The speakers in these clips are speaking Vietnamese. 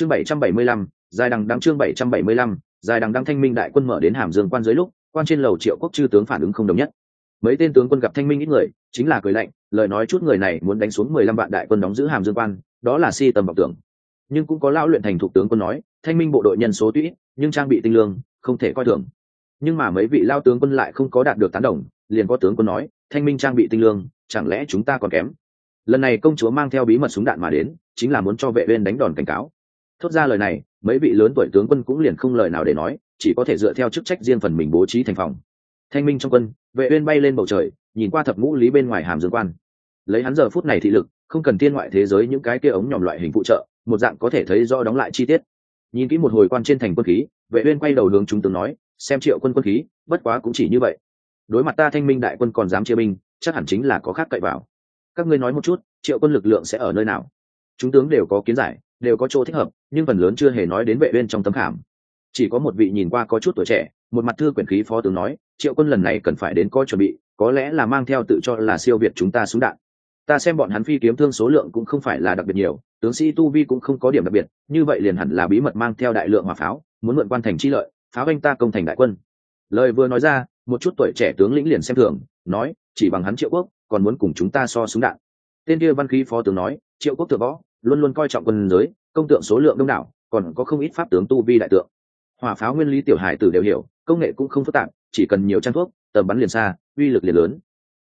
chương bảy trăm bảy mươi lăm dài đằng đăng chương bảy trăm bảy mươi lăm dài đằng đăng thanh minh đại quân mở đến hàm dương quan dưới lúc, quan trên lầu triệu quốc chư tướng phản ứng không đồng nhất. Mấy tên tướng quân gặp thanh minh ít người, chính là cười lạnh, lời nói chút người này muốn đánh xuống mười lăm vạn đại quân đóng giữ hàm dương quan, đó là si tầm vọng tưởng. Nhưng cũng có lão luyện thành thục tướng quân nói, thanh minh bộ đội nhân số tuy nhưng trang bị tinh lương, không thể coi thường. Nhưng mà mấy vị lao tướng quân lại không có đạt được tán đồng, liền có tướng quân nói, thanh minh trang bị tinh lương, chẳng lẽ chúng ta còn kém? Lần này công chúa mang theo bí mật súng đạn mà đến, chính là muốn cho vệ viên đánh đòn cảnh cáo thốt ra lời này, mấy vị lớn tuổi tướng quân cũng liền không lời nào để nói, chỉ có thể dựa theo chức trách riêng phần mình bố trí thành phòng. Thanh minh trong quân, vệ uyên bay lên bầu trời, nhìn qua thập ngũ lý bên ngoài hàm dương quan. Lấy hắn giờ phút này thị lực, không cần tiên ngoại thế giới những cái kia ống nhòm loại hình phụ trợ, một dạng có thể thấy rõ đóng lại chi tiết. Nhìn kỹ một hồi quan trên thành quân khí, vệ uyên quay đầu hướng chúng tướng nói, xem triệu quân quân khí, bất quá cũng chỉ như vậy. Đối mặt ta thanh minh đại quân còn dám chia binh, chắc hẳn chính là có khác cậy vào. Các ngươi nói một chút, triệu quân lực lượng sẽ ở nơi nào? Chúng tướng đều có kiến giải đều có chỗ thích hợp, nhưng phần lớn chưa hề nói đến vệ uyên trong tấm khảm. Chỉ có một vị nhìn qua có chút tuổi trẻ, một mặt thư quyển khí phó tướng nói, triệu quân lần này cần phải đến coi chuẩn bị, có lẽ là mang theo tự cho là siêu việt chúng ta súng đạn. Ta xem bọn hắn phi kiếm thương số lượng cũng không phải là đặc biệt nhiều, tướng sĩ tu vi cũng không có điểm đặc biệt, như vậy liền hẳn là bí mật mang theo đại lượng hỏa pháo, muốn mượn quan thành chi lợi, pháo anh ta công thành đại quân. Lời vừa nói ra, một chút tuổi trẻ tướng lĩnh liền xem thường, nói, chỉ bằng hắn triệu quốc, còn muốn cùng chúng ta so súng đạn. Tên kia văn khí phó tướng nói, triệu quốc tự võ luôn luôn coi trọng quân giới, công tượng số lượng đông đảo, còn có không ít pháp tướng tu vi đại tượng. Hỏa pháo nguyên lý tiểu hải tử đều hiểu, công nghệ cũng không phức tạp, chỉ cần nhiều trang thuốc, tầm bắn liền xa, uy lực liền lớn.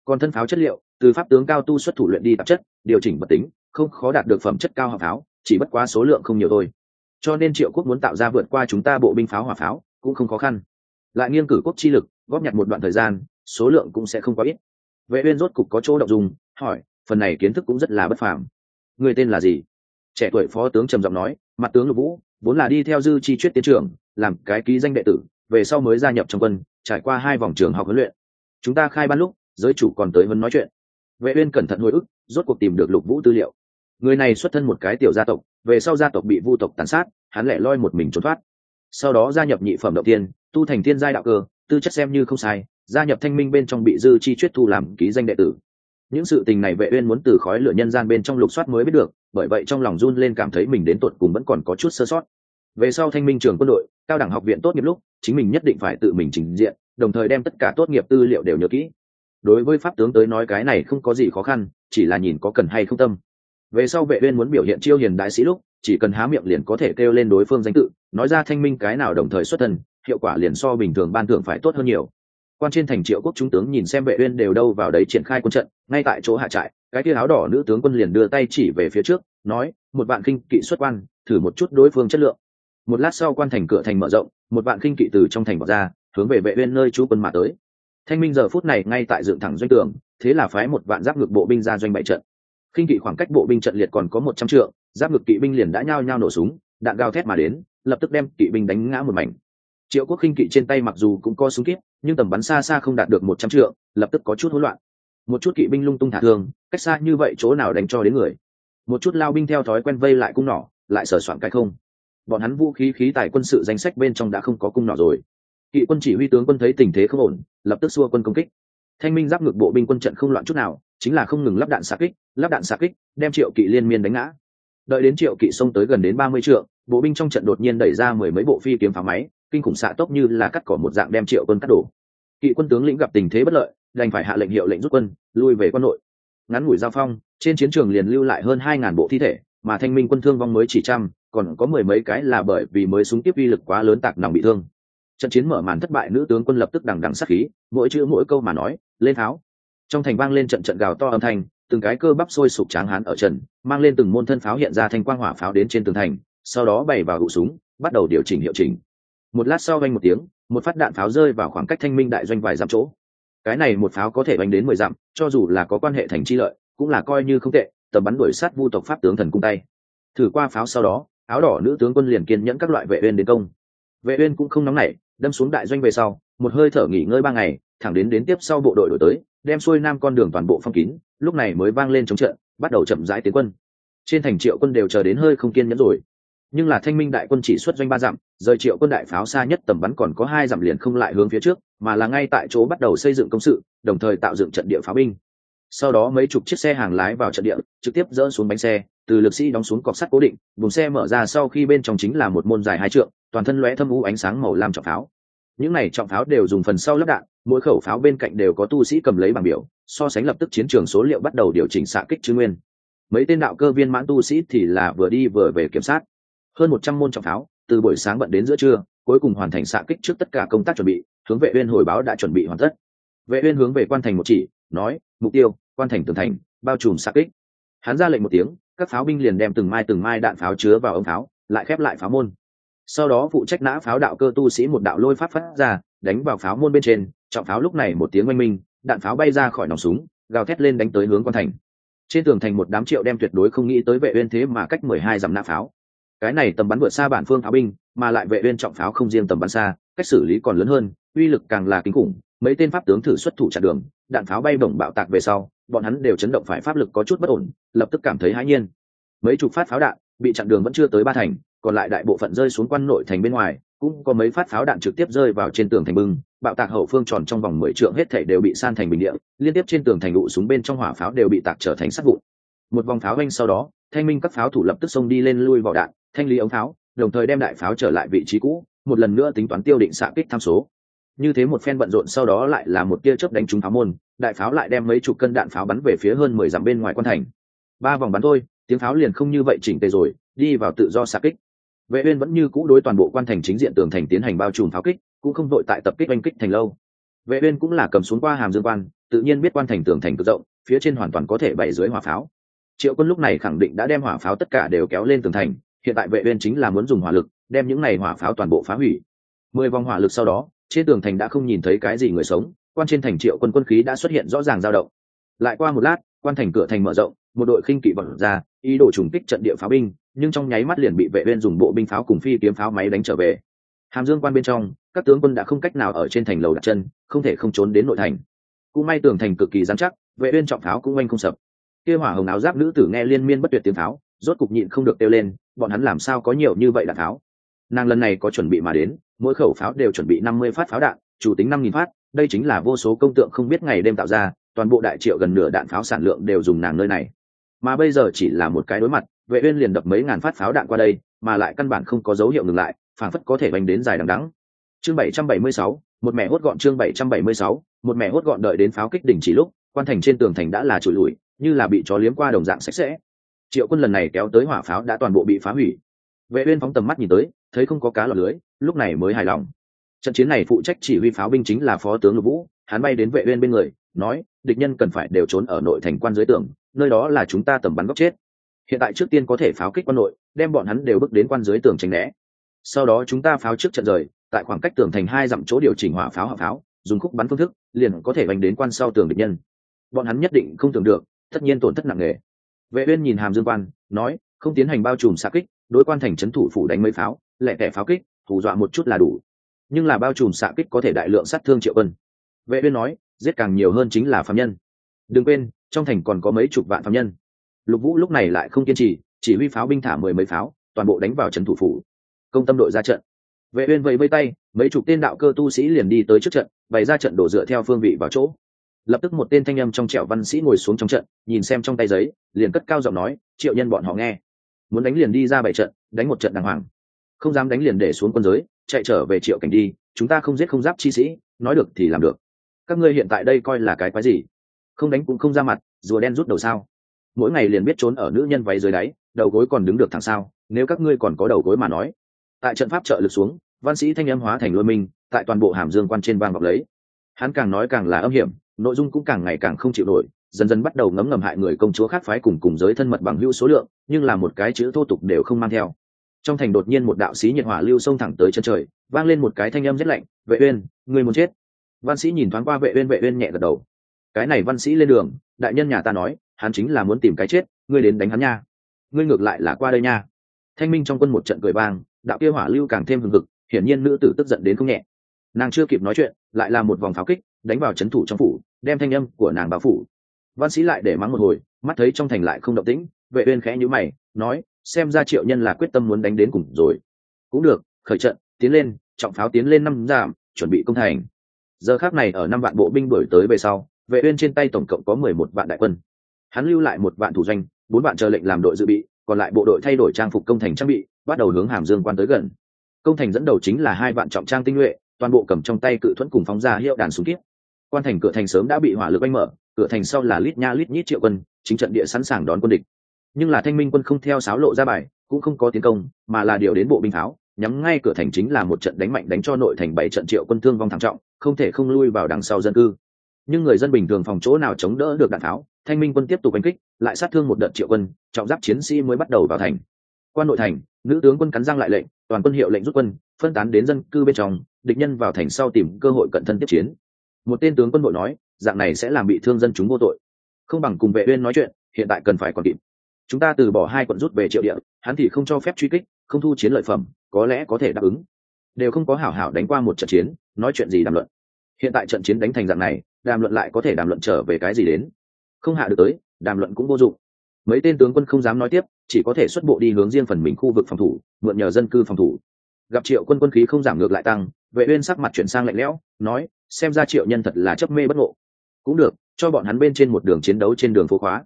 Còn thân pháo chất liệu, từ pháp tướng cao tu xuất thủ luyện đi tạp chất, điều chỉnh vật tính, không khó đạt được phẩm chất cao hỏa pháo, chỉ bất quá số lượng không nhiều thôi. Cho nên triệu quốc muốn tạo ra vượt qua chúng ta bộ binh pháo hỏa pháo, cũng không khó khăn. Lại nghiên cử quốc chi lực, góp nhặt một đoạn thời gian, số lượng cũng sẽ không quá ít. Vệ uyên rốt cục có chỗ động dùng hỏi, phần này kiến thức cũng rất là bất phàm. Người tên là gì? Trẻ tuổi phó tướng trầm giọng nói, mặt tướng lục vũ, vốn là đi theo dư chi chuyết tiến trưởng làm cái ký danh đệ tử, về sau mới gia nhập trong quân, trải qua hai vòng trường học huấn luyện. Chúng ta khai ban lúc, giới chủ còn tới vẫn nói chuyện. Vệ uyên cẩn thận hồi ức, rốt cuộc tìm được lục vũ tư liệu. Người này xuất thân một cái tiểu gia tộc, về sau gia tộc bị vu tộc tàn sát, hắn lẻ loi một mình trốn thoát. Sau đó gia nhập nhị phẩm động tiên, tu thành thiên giai đạo cơ, tư chất xem như không sai, gia nhập thanh minh bên trong bị dư chi chuyết thu làm ký danh đệ tử những sự tình này vệ uyên muốn từ khói lửa nhân gian bên trong lục soát mới biết được, bởi vậy trong lòng run lên cảm thấy mình đến tuột cùng vẫn còn có chút sơ sót. Về sau thanh minh trường quân đội, cao đẳng học viện tốt nghiệp lúc, chính mình nhất định phải tự mình trình diện, đồng thời đem tất cả tốt nghiệp tư liệu đều nhớ kỹ. Đối với pháp tướng tới nói cái này không có gì khó khăn, chỉ là nhìn có cần hay không tâm. Về sau vệ uyên muốn biểu hiện chiêu hiền đại sĩ lúc, chỉ cần há miệng liền có thể kêu lên đối phương danh tự, nói ra thanh minh cái nào đồng thời xuất thân hiệu quả liền so bình thường ban thưởng phải tốt hơn nhiều quan trên thành triệu quốc trung tướng nhìn xem vệ uyên đều đâu vào đấy triển khai quân trận, ngay tại chỗ hạ trại, cái kia áo đỏ nữ tướng quân liền đưa tay chỉ về phía trước, nói, một vạn kinh kỵ xuất quan, thử một chút đối phương chất lượng. Một lát sau quan thành cửa thành mở rộng, một vạn kinh kỵ từ trong thành bỏ ra, hướng về vệ uyên nơi chú quân mà tới. Thanh minh giờ phút này ngay tại dựng thẳng doanh tường, thế là phái một vạn giáp ngược bộ binh ra doanh bại trận. Kinh kỵ khoảng cách bộ binh trận liệt còn có một trăm trượng, giáp ngược kỵ binh liền đã nhao nhao nổ súng, đạn gào thét mà đến, lập tức đem kỵ binh đánh ngã một mảnh triệu quốc khinh kỵ trên tay mặc dù cũng có súng kíp, nhưng tầm bắn xa xa không đạt được một trăm trượng, lập tức có chút hỗn loạn. Một chút kỵ binh lung tung thả thương, cách xa như vậy chỗ nào đánh cho đến người? Một chút lao binh theo thói quen vây lại cung nỏ, lại sờ soạn cái không. Bọn hắn vũ khí khí tài quân sự danh sách bên trong đã không có cung nỏ rồi. Kỵ quân chỉ huy tướng quân thấy tình thế không ổn, lập tức xua quân công kích. Thanh minh giáp ngược bộ binh quân trận không loạn chút nào, chính là không ngừng lắp đạn xạ kích, lắp đạn xạ kích, đem triệu kỵ liên miên đánh ngã. Đợi đến triệu kỵ xông tới gần đến ba mươi trượng, bộ binh trong trận đột nhiên đẩy ra mười mấy bộ phi kiếm phá máy kinh khủng xạ tốc như là cắt cỏ một dạng đem triệu quân cắt đổ. Kỵ quân tướng lĩnh gặp tình thế bất lợi, đành phải hạ lệnh hiệu lệnh rút quân, lui về quân nội. Ngắn ngủi giao phong, trên chiến trường liền lưu lại hơn hai ngàn bộ thi thể, mà thanh minh quân thương vong mới chỉ trăm, còn có mười mấy cái là bởi vì mới súng tiếp uy lực quá lớn tạc nòng bị thương. Trận chiến mở màn thất bại, nữ tướng quân lập tức đằng đằng sát khí, mỗi chữ mỗi câu mà nói, lên tháo. Trong thành vang lên trận trận gào to âm thanh, từng cái cơ bắp sôi sục tráng hán ở trần, mang lên từng môn thân pháo hiện ra thanh quang hỏa pháo đến trên tường thành, sau đó bày vào hụ súng, bắt đầu điều chỉnh hiệu chỉnh một lát sau vanh một tiếng, một phát đạn pháo rơi vào khoảng cách thanh minh đại doanh vài dặm chỗ. Cái này một pháo có thể vang đến mười dặm, cho dù là có quan hệ thành chi lợi, cũng là coi như không tệ, tầm bắn đuổi sát vu tộc pháp tướng thần cung tay. Thử qua pháo sau đó, áo đỏ nữ tướng quân liền kiên nhẫn các loại vệ uyên đến công. Vệ uyên cũng không nóng nảy, đâm xuống đại doanh về sau, một hơi thở nghỉ ngơi ba ngày, thẳng đến đến tiếp sau bộ đội đổi tới, đem xuôi nam con đường toàn bộ phong kín, lúc này mới vang lên chống trận, bắt đầu chậm rãi tiến quân. Trên thành triệu quân đều chờ đến hơi không kiên nhẫn rồi nhưng là thanh minh đại quân chỉ xuất doanh ba dặm, rời triệu quân đại pháo xa nhất tầm bắn còn có hai dặm liền không lại hướng phía trước, mà là ngay tại chỗ bắt đầu xây dựng công sự, đồng thời tạo dựng trận địa pháo binh. Sau đó mấy chục chiếc xe hàng lái vào trận địa, trực tiếp dỡ xuống bánh xe, từ lực sĩ đóng xuống cọc sắt cố định vùng xe mở ra sau khi bên trong chính là một môn dài hai trượng, toàn thân lóe thâm u ánh sáng màu lam trọng pháo. Những này trọng pháo đều dùng phần sau lắp đạn, mỗi khẩu pháo bên cạnh đều có tu sĩ cầm lấy bảng biểu, so sánh lập tức chiến trường số liệu bắt đầu điều chỉnh xạ kích chư nguyên. Mấy tên đạo cơ viên mãn tu sĩ thì là vừa đi vừa về kiểm sát hơn một trăm môn trọng pháo, từ buổi sáng bận đến giữa trưa, cuối cùng hoàn thành xạ kích trước tất cả công tác chuẩn bị, hướng vệ uyên hồi báo đã chuẩn bị hoàn tất. Vệ uyên hướng về quan thành một chỉ, nói, mục tiêu, quan thành tường thành, bao trùm xạ kích. Hắn ra lệnh một tiếng, các pháo binh liền đem từng mai từng mai đạn pháo chứa vào ống pháo, lại khép lại pháo môn. Sau đó phụ trách nã pháo đạo cơ tu sĩ một đạo lôi pháp phát ra, đánh vào pháo môn bên trên, trọng pháo lúc này một tiếng oanh minh, đạn pháo bay ra khỏi nòng súng, gào thét lên đánh tới hướng quan thành. Trên tường thành một đám triệu đem tuyệt đối không nghĩ tới vệ uyên thế mà cách mười hai dặm nã pháo cái này tầm bắn vượt xa bản phương pháo binh, mà lại vệ uyên trọng pháo không riêng tầm bắn xa, cách xử lý còn lớn hơn, uy lực càng là kinh khủng. Mấy tên pháp tướng thử xuất thủ chặn đường, đạn pháo bay bổng bạo tạc về sau, bọn hắn đều chấn động phải pháp lực có chút bất ổn, lập tức cảm thấy hãi nhiên. Mấy chục phát pháo đạn bị chặn đường vẫn chưa tới ba thành, còn lại đại bộ phận rơi xuống quan nội thành bên ngoài, cũng có mấy phát pháo đạn trực tiếp rơi vào trên tường thành bưng, bạo tạc hậu phương tròn trong vòng mười trượng hết thể đều bị san thành bình địa, liên tiếp trên tường thành đụ súng bên trong hỏa pháo đều bị tạc trở thành sắt vụn. Một vòng pháo vanh sau đó, thanh minh các pháo thủ lập tức xông đi lên lui vào đạn thanh lý ống pháo, đồng thời đem đại pháo trở lại vị trí cũ, một lần nữa tính toán tiêu định xạ kích tham số. Như thế một phen bận rộn sau đó lại là một tia chớp đánh trúng pháo môn, đại pháo lại đem mấy chục cân đạn pháo bắn về phía hơn mười dặm bên ngoài quan thành. Ba vòng bắn thôi, tiếng pháo liền không như vậy chỉnh tề rồi, đi vào tự do xạ kích. Vệ uyên vẫn như cũ đối toàn bộ quan thành chính diện tường thành tiến hành bao trùm pháo kích, cũng không đội tại tập kích oanh kích thành lâu. Vệ uyên cũng là cầm xuống qua hàm dương quan, tự nhiên biết quan thành tường thành cực rộng, phía trên hoàn toàn có thể bày dưới hỏa pháo. Triệu quân lúc này khẳng định đã đem hỏa pháo tất cả đều kéo lên tường thành hiện tại vệ uyên chính là muốn dùng hỏa lực, đem những này hỏa pháo toàn bộ phá hủy. Mười vòng hỏa lực sau đó, trên tường thành đã không nhìn thấy cái gì người sống, quan trên thành triệu quân quân khí đã xuất hiện rõ ràng dao động. Lại qua một lát, quan thành cửa thành mở rộng, một đội khinh kỵ bật ra, ý đồ trùng kích trận địa pháo binh, nhưng trong nháy mắt liền bị vệ uyên dùng bộ binh pháo cùng phi kiếm pháo máy đánh trở về. Hàm dương quan bên trong, các tướng quân đã không cách nào ở trên thành lầu đặt chân, không thể không trốn đến nội thành. Cũng may tường thành cực kỳ dán chắc, vệ uyên trọng pháo cũng oanh không sập. Kia hỏa hồng áo giáp nữ tử nghe liên miên bất tuyệt tiếng pháo rốt cục nhịn không được tiêu lên bọn hắn làm sao có nhiều như vậy đạn pháo? Nàng lần này có chuẩn bị mà đến mỗi khẩu pháo đều chuẩn bị năm mươi phát pháo đạn chủ tính năm nghìn phát đây chính là vô số công tượng không biết ngày đêm tạo ra toàn bộ đại triệu gần nửa đạn pháo sản lượng đều dùng nàng nơi này. Mà bây giờ chỉ là một cái đối mặt vệ uyên liền đập mấy ngàn phát pháo đạn qua đây mà lại căn bản không có dấu hiệu ngừng lại phản phất có thể bành đến dài đằng đẵng. Chương 776, một mẹ hốt gọn chương 776, một mẹ hốt gọn đợi đến pháo kích đỉnh chỉ lúc quan thành trên tường thành đã là trụi lùi như là bị chó liếm qua đồng dạng sạch sẽ triệu quân lần này kéo tới hỏa pháo đã toàn bộ bị phá hủy. Vệ uyên phóng tầm mắt nhìn tới, thấy không có cá lọt lưới, lúc này mới hài lòng. Trận chiến này phụ trách chỉ huy pháo binh chính là phó tướng lục vũ, hắn bay đến vệ uyên bên người, nói, địch nhân cần phải đều trốn ở nội thành quan dưới tường, nơi đó là chúng ta tầm bắn góc chết. Hiện tại trước tiên có thể pháo kích quan nội đem bọn hắn đều bước đến quan dưới tường tránh né. Sau đó chúng ta pháo trước trận rời, tại khoảng cách tường thành hai dặm chỗ điều chỉnh hỏa pháo hỏa pháo, dùng khúc bắn phương thức, liền có thể đánh đến quan sau tường địch nhân. Bọn hắn nhất định không tưởng được, tất nhiên tổn thất nặng nề vệ uyên nhìn hàm dương quan, nói, không tiến hành bao trùm xạ kích, đối quan thành trấn thủ phủ đánh mấy pháo lẹ tẻ pháo kích thủ dọa một chút là đủ. Nhưng là bao trùm xạ kích có thể đại lượng sát thương triệu quân. Vệ uyên nói, giết càng nhiều hơn chính là phạm nhân. Đừng quên, trong thành còn có mấy chục vạn phạm nhân. Lục vũ lúc này lại không kiên trì, chỉ huy pháo binh thả mười mấy pháo, toàn bộ đánh vào trấn thủ phủ. Công tâm đội ra trận. Vệ uyên vẫy vây tay, mấy chục tên đạo cơ tu sĩ liền đi tới trước trận, bày ra trận đổ dựa theo phương vị vào chỗ lập tức một tên thanh âm trong trẻo văn sĩ ngồi xuống trong trận, nhìn xem trong tay giấy, liền cất cao giọng nói, triệu nhân bọn họ nghe. Muốn đánh liền đi ra bảy trận, đánh một trận đàng hoàng. Không dám đánh liền để xuống quân giới, chạy trở về triệu cảnh đi, chúng ta không giết không giáp chi sĩ, nói được thì làm được. Các ngươi hiện tại đây coi là cái quái gì? Không đánh cũng không ra mặt, rùa đen rút đầu sao? Mỗi ngày liền biết trốn ở nữ nhân váy dưới đáy, đầu gối còn đứng được thằng sao, nếu các ngươi còn có đầu gối mà nói. Tại trận pháp trợ lực xuống, văn sĩ thanh âm hóa thành lôi minh, tại toàn bộ hàm dương quan trên vang vọng lấy. Hắn càng nói càng là âm hiểm nội dung cũng càng ngày càng không chịu nổi, dần dần bắt đầu ngấm ngầm hại người công chúa khác phái cùng cùng giới thân mật bằng hữu số lượng, nhưng là một cái chữ thô tục đều không mang theo. Trong thành đột nhiên một đạo sĩ nhiệt hỏa lưu xông thẳng tới chân trời, vang lên một cái thanh âm rất lạnh, vệ uyên người muốn chết? Văn sĩ nhìn thoáng qua vệ uyên vệ uyên nhẹ gật đầu. Cái này văn sĩ lên đường, đại nhân nhà ta nói, hắn chính là muốn tìm cái chết, ngươi đến đánh hắn nha. Ngươi ngược lại là qua đây nha. Thanh minh trong quân một trận cười vang, đạo kia hỏa lưu càng thêm hừng hực, hiển nhiên nữ tử tức giận đến không nhẹ. Nàng chưa kịp nói chuyện, lại là một vòng pháo kích, đánh vào chấn thủ trong phủ đem thanh âm của nàng bao phủ. Văn sĩ lại để mắng một hồi, mắt thấy trong thành lại không động tĩnh, vệ uyên khẽ nhíu mày, nói, xem ra triệu nhân là quyết tâm muốn đánh đến cùng rồi. Cũng được, khởi trận, tiến lên, trọng pháo tiến lên năm giảm, chuẩn bị công thành. Giờ khắc này ở năm vạn bộ binh đuổi tới về sau, vệ uyên trên tay tổng cộng có mười một vạn đại quân. Hắn lưu lại một vạn thủ doanh, bốn vạn chờ lệnh làm đội dự bị, còn lại bộ đội thay đổi trang phục công thành trang bị, bắt đầu hướng hàm dương quan tới gần. Công thành dẫn đầu chính là hai vạn trọng trang tinh nhuệ, toàn bộ cầm trong tay cự thuẫn cùng phóng ra hiệu đàn súng kiếp quan thành cửa thành sớm đã bị hỏa lực anh mở, cửa thành sau là lít nha lít nhít triệu quân, chính trận địa sẵn sàng đón quân địch. Nhưng là thanh minh quân không theo sáo lộ ra bài, cũng không có tiến công, mà là điều đến bộ binh pháo nhắm ngay cửa thành chính là một trận đánh mạnh đánh cho nội thành bảy trận triệu quân thương vong thảm trọng, không thể không lui vào đằng sau dân cư. Nhưng người dân bình thường phòng chỗ nào chống đỡ được đạn tháo, thanh minh quân tiếp tục đánh kích, lại sát thương một đợt triệu quân, trọng giáp chiến sĩ mới bắt đầu vào thành. Quan nội thành, nữ tướng quân cắn răng lại lệnh, toàn quân hiệu lệnh rút quân, phân tán đến dân cư bên trong, địch nhân vào thành sau tìm cơ hội cận thân tiếp chiến một tên tướng quân đội nói, dạng này sẽ làm bị thương dân chúng vô tội. Không bằng cùng vệ uyên nói chuyện, hiện tại cần phải còn kịp. Chúng ta từ bỏ hai quận rút về triệu địa, hắn thì không cho phép truy kích, không thu chiến lợi phẩm, có lẽ có thể đáp ứng. Đều không có hảo hảo đánh qua một trận chiến, nói chuyện gì đàm luận. Hiện tại trận chiến đánh thành dạng này, đàm luận lại có thể đàm luận trở về cái gì đến? Không hạ được tới, đàm luận cũng vô dụng. Mấy tên tướng quân không dám nói tiếp, chỉ có thể xuất bộ đi hướng riêng phần mình khu vực phòng thủ, mượn nhờ dân cư phòng thủ. Gặp triệu quân quân khí không giảm ngược lại tăng, vệ uyên sắc mặt chuyển sang lạnh lẽo, nói xem ra triệu nhân thật là chấp mê bất ngộ. Cũng được, cho bọn hắn bên trên một đường chiến đấu trên đường phố khóa.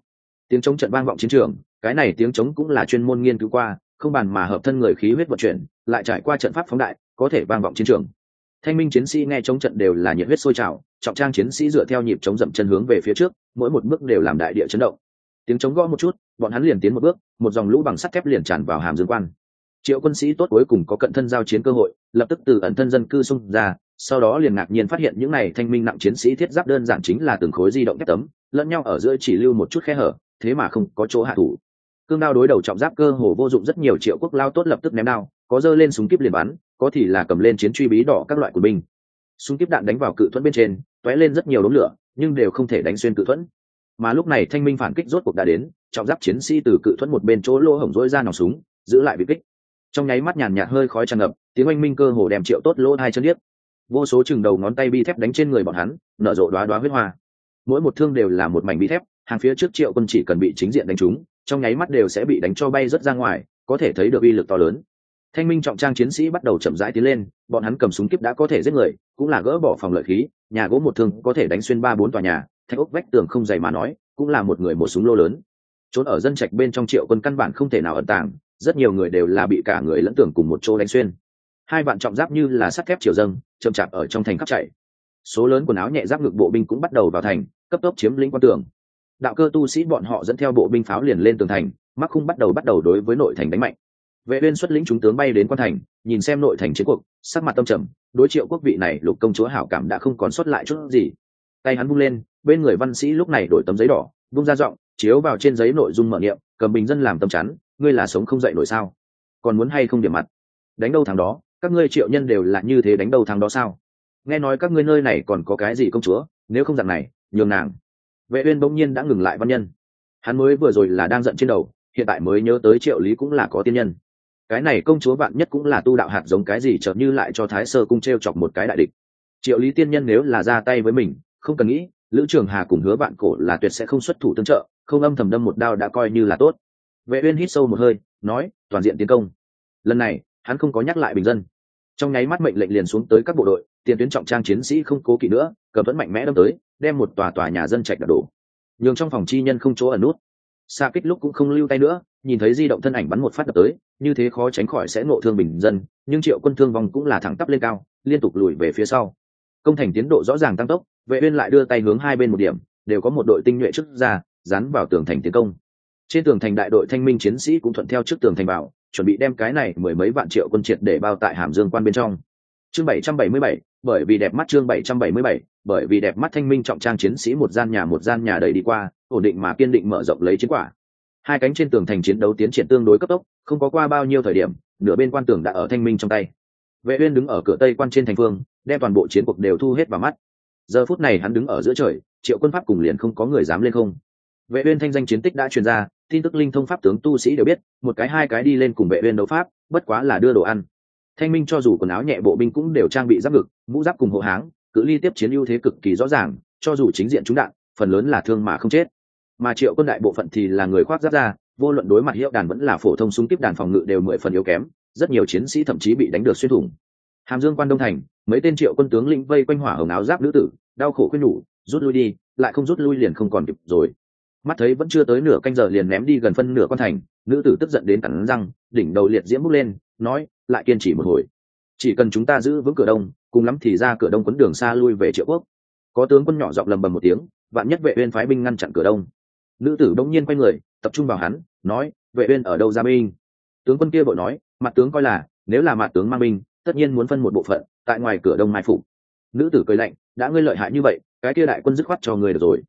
Tiếng chống trận vang vọng chiến trường, cái này tiếng chống cũng là chuyên môn nghiên cứu qua, không bàn mà hợp thân người khí huyết vận chuyển, lại trải qua trận pháp phóng đại, có thể vang vọng chiến trường. Thanh minh chiến sĩ nghe chống trận đều là nhiệt huyết sôi trào, trọng trang chiến sĩ dựa theo nhịp chống dậm chân hướng về phía trước, mỗi một bước đều làm đại địa chấn động. Tiếng chống gõ một chút, bọn hắn liền tiến một bước, một dòng lũ bằng sắt thép liền tràn vào hàm dương quan triệu quân sĩ tốt cuối cùng có cận thân giao chiến cơ hội, lập tức từ ẩn thân dân cư xung ra, sau đó liền ngạc nhiên phát hiện những này thanh minh nặng chiến sĩ thiết giáp đơn giản chính là từng khối di động thép tấm, lẫn nhau ở giữa chỉ lưu một chút khe hở, thế mà không có chỗ hạ thủ. Cương đao đối đầu trọng giáp cơ hồ vô dụng rất nhiều triệu quốc lao tốt lập tức ném đao, có dơ lên súng kíp liền bắn, có thì là cầm lên chiến truy bí đỏ các loại của binh. Súng kíp đạn đánh vào cự thuẫn bên trên t lên rất nhiều đống lửa, nhưng đều không thể đánh xuyên cự thuẫn. Mà lúc này thanh minh phản kích rốt cuộc đã đến, trọng giáp chiến sĩ từ cự thuẫn một bên chỗ lỗ hổng rỗi ra nòng súng, giữ lại bị kích trong nháy mắt nhàn nhạt hơi khói tràn ngập, tiếng oanh minh cơ hồ đem triệu tốt lỗ hai chân điếc. Vô số chừng đầu ngón tay bi thép đánh trên người bọn hắn, nở rộ đoá đoá huyết hoa. Mỗi một thương đều là một mảnh bi thép, hàng phía trước triệu quân chỉ cần bị chính diện đánh trúng, trong nháy mắt đều sẽ bị đánh cho bay rất ra ngoài, có thể thấy được uy lực to lớn. Thanh minh trọng trang chiến sĩ bắt đầu chậm rãi tiến lên, bọn hắn cầm súng kíp đã có thể giết người, cũng là gỡ bỏ phòng lợi khí, nhà gỗ một thương có thể đánh xuyên ba bốn tòa nhà, thạch ốc vách tường không dày mà nói, cũng là một người một súng lô lớn. Trốn ở dân trạch bên trong triệu quân căn bản không thể nào ẩn tàng rất nhiều người đều là bị cả người lẫn tưởng cùng một chỗ đánh xuyên. Hai vạn trọng giáp như là sắt thép chiều dâng, chậm chạp ở trong thành khắp chạy. Số lớn quần áo nhẹ giáp ngực bộ binh cũng bắt đầu vào thành, cấp tốc chiếm lĩnh quan tường. Đạo cơ tu sĩ bọn họ dẫn theo bộ binh pháo liền lên tường thành mắc khung bắt đầu bắt đầu đối với nội thành đánh mạnh. Vệ uyên xuất lĩnh chúng tướng bay đến quan thành, nhìn xem nội thành chiến cuộc, sắc mặt tâm trầm, đối triệu quốc vị này lục công chúa hảo cảm đã không còn xuất lại chút gì. Tay hắn vung lên, bên người văn sĩ lúc này đổi tấm giấy đỏ, vung ra giọng, chiếu vào trên giấy nội dung mở niệm, cầm bình dân làm tâm chắn ngươi là sống không dậy nổi sao? Còn muốn hay không điểm mặt? Đánh đâu thằng đó? Các ngươi triệu nhân đều là như thế đánh đâu thằng đó sao? Nghe nói các ngươi nơi này còn có cái gì công chúa? Nếu không rằng này, nhường nàng. Vệ uyên bỗng nhiên đã ngừng lại văn nhân. Hắn mới vừa rồi là đang giận trên đầu, hiện tại mới nhớ tới triệu lý cũng là có tiên nhân. Cái này công chúa vạn nhất cũng là tu đạo hạt giống cái gì chợt như lại cho thái sơ cung treo chọc một cái đại địch. Triệu lý tiên nhân nếu là ra tay với mình, không cần nghĩ, lữ trường hà cùng hứa bạn cổ là tuyệt sẽ không xuất thủ tương trợ, không âm thầm đâm một đao đã coi như là tốt vệ uyên hít sâu một hơi, nói, toàn diện tiến công. Lần này, hắn không có nhắc lại bình dân. Trong nháy mắt mệnh lệnh liền xuống tới các bộ đội, tiền tuyến trọng trang chiến sĩ không cố kỵ nữa, cầm vẫn mạnh mẽ đâm tới, đem một tòa tòa nhà dân trạch đập đổ. Nhường trong phòng chi nhân không chỗ ẩn nút. Xa kích lúc cũng không lưu tay nữa, nhìn thấy di động thân ảnh bắn một phát đập tới, như thế khó tránh khỏi sẽ ngộ thương bình dân, nhưng triệu quân thương vong cũng là thẳng tắp lên cao, liên tục lùi về phía sau. Công thành tiến độ rõ ràng tăng tốc, vệ uyên lại đưa tay hướng hai bên một điểm, đều có một đội tinh nhuệ trước ra, dán vào tường thành tiến công trên tường thành đại đội thanh minh chiến sĩ cũng thuận theo trước tường thành bảo chuẩn bị đem cái này mười mấy vạn triệu quân triệt để bao tại hàm dương quan bên trong. Chương 777, bởi vì đẹp mắt chương 777, bởi vì đẹp mắt thanh minh trọng trang chiến sĩ một gian nhà một gian nhà đầy đi qua ổn định mà kiên định mở rộng lấy chiến quả. Hai cánh trên tường thành chiến đấu tiến triển tương đối cấp tốc không có qua bao nhiêu thời điểm nửa bên quan tường đã ở thanh minh trong tay. Vệ uyên đứng ở cửa tây quan trên thành phương đem toàn bộ chiến cuộc đều thu hết vào mắt. Giờ phút này hắn đứng ở giữa trời triệu quân pháp cùng liền không có người dám lên không. Vệ uyên thanh danh chiến tích đã truyền ra tin tức linh thông pháp tướng tu sĩ đều biết, một cái hai cái đi lên cùng vệ viên đấu pháp, bất quá là đưa đồ ăn. Thanh minh cho dù quần áo nhẹ, bộ binh cũng đều trang bị giáp ngực, mũ giáp cùng hộ háng, cự ly tiếp chiến ưu thế cực kỳ rõ ràng, cho dù chính diện trúng đạn, phần lớn là thương mà không chết. Mà triệu quân đại bộ phận thì là người khoác giáp ra vô luận đối mặt hiệu đàn vẫn là phổ thông súng tiếp đàn phòng ngự đều mười phần yếu kém, rất nhiều chiến sĩ thậm chí bị đánh được xuyên thủng. Hàm dương quan đông thành, mấy tên triệu quân tướng lĩnh vây quanh hỏa hồng áo giáp nữ tử, đau khổ khuyên nhủ, rút lui đi, lại không rút lui liền không còn kịp rồi mắt thấy vẫn chưa tới nửa canh giờ liền ném đi gần phân nửa con thành, nữ tử tức giận đến cắn răng, đỉnh đầu liệt diễm bước lên, nói, lại kiên trì một hồi. Chỉ cần chúng ta giữ vững cửa đông, cùng lắm thì ra cửa đông quấn đường xa lui về triệu quốc. Có tướng quân nhỏ giọng lầm bầm một tiếng, vạn nhất vệ uyên phái binh ngăn chặn cửa đông. Nữ tử đông nhiên quay người, tập trung vào hắn, nói, vệ uyên ở đâu ra binh? Tướng quân kia vội nói, mặt tướng coi là, nếu là mặt tướng mang binh, tất nhiên muốn phân một bộ phận, tại ngoài cửa đông mai phục. Nữ tử cười lạnh, đã ngươi lợi hại như vậy, cái kia đại quân dứt khoát cho ngươi được rồi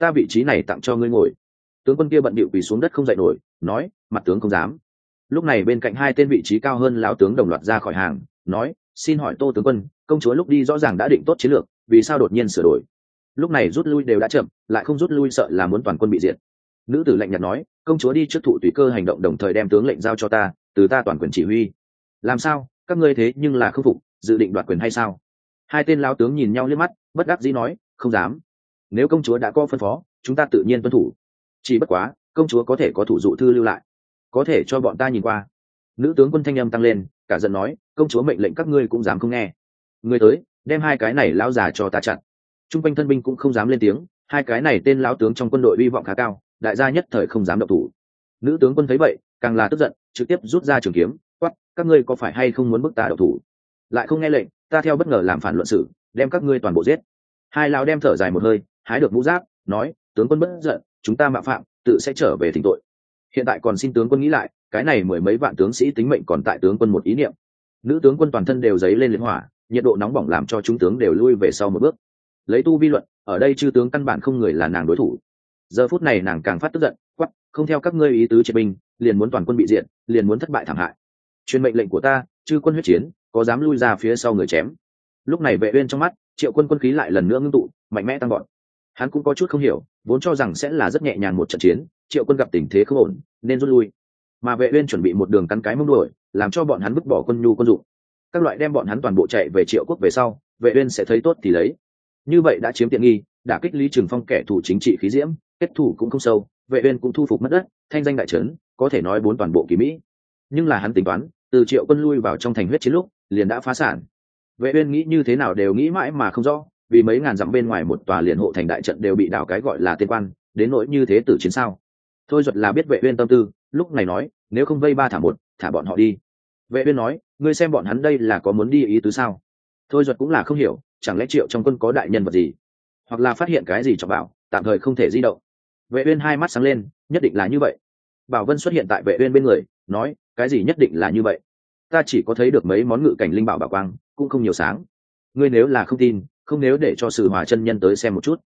ta vị trí này tặng cho ngươi ngồi. Tướng quân kia bận bịu quỳ xuống đất không dậy nổi, nói, mặt tướng không dám. Lúc này bên cạnh hai tên vị trí cao hơn lão tướng đồng loạt ra khỏi hàng, nói, xin hỏi tô tướng quân, công chúa lúc đi rõ ràng đã định tốt chiến lược, vì sao đột nhiên sửa đổi? Lúc này rút lui đều đã chậm, lại không rút lui sợ là muốn toàn quân bị diệt. Nữ tử lạnh nhạt nói, công chúa đi trước thụ tùy cơ hành động đồng thời đem tướng lệnh giao cho ta, từ ta toàn quyền chỉ huy. Làm sao? Các ngươi thế nhưng là khâm phục, dự định đoạt quyền hay sao? Hai tên lao tướng nhìn nhau liếc mắt, bất đắc dĩ nói, không dám nếu công chúa đã có phân phó, chúng ta tự nhiên tuân thủ. Chỉ bất quá, công chúa có thể có thủ dụ thư lưu lại. Có thể cho bọn ta nhìn qua. Nữ tướng quân thanh âm tăng lên, cả giận nói, công chúa mệnh lệnh các ngươi cũng dám không nghe. Người tới, đem hai cái này lao già cho ta chặn. T r u n g quanh thân binh cũng không dám lên tiếng, hai cái này tên lão tướng trong quân đội hy vọng khá cao, đại gia nhất thời không dám động thủ. Nữ tướng quân thấy vậy, càng là tức giận, trực tiếp rút ra trường kiếm quắp các ngươi có phải hay không muốn bức ta đậu thủ? Lại không nghe lệnh, ta theo bất ngờ làm phản luận sự, đem các ngươi toàn bộ giết. Hai lão đem thở dài một hơi hái được mũ giáp, nói, tướng quân bất giận, chúng ta mạo phạm, tự sẽ trở về thỉnh tội. Hiện tại còn xin tướng quân nghĩ lại, cái này mười mấy vạn tướng sĩ tính mệnh còn tại tướng quân một ý niệm. Nữ tướng quân toàn thân đều dấy lên liên hỏa, nhiệt độ nóng bỏng làm cho chúng tướng đều lui về sau một bước. Lấy tu vi luận, ở đây chư tướng căn bản không người là nàng đối thủ. Giờ phút này nàng càng phát tức giận quắp không theo các ngươi ý tứ triệt binh, liền muốn toàn quân bị diện liền muốn thất bại thảm hại. Truyền mệnh lệnh của ta, chư quân huyết chiến, có dám lui ra phía sau người chém. Lúc này vệ uyên trong mắt, triệu quân quân khí lại lần nữa ngưng tụ, mạnh mẽ tăng gọn hắn cũng có chút không hiểu, vốn cho rằng sẽ là rất nhẹ nhàng một trận chiến, triệu quân gặp tình thế không ổn, nên rút lui. Mà vệ uyên chuẩn bị một đường cắn cái mông đuổi, làm cho bọn hắn vứt bỏ quân nhu quân dụng. Các loại đem bọn hắn toàn bộ chạy về triệu quốc về sau, vệ uyên sẽ thấy tốt thì lấy. Như vậy đã chiếm tiện nghi, đã kích lý trường phong kẻ thù chính trị khí diễm, kết thủ cũng không sâu, vệ uyên cũng thu phục mất đất, thanh danh đại trấn, có thể nói bốn toàn bộ kỳ mỹ. Nhưng là hắn tính toán, từ triệu quân lui vào trong thành huyết chiến lúc, liền đã phá sản. Vệ uyên nghĩ như thế nào đều nghĩ mãi mà không rõ vì mấy ngàn dặm bên ngoài một tòa liền hộ thành đại trận đều bị đảo cái gọi là tiên quan, đến nỗi như thế tử chiến sao? Thôi duật là biết vệ uyên tâm tư, lúc này nói, nếu không vây ba thả một, thả bọn họ đi. Vệ uyên nói, ngươi xem bọn hắn đây là có muốn đi ý tứ sao? Thôi duật cũng là không hiểu, chẳng lẽ triệu trong quân có đại nhân vật gì? Hoặc là phát hiện cái gì cho bảo, tạm thời không thể di động. Vệ uyên hai mắt sáng lên, nhất định là như vậy. Bảo vân xuất hiện tại vệ uyên bên người, nói, cái gì nhất định là như vậy? Ta chỉ có thấy được mấy món ngự cảnh linh bảo bảo quang, cũng không nhiều sáng. Ngươi nếu là không tin không nếu để cho sử hòa chân nhân tới xem một chút.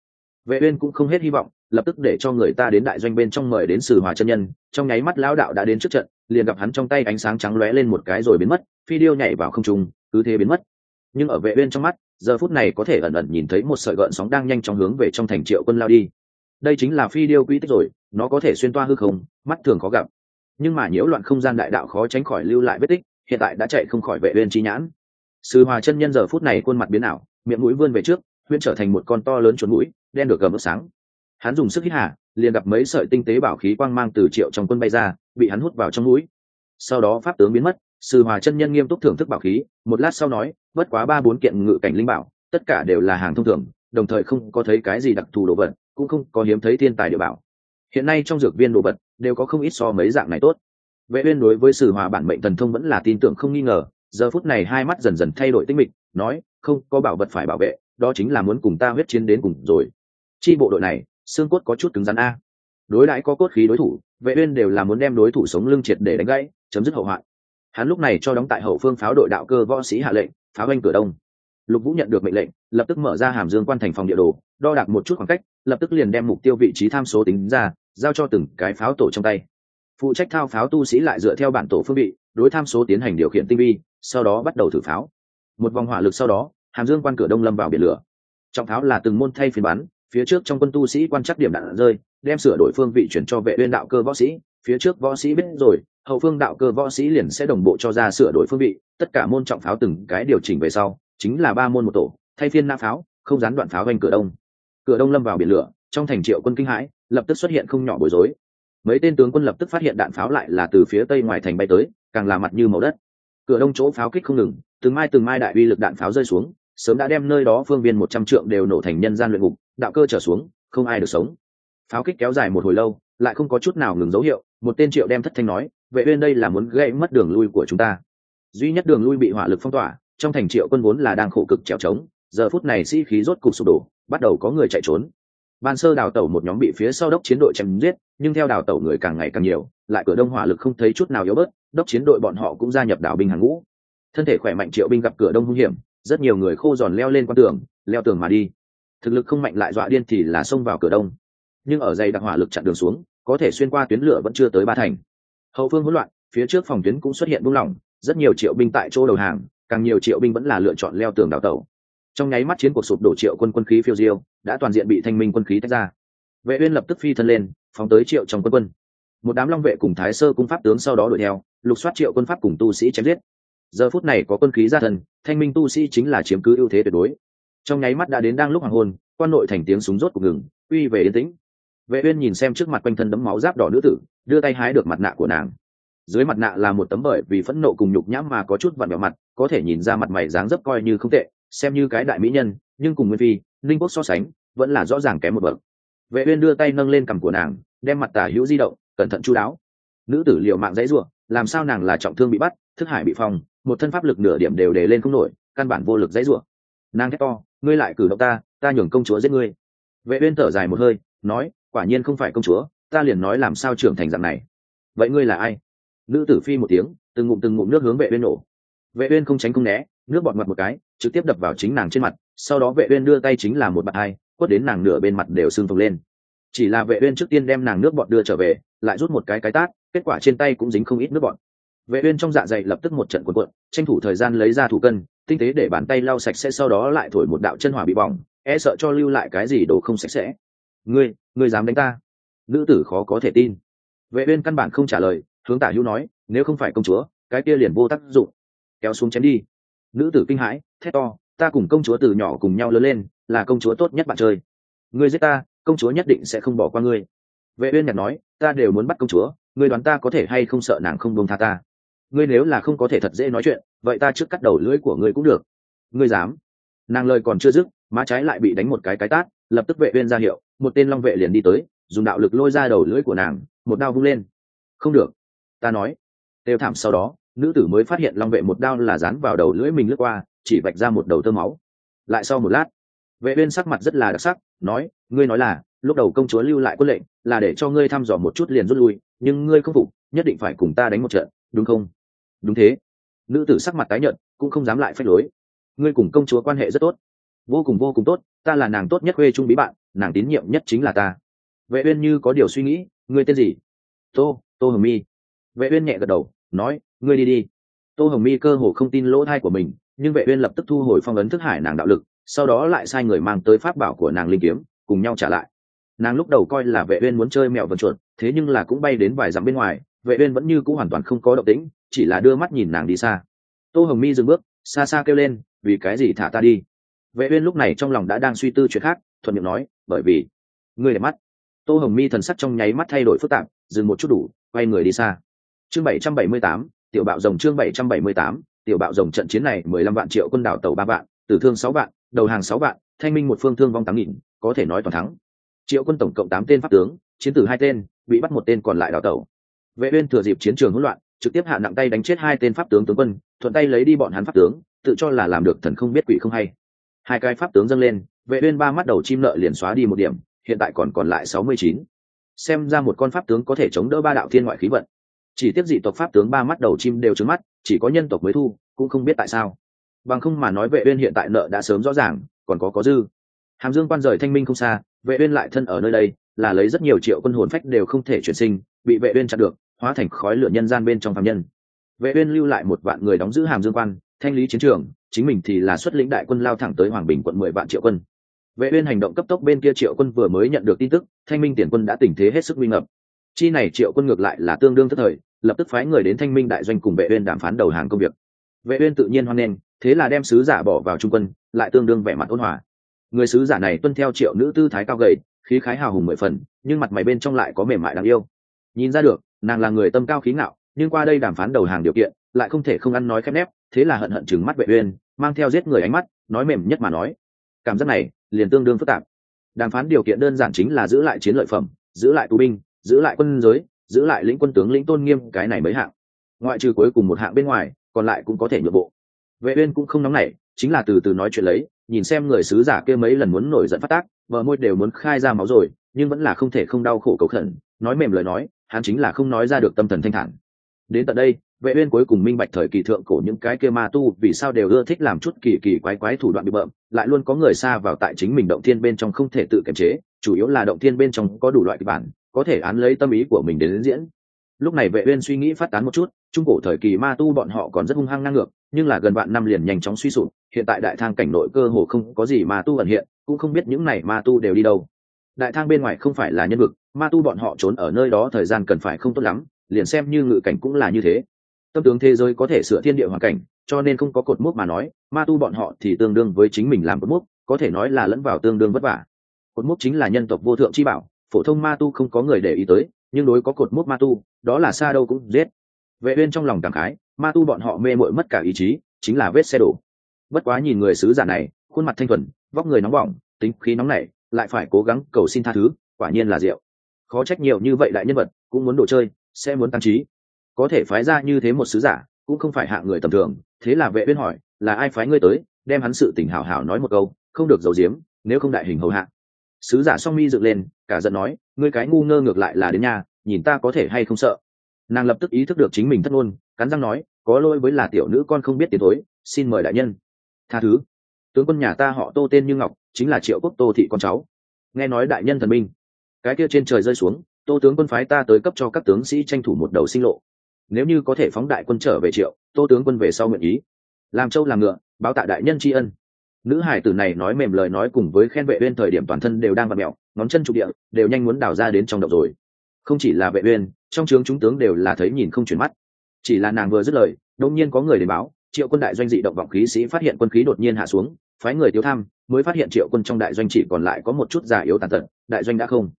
Vệ uyên cũng không hết hy vọng, lập tức để cho người ta đến đại doanh bên trong mời đến sử hòa chân nhân. Trong nháy mắt lão đạo đã đến trước trận, liền gặp hắn trong tay ánh sáng trắng lóe lên một cái rồi biến mất, phi điêu nhảy vào không trung, cứ thế biến mất. Nhưng ở vệ uyên trong mắt, giờ phút này có thể ẩn ẩn nhìn thấy một sợi gợn sóng đang nhanh chóng hướng về trong thành triệu quân lao đi. Đây chính là phi điêu quỹ tích rồi, nó có thể xuyên toa hư không, mắt thường khó gặp. Nhưng mà nhiễu loạn không gian đại đạo khó tránh khỏi lưu lại vết tích, hiện tại đã chạy không khỏi vệ uyên chi nhãn. Sư hòa chân nhân giờ phút này khuôn mặt biến ảo miệng mũi vươn về trước huyên trở thành một con to lớn chuột mũi, đen được gầm ớt sáng. Hắn dùng sức hít hà, liền gặp mấy sợi tinh tế bảo khí quang mang từ triệu trong quân bay ra, bị hắn hút vào trong mũi. Sau đó pháp tướng biến mất, sư hòa chân nhân nghiêm túc thưởng thức bảo khí, một lát sau nói, bất quá ba bốn kiện ngự cảnh linh bảo, tất cả đều là hàng thông thường, đồng thời không có thấy cái gì đặc thù đồ vật, cũng không có hiếm thấy thiên tài địa bảo. Hiện nay trong dược viên đồ vật đều có không ít so mấy dạng này tốt. Vệ uyên đối với sử hòa bản mệnh thần thông vẫn là tin tưởng không nghi ngờ, giờ phút này hai mắt dần dần thay đổi tinh mịch, nói không có bảo vật phải bảo vệ, đó chính là muốn cùng ta huyết chiến đến cùng rồi. Chi bộ đội này, xương cốt có chút cứng rắn a. Đối đãi có cốt khí đối thủ, vệ uyên đều là muốn đem đối thủ sống lưng triệt để đánh gãy, chấm dứt hậu hoạn. Hắn lúc này cho đóng tại hậu phương pháo đội đạo cơ võ sĩ hạ lệnh, pháo anh cửa đông. Lục vũ nhận được mệnh lệnh, lập tức mở ra hàm dương quan thành phòng địa đồ, đo đạc một chút khoảng cách, lập tức liền đem mục tiêu vị trí tham số tính ra, giao cho từng cái pháo tổ trong tay. Phụ trách thao pháo tu sĩ lại dựa theo bản tổ phương vị, đối tham số tiến hành điều khiển tinh vi, sau đó bắt đầu thử pháo một vòng hỏa lực sau đó, hàm dương quan cửa đông lâm vào biển lửa. Trọng tháo là từng môn thay phiên bắn, phía trước trong quân tu sĩ quan chắc điểm đạn rơi, đem sửa đổi phương vị chuyển cho vệ uyên đạo cơ võ sĩ, phía trước võ sĩ biết rồi, hậu phương đạo cơ võ sĩ liền sẽ đồng bộ cho ra sửa đổi phương vị, tất cả môn trọng pháo từng cái điều chỉnh về sau, chính là ba môn một tổ, thay phiên nã pháo, không gián đoạn pháo quanh cửa đông. Cửa đông lâm vào biển lửa, trong thành triệu quân kinh hãi, lập tức xuất hiện không nhỏ bối rối. Mấy tên tướng quân lập tức phát hiện đạn pháo lại là từ phía tây ngoài thành bay tới, càng là mặt như màu đất cửa đông chỗ pháo kích không ngừng, từng mai từng mai đại uy lực đạn pháo rơi xuống, sớm đã đem nơi đó phương viên một trăm trượng đều nổ thành nhân gian luyện ngục, đạo cơ trở xuống, không ai được sống. Pháo kích kéo dài một hồi lâu, lại không có chút nào ngừng dấu hiệu, một tên triệu đem thất thanh nói, vệ uyên đây là muốn gây mất đường lui của chúng ta. Duy nhất đường lui bị hỏa lực phong tỏa, trong thành triệu quân vốn là đang khổ cực trèo trống, giờ phút này sĩ khí rốt cục sụp đổ, bắt đầu có người chạy trốn. Ban sơ đào tẩu một nhóm bị phía sau đốc chiến đội chém giết, nhưng theo đào tẩu người càng ngày càng nhiều, lại cửa đông hỏa lực không thấy chút nào yếu bớt đốc chiến đội bọn họ cũng gia nhập đảo binh hàng ngũ. Thân thể khỏe mạnh triệu binh gặp cửa đông hung hiểm, rất nhiều người khô giòn leo lên quan tường, leo tường mà đi. Thực lực không mạnh lại dọa điên thì là xông vào cửa đông. Nhưng ở dây đặc hỏa lực chặn đường xuống, có thể xuyên qua tuyến lửa vẫn chưa tới ba thành. Hậu phương hỗn loạn, phía trước phòng tuyến cũng xuất hiện buông lỏng, rất nhiều triệu binh tại chỗ đầu hàng, càng nhiều triệu binh vẫn là lựa chọn leo tường đào tẩu. Trong nháy mắt chiến cuộc sụp đổ triệu quân quân khí phiêu diêu, đã toàn diện bị thanh minh quân khí tách ra. Vệ uyên lập tức phi thân lên, phóng tới triệu trong quân quân một đám long vệ cùng thái sơ cung pháp tướng sau đó đuổi theo, lục soát triệu quân pháp cùng tu sĩ chém giết. Giờ phút này có quân khí ra thần, thanh minh tu sĩ chính là chiếm cứ ưu thế tuyệt đối. Trong nháy mắt đã đến đang lúc hoàng hôn, quan nội thành tiếng súng rốt của ngừng, uy về yên tĩnh. Vệ uyên nhìn xem trước mặt quanh thân đấm máu giáp đỏ nữ tử, đưa tay hái được mặt nạ của nàng. Dưới mặt nạ là một tấm bởi vì phẫn nộ cùng nhục nhãm mà có chút vặn vẹo mặt, có thể nhìn ra mặt mày dáng dấp coi như không tệ, xem như cái đại mỹ nhân, nhưng cùng nguyên phi linh quốc so sánh, vẫn là rõ ràng kém một bậc. Vệ uyên đưa tay nâng lên cằm của nàng, đem mặt tả hữu di động cẩn thận chu đáo. Nữ tử liều mạng dãy rủa, làm sao nàng là trọng thương bị bắt, thức hải bị phong, một thân pháp lực nửa điểm đều để lên không nổi, căn bản vô lực dãy rủa. Nàng thét to, ngươi lại cử động ta ta nhường công chúa giết ngươi. Vệ uyên thở dài một hơi, nói, quả nhiên không phải công chúa, ta liền nói làm sao trưởng thành dạng này. Vậy ngươi là ai? Nữ tử phi một tiếng, từng ngụm từng ngụm nước hướng vệ uyên nổ. Vệ uyên không tránh không né, nước bọt mặt một cái, trực tiếp đập vào chính nàng trên mặt, sau đó vệ uyên đưa tay chính là một bạt hai, quất đến nàng nửa bên mặt đều sưng phồng lên chỉ là vệ uyên trước tiên đem nàng nước bọt đưa trở về, lại rút một cái cái tát, kết quả trên tay cũng dính không ít nước bọt. Vệ uyên trong dạ dày lập tức một trận cuộn cuộn, tranh thủ thời gian lấy ra thủ cân, tinh tế để bàn tay lau sạch sẽ sau đó lại thổi một đạo chân hỏa bị bỏng e sợ cho lưu lại cái gì đồ không sạch sẽ. Ngươi ngươi dám đánh ta? Nữ tử khó có thể tin. Vệ uyên căn bản không trả lời, hướng tả hữu nói, nếu không phải công chúa, cái kia liền vô tác dụng. Kéo xuống chém đi. Nữ tử kinh hãi, thét to, ta cùng công chúa từ nhỏ cùng nhau lớn lên, là công chúa tốt nhất bạn chơi. Ngươi giết ta công chúa nhất định sẽ không bỏ qua ngươi. Vệ uyên nhạt nói, ta đều muốn bắt công chúa, ngươi đoán ta có thể hay không sợ nàng không buông tha ta? Ngươi nếu là không có thể thật dễ nói chuyện, vậy ta trước cắt đầu lưỡi của ngươi cũng được. Ngươi dám? Nàng lời còn chưa dứt, má trái lại bị đánh một cái cái tát, lập tức vệ uyên ra hiệu, một tên long vệ liền đi tới, dùng đạo lực lôi ra đầu lưỡi của nàng, một đao vung lên. Không được. Ta nói. Tiêu thảm sau đó, nữ tử mới phát hiện long vệ một đao là dán vào đầu lưỡi mình lướt qua, chỉ vạch ra một đầu tơ máu. Lại sau một lát vệ uyên sắc mặt rất là đặc sắc, nói, ngươi nói là, lúc đầu công chúa lưu lại quân lệnh là để cho ngươi thăm dò một chút liền rút lui, nhưng ngươi không phục, nhất định phải cùng ta đánh một trận, đúng không? Đúng thế. Nữ tử sắc mặt tái nhợt, cũng không dám lại phách lối. Ngươi cùng công chúa quan hệ rất tốt, vô cùng vô cùng tốt, ta là nàng tốt nhất khuê trung bí bạn, nàng tín nhiệm nhất chính là ta. Vệ uyên như có điều suy nghĩ, ngươi tên gì? Tô tô hồng mi. Vệ uyên nhẹ gật đầu, nói, ngươi đi đi. Tô hồng mi cơ hồ không tin lỗ thay của mình, nhưng vệ uyên lập tức thu hồi phong ấn thức hải nàng đạo lực sau đó lại sai người mang tới pháp bảo của nàng linh kiếm cùng nhau trả lại. Nàng lúc đầu coi là vệ uyên muốn chơi mèo vần chuột thế nhưng là cũng bay đến vài dặm bên ngoài vệ uyên vẫn như cũ hoàn toàn không có động tĩnh chỉ là đưa mắt nhìn nàng đi xa. Tô hồng mi dừng bước xa xa kêu lên vì cái gì thả ta đi? Vệ uyên lúc này trong lòng đã đang suy tư chuyện khác thuận miệng nói bởi vì ngươi để mắt. Tô hồng mi thần sắc trong nháy mắt thay đổi phức tạp dừng một chút đủ quay người đi xa. Chương 778, tiểu bạo rồng chương 778, tiểu bạo rồng trận chiến này 15 vạn triệu quân đảo tàu ba vạn tử thương 6 vạn đầu hàng 6 vạn, thanh minh một phương thương vong tám nghìn, có thể nói toàn thắng. Triệu quân tổng cộng tám tên pháp tướng, chiến tử hai tên, bị bắt một tên còn lại đào tẩu. Vệ uyên thừa dịp chiến trường hỗn loạn, trực tiếp hạ nặng tay đánh chết hai tên pháp tướng tướng quân, thuận tay lấy đi bọn hắn pháp tướng, tự cho là làm được thần không biết quỷ không hay. Hai cái pháp tướng dâng lên, vệ uyên ba mắt đầu chim nợ liền xóa đi một điểm, hiện tại còn còn lại 69. xem ra một con pháp tướng có thể chống đỡ ba đạo thiên ngoại khí vận. Chỉ tiếp dị tộc pháp tướng ba mắt đầu chim đều trướng mắt, chỉ có nhân tộc mới thu, cũng không biết tại sao bằng không mà nói vệ uyên hiện tại nợ đã sớm rõ ràng, còn có có dư. Hàm dương quan rời thanh minh không xa, vệ uyên lại thân ở nơi đây, là lấy rất nhiều triệu quân hồn phách đều không thể chuyển sinh, bị vệ uyên chặn được, hóa thành khói lửa nhân gian bên trong phàm nhân. Vệ uyên lưu lại một vạn người đóng giữ hàm dương quan, thanh lý chiến trường, chính mình thì là xuất lĩnh đại quân lao thẳng tới hoàng bình quận mười vạn triệu quân. Vệ uyên hành động cấp tốc bên kia triệu quân vừa mới nhận được tin tức, thanh minh tiền quân đã tình thế hết sức nguy ngập. Chi này triệu quân ngược lại là tương đương thất thời, lập tức phái người đến thanh minh đại doanh cùng vệ uyên đàm phán đầu hàng công việc. Vệ uyên tự nhiên hoan nghênh thế là đem sứ giả bỏ vào trung quân, lại tương đương vẻ mặt ôn hòa. Người sứ giả này tuân theo triệu nữ tư thái cao gầy, khí khái hào hùng mười phần, nhưng mặt mày bên trong lại có mềm mại đáng yêu. Nhìn ra được, nàng là người tâm cao khí ngạo, nhưng qua đây đàm phán đầu hàng điều kiện, lại không thể không ăn nói khép nép, thế là hận hận chừng mắt vệ uyên, mang theo giết người ánh mắt, nói mềm nhất mà nói. Cảm giác này, liền tương đương phức tạp. Đàm phán điều kiện đơn giản chính là giữ lại chiến lợi phẩm, giữ lại tù binh, giữ lại quân giới, giữ lại lĩnh quân tướng lĩnh tôn nghiêm, cái này mới hạng. Ngoại trừ cuối cùng một hạng bên ngoài, còn lại cũng có thể nhượng bộ vệ uyên cũng không nóng nảy chính là từ từ nói chuyện lấy nhìn xem người sứ giả kia mấy lần muốn nổi giận phát tác vợ môi đều muốn khai ra máu rồi nhưng vẫn là không thể không đau khổ cầu khẩn nói mềm lời nói hắn chính là không nói ra được tâm thần thanh thản. Đến tận đây vệ uyên cuối cùng minh bạch thời kỳ thượng cổ những cái kia ma tu vì sao đều ưa thích làm chút kỳ kỳ quái quái thủ đoạn bị bợm lại luôn có người xa vào tại chính mình động thiên bên trong không thể tự kiềm chế chủ yếu là động thiên bên trong có đủ loại kịch bản có thể án lấy tâm ý của mình đến, đến diễn lúc này vệ uyên suy nghĩ phát tán một chút, trung cổ thời kỳ ma tu bọn họ còn rất hung hăng ngang ngược, nhưng là gần vạn năm liền nhanh chóng suy sụp, hiện tại đại thang cảnh nội cơ hồ không có gì ma tu ẩn hiện, cũng không biết những này ma tu đều đi đâu. Đại thang bên ngoài không phải là nhân vực, ma tu bọn họ trốn ở nơi đó thời gian cần phải không tốt lắm, liền xem như ngự cảnh cũng là như thế. Tâm tướng thế giới có thể sửa thiên địa hoàn cảnh, cho nên không có cột mốc mà nói, ma tu bọn họ thì tương đương với chính mình làm cột mốc, có thể nói là lẫn vào tương đương vất vả. Cột mốc chính là nhân tộc vô thượng chi bảo, phổ thông ma tu không có người để ý tới nhưng đối có cột mút ma tu, đó là xa đâu cũng giết. Vệ uyên trong lòng cảm khái, ma tu bọn họ mê muội mất cả ý chí, chính là vết xe đổ. Bất quá nhìn người sứ giả này, khuôn mặt thanh thuần, vóc người nóng bỏng, tính khí nóng nảy, lại phải cố gắng cầu xin tha thứ, quả nhiên là rượu. Khó trách nhiều như vậy đại nhân vật, cũng muốn đồ chơi, sẽ muốn tăng trí. Có thể phái ra như thế một sứ giả, cũng không phải hạ người tầm thường, thế là vệ uyên hỏi, là ai phái ngươi tới, đem hắn sự tình hảo hảo nói một câu, không được giấu giếm, nếu không đại hình hầu hạ. Sứ giả song mi dựng lên, cả giận nói ngươi cái ngu ngơ ngược lại là đến nhà, nhìn ta có thể hay không sợ. Nàng lập tức ý thức được chính mình thất ngôn, cắn răng nói, có lỗi với là tiểu nữ con không biết tiền tối xin mời đại nhân. Tha thứ. Tướng quân nhà ta họ tô tên như ngọc, chính là triệu quốc tô thị con cháu. Nghe nói đại nhân thần minh. Cái kia trên trời rơi xuống, tô tướng quân phái ta tới cấp cho các tướng sĩ tranh thủ một đầu sinh lộ. Nếu như có thể phóng đại quân trở về triệu, tô tướng quân về sau nguyện ý. Làm châu làm ngựa, báo tạ đại nhân tri ân. Nữ hải tử này nói mềm lời nói cùng với khen vệ bên thời điểm toàn thân đều đang bật mẹo ngón chân trục địa, đều nhanh muốn đào ra đến trong động rồi. Không chỉ là vệ uyên, trong trướng chúng tướng đều là thấy nhìn không chuyển mắt. Chỉ là nàng vừa dứt lời, đột nhiên có người đến báo, triệu quân đại doanh dị động vọng khí sĩ phát hiện quân khí đột nhiên hạ xuống, phái người tiêu tham, mới phát hiện triệu quân trong đại doanh chỉ còn lại có một chút già yếu tàn tật, đại doanh đã không.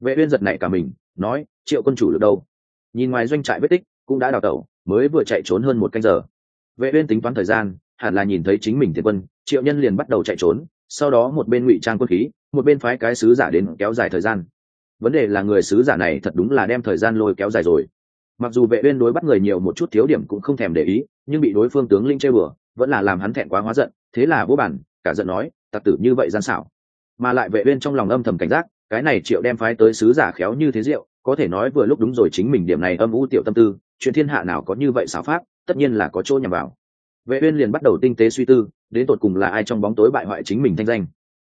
Vệ uyên giật nảy cả mình, nói, triệu quân chủ lực đâu? Nhìn ngoài doanh trại vết tích, cũng đã đào tẩu, mới vừa chạy trốn hơn một canh giờ. Vệ uyên tính toán thời gian, hẳn là nhìn thấy chính mình thiên quân, triệu nhân liền bắt đầu chạy trốn sau đó một bên ngụy trang quân khí, một bên phái cái sứ giả đến kéo dài thời gian. Vấn đề là người sứ giả này thật đúng là đem thời gian lôi kéo dài rồi. Mặc dù vệ uyên đối bắt người nhiều một chút thiếu điểm cũng không thèm để ý, nhưng bị đối phương tướng linh chơi bừa, vẫn là làm hắn thẹn quá hóa giận, thế là vô bản, cả giận nói, tặc tử như vậy gian xảo. Mà lại vệ uyên trong lòng âm thầm cảnh giác, cái này triệu đem phái tới sứ giả khéo như thế rượu có thể nói vừa lúc đúng rồi chính mình điểm này âm u tiểu tâm tư, chuyện thiên hạ nào có như vậy xảo pháp, tất nhiên là có chỗ nhằm vào. Vệ uyên liền bắt đầu tinh tế suy tư đến tột cùng là ai trong bóng tối bại hoại chính mình thanh danh.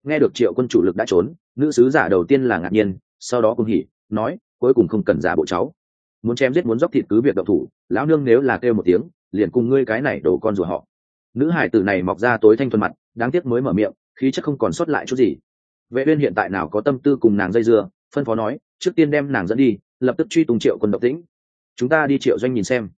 Nghe được triệu quân chủ lực đã trốn, nữ sứ giả đầu tiên là ngạc nhiên, sau đó cùng hỉ, nói, cuối cùng không cần giả bộ cháu. Muốn chém giết muốn dốc thịt cứ việc độc thủ, lão nương nếu là kêu một tiếng, liền cùng ngươi cái này đổ con rùa họ. Nữ hải tử này mọc ra tối thanh thuần mặt, đáng tiếc mới mở miệng, khí chất không còn sót lại chút gì. Vệ uyên hiện tại nào có tâm tư cùng nàng dây dưa, phân phó nói, trước tiên đem nàng dẫn đi, lập tức truy tung triệu quân độc tĩnh. Chúng ta đi triệu doanh nhìn xem.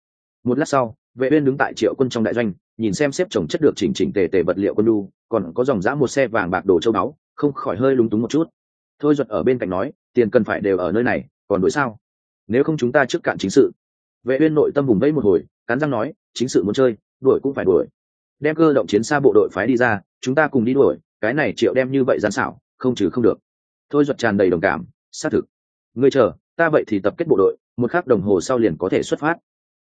Một lát sau, vệ uyên đứng tại triệu quân trong đại doanh nhìn xem xếp chồng chất được chỉnh chỉnh tề tề vật liệu quân lu còn có dòng dã một xe vàng bạc đồ châu báu, không khỏi hơi lúng túng một chút. Thôi duật ở bên cạnh nói, tiền cần phải đều ở nơi này, còn đuổi sao? Nếu không chúng ta trước cạn chính sự. Vệ uyên nội tâm vùng vẫy một hồi, cắn răng nói, chính sự muốn chơi, đuổi cũng phải đuổi. Đem cơ động chiến xa bộ đội phái đi ra, chúng ta cùng đi đuổi, cái này triệu đem như vậy gian xảo, không trừ không được. Thôi duật tràn đầy đồng cảm, xác thực. Ngươi chờ, ta vậy thì tập kết bộ đội, một khắc đồng hồ sau liền có thể xuất phát.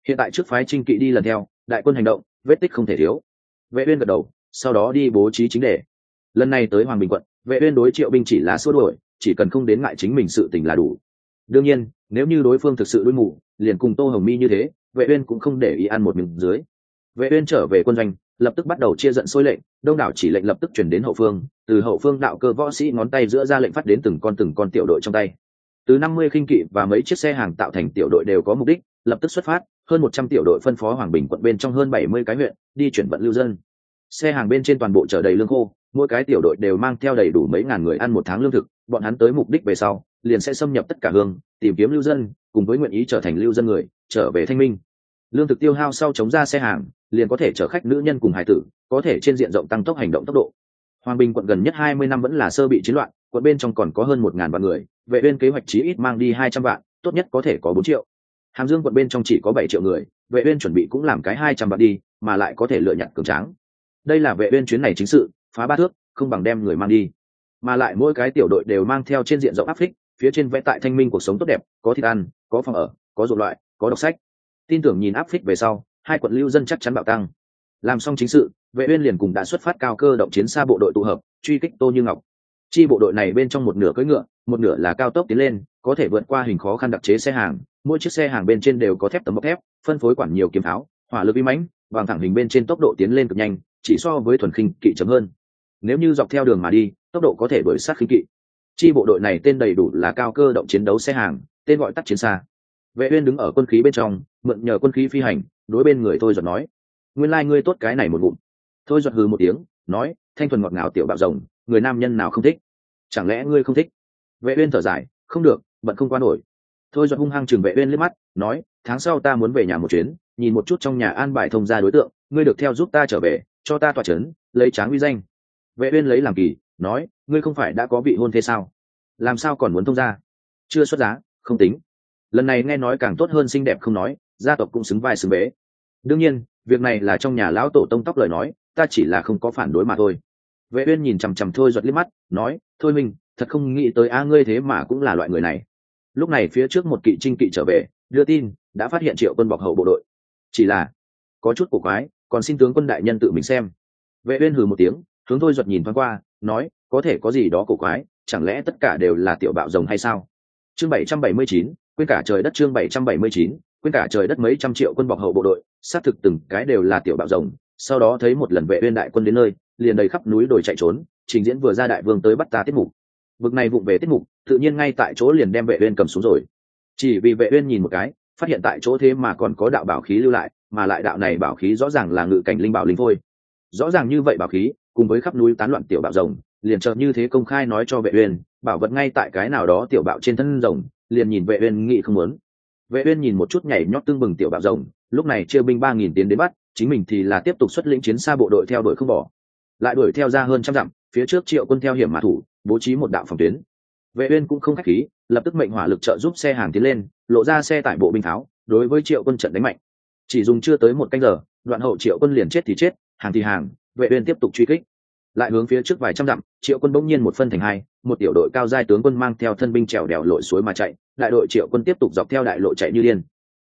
Hiện tại trước phái trinh kỵ đi lần theo, đại quân hành động vết tích không thể thiếu. Vệ uyên gật đầu, sau đó đi bố trí chính đề. Lần này tới hoàng bình quận, vệ uyên đối triệu binh chỉ là xua đuổi, chỉ cần không đến ngại chính mình sự tình là đủ. Đương nhiên, nếu như đối phương thực sự đối mù, liền cùng tô hồng mi như thế, vệ uyên cũng không để ý ăn một miếng dưới. Vệ uyên trở về quân doanh, lập tức bắt đầu chia giận sôi lệnh, đông đảo chỉ lệnh lập tức chuyển đến hậu phương, từ hậu phương đạo cơ võ sĩ ngón tay giữa ra lệnh phát đến từng con từng con tiểu đội trong tay. Từ 50 khinh kỵ và mấy chiếc xe hàng tạo thành tiểu đội đều có mục đích, lập tức xuất phát hơn 100 tiểu đội phân phó hoàng bình quận bên trong hơn 70 cái huyện, đi chuyển vận lưu dân. Xe hàng bên trên toàn bộ chở đầy lương khô, mỗi cái tiểu đội đều mang theo đầy đủ mấy ngàn người ăn một tháng lương thực, bọn hắn tới mục đích về sau, liền sẽ xâm nhập tất cả hương, tìm kiếm lưu dân, cùng với nguyện ý trở thành lưu dân người, trở về thanh minh. Lương thực tiêu hao sau chống ra xe hàng, liền có thể chở khách nữ nhân cùng hải tử, có thể trên diện rộng tăng tốc hành động tốc độ. Hoàng bình quận gần nhất hai mươi năm vẫn là sơ bị chiến loạn, quận bên trong còn có hơn một ngàn vạn người, vệ uyên kế hoạch chí ít mang đi hai trăm vạn, tốt nhất có thể có bốn triệu hàm dương quận bên trong chỉ có bảy triệu người, vệ uyên chuẩn bị cũng làm cái hai trăm vạn đi, mà lại có thể lựa nhặt cường tráng. Đây là vệ uyên chuyến này chính sự, phá ba thước, không bằng đem người mang đi. Mà lại mỗi cái tiểu đội đều mang theo trên diện rộng áp phích, phía trên vẽ tại thanh minh cuộc sống tốt đẹp, có thịt ăn, có phòng ở, có ruộng loại, có đọc sách. Tin tưởng nhìn áp phích về sau, hai quận lưu dân chắc chắn bạo tăng. Làm xong chính sự, vệ uyên liền cùng đã xuất phát cao cơ động chiến xa bộ đội tụ hợp, truy kích tô như ngọc. Chi bộ đội này bên trong một nửa cưỡi ngựa, một nửa là cao tốc tiến lên, có thể vượt qua hình khó khăn đặc chế xe hàng mỗi chiếc xe hàng bên trên đều có thép tấm bọc thép, phân phối quản nhiều kiếm tháo hỏa lực vi mãnh, vàng thẳng hình bên trên tốc độ tiến lên cực nhanh, chỉ so với thuần khinh kỵ chậm hơn. Nếu như dọc theo đường mà đi, tốc độ có thể đuổi sát khinh kỵ. Chi bộ đội này tên đầy đủ là cao cơ động chiến đấu xe hàng, tên gọi tắt chiến xa. Vệ uyên đứng ở quân khí bên trong, mượn nhờ quân khí phi hành, đối bên người thôi giật nói, nguyên lai like ngươi tốt cái này một ngụm. Thôi giật hừ một tiếng, nói, thanh thuần ngọt ngào tiểu bạo rồng, người nam nhân nào không thích? Chẳng lẽ ngươi không thích? Vệ uyên thở dài, không được, bận không qua nổi thôi giọt hung hăng trường vệ uyên liếc mắt, nói, tháng sau ta muốn về nhà một chuyến, nhìn một chút trong nhà an bài thông gia đối tượng, ngươi được theo giúp ta trở về, cho ta tỏa chấn lấy tráng uy danh. Vệ uyên lấy làm kỳ, nói, ngươi không phải đã có vị hôn thế sao? Làm sao còn muốn thông gia? Chưa xuất giá, không tính. Lần này nghe nói càng tốt hơn xinh đẹp không nói, gia tộc cũng xứng vai xứng bế. Đương nhiên, việc này là trong nhà lão tổ tông tóc lời nói, ta chỉ là không có phản đối mà thôi. Vệ uyên nhìn chằm chằm thôi giật liếc mắt, nói, thôi mình thật không nghĩ tới a, ngươi thế mà cũng là loại người này lúc này phía trước một kỵ trinh kỵ trở về đưa tin đã phát hiện triệu quân bọc hậu bộ đội. Chỉ là có chút cổ quái còn xin tướng quân đại nhân tự mình xem. Vệ uyên hừ một tiếng hướng thôi giật nhìn thoáng qua nói có thể có gì đó cổ quái chẳng lẽ tất cả đều là tiểu bạo rồng hay sao? Chương 779, quên cả trời đất chương 779, quên cả trời đất mấy trăm triệu quân bọc hậu bộ đội xác thực từng cái đều là tiểu bạo rồng. Sau đó thấy một lần vệ uyên đại quân đến nơi liền đầy khắp núi đồi chạy trốn trình diễn vừa ra đại vương tới bắt ta tiết mục. Bực này vụng về tiết mục, tự nhiên ngay tại chỗ liền đem vệ uyên cầm xuống rồi. Chỉ vì vệ uyên nhìn một cái, phát hiện tại chỗ thế mà còn có đạo bảo khí lưu lại, mà lại đạo này bảo khí rõ ràng là ngự cảnh linh bảo linh thôi rõ ràng như vậy bảo khí, cùng với khắp núi tán loạn tiểu bạo rồng, liền chợt như thế công khai nói cho vệ uyên, bảo vật ngay tại cái nào đó tiểu bạo trên thân rồng, liền nhìn vệ uyên nghĩ không muốn. Vệ uyên nhìn một chút nhảy nhót tương bừng tiểu bạo rồng, lúc này chia binh ba nghìn tiến đến bắt, chính mình thì là tiếp tục xuất lĩnh chiến xa bộ đội theo đuổi không bỏ. Lại đuổi theo ra hơn trăm dặm, phía trước triệu quân theo hiểm mã thủ bố trí một đạo phòng tuyến. Vệ uyên cũng không khách khí, lập tức mệnh hỏa lực trợ giúp xe hàng tiến lên, lộ ra xe tải bộ binh tháo đối với triệu quân trận đánh mạnh. Chỉ dùng chưa tới một canh giờ, đoạn hậu triệu quân liền chết thì chết, hàng thì hàng, vệ uyên tiếp tục truy kích. Lại hướng phía trước vài trăm dặm, triệu quân bỗng nhiên một phân thành hai, một tiểu đội cao giai tướng quân mang theo thân binh trèo đèo lội suối mà chạy, đại đội triệu quân tiếp tục dọc theo đại lộ chạy như điên.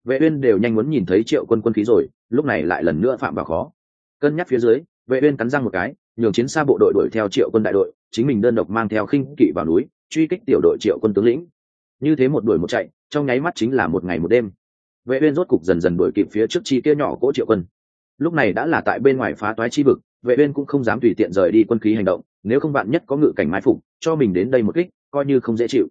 Vệ uyên đều nhanh muốn nhìn thấy triệu quân quân khí rồi, lúc này lại lần nữa phạm vào khó. Cân nhắc phía dưới, vệ uyên cắn răng một cái nhường chiến xa bộ đội đuổi theo triệu quân đại đội, chính mình đơn độc mang theo khinh kỵ vào núi, truy kích tiểu đội triệu quân tướng lĩnh. Như thế một đuổi một chạy, trong nháy mắt chính là một ngày một đêm. Vệ uyên rốt cục dần dần đuổi kịp phía trước chi kia nhỏ cỗ triệu quân. Lúc này đã là tại bên ngoài phá toái chi vực, vệ uyên cũng không dám tùy tiện rời đi quân khí hành động, nếu không bạn nhất có ngự cảnh mai phục, cho mình đến đây một kích, coi như không dễ chịu.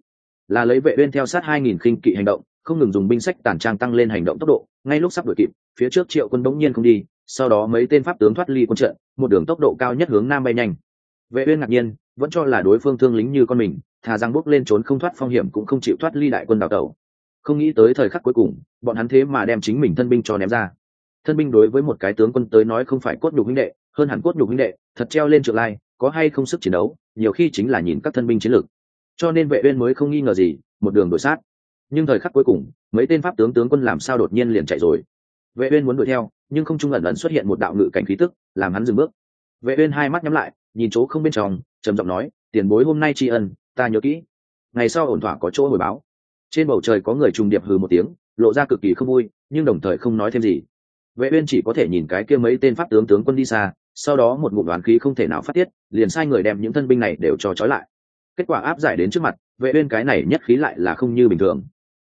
Là lấy vệ uyên theo sát 2.000 khinh kỵ hành động, không ngừng dùng binh sách tàn trang tăng lên hành động tốc độ, ngay lúc sắp đuổi kịp, phía trước triệu quân đống nhiên không đi sau đó mấy tên pháp tướng thoát ly quân trận, một đường tốc độ cao nhất hướng nam bay nhanh. Vệ uyên ngạc nhiên, vẫn cho là đối phương thương lính như con mình, thà rằng bước lên trốn không thoát phong hiểm cũng không chịu thoát ly đại quân đào tẩu. Không nghĩ tới thời khắc cuối cùng, bọn hắn thế mà đem chính mình thân binh cho ném ra. Thân binh đối với một cái tướng quân tới nói không phải cốt nhục huynh đệ, hơn hẳn cốt nhục huynh đệ, thật treo lên trượng lai, có hay không sức chiến đấu, nhiều khi chính là nhìn các thân binh chiến lược. Cho nên vệ uyên mới không nghi ngờ gì, một đường đuổi sát. Nhưng thời khắc cuối cùng, mấy tên pháp tướng tướng quân làm sao đột nhiên liền chạy rồi? Vệ uyên muốn đuổi theo nhưng không trung ẩn ẩn xuất hiện một đạo ngự cảnh khí tức, làm hắn dừng bước. Vệ uyên hai mắt nhắm lại, nhìn chỗ không bên trong, trầm giọng nói, tiền bối hôm nay tri ân, ta nhớ kỹ. Ngày sau ổn thỏa có chỗ hồi báo. Trên bầu trời có người trùng điệp hừ một tiếng, lộ ra cực kỳ không vui, nhưng đồng thời không nói thêm gì. Vệ uyên chỉ có thể nhìn cái kia mấy tên pháp tướng tướng quân đi xa, sau đó một ngụm đoán khí không thể nào phát tiết, liền sai người đem những thân binh này đều cho trói lại. Kết quả áp giải đến trước mặt, vệ uyên cái này nhất khí lại là không như bình thường.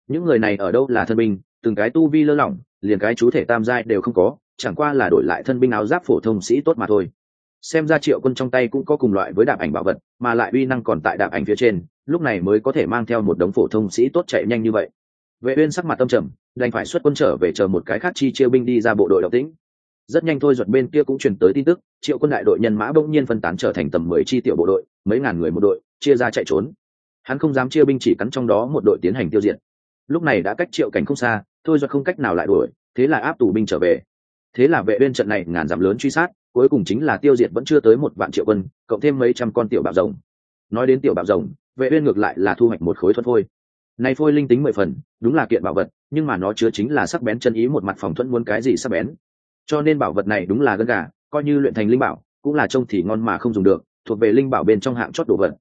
Những người này ở đâu là thân binh từng cái tu vi lơ lỏng, liền cái chú thể tam giai đều không có, chẳng qua là đổi lại thân binh áo giáp phổ thông sĩ tốt mà thôi. Xem ra triệu quân trong tay cũng có cùng loại với đạp ảnh bảo vật, mà lại uy năng còn tại đạp ảnh phía trên, lúc này mới có thể mang theo một đống phổ thông sĩ tốt chạy nhanh như vậy. Vệ uyên sắc mặt tâm trầm, đành phải xuất quân trở về chờ một cái khác chi chiêu binh đi ra bộ đội động tĩnh. Rất nhanh thôi ruột bên kia cũng truyền tới tin tức, triệu quân đại đội nhân mã bỗng nhiên phân tán trở thành tầm mười chi tiểu bộ đội, mấy ngàn người một đội, chia ra chạy trốn. Hắn không dám chia binh chỉ cắn trong đó một đội tiến hành tiêu diệt. Lúc này đã cách triệu cảnh không xa thôi do không cách nào lại đuổi, thế là áp tù binh trở về. Thế là vệ uyên trận này ngàn dặm lớn truy sát, cuối cùng chính là tiêu diệt vẫn chưa tới một vạn triệu quân, cộng thêm mấy trăm con tiểu bạo rồng. Nói đến tiểu bạo rồng, vệ uyên ngược lại là thu hoạch một khối thuần phôi. Này phôi linh tính mười phần, đúng là kiện bảo vật, nhưng mà nó chứa chính là sắc bén chân ý một mặt phòng thuẫn muốn cái gì sắc bén. Cho nên bảo vật này đúng là gân gà, coi như luyện thành linh bảo, cũng là trông thì ngon mà không dùng được, thuộc về linh bảo bên trong hạng chót đồ vật.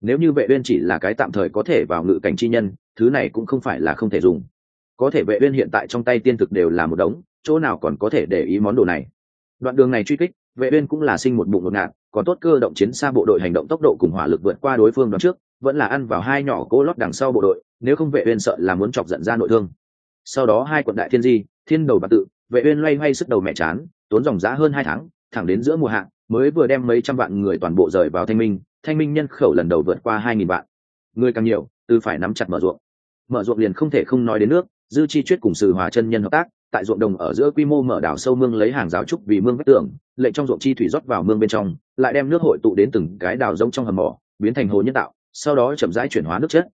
Nếu như vệ uyên chỉ là cái tạm thời có thể vào ngự cảnh chi nhân, thứ này cũng không phải là không thể dùng có thể vệ uyên hiện tại trong tay tiên thực đều là một đống, chỗ nào còn có thể để ý món đồ này. Đoạn đường này truy kích, vệ uyên cũng là sinh một bụng nỗi ngạt, còn tốt cơ động chiến xa bộ đội hành động tốc độ cùng hỏa lực vượt qua đối phương đoạn trước, vẫn là ăn vào hai nhỏ cố lót đằng sau bộ đội, nếu không vệ uyên sợ là muốn chọc giận ra nội thương. Sau đó hai quận đại thiên di, thiên đầu bạc tự, vệ uyên loay hoay sức đầu mẹ chán, tốn dòng giá hơn hai tháng, thẳng đến giữa mùa hạ, mới vừa đem mấy trăm vạn người toàn bộ rời vào thanh minh thanh minh nhân khẩu lần đầu vượt qua hai nghìn vạn. Người càng nhiều, từ phải nắm chặt mở ruộng. Mở ruộng liền không thể không nói đến nước dư chi chuyết cùng sử hòa chân nhân hợp tác, tại ruộng đồng ở giữa quy mô mở đảo sâu mương lấy hàng giáo trúc vì mương vách tường, lệnh trong ruộng chi thủy rót vào mương bên trong, lại đem nước hội tụ đến từng cái đào rông trong hầm mỏ, biến thành hồ nhân tạo, sau đó chậm rãi chuyển hóa nước chất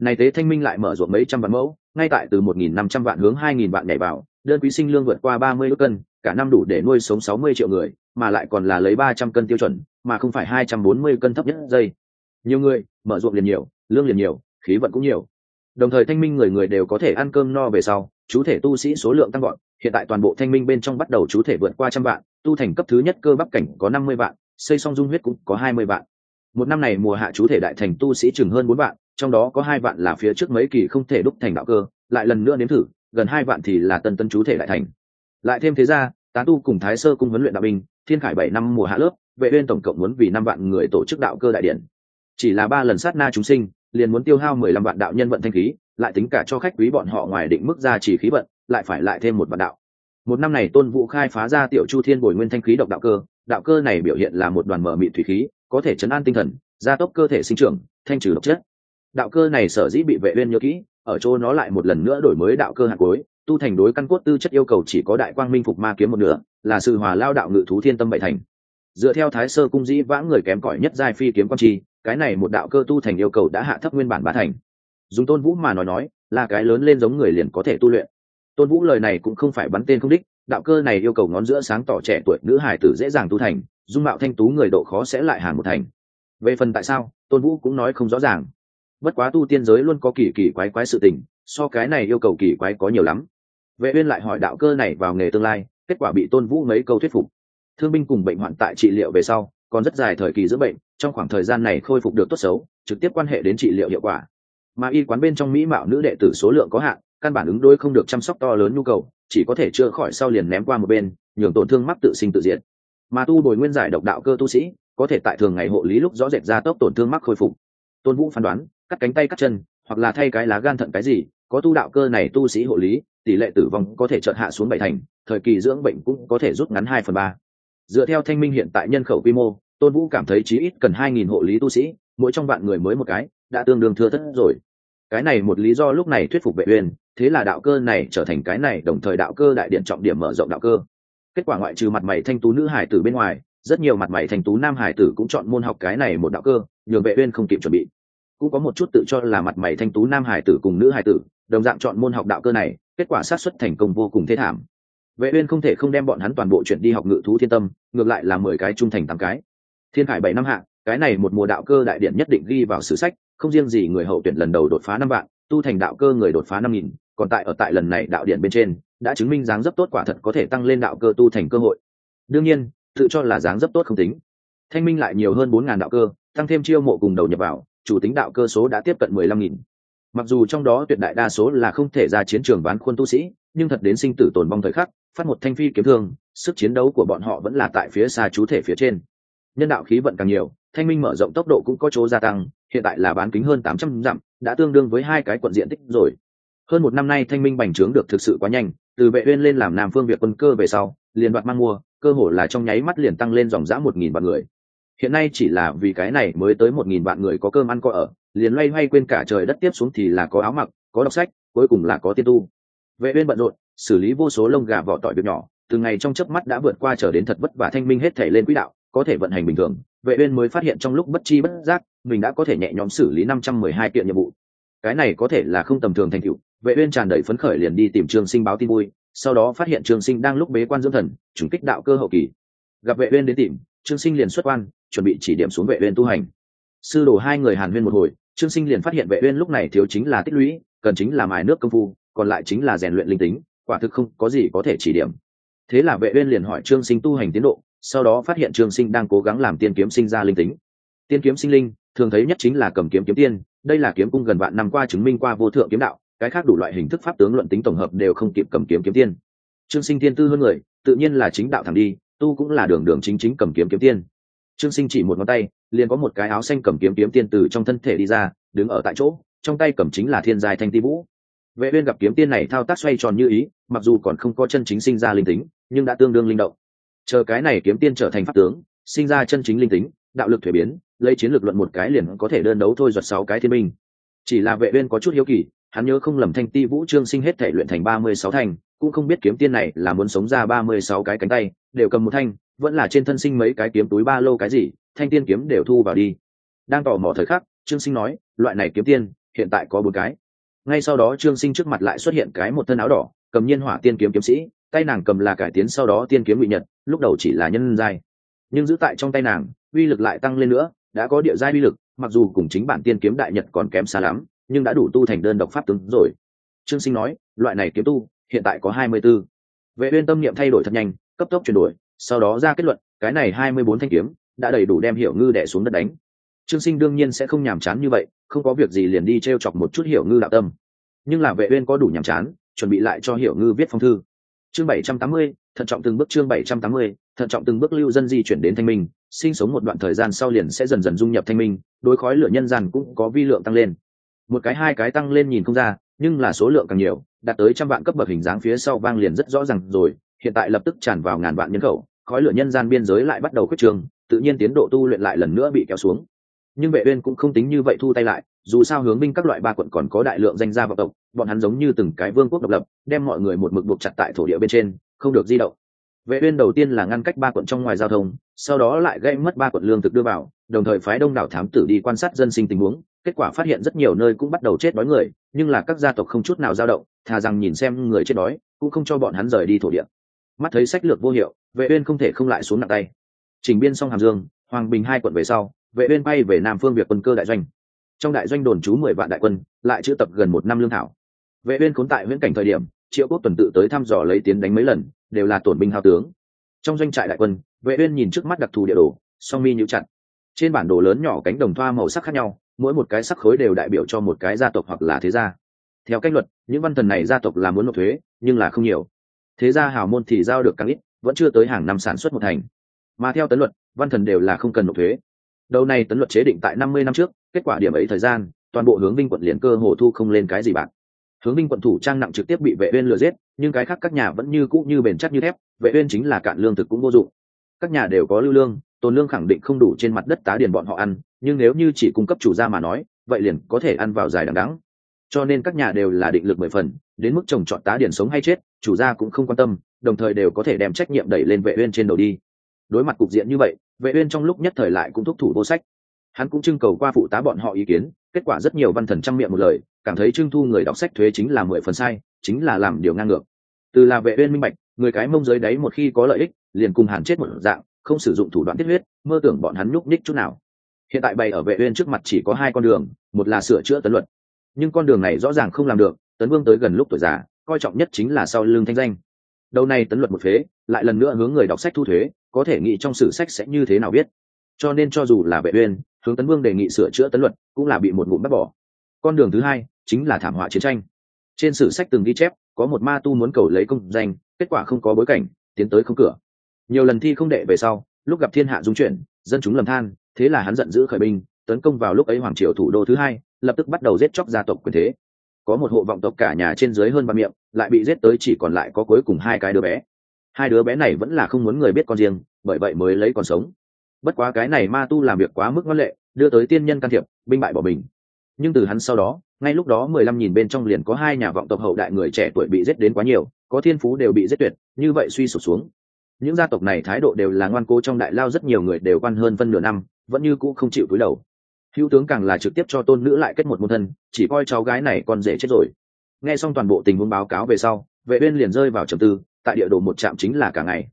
này tế thanh minh lại mở ruộng mấy trăm vạn mẫu, ngay tại từ một nghìn năm trăm vạn hướng hai nghìn vạn nhảy vào, đơn quý sinh lương vượt qua ba mươi ước cân, cả năm đủ để nuôi sống sáu mươi triệu người, mà lại còn là lấy ba trăm cân tiêu chuẩn, mà không phải hai trăm bốn mươi cân thấp nhất Dây. nhiều người, mở ruộng liền nhiều, lương liền nhiều, khí vận cũng nhiều đồng thời thanh minh người người đều có thể ăn cơm no về sau, chú thể tu sĩ số lượng tăng gọn hiện tại toàn bộ thanh minh bên trong bắt đầu chú thể vượt qua trăm vạn, tu thành cấp thứ nhất cơ bắp cảnh có năm mươi vạn, xây xong dung huyết cũng có hai mươi vạn. Một năm này mùa hạ chú thể đại thành tu sĩ chừng hơn bốn vạn, trong đó có hai vạn là phía trước mấy kỳ không thể đúc thành đạo cơ, lại lần nữa nếm thử, gần hai vạn thì là tân tân chú thể đại thành. Lại thêm thế ra tán tu cùng thái sơ cung huấn luyện đạo binh, thiên khải bảy năm mùa hạ lớp, vệ uyên tổng cộng muốn vì năm vạn người tổ chức đạo cơ đại điển. Chỉ là ba lần sát na chúng sinh liền muốn tiêu hao mười lăm vạn đạo nhân vận thanh khí, lại tính cả cho khách quý bọn họ ngoài định mức ra chỉ khí vận, lại phải lại thêm một vạn đạo. Một năm này tôn vũ khai phá ra tiểu chu thiên bồi nguyên thanh khí độc đạo cơ đạo cơ này biểu hiện là một đoàn mở mị thủy khí, có thể chấn an tinh thần, gia tốc cơ thể sinh trưởng, thanh trừ độc chất. Đạo cơ này sở dĩ bị vệ uyên nhớ kỹ, ở chỗ nó lại một lần nữa đổi mới đạo cơ hạt cuối tu thành đối căn cốt tư chất yêu cầu chỉ có đại quang minh phục ma kiếm một nửa, là sự hòa lao đạo ngự thú thiên tâm bảy thành. Dựa theo thái sơ cung dĩ vãng người kém cỏi nhất giai phi kiếm quan chi cái này một đạo cơ tu thành yêu cầu đã hạ thấp nguyên bản bá thành. Dùng tôn vũ mà nói nói, là cái lớn lên giống người liền có thể tu luyện. Tôn vũ lời này cũng không phải bắn tên không đích, đạo cơ này yêu cầu ngón giữa sáng tỏ trẻ tuổi nữ hải tử dễ dàng tu thành, dung mạo thanh tú người độ khó sẽ lại hàng một thành. Về phần tại sao, tôn vũ cũng nói không rõ ràng. Bất quá tu tiên giới luôn có kỳ kỳ quái quái sự tình, so cái này yêu cầu kỳ quái có nhiều lắm. Vệ uyên lại hỏi đạo cơ này vào nghề tương lai, kết quả bị tôn vũ mấy câu thuyết phục. Thương binh cùng bệnh hoạn tại trị liệu về sau còn rất dài thời kỳ giữa bệnh, trong khoảng thời gian này khôi phục được tốt xấu, trực tiếp quan hệ đến trị liệu hiệu quả. Mà y quán bên trong mỹ mạo nữ đệ tử số lượng có hạn, căn bản ứng đối không được chăm sóc to lớn nhu cầu, chỉ có thể chữa khỏi sau liền ném qua một bên, nhường tổn thương mắc tự sinh tự diệt. Mà tu bồi nguyên giải độc đạo cơ tu sĩ, có thể tại thường ngày hộ lý lúc rõ rệt ra tốc tổn thương mắc khôi phục. Tôn vũ phán đoán, cắt cánh tay cắt chân, hoặc là thay cái lá gan thận cái gì, có tu đạo cơ này tu sĩ hộ lý, tỷ lệ tử vong có thể chợt hạ xuống bảy thành, thời kỳ dưỡng bệnh cũng có thể rút ngắn hai phần ba dựa theo thanh minh hiện tại nhân khẩu quy mô, tôn vũ cảm thấy chí ít cần hai nghìn hộ lý tu sĩ, mỗi trong vạn người mới một cái, đã tương đương thưa thất rồi. Cái này một lý do lúc này thuyết phục vệ uyên, thế là đạo cơ này trở thành cái này đồng thời đạo cơ đại điện trọng điểm mở rộng đạo cơ. Kết quả ngoại trừ mặt mày thanh tú nữ hải tử bên ngoài, rất nhiều mặt mày thanh tú nam hải tử cũng chọn môn học cái này một đạo cơ, nhường vệ uyên không kịp chuẩn bị. Cũng có một chút tự cho là mặt mày thanh tú nam hải tử cùng nữ hải tử, đồng dạng chọn môn học đạo cơ này, kết quả sát xuất thành công vô cùng thế thảm vệ uyên không thể không đem bọn hắn toàn bộ chuyển đi học ngự thú thiên tâm, ngược lại là mười cái trung thành tám cái. Thiên khải bảy năm hạ, cái này một mùa đạo cơ đại điện nhất định ghi vào sử sách, không riêng gì người hậu tuyển lần đầu đột phá năm vạn, tu thành đạo cơ người đột phá năm nghìn, còn tại ở tại lần này đạo điện bên trên, đã chứng minh dáng dấp tốt quả thật có thể tăng lên đạo cơ tu thành cơ hội. Đương nhiên, tự cho là dáng dấp tốt không tính. Thanh minh lại nhiều hơn bốn ngàn đạo cơ, tăng thêm chiêu mộ cùng đầu nhập vào, chủ tính đạo cơ số đã tiếp cận mười lăm nghìn mặc dù trong đó tuyệt đại đa số là không thể ra chiến trường bán khuôn tu sĩ, nhưng thật đến sinh tử tồn vong thời khắc, phát một thanh phi kiếm thương, sức chiến đấu của bọn họ vẫn là tại phía xa chú thể phía trên. Nhân đạo khí vận càng nhiều, thanh minh mở rộng tốc độ cũng có chỗ gia tăng, hiện tại là bán kính hơn tám trăm dặm, đã tương đương với hai cái quận diện tích rồi. Hơn một năm nay thanh minh bành trướng được thực sự quá nhanh, từ vệ uyên lên làm nam phương việt quân cơ về sau, liền đoạt mang mua, cơ hồ là trong nháy mắt liền tăng lên dòng dã một nghìn vạn người hiện nay chỉ là vì cái này mới tới một nghìn vạn người có cơm ăn có ở, liền loay hoay quên cả trời đất tiếp xuống thì là có áo mặc, có đọc sách, cuối cùng là có tiên tu. Vệ uyên bận rộn, xử lý vô số lông gà vỏ tỏi việc nhỏ, từ ngày trong chớp mắt đã vượt qua trở đến thật vất vả thanh minh hết thể lên quỹ đạo, có thể vận hành bình thường. Vệ uyên mới phát hiện trong lúc bất chi bất giác, mình đã có thể nhẹ nhõm xử lý 512 kiện nhiệm vụ. Cái này có thể là không tầm thường thành tựu. Vệ uyên tràn đầy phấn khởi liền đi tìm trương sinh báo tin vui, sau đó phát hiện trương sinh đang lúc bế quan dưỡng thần, trùng kích đạo cơ hậu kỳ. Gặp vệ uyên đến tìm, trương sinh liền xuất quan chuẩn bị chỉ điểm xuống vệ uyên tu hành. Sư đồ hai người hàn huyên một hồi, trương sinh liền phát hiện vệ uyên lúc này thiếu chính là tích lũy, cần chính là mài nước công phu, còn lại chính là rèn luyện linh tính, quả thực không có gì có thể chỉ điểm. Thế là vệ uyên liền hỏi trương sinh tu hành tiến độ, sau đó phát hiện trương sinh đang cố gắng làm tiên kiếm sinh ra linh tính. Tiên kiếm sinh linh, thường thấy nhất chính là cầm kiếm kiếm tiên, đây là kiếm cung gần vạn năm qua chứng minh qua vô thượng kiếm đạo, cái khác đủ loại hình thức pháp tướng luận tính tổng hợp đều không kịp cầm kiếm kiếm tiên. Trương sinh tiên tư hơn người, tự nhiên là chính đạo thẳng đi, tu cũng là đường đường chính chính cầm kiếm kiếm tiên trương sinh chỉ một ngón tay, liền có một cái áo xanh cầm kiếm kiếm tiên từ trong thân thể đi ra, đứng ở tại chỗ, trong tay cầm chính là thiên giai thanh ti vũ. Vệ uyên gặp kiếm tiên này thao tác xoay tròn như ý, mặc dù còn không có chân chính sinh ra linh tính, nhưng đã tương đương linh động. Chờ cái này kiếm tiên trở thành pháp tướng, sinh ra chân chính linh tính, đạo lực thuế biến, lấy chiến lược luận một cái liền có thể đơn đấu thôi giật sáu cái thiên minh chỉ là vệ uyên có chút hiếu kỳ, hắn nhớ không lầm thanh ti vũ trương sinh hết thể luyện thành ba mươi sáu thành cũng không biết kiếm tiên này là muốn sống ra ba mươi sáu cái cánh tay, đều cầm một thanh vẫn là trên thân sinh mấy cái kiếm túi ba lô cái gì, thanh tiên kiếm đều thu vào đi. Đang tò mò thời khắc, trương sinh nói, loại này kiếm tiên, hiện tại có bốn cái. Ngay sau đó trương sinh trước mặt lại xuất hiện cái một thân áo đỏ, cầm nhiên hỏa tiên kiếm kiếm sĩ, tay nàng cầm là cải tiến sau đó tiên kiếm ngụy nhật, lúc đầu chỉ là nhân giai. Nhưng giữ tại trong tay nàng, uy lực lại tăng lên nữa, đã có địa giai uy lực, mặc dù cùng chính bản tiên kiếm đại nhật còn kém xa lắm, nhưng đã đủ tu thành đơn độc pháp tướng rồi. Trương sinh nói, loại này kiếm tu, hiện tại có hai mươi 24. vệ uyên tâm niệm thay đổi thật nhanh, cấp tốc chuyển đổi sau đó ra kết luận cái này hai mươi bốn thanh kiếm đã đầy đủ đem hiểu ngư đẻ xuống đất đánh. Trương sinh đương nhiên sẽ không nhàm chán như vậy không có việc gì liền đi treo chọc một chút hiểu ngư đạo tâm. Nhưng là vệ uyên có đủ nhàm chán chuẩn bị lại cho hiểu ngư viết phong thư. Chương 780, thận trọng từng bước chương 780, thận trọng từng bước lưu dân di chuyển đến thanh minh sinh sống một đoạn thời gian sau liền sẽ dần dần dung nhập thanh minh đối khói lửa nhân gian cũng có vi lượng tăng lên. Một cái hai cái tăng lên nhìn không ra nhưng là số lượng càng nhiều đạt tới trăm vạn cấp bậc hình dáng phía sau vang liền rất rõ ràng rồi hiện tại lập tức tràn vào ngàn vạn nhân khẩu khói lửa nhân gian biên giới lại bắt đầu khuyết trường, tự nhiên tiến độ tu luyện lại lần nữa bị kéo xuống. Nhưng vệ uyên cũng không tính như vậy thu tay lại, dù sao hướng binh các loại ba quận còn có đại lượng danh gia vọng tộc, bọn hắn giống như từng cái vương quốc độc lập, đem mọi người một mực buộc chặt tại thổ địa bên trên, không được di động. Vệ uyên đầu tiên là ngăn cách ba quận trong ngoài giao thông, sau đó lại gây mất ba quận lương thực đưa vào, đồng thời phái đông đảo thám tử đi quan sát dân sinh tình huống, kết quả phát hiện rất nhiều nơi cũng bắt đầu chết đói người, nhưng là các gia tộc không chút nào dao động, thà rằng nhìn xem người chết đói, cũng không cho bọn hắn rời đi thổ địa mắt thấy sách lược vô hiệu, vệ uyên không thể không lại xuống nặng tay. Chỉnh biên xong hàm dương, hoàng bình hai quận về sau, vệ uyên bay về nam phương việc quân cơ đại doanh. Trong đại doanh đồn trú mười vạn đại quân, lại chưa tập gần một năm lương thảo. Vệ uyên khốn tại viễn cảnh thời điểm, triệu quốc tuần tự tới thăm dò lấy tiến đánh mấy lần, đều là tổn binh hao tướng. Trong doanh trại đại quân, vệ uyên nhìn trước mắt đặc thù địa đồ, song mi nhíu chặt. Trên bản đồ lớn nhỏ cánh đồng thoa màu sắc khác nhau, mỗi một cái sắc khối đều đại biểu cho một cái gia tộc hoặc là thế gia. Theo cách luật, những văn thần này gia tộc là muốn nộp thuế, nhưng là không nhiều thế gia hào môn thì giao được càng ít, vẫn chưa tới hàng năm sản xuất một thành. Mà theo tấn luật, văn thần đều là không cần nộp thuế. Đầu này tấn luật chế định tại năm mươi năm trước, kết quả điểm ấy thời gian, toàn bộ hướng binh quận liền cơ hồ thu không lên cái gì bạc. Hướng binh quận thủ trang nặng trực tiếp bị vệ uyên lừa giết, nhưng cái khác các nhà vẫn như cũ như bền chắc như thép, vệ uyên chính là cạn lương thực cũng vô dụng. Các nhà đều có lưu lương, tồn lương khẳng định không đủ trên mặt đất tá điền bọn họ ăn, nhưng nếu như chỉ cung cấp chủ gia mà nói, vậy liền có thể ăn vào dài đằng đẵng cho nên các nhà đều là định lực mười phần, đến mức trồng trọt tá điển sống hay chết, chủ gia cũng không quan tâm, đồng thời đều có thể đem trách nhiệm đẩy lên vệ uyên trên đầu đi. Đối mặt cục diện như vậy, vệ uyên trong lúc nhất thời lại cũng thúc thủ vô sách. Hắn cũng trưng cầu qua phụ tá bọn họ ý kiến, kết quả rất nhiều văn thần trăm miệng một lời, cảm thấy trưng thu người đọc sách thuế chính là mười phần sai, chính là làm điều ngang ngược. Từ là vệ uyên minh bạch, người cái mông dưới đấy một khi có lợi ích, liền cùng hàn chết một dạng, không sử dụng thủ đoạn tiết huyết, mơ tưởng bọn hắn nhúc nhích chút nào. Hiện tại bày ở vệ uyên trước mặt chỉ có hai con đường, một là sửa chữa tấn luật nhưng con đường này rõ ràng không làm được, tấn vương tới gần lúc tuổi già, coi trọng nhất chính là sau lưng thanh danh. Đầu này tấn luật một phế, lại lần nữa hướng người đọc sách thu thuế, có thể nghĩ trong sử sách sẽ như thế nào biết. Cho nên cho dù là vệ uyên, hướng tấn vương đề nghị sửa chữa tấn luật, cũng là bị một ngụm bắt bỏ. Con đường thứ hai, chính là thảm họa chiến tranh. Trên sử sách từng ghi chép, có một ma tu muốn cầu lấy công danh, kết quả không có bối cảnh, tiến tới không cửa. Nhiều lần thi không đệ về sau, lúc gặp thiên hạ dung chuyển, dân chúng lầm than, thế là hắn giận dữ khởi binh, tấn công vào lúc ấy hoàng triều thủ đô thứ hai lập tức bắt đầu giết chóc gia tộc quyền thế. Có một hộ vọng tộc cả nhà trên dưới hơn ba miệng, lại bị giết tới chỉ còn lại có cuối cùng hai cái đứa bé. Hai đứa bé này vẫn là không muốn người biết con riêng, bởi vậy mới lấy còn sống. Bất quá cái này ma tu làm việc quá mức ngoan lệ, đưa tới tiên nhân can thiệp, binh bại bỏ mình. Nhưng từ hắn sau đó, ngay lúc đó mười lăm nhìn bên trong liền có hai nhà vọng tộc hậu đại người trẻ tuổi bị giết đến quá nhiều, có thiên phú đều bị giết tuyệt, như vậy suy sụp xuống. Những gia tộc này thái độ đều là ngoan cố trong đại lao, rất nhiều người đều quan hơn phân nửa năm, vẫn như cũ không chịu cúi đầu hữu tướng càng là trực tiếp cho tôn nữ lại kết một môn thân, chỉ coi cháu gái này còn dễ chết rồi. Nghe xong toàn bộ tình huống báo cáo về sau, vệ uyên liền rơi vào trầm tư, tại địa đồ một trạm chính là cả ngày.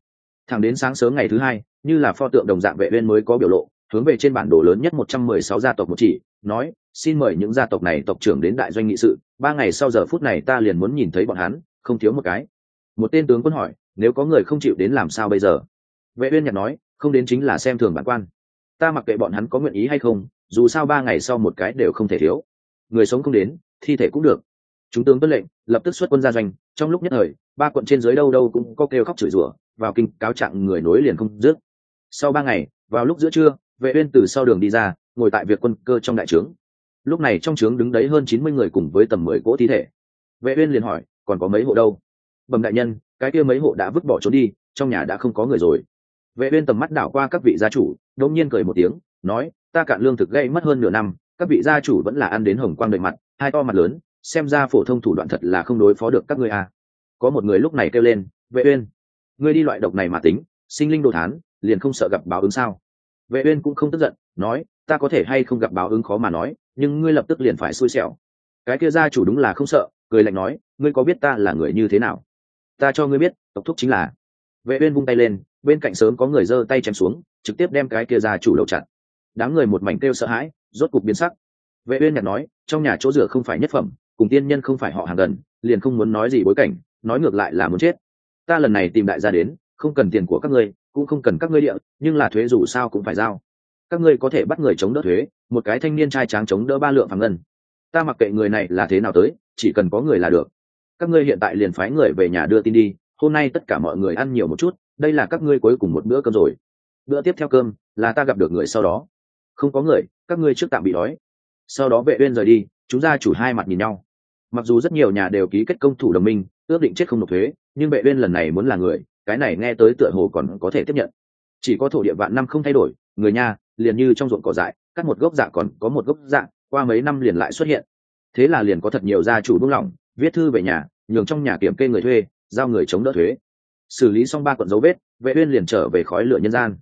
Thẳng đến sáng sớm ngày thứ hai, như là pho tượng đồng dạng vệ uyên mới có biểu lộ, hướng về trên bản đồ lớn nhất 116 gia tộc một chỉ, nói, xin mời những gia tộc này tộc trưởng đến đại doanh nghị sự, ba ngày sau giờ phút này ta liền muốn nhìn thấy bọn hắn, không thiếu một cái. Một tên tướng quân hỏi, nếu có người không chịu đến làm sao bây giờ? Vệ uyên nhặt nói, không đến chính là xem thường bản quan. Ta mặc kệ bọn hắn có nguyện ý hay không dù sao ba ngày sau một cái đều không thể thiếu. Người sống không đến, thi thể cũng được. Chúng tướng tuân lệnh, lập tức xuất quân ra doanh. Trong lúc nhất thời, ba quận trên dưới đâu đâu cũng có kêu khóc chửi rủa, vào kinh cáo trạng người nối liền không dứt. Sau ba ngày, vào lúc giữa trưa, vệ uyên từ sau đường đi ra, ngồi tại việc quân cơ trong đại trướng. Lúc này trong trướng đứng đấy hơn chín mươi người cùng với tầm mười cỗ thi thể. Vệ uyên liền hỏi, còn có mấy hộ đâu? Bẩm đại nhân, cái kia mấy hộ đã vứt bỏ trốn đi, trong nhà đã không có người rồi. Vệ uyên tầm mắt đảo qua các vị gia chủ, đột nhiên cười một tiếng nói, ta cạn lương thực gây mất hơn nửa năm, các vị gia chủ vẫn là ăn đến hồng quang đầy mặt, hai to mặt lớn, xem ra phổ thông thủ đoạn thật là không đối phó được các ngươi à có một người lúc này kêu lên, vệ uyên, ngươi đi loại độc này mà tính, sinh linh đồ thán, liền không sợ gặp báo ứng sao? Vệ uyên cũng không tức giận, nói, ta có thể hay không gặp báo ứng khó mà nói, nhưng ngươi lập tức liền phải xui xẻo. Cái kia gia chủ đúng là không sợ, cười lạnh nói, ngươi có biết ta là người như thế nào? Ta cho ngươi biết, tộc thúc chính là. Vệ uyên vung tay lên, bên cạnh sớm có người giơ tay chém xuống, trực tiếp đem cái kia gia chủ đầu chặt đám người một mảnh kêu sợ hãi, rốt cục biến sắc. Vệ uyên nhạt nói, trong nhà chỗ rửa không phải nhất phẩm, cùng tiên nhân không phải họ hàng gần, liền không muốn nói gì bối cảnh, nói ngược lại là muốn chết. Ta lần này tìm đại gia đến, không cần tiền của các ngươi, cũng không cần các ngươi địa, nhưng là thuế dù sao cũng phải giao. Các ngươi có thể bắt người chống đỡ thuế, một cái thanh niên trai tráng chống đỡ ba lượng phẳng ngân. Ta mặc kệ người này là thế nào tới, chỉ cần có người là được. Các ngươi hiện tại liền phái người về nhà đưa tin đi, hôm nay tất cả mọi người ăn nhiều một chút, đây là các ngươi cuối cùng một bữa cơm rồi. Bữa tiếp theo cơm, là ta gặp được người sau đó không có người, các ngươi trước tạm bị đói. Sau đó vệ uyên rời đi, chúng gia chủ hai mặt nhìn nhau. Mặc dù rất nhiều nhà đều ký kết công thủ đồng minh, ước định chết không nộp thuế, nhưng vệ uyên lần này muốn là người, cái này nghe tới tựa hồ còn có thể tiếp nhận. Chỉ có thổ địa vạn năm không thay đổi, người nha liền như trong ruộng cỏ dại, cắt một gốc dạ còn có một gốc dạ qua mấy năm liền lại xuất hiện. Thế là liền có thật nhiều gia chủ buông lỏng, viết thư về nhà, nhường trong nhà kiểm kê người thuê, giao người chống đỡ thuế. Xử lý xong ba quận dấu vết, vệ uyên liền trở về khói lửa nhân gian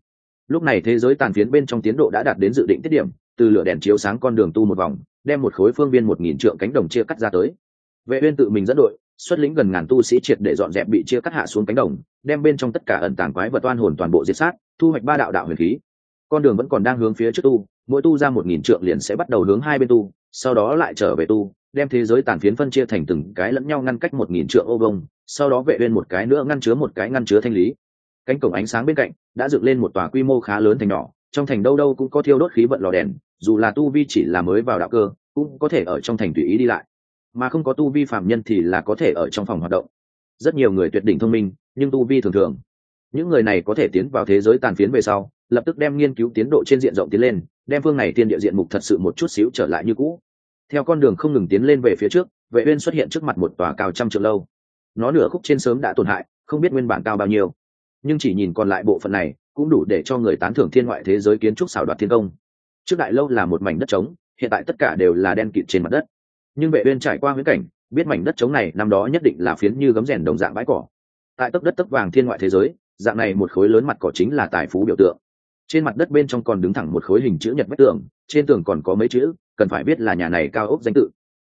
lúc này thế giới tàn phiến bên trong tiến độ đã đạt đến dự định tiết điểm, từ lửa đèn chiếu sáng con đường tu một vòng, đem một khối phương viên một nghìn trượng cánh đồng chia cắt ra tới. Vệ uyên tự mình dẫn đội, xuất lĩnh gần ngàn tu sĩ triệt để dọn dẹp bị chia cắt hạ xuống cánh đồng, đem bên trong tất cả ẩn tàng quái vật oan hồn toàn bộ diệt sát, thu hoạch ba đạo đạo huyền khí. Con đường vẫn còn đang hướng phía trước tu, mỗi tu ra một nghìn trượng liền sẽ bắt đầu hướng hai bên tu, sau đó lại trở về tu, đem thế giới tàn phiến phân chia thành từng cái lẫn nhau ngăn cách một nghìn trượng ô vông sau đó vệ uyên một cái nữa ngăn chứa một cái ngăn chứa thanh lý cánh cổng ánh sáng bên cạnh đã dựng lên một tòa quy mô khá lớn thành nhỏ, trong thành đâu đâu cũng có thiêu đốt khí vận lò đèn, dù là tu vi chỉ là mới vào đạo cơ, cũng có thể ở trong thành tùy ý đi lại. Mà không có tu vi phạm nhân thì là có thể ở trong phòng hoạt động. Rất nhiều người tuyệt đỉnh thông minh, nhưng tu vi thường thường. Những người này có thể tiến vào thế giới tàn phiến về sau, lập tức đem nghiên cứu tiến độ trên diện rộng tiến lên, đem phương này tiên địa diện mục thật sự một chút xíu trở lại như cũ. Theo con đường không ngừng tiến lên về phía trước, vệ uyên xuất hiện trước mặt một tòa cao trăm trượng lâu. Nó nửa khúc trên sớm đã tổn hại, không biết nguyên bản cao bao nhiêu nhưng chỉ nhìn còn lại bộ phận này cũng đủ để cho người tán thưởng thiên ngoại thế giới kiến trúc xảo đoạt thiên công. Trước đại lâu là một mảnh đất trống, hiện tại tất cả đều là đen kịt trên mặt đất. Nhưng vệ uyên trải qua huyễn cảnh, biết mảnh đất trống này năm đó nhất định là phiến như gấm rèn đồng dạng bãi cỏ. Tại tấc đất tấc vàng thiên ngoại thế giới, dạng này một khối lớn mặt cỏ chính là tài phú biểu tượng. Trên mặt đất bên trong còn đứng thẳng một khối hình chữ nhật vách tường, trên tường còn có mấy chữ, cần phải biết là nhà này cao ốc danh tự.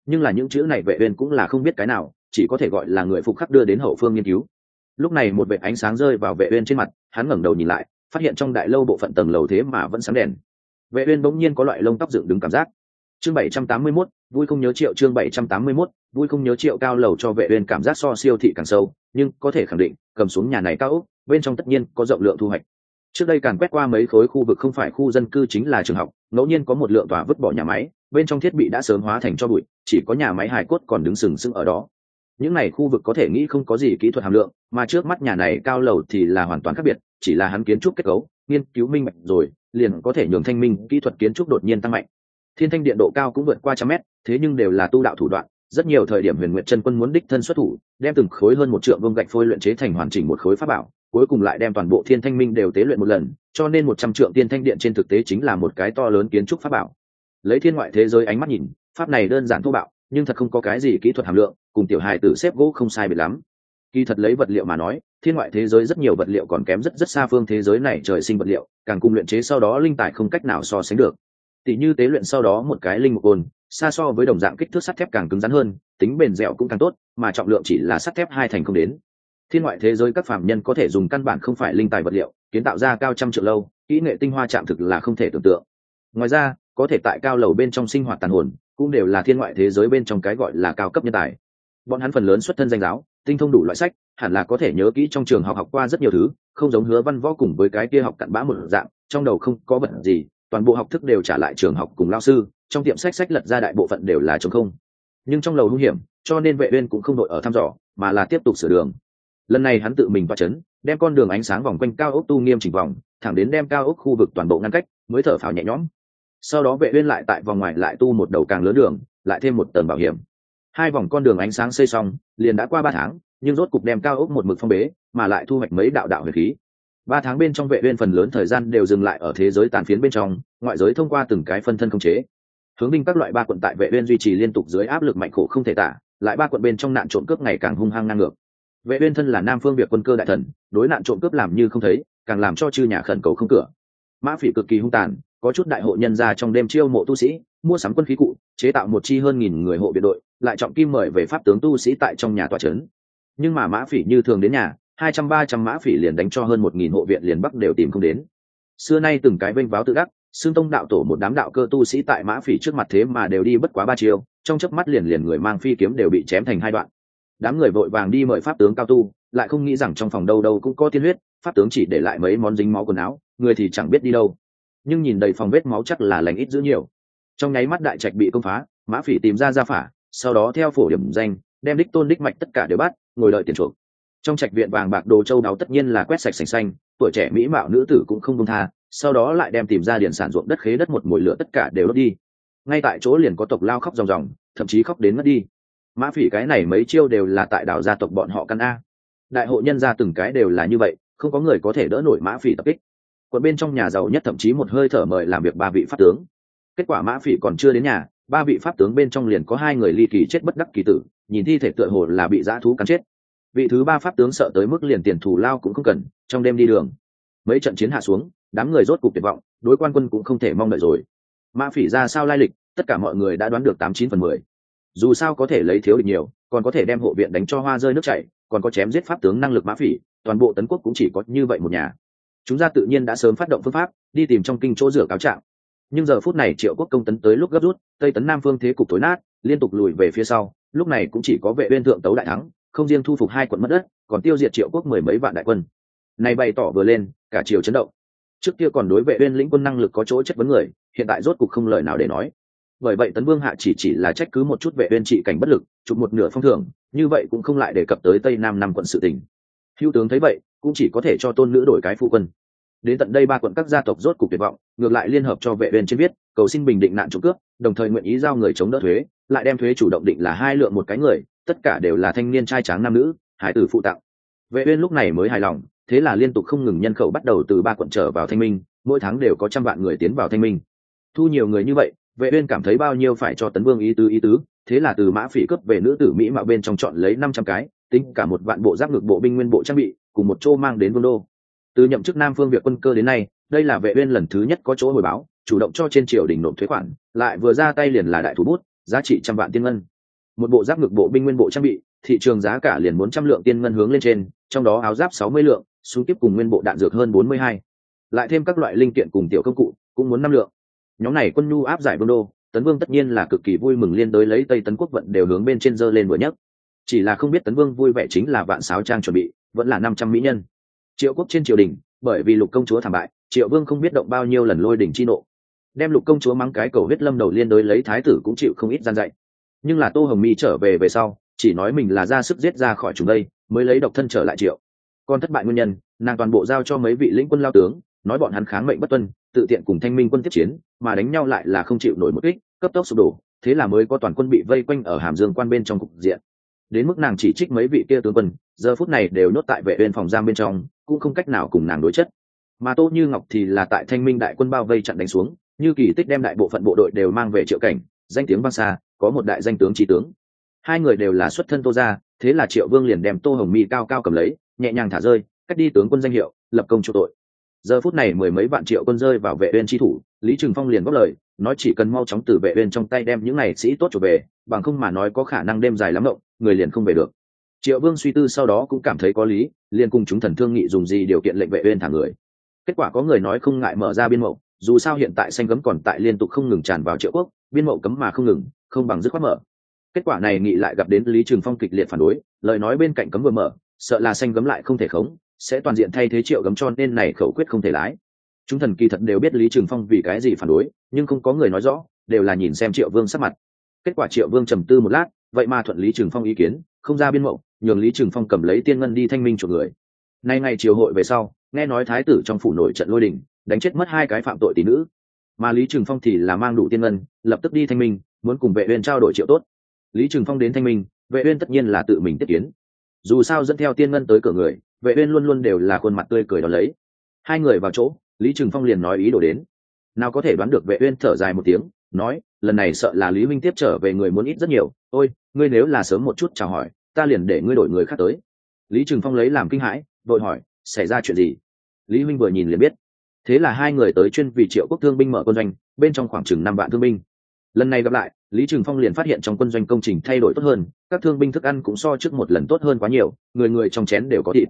Nhưng là những chữ này vệ uyên cũng là không biết cái nào, chỉ có thể gọi là người phục khắc đưa đến hậu phương nghiên cứu lúc này một vệ ánh sáng rơi vào vệ uyên trên mặt hắn ngẩng đầu nhìn lại phát hiện trong đại lâu bộ phận tầng lầu thế mà vẫn sáng đèn. Vệ uyên bỗng nhiên có loại lông tóc dựng đứng cảm giác. Chương 781, vui không nhớ triệu chương 781, vui không nhớ triệu cao lầu cho vệ uyên cảm giác so siêu thị càng sâu nhưng có thể khẳng định cầm xuống nhà này cao ốc bên trong tất nhiên có rộng lượng thu hoạch. Trước đây càng quét qua mấy khối khu vực không phải khu dân cư chính là trường học ngẫu nhiên có một lượng tòa vứt bỏ nhà máy bên trong thiết bị đã sớm hóa thành cho bụi chỉ có nhà máy hải cốt còn đứng sừng sững ở đó những này khu vực có thể nghĩ không có gì kỹ thuật hàm lượng, mà trước mắt nhà này cao lầu thì là hoàn toàn khác biệt, chỉ là hắn kiến trúc kết cấu, nghiên cứu minh mạnh rồi, liền có thể nhường thanh minh kỹ thuật kiến trúc đột nhiên tăng mạnh. Thiên thanh điện độ cao cũng vượt qua trăm mét, thế nhưng đều là tu đạo thủ đoạn, rất nhiều thời điểm huyền nguyện chân quân muốn đích thân xuất thủ, đem từng khối hơn một trượng vương gạch phôi luyện chế thành hoàn chỉnh một khối pháp bảo, cuối cùng lại đem toàn bộ thiên thanh minh đều tế luyện một lần, cho nên một trăm trượng tiên thanh điện trên thực tế chính là một cái to lớn kiến trúc pháp bảo. Lấy thiên ngoại thế giới ánh mắt nhìn, pháp này đơn giản thô bạo, nhưng thật không có cái gì kỹ thuật hàm lượng cùng tiểu hài tử xếp gỗ không sai biệt lắm. Kỳ thật lấy vật liệu mà nói, thiên ngoại thế giới rất nhiều vật liệu còn kém rất rất xa phương thế giới này trời sinh vật liệu, càng cùng luyện chế sau đó linh tài không cách nào so sánh được. Tỷ như tế luyện sau đó một cái linh mục côn, xa so với đồng dạng kích thước sắt thép càng cứng rắn hơn, tính bền dẻo cũng càng tốt, mà trọng lượng chỉ là sắt thép hai thành không đến. Thiên ngoại thế giới các phạm nhân có thể dùng căn bản không phải linh tài vật liệu, kiến tạo ra cao trăm triệu lâu, kỹ nghệ tinh hoa chạm thực là không thể tưởng tượng. Ngoài ra, có thể tại cao lầu bên trong sinh hoạt tàn hồn, cũng đều là thiên ngoại thế giới bên trong cái gọi là cao cấp nhân tài bọn hắn phần lớn xuất thân danh giáo, tinh thông đủ loại sách, hẳn là có thể nhớ kỹ trong trường học học qua rất nhiều thứ, không giống hứa văn võ cùng với cái kia học cặn bã một dạng, trong đầu không có vật gì, toàn bộ học thức đều trả lại trường học cùng lao sư, trong tiệm sách sách lật ra đại bộ phận đều là chống không. Nhưng trong lầu hung hiểm, cho nên vệ uyên cũng không đội ở thăm dò, mà là tiếp tục sửa đường. Lần này hắn tự mình toa chấn, đem con đường ánh sáng vòng quanh cao ốc tu nghiêm chỉnh vòng, thẳng đến đem cao ốc khu vực toàn bộ ngăn cách, mới thở phào nhẹ nhõm. Sau đó vệ uyên lại tại vòng ngoài lại tu một đầu càng lớn đường, lại thêm một tầng bảo hiểm hai vòng con đường ánh sáng xây xong, liền đã qua ba tháng, nhưng rốt cục đem cao ốc một mực phong bế, mà lại thu hoạch mấy đạo đạo huyền khí. Ba tháng bên trong vệ viên phần lớn thời gian đều dừng lại ở thế giới tàn phiến bên trong, ngoại giới thông qua từng cái phân thân không chế. Hướng binh các loại ba quận tại vệ viên duy trì liên tục dưới áp lực mạnh khổ không thể tả, lại ba quận bên trong nạn trộm cướp ngày càng hung hăng ngang ngược. Vệ viên thân là nam phương việt quân cơ đại thần, đối nạn trộm cướp làm như không thấy, càng làm cho chư nhà khẩn cầu không cửa. Mã phỉ cực kỳ hung tàn, có chút đại hộ nhân gia trong đêm chiêu mộ tu sĩ mua sắm quân khí cụ, chế tạo một chi hơn nghìn người hộ biệt đội, lại trọng kim mời về pháp tướng tu sĩ tại trong nhà tòa trấn. Nhưng mà mã phỉ như thường đến nhà, hai trăm ba trăm mã phỉ liền đánh cho hơn một nghìn hộ viện liền bắc đều tìm không đến. Xưa nay từng cái vênh váo tự đắc, xương tông đạo tổ một đám đạo cơ tu sĩ tại mã phỉ trước mặt thế mà đều đi bất quá ba chiêu, trong chớp mắt liền liền người mang phi kiếm đều bị chém thành hai đoạn. Đám người vội vàng đi mời pháp tướng cao tu, lại không nghĩ rằng trong phòng đâu đâu cũng có tiên huyết, pháp tướng chỉ để lại mấy món dính máu quần áo, người thì chẳng biết đi đâu. Nhưng nhìn đầy phòng vết máu chắc là lành ít giữ nhiều trong nháy mắt đại trạch bị công phá, mã phỉ tìm ra gia phả, sau đó theo phổ điểm danh, đem đích tôn đích mạch tất cả đều bắt, ngồi đợi tiền chuộc. Trong trạch viện vàng bạc đồ châu đáo tất nhiên là quét sạch sành xanh, tuổi trẻ mỹ mạo nữ tử cũng không công tha, sau đó lại đem tìm ra điển sản ruộng đất khế đất một mùi lửa tất cả đều đốt đi. Ngay tại chỗ liền có tộc lao khóc ròng ròng, thậm chí khóc đến mất đi. Mã phỉ cái này mấy chiêu đều là tại đảo gia tộc bọn họ căn a. Đại hộ nhân gia từng cái đều là như vậy, không có người có thể đỡ nổi mã phỉ tập kích. Quận bên trong nhà giàu nhất thậm chí một hơi thở mời làm việc ba vị pháp tướng kết quả mã phỉ còn chưa đến nhà, ba vị pháp tướng bên trong liền có hai người ly kỳ chết bất đắc kỳ tử, nhìn thi thể tựa hồ là bị dã thú cắn chết. Vị thứ ba pháp tướng sợ tới mức liền tiền thù lao cũng không cần, trong đêm đi đường. Mấy trận chiến hạ xuống, đám người rốt cục tuyệt vọng, đối quan quân cũng không thể mong đợi rồi. Mã phỉ ra sao lai lịch, tất cả mọi người đã đoán được tám chín phần mười. Dù sao có thể lấy thiếu được nhiều, còn có thể đem hộ viện đánh cho hoa rơi nước chảy, còn có chém giết pháp tướng năng lực mã phỉ, toàn bộ tấn quốc cũng chỉ có như vậy một nhà. Chúng ta tự nhiên đã sớm phát động phương pháp, đi tìm trong kinh chỗ rửa cáo trạng nhưng giờ phút này triệu quốc công tấn tới lúc gấp rút, tây tấn nam phương thế cục tối nát, liên tục lùi về phía sau, lúc này cũng chỉ có vệ uyên thượng tấu đại thắng, không riêng thu phục hai quận mất đất, còn tiêu diệt triệu quốc mười mấy vạn đại quân. Này bày tỏ vừa lên, cả triều chấn động. Trước kia còn đối vệ uyên lĩnh quân năng lực có chỗ chất vấn người, hiện tại rốt cục không lời nào để nói. Bởi vậy tấn vương hạ chỉ chỉ là trách cứ một chút vệ uyên trị cảnh bất lực, chụp một nửa phong thưởng, như vậy cũng không lại đề cập tới tây nam năm quận sự tình. Hữu tướng thấy vậy, cũng chỉ có thể cho tôn nữ đổi cái phụ quân đến tận đây ba quận các gia tộc rốt cục tuyệt vọng, ngược lại liên hợp cho vệ uyên trên viết, cầu xin bình định nạn trộm cướp, đồng thời nguyện ý giao người chống đỡ thuế, lại đem thuế chủ động định là hai lượng một cái người, tất cả đều là thanh niên trai tráng nam nữ, hải tử phụ tặng. Vệ uyên lúc này mới hài lòng, thế là liên tục không ngừng nhân khẩu bắt đầu từ ba quận trở vào thanh minh, mỗi tháng đều có trăm vạn người tiến vào thanh minh. Thu nhiều người như vậy, vệ uyên cảm thấy bao nhiêu phải cho tấn vương ý tứ ý tứ, thế là từ mã phỉ cướp về nữ tử mỹ mạo bên trong chọn lấy 500 cái, tính cả một vạn bộ giáp ngực bộ binh nguyên bộ trang bị, cùng một chỗ mang đến vương đô từ nhậm chức nam phương việc quân cơ đến nay, đây là vệ uyên lần thứ nhất có chỗ hồi báo, chủ động cho trên triều đình nộp thuế khoản, lại vừa ra tay liền là đại thủ bút, giá trị trăm vạn tiên ngân. Một bộ giáp ngực bộ binh nguyên bộ trang bị, thị trường giá cả liền muốn trăm lượng tiên ngân hướng lên trên, trong đó áo giáp sáu mươi lượng, súng tiếp cùng nguyên bộ đạn dược hơn bốn mươi hai. Lại thêm các loại linh kiện cùng tiểu công cụ, cũng muốn năm lượng. Nhóm này quân nhu áp giải vương đô, tấn vương tất nhiên là cực kỳ vui mừng liên đối lấy tây tấn quốc vận đều hướng bên trên dơ lên vừa nhất chỉ là không biết tấn vương vui vẻ chính là vạn sáo trang chuẩn bị, vẫn là năm trăm mỹ nhân triệu quốc trên triều đình, bởi vì lục công chúa thảm bại, triệu vương không biết động bao nhiêu lần lôi đỉnh chi nộ. Đem lục công chúa mắng cái cầu huyết lâm đầu liên đối lấy thái tử cũng chịu không ít gian dạy. Nhưng là tô hồng mi trở về về sau, chỉ nói mình là ra sức giết ra khỏi chúng đây, mới lấy độc thân trở lại triệu. Còn thất bại nguyên nhân, nàng toàn bộ giao cho mấy vị lĩnh quân lao tướng, nói bọn hắn kháng mệnh bất tuân, tự tiện cùng thanh minh quân tiếp chiến, mà đánh nhau lại là không chịu nổi một kích, cấp tốc sụp đổ, thế là mới có toàn quân bị vây quanh ở hàm dương quan bên trong cục diện đến mức nàng chỉ trích mấy vị kia tướng quân, giờ phút này đều nhốt tại vệ bên phòng giam bên trong, cũng không cách nào cùng nàng đối chất. Mà tô như ngọc thì là tại thanh minh đại quân bao vây chặn đánh xuống, như kỳ tích đem đại bộ phận bộ đội đều mang về triệu cảnh, danh tiếng vang xa, có một đại danh tướng trí tướng. Hai người đều là xuất thân tô ra thế là triệu vương liền đem tô hồng mi cao cao cầm lấy, nhẹ nhàng thả rơi, cách đi tướng quân danh hiệu, lập công chu tội. Giờ phút này mười mấy vạn triệu quân rơi vào vệ uyên chi thủ, lý trừng phong liền góp lời, nói chỉ cần mau chóng từ vệ uyên trong tay đem những này sĩ tốt trở về, bằng không mà nói có khả năng đêm dài lắm động người liền không về được. Triệu vương suy tư sau đó cũng cảm thấy có lý, liền cùng chúng thần thương nghị dùng gì điều kiện lệnh vệ uyên thả người. Kết quả có người nói không ngại mở ra biên mậu, dù sao hiện tại xanh cấm còn tại liên tục không ngừng tràn vào triệu quốc, biên mậu cấm mà không ngừng, không bằng dứt khoát mở. Kết quả này nghị lại gặp đến lý trường phong kịch liệt phản đối, lời nói bên cạnh cấm vừa mở, sợ là xanh gấm lại không thể khống, sẽ toàn diện thay thế triệu gấm cho nên này khẩu quyết không thể lái. Chúng thần kỳ thật đều biết lý trường phong vì cái gì phản đối, nhưng không có người nói rõ, đều là nhìn xem triệu vương sắc mặt kết quả triệu vương trầm tư một lát, vậy mà thuận lý trường phong ý kiến, không ra biên mậu nhường lý trường phong cầm lấy tiên ngân đi thanh minh chuộc người. Nay ngày triều hội về sau, nghe nói thái tử trong phủ nổi trận lôi đình, đánh chết mất hai cái phạm tội tỷ nữ. Mà lý trường phong thì là mang đủ tiên ngân, lập tức đi thanh minh, muốn cùng vệ uyên trao đổi triệu tốt. Lý trường phong đến thanh minh, vệ uyên tất nhiên là tự mình tiếp kiến. Dù sao dẫn theo tiên ngân tới cửa người, vệ uyên luôn luôn đều là khuôn mặt tươi cười đón lấy. Hai người vào chỗ, lý trường phong liền nói ý đồ đến. Nào có thể đoán được vệ uyên thở dài một tiếng nói, lần này sợ là lý minh tiếp trở về người muốn ít rất nhiều. Ôi, ngươi nếu là sớm một chút chào hỏi, ta liền để ngươi đổi người khác tới. Lý trường phong lấy làm kinh hãi đội hỏi, xảy ra chuyện gì? Lý minh vừa nhìn liền biết. Thế là hai người tới chuyên vì triệu quốc thương binh mở quân doanh, bên trong khoảng chừng năm vạn thương binh. Lần này gặp lại, lý trường phong liền phát hiện trong quân doanh công trình thay đổi tốt hơn, các thương binh thức ăn cũng so trước một lần tốt hơn quá nhiều, người người trong chén đều có thịt.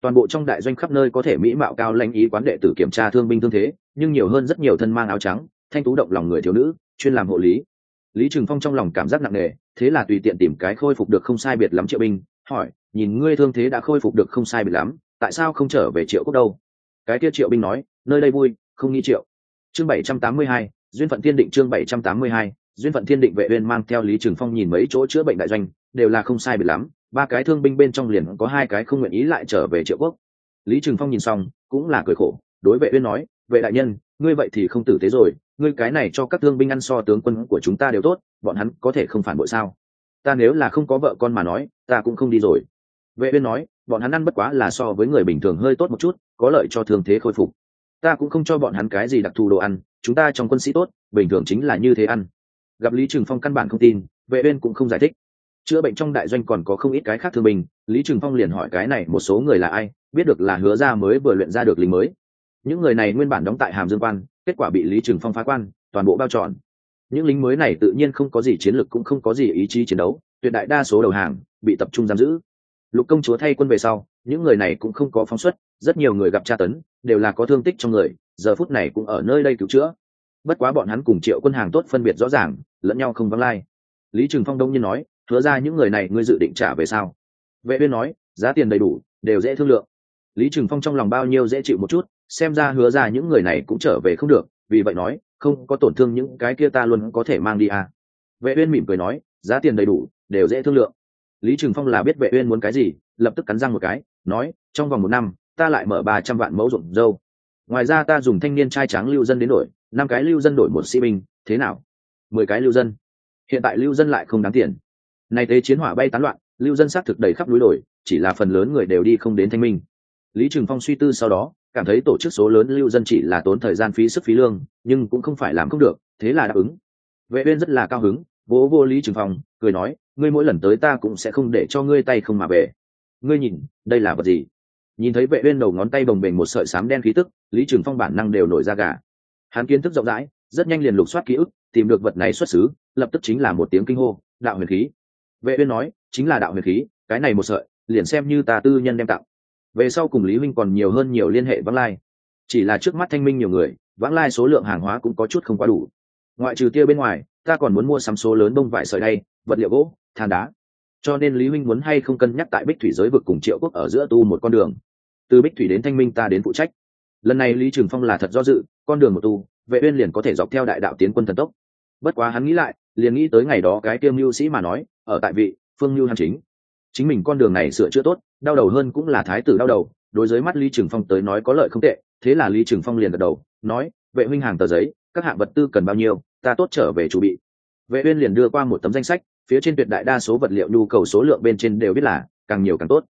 Toàn bộ trong đại doanh khắp nơi có thể mỹ mạo cao lãnh ý quán đệ tử kiểm tra thương binh thương thế, nhưng nhiều hơn rất nhiều thân mang áo trắng thanh tú động lòng người thiếu nữ, chuyên làm hộ lý. Lý trường phong trong lòng cảm giác nặng nề, thế là tùy tiện tìm cái khôi phục được không sai biệt lắm triệu binh hỏi, nhìn ngươi thương thế đã khôi phục được không sai biệt lắm, tại sao không trở về triệu quốc đâu? Cái kia triệu binh nói, nơi đây vui, không nghi triệu. Chương bảy trăm tám mươi hai, duyên phận thiên định chương bảy trăm tám mươi hai, duyên phận thiên định vệ uyên mang theo lý trường phong nhìn mấy chỗ chữa bệnh đại doanh, đều là không sai biệt lắm, ba cái thương binh bên trong liền có hai cái không nguyện ý lại trở về triệu quốc. Lý trường phong nhìn xong, cũng là cười khổ, đối vệ uyên nói, vệ đại nhân ngươi vậy thì không tử tế rồi, ngươi cái này cho các thương binh ăn so tướng quân của chúng ta đều tốt, bọn hắn có thể không phản bội sao? Ta nếu là không có vợ con mà nói, ta cũng không đi rồi. Vệ uyên nói, bọn hắn ăn bất quá là so với người bình thường hơi tốt một chút, có lợi cho thương thế khôi phục. Ta cũng không cho bọn hắn cái gì đặc thù đồ ăn, chúng ta trong quân sĩ tốt, bình thường chính là như thế ăn. Gặp lý trường phong căn bản không tin, vệ uyên cũng không giải thích. Chữa bệnh trong đại doanh còn có không ít cái khác thương binh, lý trường phong liền hỏi cái này một số người là ai, biết được là hứa ra mới vừa luyện ra được lính mới những người này nguyên bản đóng tại hàm dương quan, kết quả bị lý trường phong phá quan, toàn bộ bao trọn. Những lính mới này tự nhiên không có gì chiến lược cũng không có gì ý chí chiến đấu, tuyệt đại đa số đầu hàng bị tập trung giam giữ. Lục công chúa thay quân về sau, những người này cũng không có phóng xuất, rất nhiều người gặp tra tấn, đều là có thương tích trong người, giờ phút này cũng ở nơi đây cứu chữa. Bất quá bọn hắn cùng triệu quân hàng tốt phân biệt rõ ràng, lẫn nhau không vắng lai. Lý trường phong đông nhiên nói, hứa ra những người này ngươi dự định trả về sao? Vệ uyên nói, giá tiền đầy đủ, đều dễ thương lượng. Lý trường phong trong lòng bao nhiêu dễ chịu một chút xem ra hứa ra những người này cũng trở về không được, vì vậy nói, không có tổn thương những cái kia ta luôn có thể mang đi à. vệ uyên mỉm cười nói, giá tiền đầy đủ, đều dễ thương lượng. Lý trường phong là biết vệ uyên muốn cái gì, lập tức cắn răng một cái, nói, trong vòng một năm, ta lại mở ba trăm vạn mẫu ruộng dâu. Ngoài ra ta dùng thanh niên trai trắng lưu dân đến đổi, năm cái lưu dân đổi một sĩ binh, thế nào? Mười cái lưu dân. Hiện tại lưu dân lại không đáng tiền. Nay thế chiến hỏa bay tán loạn, lưu dân xác thực đầy khắp núi đồi, chỉ là phần lớn người đều đi không đến thanh minh. Lý trường phong suy tư sau đó cảm thấy tổ chức số lớn lưu dân chỉ là tốn thời gian phí sức phí lương, nhưng cũng không phải làm không được, thế là đáp ứng. Vệ uyên rất là cao hứng, vỗ vô lý trường phong, cười nói, ngươi mỗi lần tới ta cũng sẽ không để cho ngươi tay không mà về. Ngươi nhìn, đây là vật gì? Nhìn thấy vệ uyên đầu ngón tay bồng bềnh một sợi sám đen khí tức, lý trường phong bản năng đều nổi ra gà. Hắn kiến thức rộng rãi, rất nhanh liền lục soát ký ức, tìm được vật này xuất xứ, lập tức chính là một tiếng kinh hô, đạo huyền khí. Vệ uyên nói, chính là đạo huyền khí, cái này một sợi, liền xem như ta tư nhân đem tặng về sau cùng lý minh còn nhiều hơn nhiều liên hệ vãng lai. Chỉ là trước mắt thanh minh nhiều người, vãng lai số lượng hàng hóa cũng có chút không quá đủ. Ngoại trừ tiêu bên ngoài, ta còn muốn mua sắm số lớn bông vải sợi đay, vật liệu gỗ, than đá. Cho nên lý minh muốn hay không cân nhắc tại bích thủy giới vực cùng triệu quốc ở giữa tu một con đường. Từ bích thủy đến thanh minh ta đến phụ trách. Lần này lý trường phong là thật do dự, con đường một tu, vệ uyên liền có thể dọc theo đại đạo tiến quân thần tốc. Bất quá hắn nghĩ lại, liền nghĩ tới ngày đó cái tiêm lưu sĩ mà nói, ở tại vị, phương lưu hắn chính. Chính mình con đường này sửa chữa tốt đau đầu hơn cũng là thái tử đau đầu, đối với mắt lý trường phong tới nói có lợi không tệ, thế là lý trường phong liền gật đầu, nói, vệ huynh hàng tờ giấy, các hạng vật tư cần bao nhiêu, ta tốt trở về chuẩn bị. Vệ uyên liền đưa qua một tấm danh sách, phía trên tuyệt đại đa số vật liệu, nhu cầu số lượng bên trên đều biết là, càng nhiều càng tốt.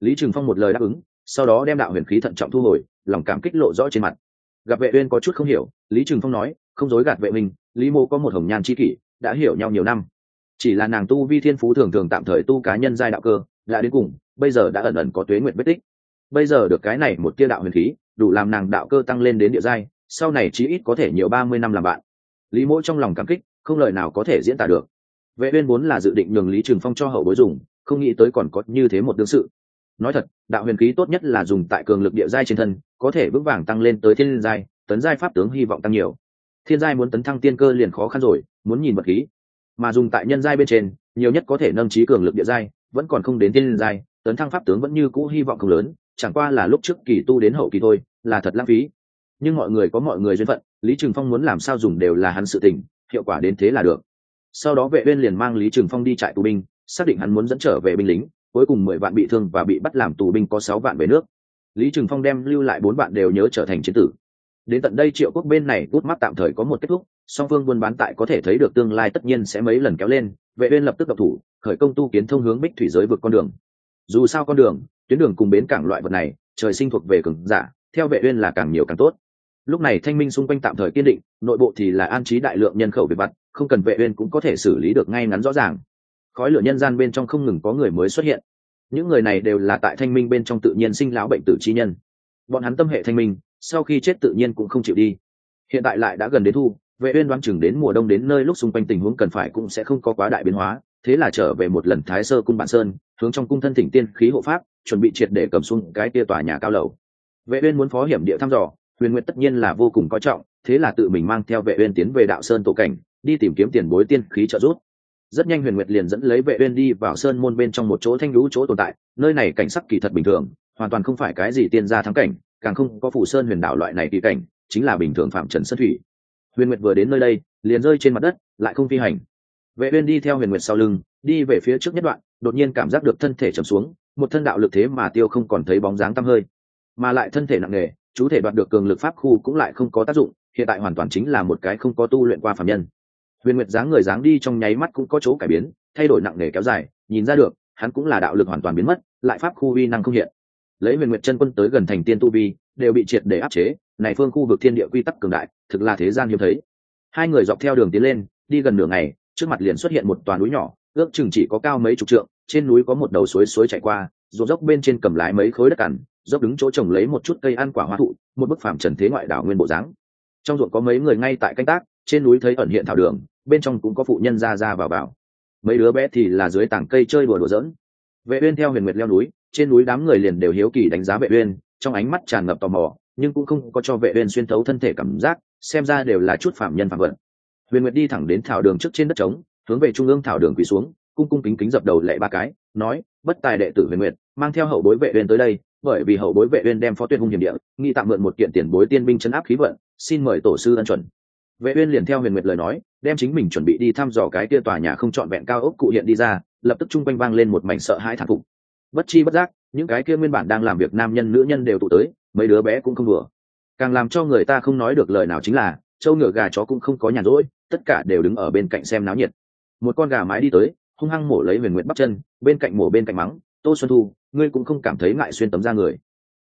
Lý trường phong một lời đáp ứng, sau đó đem đạo huyền khí thận trọng thu hồi, lòng cảm kích lộ rõ trên mặt. Gặp vệ uyên có chút không hiểu, lý trường phong nói, không dối gạt vệ mình lý mô có một hồng nhan chi kỷ, đã hiểu nhau nhiều năm. Chỉ là nàng tu vi thiên phú thường thường tạm thời tu cá nhân giai đạo cơ, đã đến cùng bây giờ đã ẩn ẩn có tuế nguyện vết tích. Bây giờ được cái này một tia đạo huyền khí, đủ làm nàng đạo cơ tăng lên đến địa giai, sau này chí ít có thể nhiều ba mươi năm làm bạn. Lý mỗ trong lòng cảm kích, không lời nào có thể diễn tả được. Vệ uyên vốn là dự định nhường lý trường phong cho hậu bối dùng, không nghĩ tới còn có như thế một đương sự. Nói thật, đạo huyền khí tốt nhất là dùng tại cường lực địa giai trên thân, có thể vững vàng tăng lên tới thiên giai, tấn giai pháp tướng hy vọng tăng nhiều. Thiên giai muốn tấn thăng tiên cơ liền khó khăn rồi, muốn nhìn vật khí. Mà dùng tại nhân giai bên trên, nhiều nhất có thể nâng trí cường lực địa giai, vẫn còn không đến tiên giai tấn thăng pháp tướng vẫn như cũ hy vọng không lớn, chẳng qua là lúc trước kỳ tu đến hậu kỳ thôi, là thật lãng phí. Nhưng mọi người có mọi người duyên phận, lý trường phong muốn làm sao dùng đều là hắn sự tình, hiệu quả đến thế là được. Sau đó vệ uyên liền mang lý trường phong đi trại tù binh, xác định hắn muốn dẫn trở về binh lính, cuối cùng mười vạn bị thương và bị bắt làm tù binh có sáu vạn về nước. Lý trường phong đem lưu lại bốn vạn đều nhớ trở thành chiến tử. Đến tận đây triệu quốc bên này gút mắt tạm thời có một kết thúc, song phương buôn bán tại có thể thấy được tương lai tất nhiên sẽ mấy lần kéo lên, vệ uyên lập tức độc thủ, khởi công tu kiến thông hướng bích thủy giới vượt con đường dù sao con đường, tuyến đường cùng bến cảng loại vật này, trời sinh thuộc về cường giả, theo vệ uyên là càng nhiều càng tốt. Lúc này thanh minh xung quanh tạm thời kiên định, nội bộ thì là an trí đại lượng nhân khẩu về vặt không cần vệ uyên cũng có thể xử lý được ngay ngắn rõ ràng. Khói lửa nhân gian bên trong không ngừng có người mới xuất hiện. Những người này đều là tại thanh minh bên trong tự nhiên sinh lão bệnh tử chi nhân. Bọn hắn tâm hệ thanh minh, sau khi chết tự nhiên cũng không chịu đi. Hiện tại lại đã gần đến thu, vệ uyên đoán chừng đến mùa đông đến nơi lúc xung quanh tình huống cần phải cũng sẽ không có quá đại biến hóa thế là trở về một lần thái sơ cung bản sơn, hướng trong cung thân thỉnh tiên khí hộ pháp, chuẩn bị triệt để cầm xuống cái tia tòa nhà cao lầu. Vệ uyên muốn phó hiểm địa thăm dò, huyền nguyệt tất nhiên là vô cùng coi trọng, thế là tự mình mang theo vệ uyên tiến về đạo sơn tổ cảnh, đi tìm kiếm tiền bối tiên khí trợ giúp. Rất nhanh huyền nguyệt liền dẫn lấy vệ uyên đi vào sơn môn bên trong một chỗ thanh lũ chỗ tồn tại, nơi này cảnh sắc kỳ thật bình thường, hoàn toàn không phải cái gì tiên gia thắng cảnh, càng không có phủ sơn huyền đảo loại này kỳ cảnh, chính là bình thường phạm trần sơn thủy. Huyền nguyệt vừa đến nơi đây, liền rơi trên mặt đất, lại không phi hành vệ uyên đi theo huyền nguyệt sau lưng, đi về phía trước nhất đoạn, đột nhiên cảm giác được thân thể trầm xuống, một thân đạo lực thế mà tiêu không còn thấy bóng dáng tăm hơi. Mà lại thân thể nặng nề, chú thể đoạt được cường lực pháp khu cũng lại không có tác dụng, hiện tại hoàn toàn chính là một cái không có tu luyện qua phàm nhân. Huyền nguyệt dáng người dáng đi trong nháy mắt cũng có chỗ cải biến, thay đổi nặng nề kéo dài, nhìn ra được, hắn cũng là đạo lực hoàn toàn biến mất, lại pháp khu vi năng không hiện. Lấy huyền nguyệt chân quân tới gần thành tiên tu vi, đều bị triệt để áp chế, này phương khu vực thiên địa quy tắc cường đại, thực là thế gian hiếm thấy. Hai người dọc theo đường tiến lên, đi gần nửa ngày trước mặt liền xuất hiện một toàn núi nhỏ, ước chừng chỉ có cao mấy chục trượng, trên núi có một đầu suối suối chảy qua, ruộng dốc bên trên cầm lái mấy khối đất cằn, dốc đứng chỗ trồng lấy một chút cây ăn quả hoa thụ, một bức phàm trần thế ngoại đảo nguyên bộ dáng. Trong ruộng có mấy người ngay tại canh tác, trên núi thấy ẩn hiện thảo đường, bên trong cũng có phụ nhân ra ra vào vào. Mấy đứa bé thì là dưới tảng cây chơi đùa đùa giỡn. Vệ uyên theo huyền nguyệt leo núi, trên núi đám người liền đều hiếu kỳ đánh giá vệ uyên, trong ánh mắt tràn ngập tò mò, nhưng cũng không có cho vệ uyên xuyên thấu thân thể cảm giác, xem ra đều là chút phạm nhân phạm vận huyền nguyệt đi thẳng đến thảo đường trước trên đất trống, hướng về trung ương thảo đường quỳ xuống, cung cung kính kính dập đầu lệ ba cái, nói, bất tài đệ tử huyền nguyệt, mang theo hậu bối vệ uyên tới đây, bởi vì hậu bối vệ uyên đem phó tuyên hung hiểm địa, nghi tạm mượn một kiện tiền bối tiên binh chấn áp khí vận, xin mời tổ sư ân chuẩn. Vệ uyên liền theo huyền nguyệt lời nói, đem chính mình chuẩn bị đi thăm dò cái kia tòa nhà không chọn vẹn cao ốc cụ hiện đi ra, lập tức trung quanh vang lên một mảnh sợ hãi thản phục. Bất chi bất giác, những cái kia nguyên bản đang làm việc nam nhân nữ nhân đều tụ tới, mấy đứa bé cũng không vừa càng làm cho người ta không nói được lời nào chính là châu ngựa gà chó cũng không có nhàn rỗi, tất cả đều đứng ở bên cạnh xem náo nhiệt. Một con gà mái đi tới, hung hăng mổ lấy huyền nguyệt bắp chân, bên cạnh mổ bên cạnh mắng, tô xuân thu, ngươi cũng không cảm thấy ngại xuyên tấm ra người.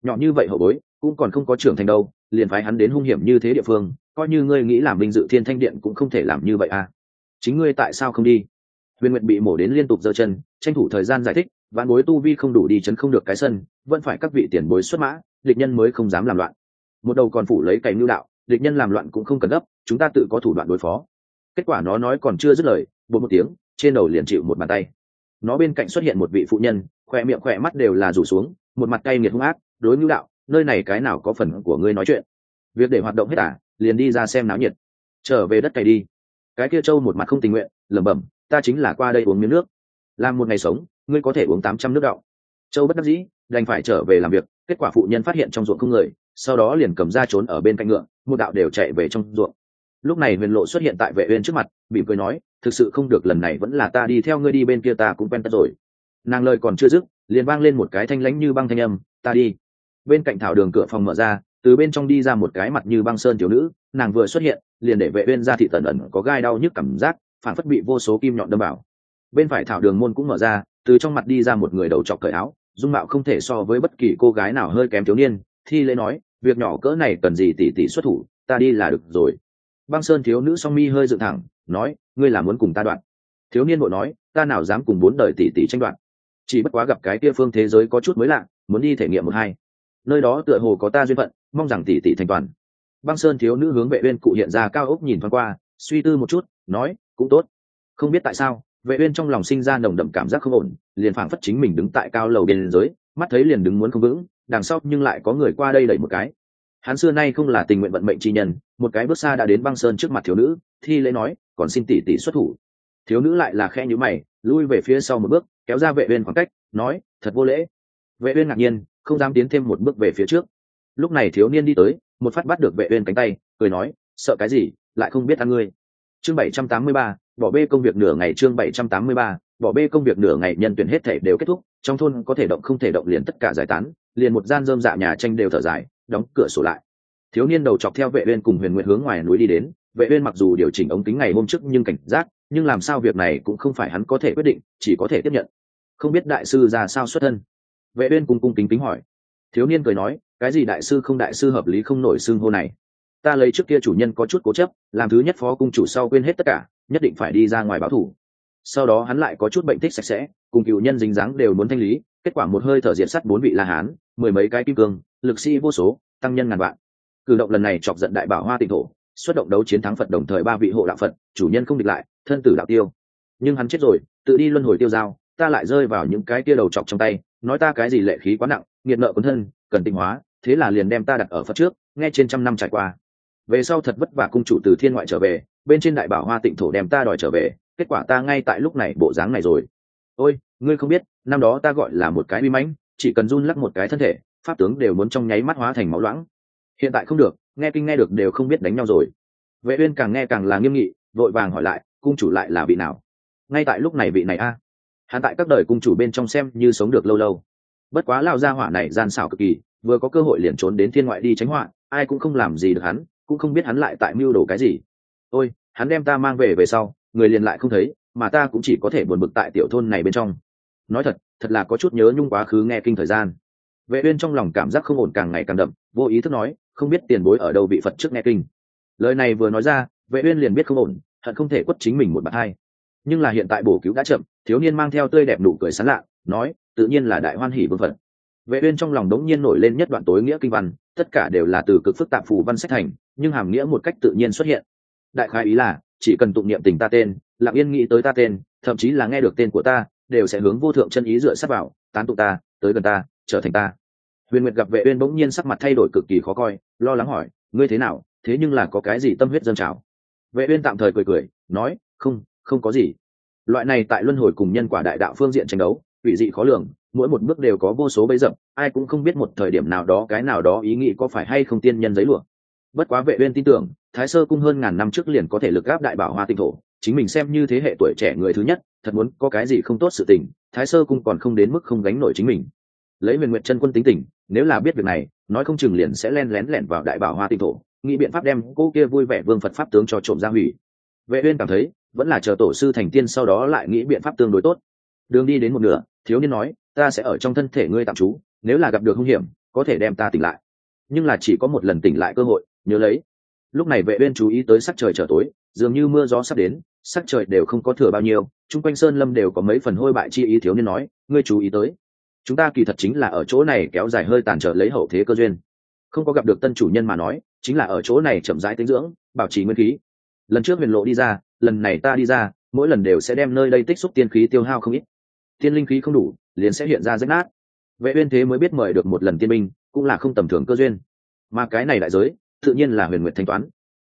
Nhỏ như vậy hậu bối, cũng còn không có trưởng thành đâu, liền phái hắn đến hung hiểm như thế địa phương, coi như ngươi nghĩ làm vinh dự thiên thanh điện cũng không thể làm như vậy à. Chính ngươi tại sao không đi? Huyền nguyệt bị mổ đến liên tục giơ chân, tranh thủ thời gian giải thích, vạn bối tu vi không đủ đi chấn không được cái sân, vẫn phải các vị tiền bối xuất mã, địch nhân mới không dám làm loạn. Một đầu còn phủ lấy cày mưu đạo địch nhân làm loạn cũng không cần gấp, chúng ta tự có thủ đoạn đối phó. Kết quả nó nói còn chưa dứt lời, bột một tiếng, trên đầu liền chịu một bàn tay. Nó bên cạnh xuất hiện một vị phụ nhân khoe miệng khoe mắt đều là rủ xuống, một mặt cay nghiệt hung ác, đối ngữ đạo, nơi này cái nào có phần của ngươi nói chuyện? Việc để hoạt động hết à liền đi ra xem náo nhiệt. Trở về đất cày đi. Cái kia trâu một mặt không tình nguyện, lẩm bẩm, ta chính là qua đây uống miếng nước. Làm một ngày sống, ngươi có thể uống tám trăm nước đọng châu bất đắc dĩ, đành phải trở về làm việc, kết quả phụ nhân phát hiện trong ruộng không người, sau đó liền cầm ra trốn ở bên cạnh ngựa một đạo đều chạy về trong ruộng. Lúc này huyền lộ xuất hiện tại vệ uyên trước mặt bị cười nói, thực sự không được, lần này vẫn là ta đi theo ngươi đi bên kia ta cũng quen tất rồi. Nàng lời còn chưa dứt, liền vang lên một cái thanh lãnh như băng thanh âm, ta đi. Bên cạnh thảo đường cửa phòng mở ra, từ bên trong đi ra một cái mặt như băng sơn thiếu nữ, nàng vừa xuất hiện, liền để vệ uyên ra thị tần ẩn có gai đau nhức cảm giác, phản phất bị vô số kim nhọn đâm vào. Bên phải thảo đường môn cũng mở ra, từ trong mặt đi ra một người đầu trọc cởi áo, dung mạo không thể so với bất kỳ cô gái nào hơi kém thiếu niên, thi lễ nói việc nhỏ cỡ này cần gì tỷ tỷ xuất thủ ta đi là được rồi. Băng sơn thiếu nữ song mi hơi dựng thẳng nói ngươi là muốn cùng ta đoạn. Thiếu niên vội nói ta nào dám cùng bốn đời tỷ tỷ tranh đoạn chỉ bất quá gặp cái kia phương thế giới có chút mới lạ muốn đi thể nghiệm một hai. Nơi đó tựa hồ có ta duyên phận mong rằng tỷ tỷ thành toàn. Băng sơn thiếu nữ hướng vệ uyên cụ hiện ra cao ốc nhìn thoáng qua suy tư một chút nói cũng tốt. Không biết tại sao vệ uyên trong lòng sinh ra nồng đậm cảm giác không ổn liền phảng phất chính mình đứng tại cao lầu bên dưới, mắt thấy liền đứng muốn không vững đằng sau nhưng lại có người qua đây đẩy một cái. Hắn xưa nay không là tình nguyện vận mệnh chi nhân một cái bước xa đã đến băng sơn trước mặt thiếu nữ thi lễ nói còn xin tỷ tỷ xuất thủ. Thiếu nữ lại là khe như mày lui về phía sau một bước kéo ra vệ uyên khoảng cách nói thật vô lễ. Vệ uyên ngạc nhiên không dám tiến thêm một bước về phía trước. Lúc này thiếu niên đi tới một phát bắt được vệ uyên cánh tay cười nói sợ cái gì lại không biết ăn ngươi. Chương 783, bỏ bê công việc nửa ngày chương 783, bỏ bê công việc nửa ngày nhân tuyển hết thể đều kết thúc trong thôn có thể động không thể động liền tất cả giải tán liền một gian rơm dạ nhà tranh đều thở dài, đóng cửa sổ lại. Thiếu niên đầu chọc theo vệ uyên cùng huyền nguyện hướng ngoài núi đi đến. Vệ uyên mặc dù điều chỉnh ống kính ngày hôm trước nhưng cảnh giác, nhưng làm sao việc này cũng không phải hắn có thể quyết định, chỉ có thể tiếp nhận. Không biết đại sư ra sao xuất thân. Vệ uyên cung cung kính kính hỏi. Thiếu niên cười nói, cái gì đại sư không đại sư hợp lý không nổi xương hô này. Ta lấy trước kia chủ nhân có chút cố chấp, làm thứ nhất phó cung chủ sau quên hết tất cả, nhất định phải đi ra ngoài báo thủ. Sau đó hắn lại có chút bệnh thích sạch sẽ, cùng cựu nhân dính dáng đều muốn thanh lý, kết quả một hơi thở diệt sắt bốn vị la hán mười mấy cái kim cương, lực sĩ vô số, tăng nhân ngàn vạn. Cử động lần này chọc giận đại bảo hoa tịnh thổ, xuất động đấu chiến thắng phật đồng thời ba vị hộ đạo phật, chủ nhân không địch lại, thân tử đạo tiêu. Nhưng hắn chết rồi, tự đi luân hồi tiêu dao ta lại rơi vào những cái tia đầu chọc trong tay, nói ta cái gì lệ khí quá nặng, nghiệt nợ quấn thân, cần tịnh hóa, thế là liền đem ta đặt ở phật trước, nghe trên trăm năm trải qua. Về sau thật vất vả cung chủ từ thiên ngoại trở về, bên trên đại bảo hoa tịnh thổ đem ta đòi trở về, kết quả ta ngay tại lúc này bộ dáng này rồi. Ôi, ngươi không biết, năm đó ta gọi là một cái bi mãnh chỉ cần run lắc một cái thân thể, pháp tướng đều muốn trong nháy mắt hóa thành máu loãng. Hiện tại không được, nghe kinh nghe được đều không biết đánh nhau rồi. Vệ uyên càng nghe càng là nghiêm nghị, vội vàng hỏi lại, cung chủ lại là vị nào? Ngay tại lúc này vị này a. Hắn tại các đời cung chủ bên trong xem như sống được lâu lâu. Bất quá lao gia hỏa này gian xảo cực kỳ, vừa có cơ hội liền trốn đến thiên ngoại đi tránh họa, ai cũng không làm gì được hắn, cũng không biết hắn lại tại mưu đồ cái gì. Ôi, hắn đem ta mang về về sau, người liền lại không thấy, mà ta cũng chỉ có thể buồn bực tại tiểu thôn này bên trong nói thật thật là có chút nhớ nhung quá khứ nghe kinh thời gian. Vệ uyên trong lòng cảm giác không ổn càng ngày càng đậm, vô ý thức nói, không biết tiền bối ở đâu bị phật trước nghe kinh. Lời này vừa nói ra, vệ uyên liền biết không ổn thật không thể quất chính mình một bạt hai. Nhưng là hiện tại bổ cứu đã chậm, thiếu niên mang theo tươi đẹp nụ cười sán lạ, nói, tự nhiên là đại hoan hỉ vương phật. Vệ uyên trong lòng đống nhiên nổi lên nhất đoạn tối nghĩa kinh văn, tất cả đều là từ cực phức tạp phù văn sách thành, nhưng hàm nghĩa một cách tự nhiên xuất hiện. Đại khái ý là, chỉ cần tụng niệm tình ta tên, lặng yên nghĩ tới ta tên, thậm chí là nghe được tên của ta đều sẽ hướng vô thượng chân ý dựa sát vào, tán tụ ta, tới gần ta, trở thành ta. Huyền nguyệt gặp vệ uyên bỗng nhiên sắc mặt thay đổi cực kỳ khó coi, lo lắng hỏi, ngươi thế nào? Thế nhưng là có cái gì tâm huyết dâng trào? Vệ uyên tạm thời cười cười, nói, không không có gì. Loại này tại luân hồi cùng nhân quả đại đạo phương diện tranh đấu vị dị khó lường, mỗi một bước đều có vô số bấy dập, ai cũng không biết một thời điểm nào đó cái nào đó ý nghĩ có phải hay không tiên nhân giấy lụa. Bất quá vệ uyên tin tưởng, thái sơ cung hơn ngàn năm trước liền có thể lực áp đại bảo hoa tinh thổ chính mình xem như thế hệ tuổi trẻ người thứ nhất, thật muốn có cái gì không tốt sự tình, thái sơ cung còn không đến mức không gánh nổi chính mình. Lấy huyền nguyện chân quân tính tình, nếu là biết việc này, nói không chừng liền sẽ len lén lẻn vào đại bảo hoa tinh thổ, nghĩ biện pháp đem cô kia vui vẻ vương phật pháp tướng cho trộm ra hủy. Vệ uyên cảm thấy, vẫn là chờ tổ sư thành tiên sau đó lại nghĩ biện pháp tương đối tốt. Đường đi đến một nửa, thiếu niên nói, ta sẽ ở trong thân thể ngươi tạm trú, nếu là gặp được hung hiểm, có thể đem ta tỉnh lại. Nhưng là chỉ có một lần tỉnh lại cơ hội, nhớ lấy. Lúc này vệ uyên chú ý tới sắc trời trở tối dường như mưa gió sắp đến, sắc trời đều không có thừa bao nhiêu, chung quanh sơn lâm đều có mấy phần hôi bại chi ý thiếu niên nói, ngươi chú ý tới, chúng ta kỳ thật chính là ở chỗ này kéo dài hơi tàn trở lấy hậu thế cơ duyên. Không có gặp được tân chủ nhân mà nói, chính là ở chỗ này chậm rãi tinh dưỡng, bảo trì nguyên khí. Lần trước huyền lộ đi ra, lần này ta đi ra, mỗi lần đều sẽ đem nơi đây tích xúc tiên khí tiêu hao không ít. Tiên linh khí không đủ, liền sẽ hiện ra rách nát. Vệ uyên thế mới biết mời được một lần tiên binh, cũng là không tầm thường cơ duyên. Mà cái này đại giới, tự nhiên là huyền nguyệt thanh toán.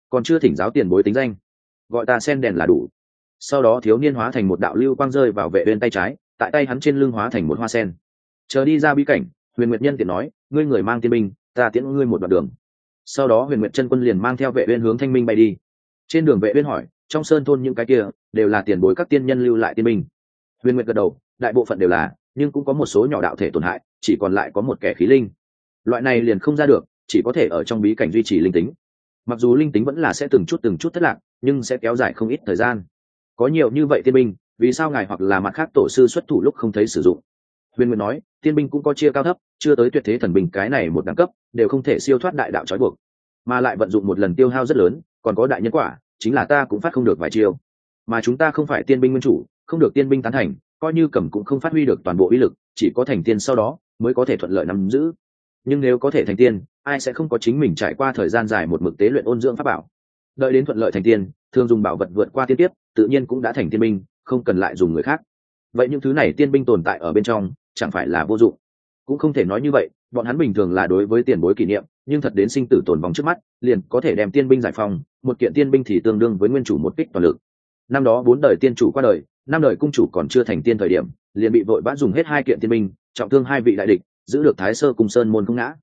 Còn chưa thỉnh giáo tiền bối tính danh gọi ta sen đèn là đủ. Sau đó thiếu niên hóa thành một đạo lưu quang rơi vào vệ uyên tay trái, tại tay hắn trên lưng hóa thành một hoa sen. Chờ đi ra bí cảnh, huyền nguyệt nhân tiện nói, ngươi người mang tiên binh, ta tiễn ngươi một đoạn đường. Sau đó huyền nguyệt chân quân liền mang theo vệ uyên hướng thanh minh bay đi. Trên đường vệ uyên hỏi, trong sơn thôn những cái kia đều là tiền bối các tiên nhân lưu lại tiên binh? Huyền nguyệt gật đầu, đại bộ phận đều là, nhưng cũng có một số nhỏ đạo thể tổn hại, chỉ còn lại có một kẻ khí linh. Loại này liền không ra được, chỉ có thể ở trong bí cảnh duy trì linh tính. Mặc dù linh tính vẫn là sẽ từng chút từng chút thất lạc nhưng sẽ kéo dài không ít thời gian. Có nhiều như vậy tiên binh, vì sao ngài hoặc là mặt khác tổ sư xuất thủ lúc không thấy sử dụng? Huyền nguyên nói, tiên binh cũng có chia cao thấp, chưa tới tuyệt thế thần binh cái này một đẳng cấp, đều không thể siêu thoát đại đạo trói buộc. Mà lại vận dụng một lần tiêu hao rất lớn, còn có đại nhân quả, chính là ta cũng phát không được vài chiêu. Mà chúng ta không phải tiên binh nguyên chủ, không được tiên binh tán thành, coi như cầm cũng không phát huy được toàn bộ uy lực, chỉ có thành tiên sau đó mới có thể thuận lợi nắm giữ. Nhưng nếu có thể thành tiên, ai sẽ không có chính mình trải qua thời gian dài một mực tế luyện ôn dưỡng pháp bảo? Đợi đến thuận lợi thành tiên, thường dùng bảo vật vượt qua tiên tiếp tự nhiên cũng đã thành tiên binh, không cần lại dùng người khác. Vậy những thứ này tiên binh tồn tại ở bên trong, chẳng phải là vô dụng? Cũng không thể nói như vậy, bọn hắn bình thường là đối với tiền bối kỷ niệm, nhưng thật đến sinh tử tồn vong trước mắt, liền có thể đem tiên binh giải phòng một kiện tiên binh thì tương đương với nguyên chủ một kích toàn lực. Năm đó bốn đời tiên chủ qua đời, năm đời cung chủ còn chưa thành tiên thời điểm, liền bị vội vã dùng hết hai kiện tiên binh, trọng thương hai vị đại địch, giữ được thái sơ cùng sơn môn không ngã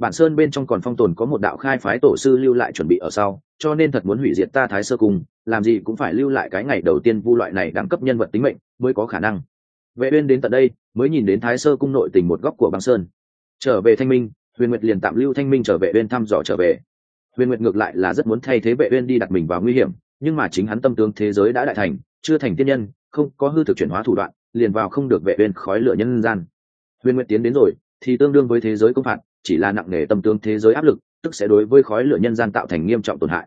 bản sơn bên trong còn phong tồn có một đạo khai phái tổ sư lưu lại chuẩn bị ở sau, cho nên thật muốn hủy diệt ta thái sơ cung, làm gì cũng phải lưu lại cái ngày đầu tiên vu loại này đẳng cấp nhân vật tính mệnh mới có khả năng. Vệ uyên đến tận đây, mới nhìn đến thái sơ cung nội tình một góc của băng sơn. Trở về thanh minh, huyền nguyệt liền tạm lưu thanh minh trở về uyên thăm dò trở về. Huyền nguyệt ngược lại là rất muốn thay thế vệ uyên đi đặt mình vào nguy hiểm, nhưng mà chính hắn tâm tướng thế giới đã đại thành, chưa thành tiên nhân, không có hư thực chuyển hóa thủ đoạn, liền vào không được vệ uyên khói lửa nhân gian. Huyền nguyệt tiến đến rồi, thì tương đương với thế giới công phạt chỉ là nặng nề tâm tướng thế giới áp lực, tức sẽ đối với khói lửa nhân gian tạo thành nghiêm trọng tổn hại.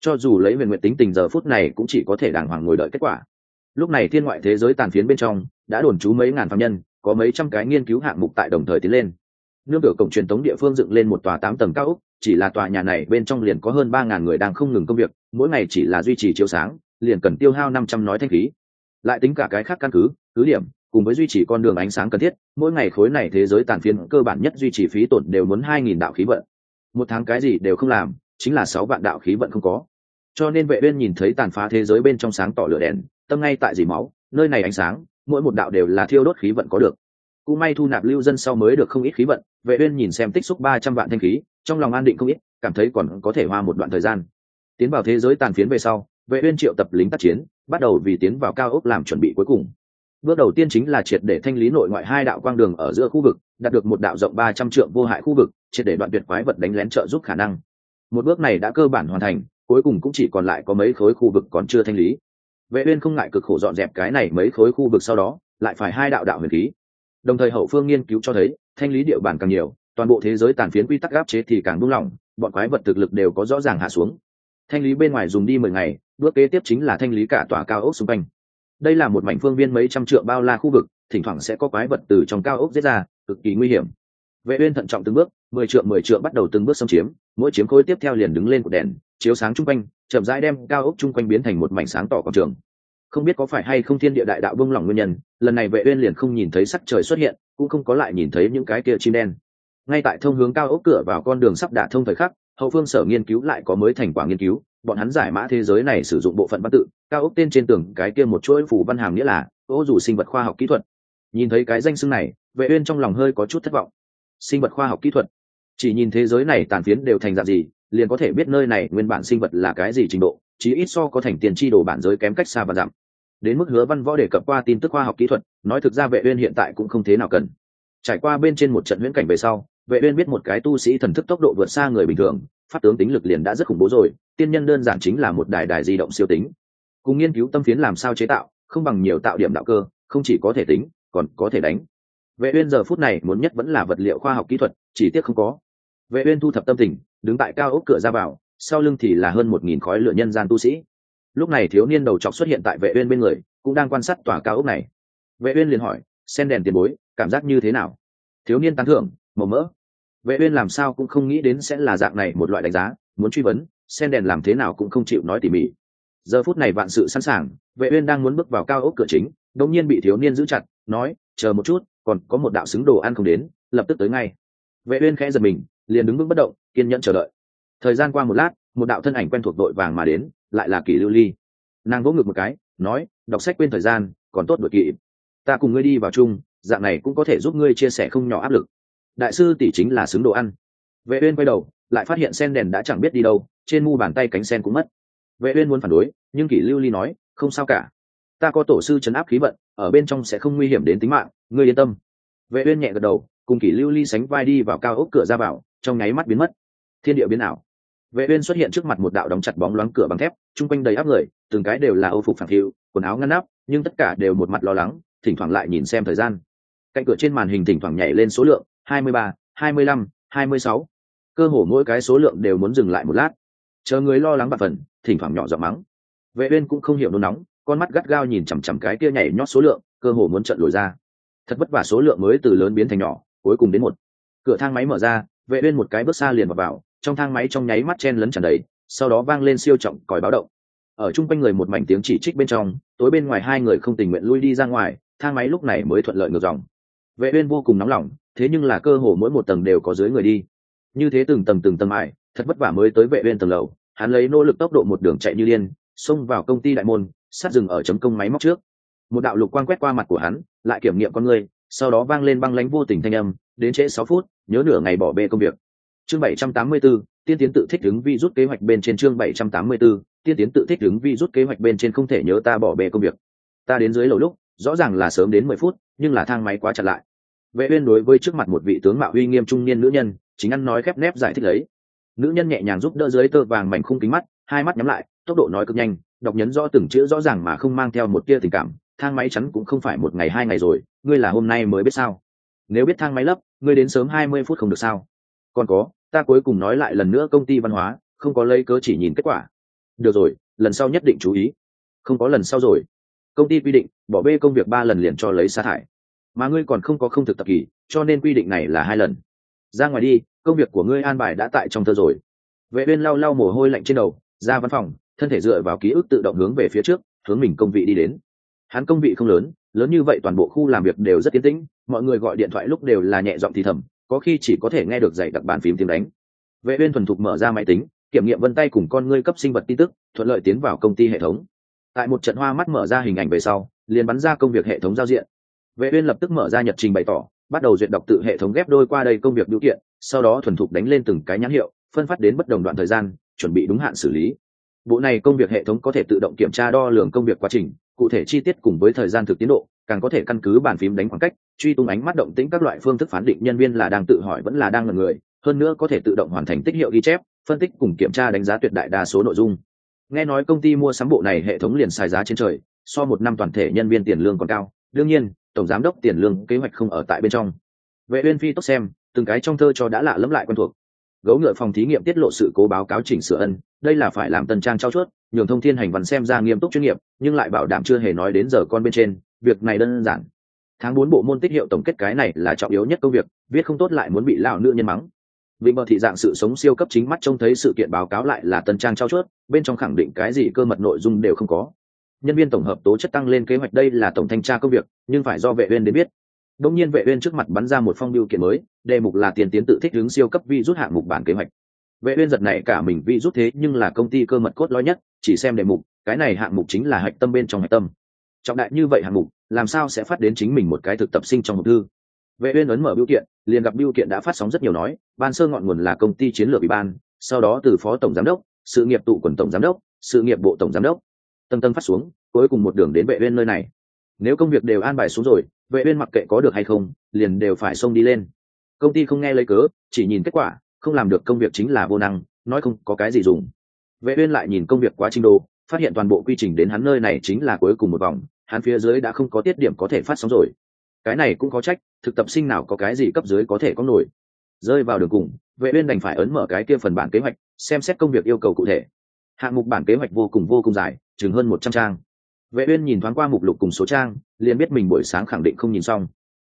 Cho dù lấy huyền nguyệt tính tình giờ phút này cũng chỉ có thể đàng hoàng ngồi đợi kết quả. Lúc này thiên ngoại thế giới tàn phiến bên trong, đã đồn trú mấy ngàn phạm nhân, có mấy trăm cái nghiên cứu hạng mục tại đồng thời tiến lên. Nương cửa cổng truyền thống địa phương dựng lên một tòa tám tầng cao ốc, chỉ là tòa nhà này bên trong liền có hơn ba ngàn người đang không ngừng công việc, mỗi ngày chỉ là duy trì chiếu sáng, liền cần tiêu hao năm trăm nói thanh khí. Lại tính cả cái khác căn cứ cứ điểm cùng với duy trì con đường ánh sáng cần thiết, mỗi ngày khối này thế giới tàn phiến cơ bản nhất duy trì phí tổn đều muốn hai nghìn đạo khí vận. Một tháng cái gì đều không làm, chính là sáu vạn đạo khí vận không có. Cho nên vệ uyên nhìn thấy tàn phá thế giới bên trong sáng tỏ lửa đèn, tâm ngay tại dì máu, nơi này ánh sáng, mỗi một đạo đều là thiêu đốt khí vận có được. Cú may thu nạp lưu dân sau mới được không ít khí vận, vệ uyên nhìn xem tích xúc ba trăm vạn thanh khí, trong lòng an định không ít, cảm thấy còn có thể hoa một đoạn thời gian. Tiến vào thế giới tàn phiến về sau, vệ uyên triệu tập lính tác chiến, bắt đầu vì tiến vào cao ốc làm chuẩn bị cuối cùng bước đầu tiên chính là triệt để thanh lý nội ngoại hai đạo quang đường ở giữa khu vực, đạt được một đạo rộng ba trăm trượng vô hại khu vực, triệt để đoạn tuyệt quái vật đánh lén trợ giúp khả năng. Một bước này đã cơ bản hoàn thành, cuối cùng cũng chỉ còn lại có mấy khối khu vực còn chưa thanh lý. Vệ uyên không ngại cực khổ dọn dẹp cái này mấy khối khu vực sau đó, lại phải hai đạo đạo huyền khí. Đồng thời hậu phương nghiên cứu cho thấy, thanh lý địa bàn càng nhiều, toàn bộ thế giới tàn phiến quy tắc áp chế thì càng buông lỏng, bọn quái vật thực lực đều có rõ ràng hạ xuống. Thanh lý bên ngoài dùng đi mười ngày, bước kế tiếp chính là thanh lý cả tòa cao ốc xung quanh đây là một mảnh phương viên mấy trăm trượng bao la khu vực, thỉnh thoảng sẽ có quái vật từ trong cao ốc giết ra, cực kỳ nguy hiểm. Vệ uyên thận trọng từng bước, mười trượng mười trượng bắt đầu từng bước xâm chiếm, mỗi chiếm khối tiếp theo liền đứng lên của đèn, chiếu sáng trung quanh, chậm rãi đem cao ốc trung quanh biến thành một mảnh sáng tỏ quảng trường. Không biết có phải hay không thiên địa đại đạo vương lỏng nguyên nhân, lần này vệ uyên liền không nhìn thấy sắc trời xuất hiện, cũng không có lại nhìn thấy những cái kia chim đen. Ngay tại thông hướng cao ốc cửa vào con đường sắp đả thông thời khắc, hậu phương sở nghiên cứu lại có mới thành quả nghiên cứu bọn hắn giải mã thế giới này sử dụng bộ phận văn tự, cao ốc tên trên tường cái kia một chuỗi phủ văn hàm nghĩa là, ô dù sinh vật khoa học kỹ thuật. Nhìn thấy cái danh xưng này, vệ uyên trong lòng hơi có chút thất vọng. Sinh vật khoa học kỹ thuật? Chỉ nhìn thế giới này tàn phiến đều thành dạng gì, liền có thể biết nơi này nguyên bản sinh vật là cái gì trình độ, chí ít so có thành tiền chi đồ bản giới kém cách xa và giảm. Đến mức hứa văn võ đề cập qua tin tức khoa học kỹ thuật, nói thực ra vệ uyên hiện tại cũng không thế nào cần. Trải qua bên trên một trận huyễn cảnh về sau, vệ uyên biết một cái tu sĩ thần thức tốc độ vượt xa người bình thường pháp tướng tính lực liền đã rất khủng bố rồi, tiên nhân đơn giản chính là một đài đài di động siêu tính. Cùng nghiên cứu tâm phiến làm sao chế tạo, không bằng nhiều tạo điểm đạo cơ, không chỉ có thể tính, còn có thể đánh. Vệ uyên giờ phút này muốn nhất vẫn là vật liệu khoa học kỹ thuật, chỉ tiếc không có. Vệ uyên thu thập tâm tình, đứng tại cao ốc cửa ra vào, sau lưng thì là hơn một nghìn khói lửa nhân gian tu sĩ. Lúc này thiếu niên đầu trọc xuất hiện tại vệ uyên bên người, cũng đang quan sát tòa cao ốc này. Vệ uyên liền hỏi, sen đèn tiền bối, cảm giác như thế nào? Thiếu niên tán thưởng, màu mỡ vệ uyên làm sao cũng không nghĩ đến sẽ là dạng này một loại đánh giá, muốn truy vấn, sen đèn làm thế nào cũng không chịu nói tỉ mỉ. Giờ phút này vạn sự sẵn sàng, vệ uyên đang muốn bước vào cao ốc cửa chính, đột nhiên bị thiếu niên giữ chặt, nói, chờ một chút, còn có một đạo xứng đồ ăn không đến, lập tức tới ngay. Vệ uyên khẽ giật mình, liền đứng bước bất động, kiên nhẫn chờ đợi. Thời gian qua một lát, một đạo thân ảnh quen thuộc đội vàng mà đến, lại là kỳ lưu ly. Nàng vỗ ngực một cái, nói, đọc sách quên thời gian, còn tốt đội kỵ. Ta cùng ngươi đi vào chung, dạng này cũng có thể giúp ngươi chia sẻ không nhỏ áp lực đại sư tỷ chính là xứng đồ ăn. Vệ uyên quay đầu, lại phát hiện sen đèn đã chẳng biết đi đâu, trên mu bàn tay cánh sen cũng mất. Vệ uyên muốn phản đối, nhưng kỷ lưu ly nói, không sao cả. Ta có tổ sư chấn áp khí vận, ở bên trong sẽ không nguy hiểm đến tính mạng, ngươi yên tâm. Vệ uyên nhẹ gật đầu, cùng kỷ lưu ly sánh vai đi vào cao ốc cửa ra vào, trong nháy mắt biến mất. Thiên địa biến ảo. Vệ uyên xuất hiện trước mặt một đạo đóng chặt bóng loáng cửa bằng thép trung quanh đầy áp người, từng cái đều là âu phục phẳng phiu quần áo ngăn nắp, nhưng tất cả đều một mặt lo lắng, thỉnh thoảng lại nhìn xem thời gian. Cạnh cửa trên màn hình thỉnh thoảng nhảy lên số lượng 23, 25, 26. cơ hồ mỗi cái số lượng đều muốn dừng lại một lát. Chờ người lo lắng bạc phần thỉnh thoảng nhỏ giọng mắng. Vệ uyên cũng không hiểu nôn nóng con mắt gắt gao nhìn chằm chằm cái kia nhảy nhót số lượng cơ hồ muốn trận lùi ra. Thật vất vả số lượng mới từ lớn biến thành nhỏ cuối cùng đến một. Cửa thang máy mở ra vệ uyên một cái bước xa liền vào vào trong thang máy trong nháy mắt chen lấn tràn đầy sau đó vang lên siêu trọng còi báo động. Ở chung quanh người một mảnh tiếng chỉ trích bên trong tối bên ngoài hai người không tình nguyện lui đi ra ngoài thang máy lúc này mới thuận lợi ngược dòng. Vệ uyên vô cùng nóng lòng thế nhưng là cơ hồ mỗi một tầng đều có dưới người đi. Như thế từng tầng từng tầng mãi thật vất vả mới tới vệ uyên tầng lầu hắn lấy nỗ lực tốc độ một đường chạy như điên xông vào công ty đại môn sát dừng ở chấm công máy móc trước. Một đạo lục quang quét qua mặt của hắn lại kiểm nghiệm con người sau đó vang lên băng lãnh vô tình thanh âm đến trễ sáu phút nhớ nửa ngày bỏ bê công việc. Chương 784, tiên tiến tự thích ứng vi rút kế hoạch bên trên chương 784, tiên tiến tự thích ứng vi rút kế hoạch bên trên không thể nhớ ta bỏ bê công việc. Ta đến dưới lầu lúc rõ ràng là sớm đến mười phút nhưng là thang máy quá chặt lại vệ uyên đối với trước mặt một vị tướng mạo uy nghiêm trung niên nữ nhân, chính ăn nói khép nép giải thích lấy. Nữ nhân nhẹ nhàng giúp đỡ dưới tơ vàng mảnh khung kính mắt, hai mắt nhắm lại, tốc độ nói cực nhanh, đọc nhấn rõ từng chữ rõ ràng mà không mang theo một tia tình cảm. Thang máy chắn cũng không phải một ngày hai ngày rồi, ngươi là hôm nay mới biết sao? Nếu biết thang máy lấp, ngươi đến sớm hai mươi phút không được sao? Còn có, ta cuối cùng nói lại lần nữa công ty văn hóa, không có lấy cớ chỉ nhìn kết quả. Được rồi, lần sau nhất định chú ý. Không có lần sau rồi. Công ty quy định, bỏ bê công việc ba lần liền cho lấy sa thải mà ngươi còn không có không thực tập kỳ, cho nên quy định này là hai lần. Ra ngoài đi, công việc của ngươi an bài đã tại trong thơ rồi. Vệ uyên lau lau mồ hôi lạnh trên đầu, ra văn phòng, thân thể dựa vào ký ức tự động hướng về phía trước, hướng mình công vị đi đến. Hắn công vị không lớn lớn như vậy toàn bộ khu làm việc đều rất tiến tĩnh, mọi người gọi điện thoại lúc đều là nhẹ giọng thì thầm, có khi chỉ có thể nghe được dạy đặc bàn phím tiếng đánh. Vệ uyên thuần thục mở ra máy tính, kiểm nghiệm vân tay cùng con ngươi cấp sinh vật tin tức, thuận lợi tiến vào công ty hệ thống. Tại một trận hoa mắt mở ra hình ảnh về sau, liền bắn ra công việc hệ thống giao diện vệ uyên lập tức mở ra nhật trình bày tỏ, bắt đầu duyệt đọc tự hệ thống ghép đôi qua đây công việc biểu kiện, sau đó thuần thục đánh lên từng cái nhãn hiệu, phân phát đến bất đồng đoạn thời gian, chuẩn bị đúng hạn xử lý. Bộ này công việc hệ thống có thể tự động kiểm tra đo lường công việc quá trình, cụ thể chi tiết cùng với thời gian thực tiến độ, càng có thể căn cứ bàn phím đánh khoảng cách, truy tung ánh mắt động tĩnh các loại phương thức phán định nhân viên là đang tự hỏi vẫn là đang là người, hơn nữa có thể tự động hoàn thành tích hiệu ghi chép, phân tích cùng kiểm tra đánh giá tuyệt đại đa số nội dung. Nghe nói công ty mua sắm bộ này hệ thống liền xài giá trên trời, so một năm toàn thể nhân viên tiền lương còn cao, đương nhiên tổng giám đốc tiền lương kế hoạch không ở tại bên trong. Vệ uyên phi tốt xem, từng cái trong thơ cho đã lạ lẫm lại quen thuộc. Gấu ngựa phòng thí nghiệm tiết lộ sự cố báo cáo chỉnh sửa ân, đây là phải làm tân trang trao chuốt, nhường thông thiên hành văn xem ra nghiêm túc chuyên nghiệp, nhưng lại bảo đảm chưa hề nói đến giờ con bên trên, việc này đơn giản. Tháng bốn bộ môn tích hiệu tổng kết cái này là trọng yếu nhất công việc, viết không tốt lại muốn bị lão nữ nhân mắng. Vịnh mờ thị dạng sự sống siêu cấp chính mắt trông thấy sự kiện báo cáo lại là tân trang trao chuốt, bên trong khẳng định cái gì cơ mật nội dung đều không có nhân viên tổng hợp tố chất tăng lên kế hoạch đây là tổng thanh tra công việc, nhưng phải do vệ uyên đến biết. Đông nhiên vệ uyên trước mặt bắn ra một phong biểu kiện mới, đề mục là tiền tiến tự thích ứng siêu cấp vi rút hạng mục bản kế hoạch. Vệ uyên giật này cả mình vi rút thế nhưng là công ty cơ mật cốt lõi nhất, chỉ xem đề mục, cái này hạng mục chính là hạch tâm bên trong hạch tâm. Trọng đại như vậy hạng mục, làm sao sẽ phát đến chính mình một cái thực tập sinh trong một thư? Vệ uyên ấn mở biểu kiện, liền gặp biểu kiện đã phát sóng rất nhiều nói, ban sơ ngọn nguồn là công ty chiến lược ủy ban, sau đó từ phó tổng giám đốc, sự nghiệp tụ quần tổng giám đốc, sự nghiệp bộ tổng giám đốc tầng tầng phát xuống, cuối cùng một đường đến vệ uyên nơi này. Nếu công việc đều an bài xuống rồi, vệ uyên mặc kệ có được hay không, liền đều phải xông đi lên. Công ty không nghe lấy cớ, chỉ nhìn kết quả, không làm được công việc chính là vô năng, nói không có cái gì dùng. Vệ uyên lại nhìn công việc quá trình đồ, phát hiện toàn bộ quy trình đến hắn nơi này chính là cuối cùng một vòng, hắn phía dưới đã không có tiết điểm có thể phát sóng rồi. Cái này cũng có trách, thực tập sinh nào có cái gì cấp dưới có thể có nổi. Rơi vào đường cùng, vệ uyên đành phải ấn mở cái kia phần bản kế hoạch, xem xét công việc yêu cầu cụ thể. Hạng mục bản kế hoạch vô cùng vô cùng dài chừng hơn một trăm trang. Vệ uyên nhìn thoáng qua mục lục cùng số trang, liền biết mình buổi sáng khẳng định không nhìn xong.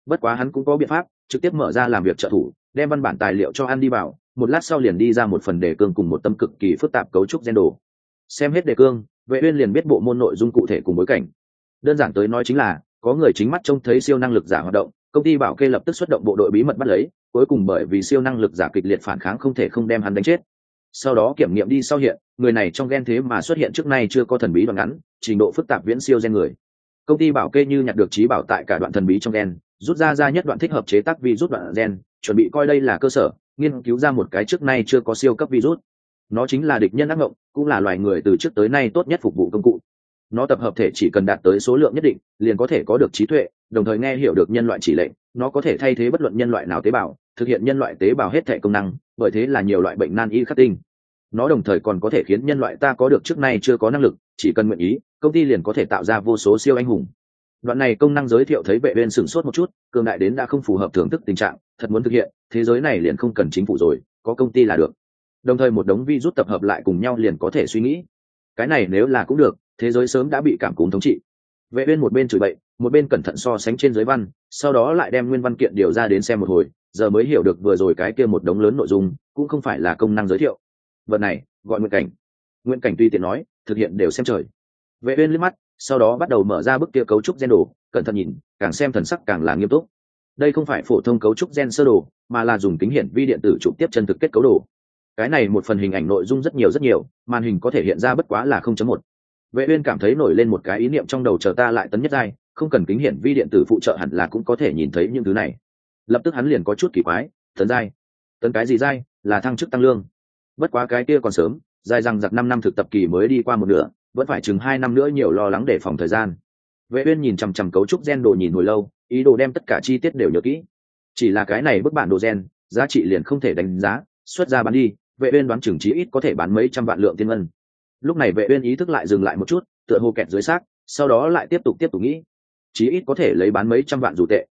Bất quá hắn cũng có biện pháp, trực tiếp mở ra làm việc trợ thủ, đem văn bản tài liệu cho ăn đi vào, một lát sau liền đi ra một phần đề cương cùng một tâm cực kỳ phức tạp cấu trúc gen đồ. Xem hết đề cương, vệ uyên liền biết bộ môn nội dung cụ thể cùng bối cảnh. Đơn giản tới nói chính là, có người chính mắt trông thấy siêu năng lực giả hoạt động, công ty bảo kê lập tức xuất động bộ đội bí mật bắt lấy, cuối cùng bởi vì siêu năng lực giả kịch liệt phản kháng không thể không đem hắn đánh chết sau đó kiểm nghiệm đi sau hiện, người này trong gen thế mà xuất hiện trước nay chưa có thần bí đoạn ngắn, trình độ phức tạp viễn siêu gen người. Công ty bảo kê như nhặt được trí bảo tại cả đoạn thần bí trong gen, rút ra ra nhất đoạn thích hợp chế tác virus đoạn gen, chuẩn bị coi đây là cơ sở, nghiên cứu ra một cái trước nay chưa có siêu cấp virus. Nó chính là địch nhân ác mộng cũng là loài người từ trước tới nay tốt nhất phục vụ công cụ. Nó tập hợp thể chỉ cần đạt tới số lượng nhất định, liền có thể có được trí tuệ, đồng thời nghe hiểu được nhân loại chỉ lệnh, nó có thể thay thế bất luận nhân loại nào tế bào thực hiện nhân loại tế bào hết thể công năng, bởi thế là nhiều loại bệnh nan y khắc tinh. Nó đồng thời còn có thể khiến nhân loại ta có được trước nay chưa có năng lực, chỉ cần nguyện ý, công ty liền có thể tạo ra vô số siêu anh hùng. Đoạn này công năng giới thiệu thấy vệ bên sửng sốt một chút, cường đại đến đã không phù hợp thưởng thức tình trạng, thật muốn thực hiện, thế giới này liền không cần chính phủ rồi, có công ty là được. Đồng thời một đống vi rút tập hợp lại cùng nhau liền có thể suy nghĩ. Cái này nếu là cũng được, thế giới sớm đã bị cảm cúm thống trị. Vệ bên một bên chửi bậy, một bên cẩn thận so sánh trên giới văn, sau đó lại đem nguyên văn kiện điều ra đến xem một hồi giờ mới hiểu được vừa rồi cái kia một đống lớn nội dung, cũng không phải là công năng giới thiệu. Vật này, gọi nguyện cảnh. Nguyện cảnh tuy tiện nói, thực hiện đều xem trời. Vệ uyên liếc mắt, sau đó bắt đầu mở ra bức kia cấu trúc gen đồ, cẩn thận nhìn, càng xem thần sắc càng là nghiêm túc. Đây không phải phổ thông cấu trúc gen sơ đồ, mà là dùng kính hiển vi điện tử chụp tiếp chân thực kết cấu đồ. Cái này một phần hình ảnh nội dung rất nhiều rất nhiều, màn hình có thể hiện ra bất quá là 0.1. vệ uyên cảm thấy nổi lên một cái ý niệm trong đầu chờ ta lại tấn nhất giai, không cần kính hiển vi điện tử phụ trợ hẳn là cũng có thể nhìn thấy những thứ này lập tức hắn liền có chút kỳ quái tấn giai. Tấn cái gì giai? là thăng chức tăng lương. Bất quá cái kia còn sớm dài rằng giặc năm năm thực tập kỳ mới đi qua một nửa, vẫn phải chừng hai năm nữa nhiều lo lắng để phòng thời gian. Vệ uyên nhìn chằm chằm cấu trúc gen đồ nhìn hồi lâu, ý đồ đem tất cả chi tiết đều nhớ kỹ. Chỉ là cái này bức bản đồ gen, giá trị liền không thể đánh giá, xuất ra bán đi, vệ uyên đoán chừng chí ít có thể bán mấy trăm vạn lượng tiên ngân. Lúc này vệ uyên ý thức lại dừng lại một chút, tựa hồ kẹt dưới xác, sau đó lại tiếp tục tiếp tục nghĩ. Chí ít có thể lấy bán mấy trăm vạn dù tệ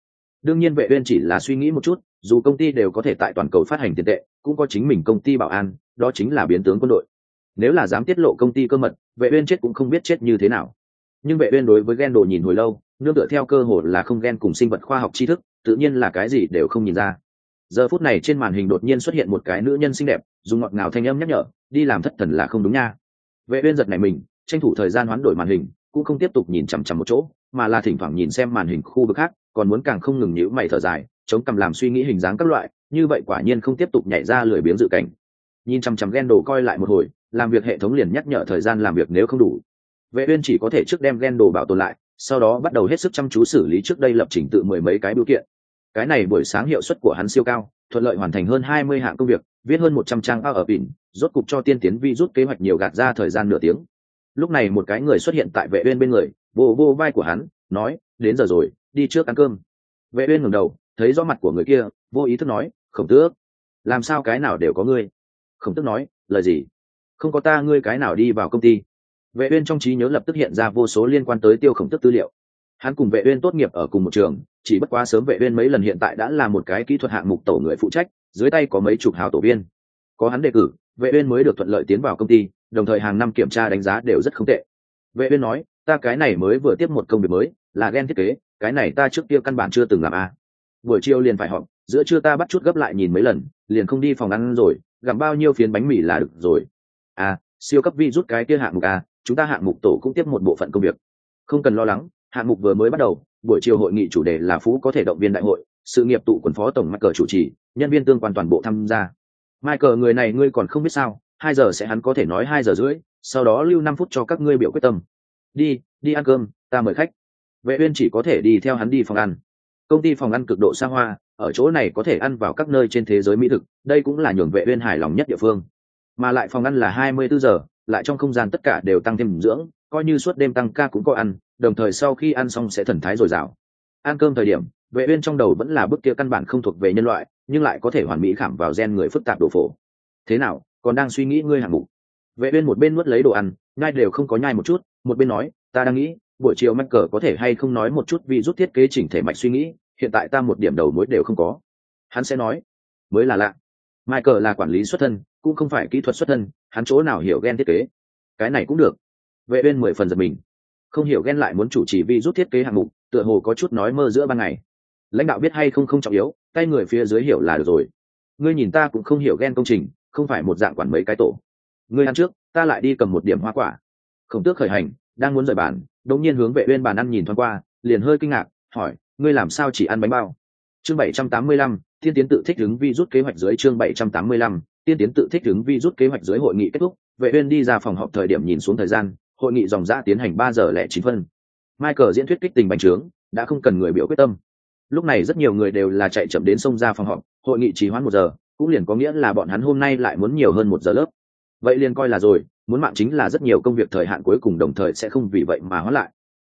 đương nhiên vệ uyên chỉ là suy nghĩ một chút, dù công ty đều có thể tại toàn cầu phát hành tiền tệ, cũng có chính mình công ty bảo an, đó chính là biến tướng quân đội. Nếu là dám tiết lộ công ty cơ mật, vệ uyên chết cũng không biết chết như thế nào. Nhưng vệ uyên đối với gen đồ nhìn hồi lâu, nương tựa theo cơ hội là không gen cùng sinh vật khoa học tri thức, tự nhiên là cái gì đều không nhìn ra. Giờ phút này trên màn hình đột nhiên xuất hiện một cái nữ nhân xinh đẹp, dùng ngọt ngào thanh âm nhắc nhở, đi làm thất thần là không đúng nha. Vệ uyên giật này mình, tranh thủ thời gian hoán đổi màn hình, cũng không tiếp tục nhìn chằm chằm một chỗ mà là thỉnh thoảng nhìn xem màn hình khu vực khác còn muốn càng không ngừng nhữ mày thở dài chống cằm làm suy nghĩ hình dáng các loại như vậy quả nhiên không tiếp tục nhảy ra lười biếng dự cảnh. Nhìn chằm chằm ghen đồ coi lại một hồi làm việc hệ thống liền nhắc nhở thời gian làm việc nếu không đủ. Vệ uyên chỉ có thể trước đem ghen đồ bảo tồn lại sau đó bắt đầu hết sức chăm chú xử lý trước đây lập trình tự mười mấy cái biểu kiện. Cái này buổi sáng hiệu suất của hắn siêu cao thuận lợi hoàn thành hơn 20 hạng công việc viết hơn 100 trang ao ở bình, rốt cục cho tiên tiến vi rút kế hoạch nhiều gạt ra thời gian nửa tiếng. Lúc này một cái người xuất hiện tại vệ uyên bên người vô vô vai của hắn, nói, đến giờ rồi, đi trước ăn cơm. Vệ uyên ngẩng đầu, thấy rõ mặt của người kia, vô ý thức nói, khổng tước, làm sao cái nào đều có ngươi? Khổng tước nói, lời gì? Không có ta, ngươi cái nào đi vào công ty? Vệ uyên trong trí nhớ lập tức hiện ra vô số liên quan tới tiêu khổng tước tư liệu. Hắn cùng vệ uyên tốt nghiệp ở cùng một trường, chỉ bất quá sớm vệ uyên mấy lần hiện tại đã là một cái kỹ thuật hạng mục tổ người phụ trách, dưới tay có mấy chục hào tổ viên. Có hắn đề cử, vệ uyên mới được thuận lợi tiến vào công ty, đồng thời hàng năm kiểm tra đánh giá đều rất không tệ. Vệ uyên nói ta cái này mới vừa tiếp một công việc mới là gen thiết kế cái này ta trước kia căn bản chưa từng làm a buổi chiều liền phải họp giữa trưa ta bắt chút gấp lại nhìn mấy lần liền không đi phòng ăn rồi gặm bao nhiêu phiến bánh mì là được rồi. À siêu cấp vi rút cái kia hạng mục a chúng ta hạng mục tổ cũng tiếp một bộ phận công việc. Không cần lo lắng hạng mục vừa mới bắt đầu buổi chiều hội nghị chủ đề là phú có thể động viên đại hội sự nghiệp tụ quần phó tổng mắc cờ chủ trì nhân viên tương quan toàn bộ tham gia. Michael người này ngươi còn không biết sao, hai giờ sẽ hắn có thể nói hai giờ rưỡi, sau đó lưu năm phút cho các ngươi biểu quyết tâm. Đi, đi ăn cơm, ta mời khách. Vệ Uyên chỉ có thể đi theo hắn đi phòng ăn. Công ty phòng ăn cực độ xa hoa, ở chỗ này có thể ăn vào các nơi trên thế giới mỹ thực, đây cũng là nhường Vệ Uyên hài lòng nhất địa phương. Mà lại phòng ăn là 24 giờ, lại trong không gian tất cả đều tăng thêm dưỡng, coi như suốt đêm tăng ca cũng có ăn, đồng thời sau khi ăn xong sẽ thần thái dồi dào. Ăn cơm thời điểm, Vệ Uyên trong đầu vẫn là bức kia căn bản không thuộc về nhân loại, nhưng lại có thể hoàn mỹ khảm vào gen người phức tạp đồ phổ thế nào còn đang suy nghĩ ngươi hạng mục vệ Uyên một bên nuốt lấy đồ ăn nhai đều không có nhai một chút một bên nói, ta đang nghĩ, buổi chiều mắc cờ có thể hay không nói một chút vì rút thiết kế chỉnh thể mạch suy nghĩ, hiện tại ta một điểm đầu mối đều không có. Hắn sẽ nói, mới là lạ. Michael là quản lý xuất thân, cũng không phải kỹ thuật xuất thân, hắn chỗ nào hiểu gen thiết kế? Cái này cũng được. Vệ bên mười phần giật mình. Không hiểu gen lại muốn chủ trì vi rút thiết kế hạng mục, tựa hồ có chút nói mơ giữa ban ngày. Lãnh đạo biết hay không không trọng yếu, tay người phía dưới hiểu là được rồi. Ngươi nhìn ta cũng không hiểu ghen công trình, không phải một dạng quản mấy cái tổ. Ngươi ăn trước, ta lại đi cầm một điểm hoa quả khổng tước khởi hành, đang muốn rời bàn, đột nhiên hướng vệ uyên bàn ăn nhìn thoáng qua, liền hơi kinh ngạc, hỏi, ngươi làm sao chỉ ăn bánh bao? Chương bảy trăm tám mươi lăm tiên tiến tự thích ứng vi rút kế hoạch dưới chương bảy trăm tám mươi lăm tiên tiến tự thích ứng vi rút kế hoạch dưới hội nghị kết thúc, vệ uyên đi ra phòng họp thời điểm nhìn xuống thời gian, hội nghị dòng dã tiến hành ba giờ lẻ chín phân. Michael diễn thuyết kích tình bành trướng, đã không cần người biểu quyết tâm. Lúc này rất nhiều người đều là chạy chậm đến sông ra phòng họp, hội nghị trì hoãn một giờ, cũng liền có nghĩa là bọn hắn hôm nay lại muốn nhiều hơn một giờ lớp. Vậy liền coi là rồi muốn mạng chính là rất nhiều công việc thời hạn cuối cùng đồng thời sẽ không vì vậy mà hóa lại.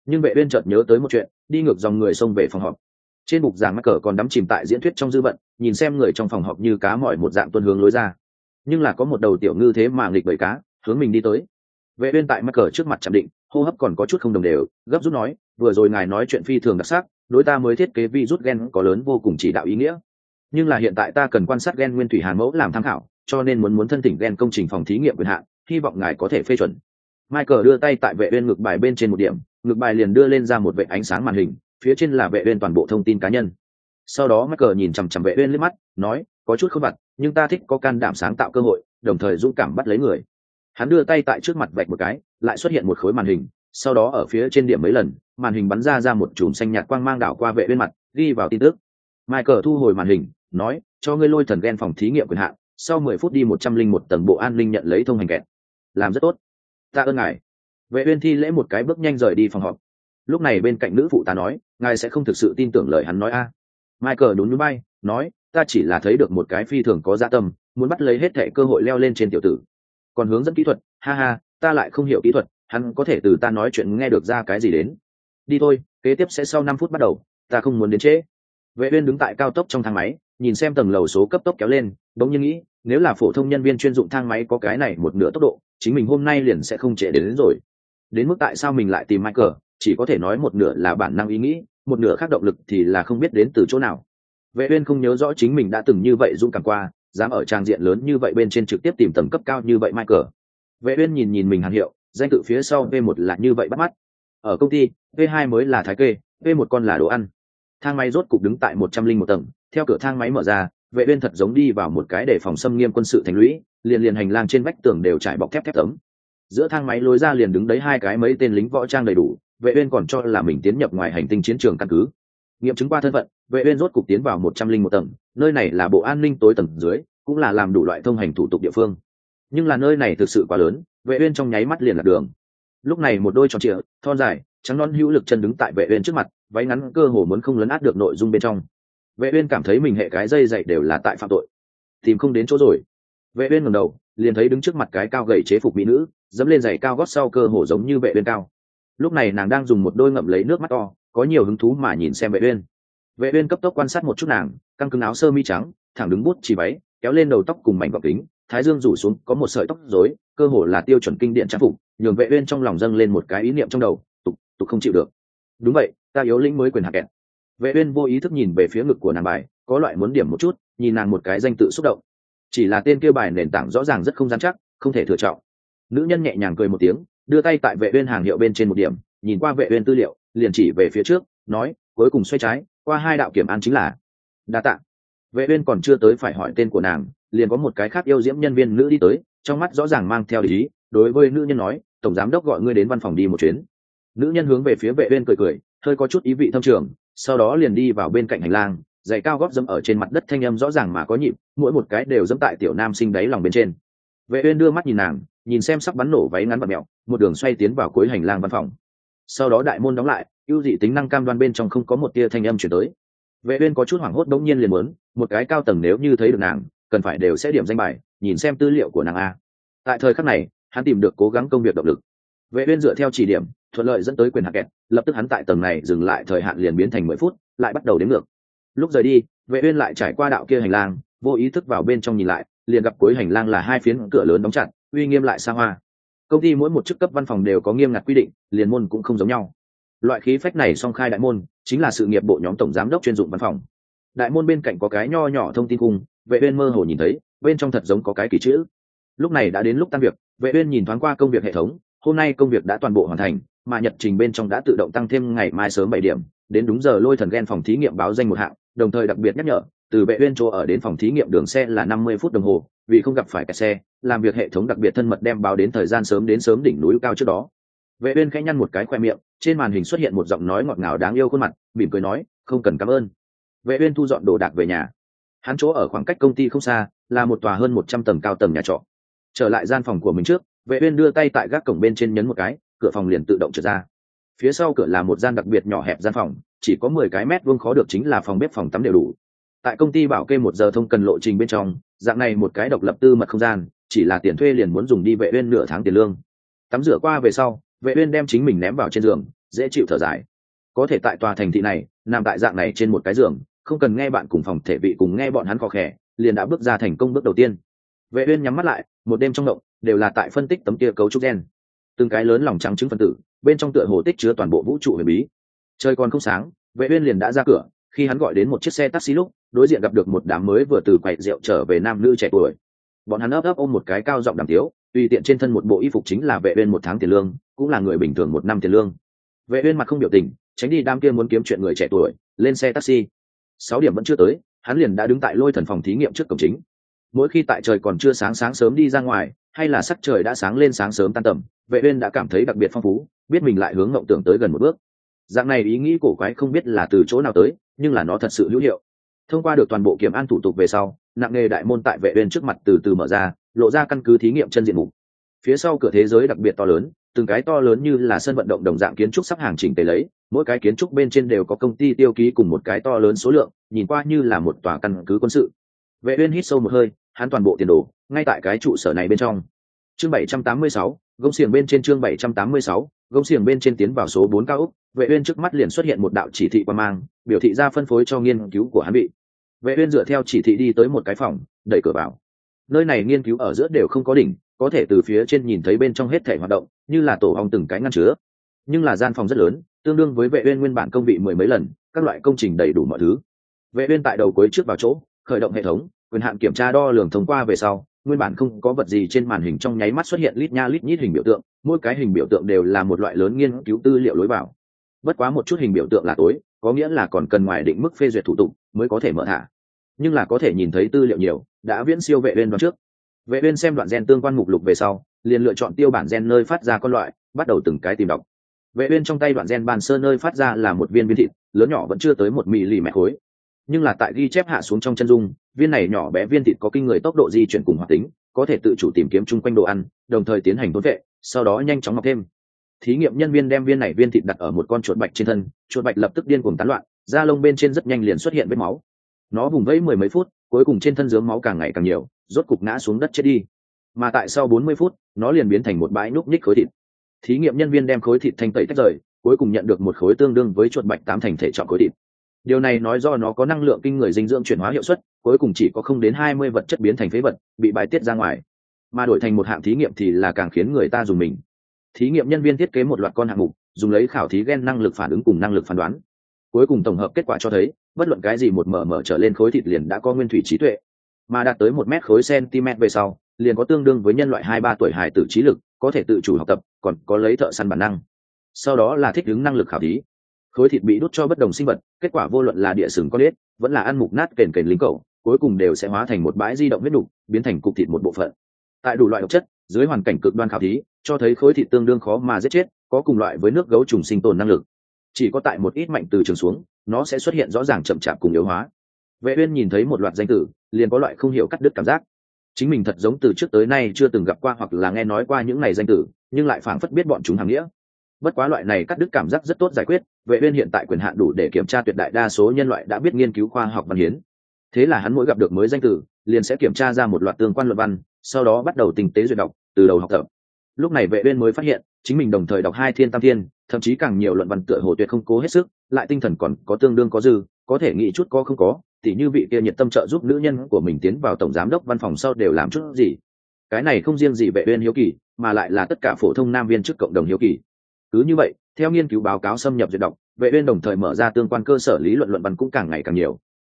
Nhưng vệ uyên chợt nhớ tới một chuyện, đi ngược dòng người xông về phòng họp. Trên bục giảng mắc cờ còn đắm chìm tại diễn thuyết trong dư vận, nhìn xem người trong phòng họp như cá mỏi một dạng tuân hướng lối ra. Nhưng là có một đầu tiểu ngư thế mà nghịch bởi cá, hướng mình đi tới. Vệ uyên tại mắc cờ trước mặt chạm định, hô hấp còn có chút không đồng đều, gấp rút nói, vừa rồi ngài nói chuyện phi thường đặc sắc, đối ta mới thiết kế vi rút gen có lớn vô cùng chỉ đạo ý nghĩa. Nhưng là hiện tại ta cần quan sát gen nguyên thủy hàn mẫu làm tham khảo, cho nên muốn muốn thân thỉnh gen công trình phòng thí nghiệm quyền hạn hy vọng ngài có thể phê chuẩn. Michael đưa tay tại vệ uyên ngực bài bên trên một điểm, ngực bài liền đưa lên ra một vệ ánh sáng màn hình, phía trên là vệ uyên toàn bộ thông tin cá nhân. Sau đó michael nhìn chằm chằm vệ uyên liếc mắt, nói, có chút không vặt, nhưng ta thích có can đảm sáng tạo cơ hội, đồng thời dũng cảm bắt lấy người. Hắn đưa tay tại trước mặt vạch một cái, lại xuất hiện một khối màn hình, sau đó ở phía trên điểm mấy lần, màn hình bắn ra ra một chùm xanh nhạt quang mang đảo qua vệ bên mặt, ghi vào tin tức. Michael thu hồi màn hình, nói, cho ngươi lôi thần ghen phòng thí nghiệm quyền hạn, sau mười phút đi một trăm linh một tầng bộ an ninh nhận lấy thông hành kẹt làm rất tốt. Ta ơn ngài. Vệ uyên thi lễ một cái bước nhanh rời đi phòng họp. Lúc này bên cạnh nữ phụ ta nói, ngài sẽ không thực sự tin tưởng lời hắn nói a. Michael đúng núi bay, nói, ta chỉ là thấy được một cái phi thường có dạ tâm, muốn bắt lấy hết thẻ cơ hội leo lên trên tiểu tử. Còn hướng dẫn kỹ thuật, ha ha, ta lại không hiểu kỹ thuật, hắn có thể từ ta nói chuyện nghe được ra cái gì đến. Đi thôi, kế tiếp sẽ sau năm phút bắt đầu, ta không muốn đến trễ. Vệ uyên đứng tại cao tốc trong thang máy, nhìn xem tầng lầu số cấp tốc kéo lên đống nhiên nghĩ, nếu là phổ thông nhân viên chuyên dụng thang máy có cái này một nửa tốc độ chính mình hôm nay liền sẽ không trễ đến, đến rồi. Đến mức tại sao mình lại tìm michael chỉ có thể nói một nửa là bản năng ý nghĩ một nửa khác động lực thì là không biết đến từ chỗ nào. Vệ uyên không nhớ rõ chính mình đã từng như vậy dũng cảm qua dám ở trang diện lớn như vậy bên trên trực tiếp tìm tầm cấp cao như vậy michael. Vệ uyên nhìn nhìn mình hàn hiệu danh tự phía sau v 1 là như vậy bắt mắt. Ở công ty v 2 mới là thái kê v 1 con là đồ ăn. Thang máy rốt cục đứng tại một trăm linh một tầng theo cửa thang máy mở ra vệ uyên thật giống đi vào một cái để phòng xâm nghiêm quân sự thành lũy, liền liền hành lang trên vách tường đều trải bọc thép thép tấm. Giữa thang máy lối ra liền đứng đấy hai cái mấy tên lính võ trang đầy đủ, vệ uyên còn cho là mình tiến nhập ngoài hành tinh chiến trường căn cứ. Nghiệm chứng qua thân phận, vệ uyên rốt cục tiến vào một trăm linh một tầng, nơi này là bộ an ninh tối tầng dưới, cũng là làm đủ loại thông hành thủ tục địa phương. Nhưng là nơi này thực sự quá lớn, vệ uyên trong nháy mắt liền là đường. Lúc này một đôi tròn trịa, thon dài, trắng non hữu lực chân đứng tại vệ uyên trước mặt, váy ngắn cơ hồ muốn không lấn át được nội dung bên trong vệ uyên cảm thấy mình hệ cái dây dậy đều là tại phạm tội. Tìm không đến chỗ rồi. Vệ uyên ngẩng đầu, liền thấy đứng trước mặt cái cao gầy chế phục mỹ nữ, dẫm lên giày cao gót sau cơ hồ giống như vệ uyên cao. Lúc này nàng đang dùng một đôi ngậm lấy nước mắt to, có nhiều hứng thú mà nhìn xem vệ uyên. Vệ uyên cấp tốc quan sát một chút nàng, căng cứng áo sơ mi trắng, thẳng đứng bút chỉ váy, kéo lên đầu tóc cùng mảnh gọng kính, thái dương rủ xuống, có một sợi tóc rối, cơ hồ là tiêu chuẩn kinh điển trang phục, nhường vệ uyên trong lòng dâng lên một cái ý niệm trong đầu, tục tục không chịu được. Đúng vậy, ta yếu lĩnh mới quyền hạ kẹt vệ uyên vô ý thức nhìn về phía ngực của nàng bài, có loại muốn điểm một chút, nhìn nàng một cái danh tự xúc động. Chỉ là tên kia bài nền tảng rõ ràng rất không gian chắc, không thể thừa trọng. Nữ nhân nhẹ nhàng cười một tiếng, đưa tay tại vệ uyên hàng hiệu bên trên một điểm, nhìn qua vệ uyên tư liệu, liền chỉ về phía trước, nói, cuối cùng xoay trái, qua hai đạo kiểm an chính là đa tạ. Vệ uyên còn chưa tới phải hỏi tên của nàng, liền có một cái khác yêu diễm nhân viên nữ đi tới, trong mắt rõ ràng mang theo ý, đối với nữ nhân nói, tổng giám đốc gọi ngươi đến văn phòng đi một chuyến. Nữ nhân hướng về phía vệ uyên cười cười, hơi có chút ý vị thâm trường sau đó liền đi vào bên cạnh hành lang, giày cao góp dẫm ở trên mặt đất thanh âm rõ ràng mà có nhịp, mỗi một cái đều dẫm tại tiểu nam sinh đáy lòng bên trên. Vệ uyên đưa mắt nhìn nàng, nhìn xem sắp bắn nổ váy ngắn và mèo, một đường xoay tiến vào cuối hành lang văn phòng. Sau đó đại môn đóng lại, ưu dị tính năng cam đoan bên trong không có một tia thanh âm chuyển tới. Vệ uyên có chút hoảng hốt đống nhiên liền muốn, một cái cao tầng nếu như thấy được nàng, cần phải đều sẽ điểm danh bài, nhìn xem tư liệu của nàng a. Tại thời khắc này, hắn tìm được cố gắng công việc động lực. Vệ uyên dựa theo chỉ điểm thuận lợi dẫn tới quyền hạn kẹt, lập tức hắn tại tầng này dừng lại thời hạn liền biến thành mười phút, lại bắt đầu đến ngược. Lúc rời đi, vệ uyên lại trải qua đạo kia hành lang, vô ý thức vào bên trong nhìn lại, liền gặp cuối hành lang là hai phiến cửa lớn đóng chặt, uy nghiêm lại xa hoa. Công ty mỗi một chức cấp văn phòng đều có nghiêm ngặt quy định, liền môn cũng không giống nhau. Loại khí phách này song khai đại môn, chính là sự nghiệp bộ nhóm tổng giám đốc chuyên dụng văn phòng. Đại môn bên cạnh có cái nho nhỏ thông tin cung vệ uyên mơ hồ nhìn thấy, bên trong thật giống có cái kỳ chữ. Lúc này đã đến lúc tan việc, vệ uyên nhìn thoáng qua công việc hệ thống hôm nay công việc đã toàn bộ hoàn thành, mà nhật trình bên trong đã tự động tăng thêm ngày mai sớm bảy điểm, đến đúng giờ lôi thần ghen phòng thí nghiệm báo danh một hạng, đồng thời đặc biệt nhắc nhở, từ vệ uyên chỗ ở đến phòng thí nghiệm đường xe là 50 phút đồng hồ, vì không gặp phải kẹt xe, làm việc hệ thống đặc biệt thân mật đem báo đến thời gian sớm đến sớm đỉnh núi cao trước đó. Vệ uyên khẽ nhăn một cái khoe miệng, trên màn hình xuất hiện một giọng nói ngọt ngào đáng yêu khuôn mặt, mỉm cười nói, không cần cảm ơn. Vệ uyên thu dọn đồ đạc về nhà. Hắn chỗ ở khoảng cách công ty không xa, là một tòa hơn 100 tầng cao tầng nhà trọ. Trở lại gian phòng của mình trước vệ uyên đưa tay tại gác cổng bên trên nhấn một cái, cửa phòng liền tự động trở ra. Phía sau cửa là một gian đặc biệt nhỏ hẹp gian phòng, chỉ có 10 cái mét vuông khó được chính là phòng bếp phòng tắm đều đủ. Tại công ty bảo kê một giờ thông cần lộ trình bên trong, dạng này một cái độc lập tư mật không gian, chỉ là tiền thuê liền muốn dùng đi vệ uyên nửa tháng tiền lương. Tắm rửa qua về sau, vệ uyên đem chính mình ném vào trên giường, dễ chịu thở dài. Có thể tại tòa thành thị này, nằm tại dạng này trên một cái giường, không cần nghe bạn cùng phòng thể vị cùng nghe bọn hắn khó khè, liền đã bước ra thành công bước đầu tiên. Vệ uyên nhắm mắt lại một đêm trong động đều là tại phân tích tấm kia cấu trúc gen. Từng cái lớn lòng trắng trứng phân tử, bên trong tựa hồ tích chứa toàn bộ vũ trụ huyền bí. Trời còn không sáng, vệ uyên liền đã ra cửa, khi hắn gọi đến một chiếc xe taxi lúc, đối diện gặp được một đám mới vừa từ quầy rượu trở về nam nữ trẻ tuổi. Bọn hắn ấp ấp ôm một cái cao giọng đàm tiếu, tùy tiện trên thân một bộ y phục chính là vệ uyên một tháng tiền lương, cũng là người bình thường một năm tiền lương. Vệ uyên mặt không biểu tình, tránh đi đám kia muốn kiếm chuyện người trẻ tuổi, lên xe taxi. Sáu điểm vẫn chưa tới, hắn liền đã đứng tại lôi thần phòng thí nghiệm trước cổng chính mỗi khi tại trời còn chưa sáng sáng sớm đi ra ngoài, hay là sắc trời đã sáng lên sáng sớm tan tầm, vệ uyên đã cảm thấy đặc biệt phong phú, biết mình lại hướng ngộng tưởng tới gần một bước. Dạng này ý nghĩ cổ quái không biết là từ chỗ nào tới, nhưng là nó thật sự hữu hiệu. Thông qua được toàn bộ kiểm an thủ tục về sau, nặng nghề đại môn tại vệ uyên trước mặt từ từ mở ra, lộ ra căn cứ thí nghiệm chân diện mục. Phía sau cửa thế giới đặc biệt to lớn, từng cái to lớn như là sân vận động đồng dạng kiến trúc sắp hàng chỉnh tề lấy, mỗi cái kiến trúc bên trên đều có công ty tiêu ký cùng một cái to lớn số lượng, nhìn qua như là một tòa căn cứ quân sự. Vệ uyên hít sâu một hơi hắn toàn bộ tiền đồ ngay tại cái trụ sở này bên trong. Chương 786, gông xiềng bên trên chương 786, gông xiềng bên trên tiến vào số 4 cao úc vệ uyên trước mắt liền xuất hiện một đạo chỉ thị qua mang biểu thị ra phân phối cho nghiên cứu của hắn bị. Vệ uyên dựa theo chỉ thị đi tới một cái phòng đẩy cửa vào. Nơi này nghiên cứu ở giữa đều không có đỉnh có thể từ phía trên nhìn thấy bên trong hết thể hoạt động như là tổ ong từng cái ngăn chứa. Nhưng là gian phòng rất lớn tương đương với vệ uyên nguyên bản công vị mười mấy lần các loại công trình đầy đủ mọi thứ. Vệ uyên tại đầu cuối trước vào chỗ khởi động hệ thống quyền hạn kiểm tra đo lường thông qua về sau, nguyên bản không có vật gì trên màn hình trong nháy mắt xuất hiện lít nha lít nhít hình biểu tượng, mỗi cái hình biểu tượng đều là một loại lớn nghiên cứu tư liệu lối vào. Bất quá một chút hình biểu tượng là tối, có nghĩa là còn cần ngoài định mức phê duyệt thủ tục mới có thể mở thả nhưng là có thể nhìn thấy tư liệu nhiều, đã viễn siêu vệ uyên đoạn trước. Vệ uyên xem đoạn gen tương quan mục lục về sau, liền lựa chọn tiêu bản gen nơi phát ra con loại, bắt đầu từng cái tìm đọc. Vệ uyên trong tay đoạn gen bàn sơ nơi phát ra là một viên viên thịt, lớn nhỏ vẫn chưa tới một mì mét khối nhưng là tại ghi chép hạ xuống trong chân dung, viên này nhỏ bé viên thịt có kinh người tốc độ di chuyển cùng hoạt tính, có thể tự chủ tìm kiếm chung quanh đồ ăn, đồng thời tiến hành thôn vệ, sau đó nhanh chóng mọc thêm. Thí nghiệm nhân viên đem viên này viên thịt đặt ở một con chuột bạch trên thân, chuột bạch lập tức điên cuồng tán loạn, da lông bên trên rất nhanh liền xuất hiện vết máu. Nó vùng vẫy mười mấy phút, cuối cùng trên thân dướng máu càng ngày càng nhiều, rốt cục ngã xuống đất chết đi. Mà tại sau bốn mươi phút, nó liền biến thành một bãi núc ních khối thịt. Thí nghiệm nhân viên đem khối thịt thanh tẩy tách rời, cuối cùng nhận được một khối tương đương với chuột bạch tám thành thể chọn khối thịt điều này nói do nó có năng lượng kinh người dinh dưỡng chuyển hóa hiệu suất, cuối cùng chỉ có không đến hai mươi vật chất biến thành phế vật, bị bài tiết ra ngoài. Mà đổi thành một hạng thí nghiệm thì là càng khiến người ta dùng mình. Thí nghiệm nhân viên thiết kế một loạt con hạng mục, dùng lấy khảo thí gen năng lực phản ứng cùng năng lực phán đoán. Cuối cùng tổng hợp kết quả cho thấy, bất luận cái gì một mở mở trở lên khối thịt liền đã có nguyên thủy trí tuệ. Mà đạt tới một mét khối cm về sau, liền có tương đương với nhân loại hai ba tuổi hài tử trí lực, có thể tự chủ học tập, còn có lấy thợ săn bản năng. Sau đó là thích ứng năng lực khảo thí khối thịt bị đút cho bất đồng sinh vật, kết quả vô luận là địa sừng con ếch, vẫn là ăn mục nát kền kền lính cầu cuối cùng đều sẽ hóa thành một bãi di động huyết đục, biến thành cục thịt một bộ phận. Tại đủ loại độc chất, dưới hoàn cảnh cực đoan khảo thí, cho thấy khối thịt tương đương khó mà giết chết, có cùng loại với nước gấu trùng sinh tồn năng lực. Chỉ có tại một ít mạnh từ trường xuống, nó sẽ xuất hiện rõ ràng chậm chạp cùng yếu hóa. Vệ uyên nhìn thấy một loạt danh tử, liền có loại không hiểu cắt đứt cảm giác. Chính mình thật giống từ trước tới nay chưa từng gặp qua hoặc là nghe nói qua những này danh tử, nhưng lại phảng phất biết bọn chúng hàng nghĩa bất quá loại này cắt đứt cảm giác rất tốt giải quyết, vệ uyên hiện tại quyền hạn đủ để kiểm tra tuyệt đại đa số nhân loại đã biết nghiên cứu khoa học văn hiến. Thế là hắn mỗi gặp được mới danh tử liền sẽ kiểm tra ra một loạt tương quan luận văn, sau đó bắt đầu tinh tế duyệt đọc, từ đầu học tập. Lúc này vệ uyên mới phát hiện, chính mình đồng thời đọc hai thiên tam thiên, thậm chí càng nhiều luận văn tựa hồ tuyệt không cố hết sức, lại tinh thần còn có tương đương có dư, có thể nghĩ chút có không có, tỉ như vị kia nhiệt tâm trợ giúp nữ nhân của mình tiến vào tổng giám đốc văn phòng sau đều làm chút gì. Cái này không riêng gì vệ uyên hiếu kỳ, mà lại là tất cả phổ thông nam viên trước cộng đồng hiếu kỳ cứ như vậy, theo nghiên cứu báo cáo xâm nhập duyệt đọc, vệ uyên đồng thời mở ra tương quan cơ sở lý luận luận văn cũng càng ngày càng nhiều.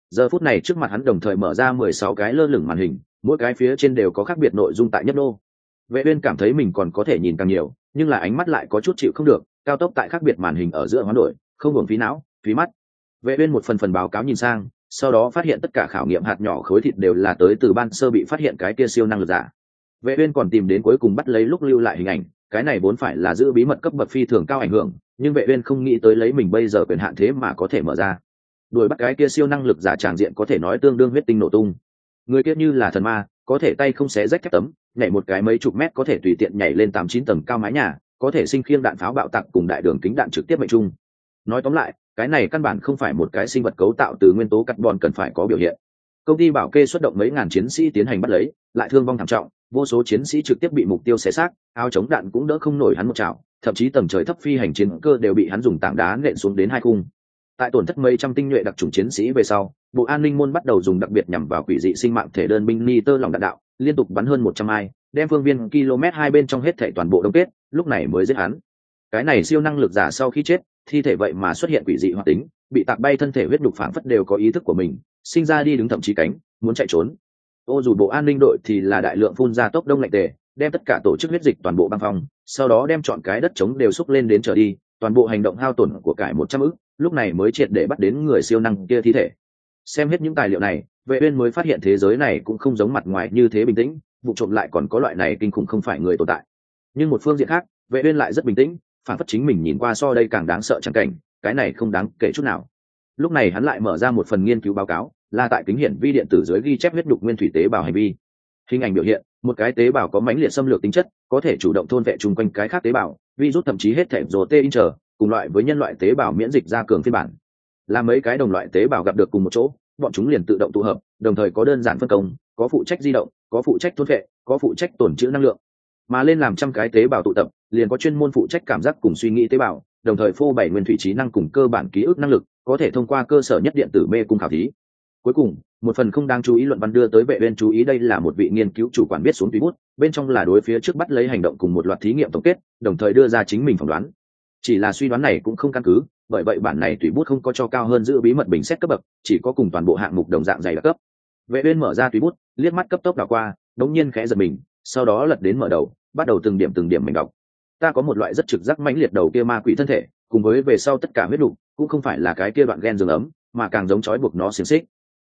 Giờ phút này trước mặt hắn đồng thời mở ra 16 cái lơ lửng màn hình, mỗi cái phía trên đều có khác biệt nội dung tại nhất đô vệ uyên cảm thấy mình còn có thể nhìn càng nhiều, nhưng là ánh mắt lại có chút chịu không được, cao tốc tại khác biệt màn hình ở giữa hoán đổi, không hưởng phí não, phí mắt. Vệ uyên một phần phần báo cáo nhìn sang, sau đó phát hiện tất cả khảo nghiệm hạt nhỏ khối thịt đều là tới từ ban sơ bị phát hiện cái kia siêu năng lực giả. Vệ uyên còn tìm đến cuối cùng bắt lấy lúc lưu lại hình ảnh cái này vốn phải là giữ bí mật cấp bậc phi thường cao ảnh hưởng, nhưng vệ uyên không nghĩ tới lấy mình bây giờ quyền hạn thế mà có thể mở ra. Đuổi bắt cái kia siêu năng lực giả tràng diện có thể nói tương đương huyết tinh nổ tung. Người kia như là thần ma, có thể tay không xé rách thép tấm, nhảy một cái mấy chục mét có thể tùy tiện nhảy lên tám chín tầng cao mái nhà, có thể sinh khiêng đạn pháo bạo tặng cùng đại đường kính đạn trực tiếp mệnh trung. Nói tóm lại, cái này căn bản không phải một cái sinh vật cấu tạo từ nguyên tố carbon cần phải có biểu hiện. Công ty bảo kê xuất động mấy ngàn chiến sĩ tiến hành bắt lấy, lại thương vong thảm trọng vô số chiến sĩ trực tiếp bị mục tiêu xé xác, áo chống đạn cũng đỡ không nổi hắn một chảo, thậm chí tầng trời thấp phi hành chiến cơ đều bị hắn dùng tảng đá nện xuống đến hai cung tại tổn thất mấy trăm tinh nhuệ đặc trùng chiến sĩ về sau, bộ an ninh môn bắt đầu dùng đặc biệt nhằm vào quỷ dị sinh mạng thể đơn binh ni tơ lòng đạn đạo, liên tục bắn hơn một trăm ai, đem phương viên km hai bên trong hết thể toàn bộ đông kết, lúc này mới giết hắn. Cái này siêu năng lực giả sau khi chết, thi thể vậy mà xuất hiện quỷ dị hoạt tính, bị tạc bay thân thể huyết đục phảng phất đều có ý thức của mình, sinh ra đi đứng thậm chí cánh, muốn chạy trốn ô dù bộ an ninh đội thì là đại lượng phun ra tốc đông lạnh tề, đem tất cả tổ chức huyết dịch toàn bộ băng phong, sau đó đem chọn cái đất trống đều xúc lên đến trở đi, toàn bộ hành động hao tổn của cải một trăm ức, lúc này mới triệt để bắt đến người siêu năng kia thi thể. Xem hết những tài liệu này, vệ uyên mới phát hiện thế giới này cũng không giống mặt ngoài như thế bình tĩnh, vụ trộm lại còn có loại này kinh khủng không phải người tồn tại. Nhưng một phương diện khác, vệ uyên lại rất bình tĩnh, phản phất chính mình nhìn qua so đây càng đáng sợ chẳng cảnh, cái này không đáng kể chút nào. Lúc này hắn lại mở ra một phần nghiên cứu báo cáo là tại kính hiển vi điện tử dưới ghi chép huyết đục nguyên thủy tế bào hành vi. Hình ảnh biểu hiện, một cái tế bào có mãnh liệt xâm lược tính chất, có thể chủ động thôn vệ chung quanh cái khác tế bào, virus thậm chí hết thể rồ tê in chờ, cùng loại với nhân loại tế bào miễn dịch ra cường phiên bản. Là mấy cái đồng loại tế bào gặp được cùng một chỗ, bọn chúng liền tự động tụ hợp, đồng thời có đơn giản phân công, có phụ trách di động, có phụ trách thôn vệ, có phụ trách tổn trữ năng lượng. Mà lên làm trăm cái tế bào tụ tập, liền có chuyên môn phụ trách cảm giác cùng suy nghĩ tế bào, đồng thời phô bày nguyên thủy trí năng cùng cơ bản ký ức năng lực, có thể thông qua cơ sở nhất điện tử mê cung khảo thí cuối cùng, một phần không đáng chú ý luận văn đưa tới vệ bên chú ý đây là một vị nghiên cứu chủ quản biết xuống tùy bút, bên trong là đối phía trước bắt lấy hành động cùng một loạt thí nghiệm tổng kết, đồng thời đưa ra chính mình phỏng đoán. Chỉ là suy đoán này cũng không căn cứ, bởi vậy bản này tùy bút không có cho cao hơn giữ bí mật bình xét cấp bậc, chỉ có cùng toàn bộ hạng mục đồng dạng dày đặc cấp. Vệ uyên mở ra tùy bút, liếc mắt cấp tốc đảo qua, đống nhiên khẽ giật mình, sau đó lật đến mở đầu, bắt đầu từng điểm từng điểm mình đọc. Ta có một loại rất trực giác mãnh liệt đầu kia ma quỷ thân thể, cùng với về sau tất cả huyết đủ, cũng không phải là cái kia đoạn gen giường ấm, mà càng giống chói buộc nó xiềng xích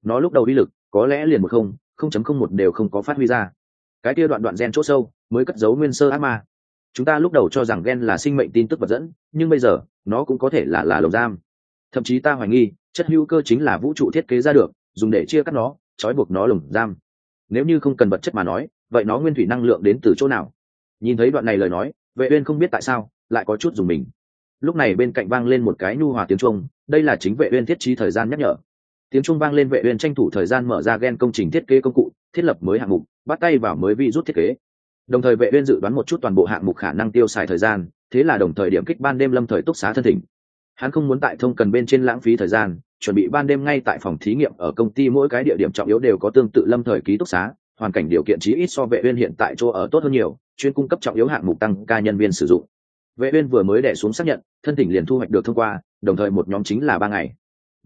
nó lúc đầu uy lực, có lẽ liền một không không chấm không một đều không có phát huy ra. Cái kia đoạn đoạn gen chỗ sâu, mới cất giấu nguyên sơ ác ma. Chúng ta lúc đầu cho rằng gen là sinh mệnh tin tức vật dẫn, nhưng bây giờ, nó cũng có thể là là lồng giam. Thậm chí ta hoài nghi, chất hữu cơ chính là vũ trụ thiết kế ra được, dùng để chia cắt nó, trói buộc nó lồng giam. Nếu như không cần vật chất mà nói, vậy nó nguyên thủy năng lượng đến từ chỗ nào? Nhìn thấy đoạn này lời nói, vệ uyên không biết tại sao, lại có chút dùng mình. Lúc này bên cạnh vang lên một cái nhu hòa tiếng trung đây là chính vệ uyên thiết trí thời gian nhắc nhở tiếng trung vang lên vệ uyên tranh thủ thời gian mở ra gen công trình thiết kế công cụ, thiết lập mới hạng mục, bắt tay vào mới vi rút thiết kế. Đồng thời vệ uyên dự đoán một chút toàn bộ hạng mục khả năng tiêu xài thời gian, thế là đồng thời điểm kích ban đêm lâm thời túc xá thân thỉnh. Hắn không muốn tại thông cần bên trên lãng phí thời gian, chuẩn bị ban đêm ngay tại phòng thí nghiệm ở công ty mỗi cái địa điểm trọng yếu đều có tương tự lâm thời ký túc xá, hoàn cảnh điều kiện chí ít so vệ uyên hiện tại chỗ ở tốt hơn nhiều, chuyên cung cấp trọng yếu hạng mục tăng ca nhân viên sử dụng. Vệ uyên vừa mới đẻ xuống xác nhận, thân thỉnh liền thu hoạch được thông qua, đồng thời một nhóm chính là ba ngày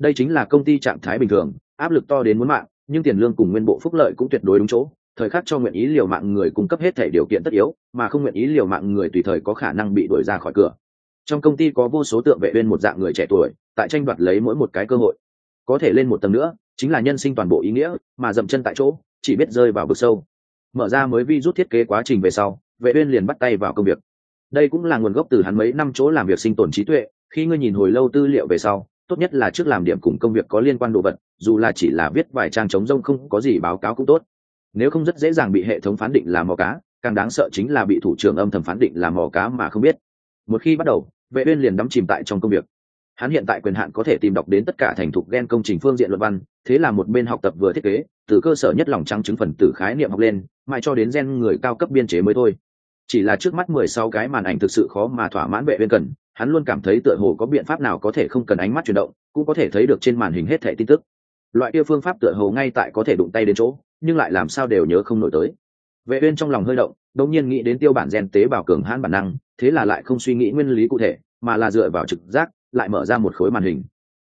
đây chính là công ty trạng thái bình thường, áp lực to đến muốn mạng, nhưng tiền lương cùng nguyên bộ phúc lợi cũng tuyệt đối đúng chỗ. Thời khắc cho nguyện ý liều mạng người cung cấp hết thể điều kiện tất yếu, mà không nguyện ý liều mạng người tùy thời có khả năng bị đuổi ra khỏi cửa. Trong công ty có vô số tượng vệ bên một dạng người trẻ tuổi, tại tranh đoạt lấy mỗi một cái cơ hội. Có thể lên một tầng nữa, chính là nhân sinh toàn bộ ý nghĩa, mà dậm chân tại chỗ, chỉ biết rơi vào vực sâu. Mở ra mới vi rút thiết kế quá trình về sau, vệ uyên liền bắt tay vào công việc. Đây cũng là nguồn gốc từ hắn mấy năm chỗ làm việc sinh tồn trí tuệ, khi ngươi nhìn hồi lâu tư liệu về sau tốt nhất là trước làm điểm cùng công việc có liên quan đồ vật, dù là chỉ là viết vài trang chống rông không có gì báo cáo cũng tốt. Nếu không rất dễ dàng bị hệ thống phán định là mò cá, càng đáng sợ chính là bị thủ trưởng âm thầm phán định là mò cá mà không biết. Một khi bắt đầu, vệ uyên liền đắm chìm tại trong công việc. Hắn hiện tại quyền hạn có thể tìm đọc đến tất cả thành thục gen công trình phương diện luận văn, thế là một bên học tập vừa thiết kế, từ cơ sở nhất lòng trắng chứng phần tử khái niệm học lên, mãi cho đến gen người cao cấp biên chế mới thôi chỉ là trước mắt mười sáu cái màn ảnh thực sự khó mà thỏa mãn vệ viên cần, hắn luôn cảm thấy tựa hồ có biện pháp nào có thể không cần ánh mắt chuyển động, cũng có thể thấy được trên màn hình hết thẻ tin tức. Loại kia phương pháp tựa hồ ngay tại có thể đụng tay đến chỗ, nhưng lại làm sao đều nhớ không nổi tới. Vệ uyên trong lòng hơi động, đột nhiên nghĩ đến tiêu bản gen tế bào cường hãn bản năng, thế là lại không suy nghĩ nguyên lý cụ thể, mà là dựa vào trực giác, lại mở ra một khối màn hình.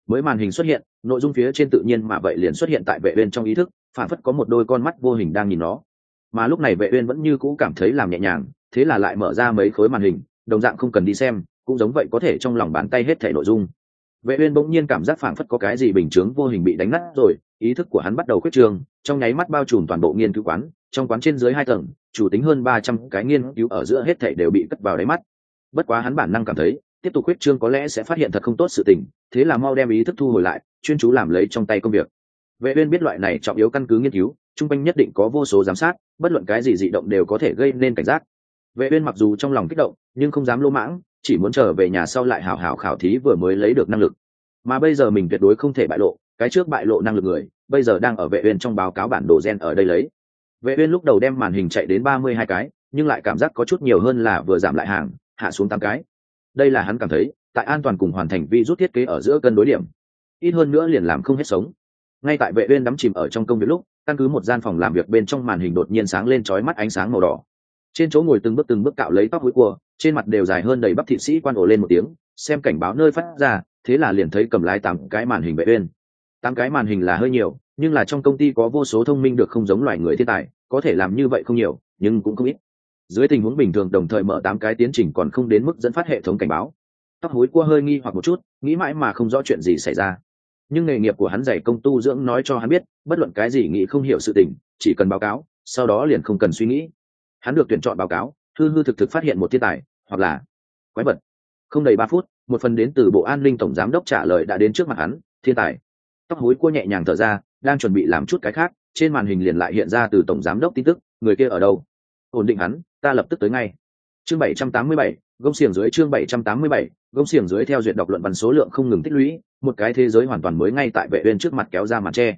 Mới màn hình xuất hiện, nội dung phía trên tự nhiên mà vậy liền xuất hiện tại vệ uyên trong ý thức, phản phất có một đôi con mắt vô hình đang nhìn nó. Mà lúc này vệ uyên vẫn như cũ cảm thấy làm nhẹ nhàng thế là lại mở ra mấy khối màn hình, đồng dạng không cần đi xem, cũng giống vậy có thể trong lòng bàn tay hết thể nội dung. Vệ uyên bỗng nhiên cảm giác phảng phất có cái gì bình chướng vô hình bị đánh nát rồi, ý thức của hắn bắt đầu khuyết trường trong nháy mắt bao trùm toàn bộ nghiên cứu quán, trong quán trên dưới hai tầng, chủ tính hơn 300 cái nghiên cứu ở giữa hết thể đều bị cất vào đáy mắt. Bất quá hắn bản năng cảm thấy, tiếp tục khuyết trương có lẽ sẽ phát hiện thật không tốt sự tình, thế là mau đem ý thức thu hồi lại, chuyên chú làm lấy trong tay công việc. Vệ uyên biết loại này trọng yếu căn cứ nghiên cứu, trung quanh nhất định có vô số giám sát, bất luận cái gì dị động đều có thể gây nên cảnh giác vệ uyên mặc dù trong lòng kích động, nhưng không dám lô mãng, chỉ muốn trở về nhà sau lại hảo hảo khảo thí vừa mới lấy được năng lực. Mà bây giờ mình tuyệt đối không thể bại lộ, cái trước bại lộ năng lực người, bây giờ đang ở vệ uyên trong báo cáo bản đồ gen ở đây lấy. Vệ uyên lúc đầu đem màn hình chạy đến 32 cái, nhưng lại cảm giác có chút nhiều hơn là vừa giảm lại hàng, hạ xuống 8 cái. Đây là hắn cảm thấy, tại an toàn cùng hoàn thành vi rút thiết kế ở giữa cân đối điểm. Ít hơn nữa liền làm không hết sống. Ngay tại vệ uyên đắm chìm ở trong công việc lúc, căn cứ một gian phòng làm việc bên trong màn hình đột nhiên sáng lên chói mắt ánh sáng màu đỏ trên chỗ ngồi từng bước từng bước cạo lấy tóc mũi cua trên mặt đều dài hơn đầy bắp thị sĩ quan ổ lên một tiếng, xem cảnh báo nơi phát ra, thế là liền thấy cầm lái tám cái màn hình vệ uyên. Tám cái màn hình là hơi nhiều, nhưng là trong công ty có vô số thông minh được không giống loài người thiên tài, có thể làm như vậy không nhiều, nhưng cũng không ít. Dưới tình huống bình thường đồng thời mở tám cái tiến trình còn không đến mức dẫn phát hệ thống cảnh báo. Tóc hối cua hơi nghi hoặc một chút, nghĩ mãi mà không rõ chuyện gì xảy ra. Nhưng nghề nghiệp của hắn dạy công tu dưỡng nói cho hắn biết, bất luận cái gì nghĩ không hiểu sự tình, chỉ cần báo cáo, sau đó liền không cần suy nghĩ hắn được tuyển chọn báo cáo hư hư thực thực phát hiện một thiên tài hoặc là quái vật. Không đầy ba phút một phần đến từ bộ an ninh tổng giám đốc trả lời đã đến trước mặt hắn thiên tài. Tóc hối cua nhẹ nhàng thở ra đang chuẩn bị làm chút cái khác trên màn hình liền lại hiện ra từ tổng giám đốc tin tức người kia ở đâu? Ổn định hắn ta lập tức tới ngay. Chương 787, gông xiềng dưới chương 787, gông xiềng dưới theo duyệt đọc luận văn số lượng không ngừng tích lũy một cái thế giới hoàn toàn mới ngay tại vệ uyên trước mặt kéo ra màn che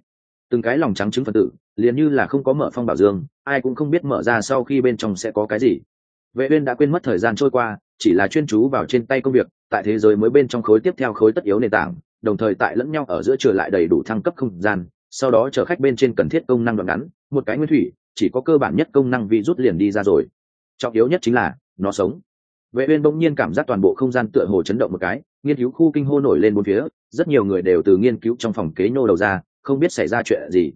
từng cái lòng trắng trứng phân tử, liền như là không có mở phong bảo dương, ai cũng không biết mở ra sau khi bên trong sẽ có cái gì. Vệ uyên đã quên mất thời gian trôi qua, chỉ là chuyên chú vào trên tay công việc, tại thế giới mới bên trong khối tiếp theo khối tất yếu nền tảng, đồng thời tại lẫn nhau ở giữa trở lại đầy đủ thăng cấp không gian, sau đó chờ khách bên trên cần thiết công năng đoạn ngắn, một cái nguyên thủy, chỉ có cơ bản nhất công năng vi rút liền đi ra rồi. Trọng yếu nhất chính là, nó sống. Vệ uyên bỗng nhiên cảm giác toàn bộ không gian tựa hồ chấn động một cái, nghiên cứu khu kinh hô nổi lên bốn phía, rất nhiều người đều từ nghiên cứu trong phòng kế nhô đầu ra không biết xảy ra chuyện gì.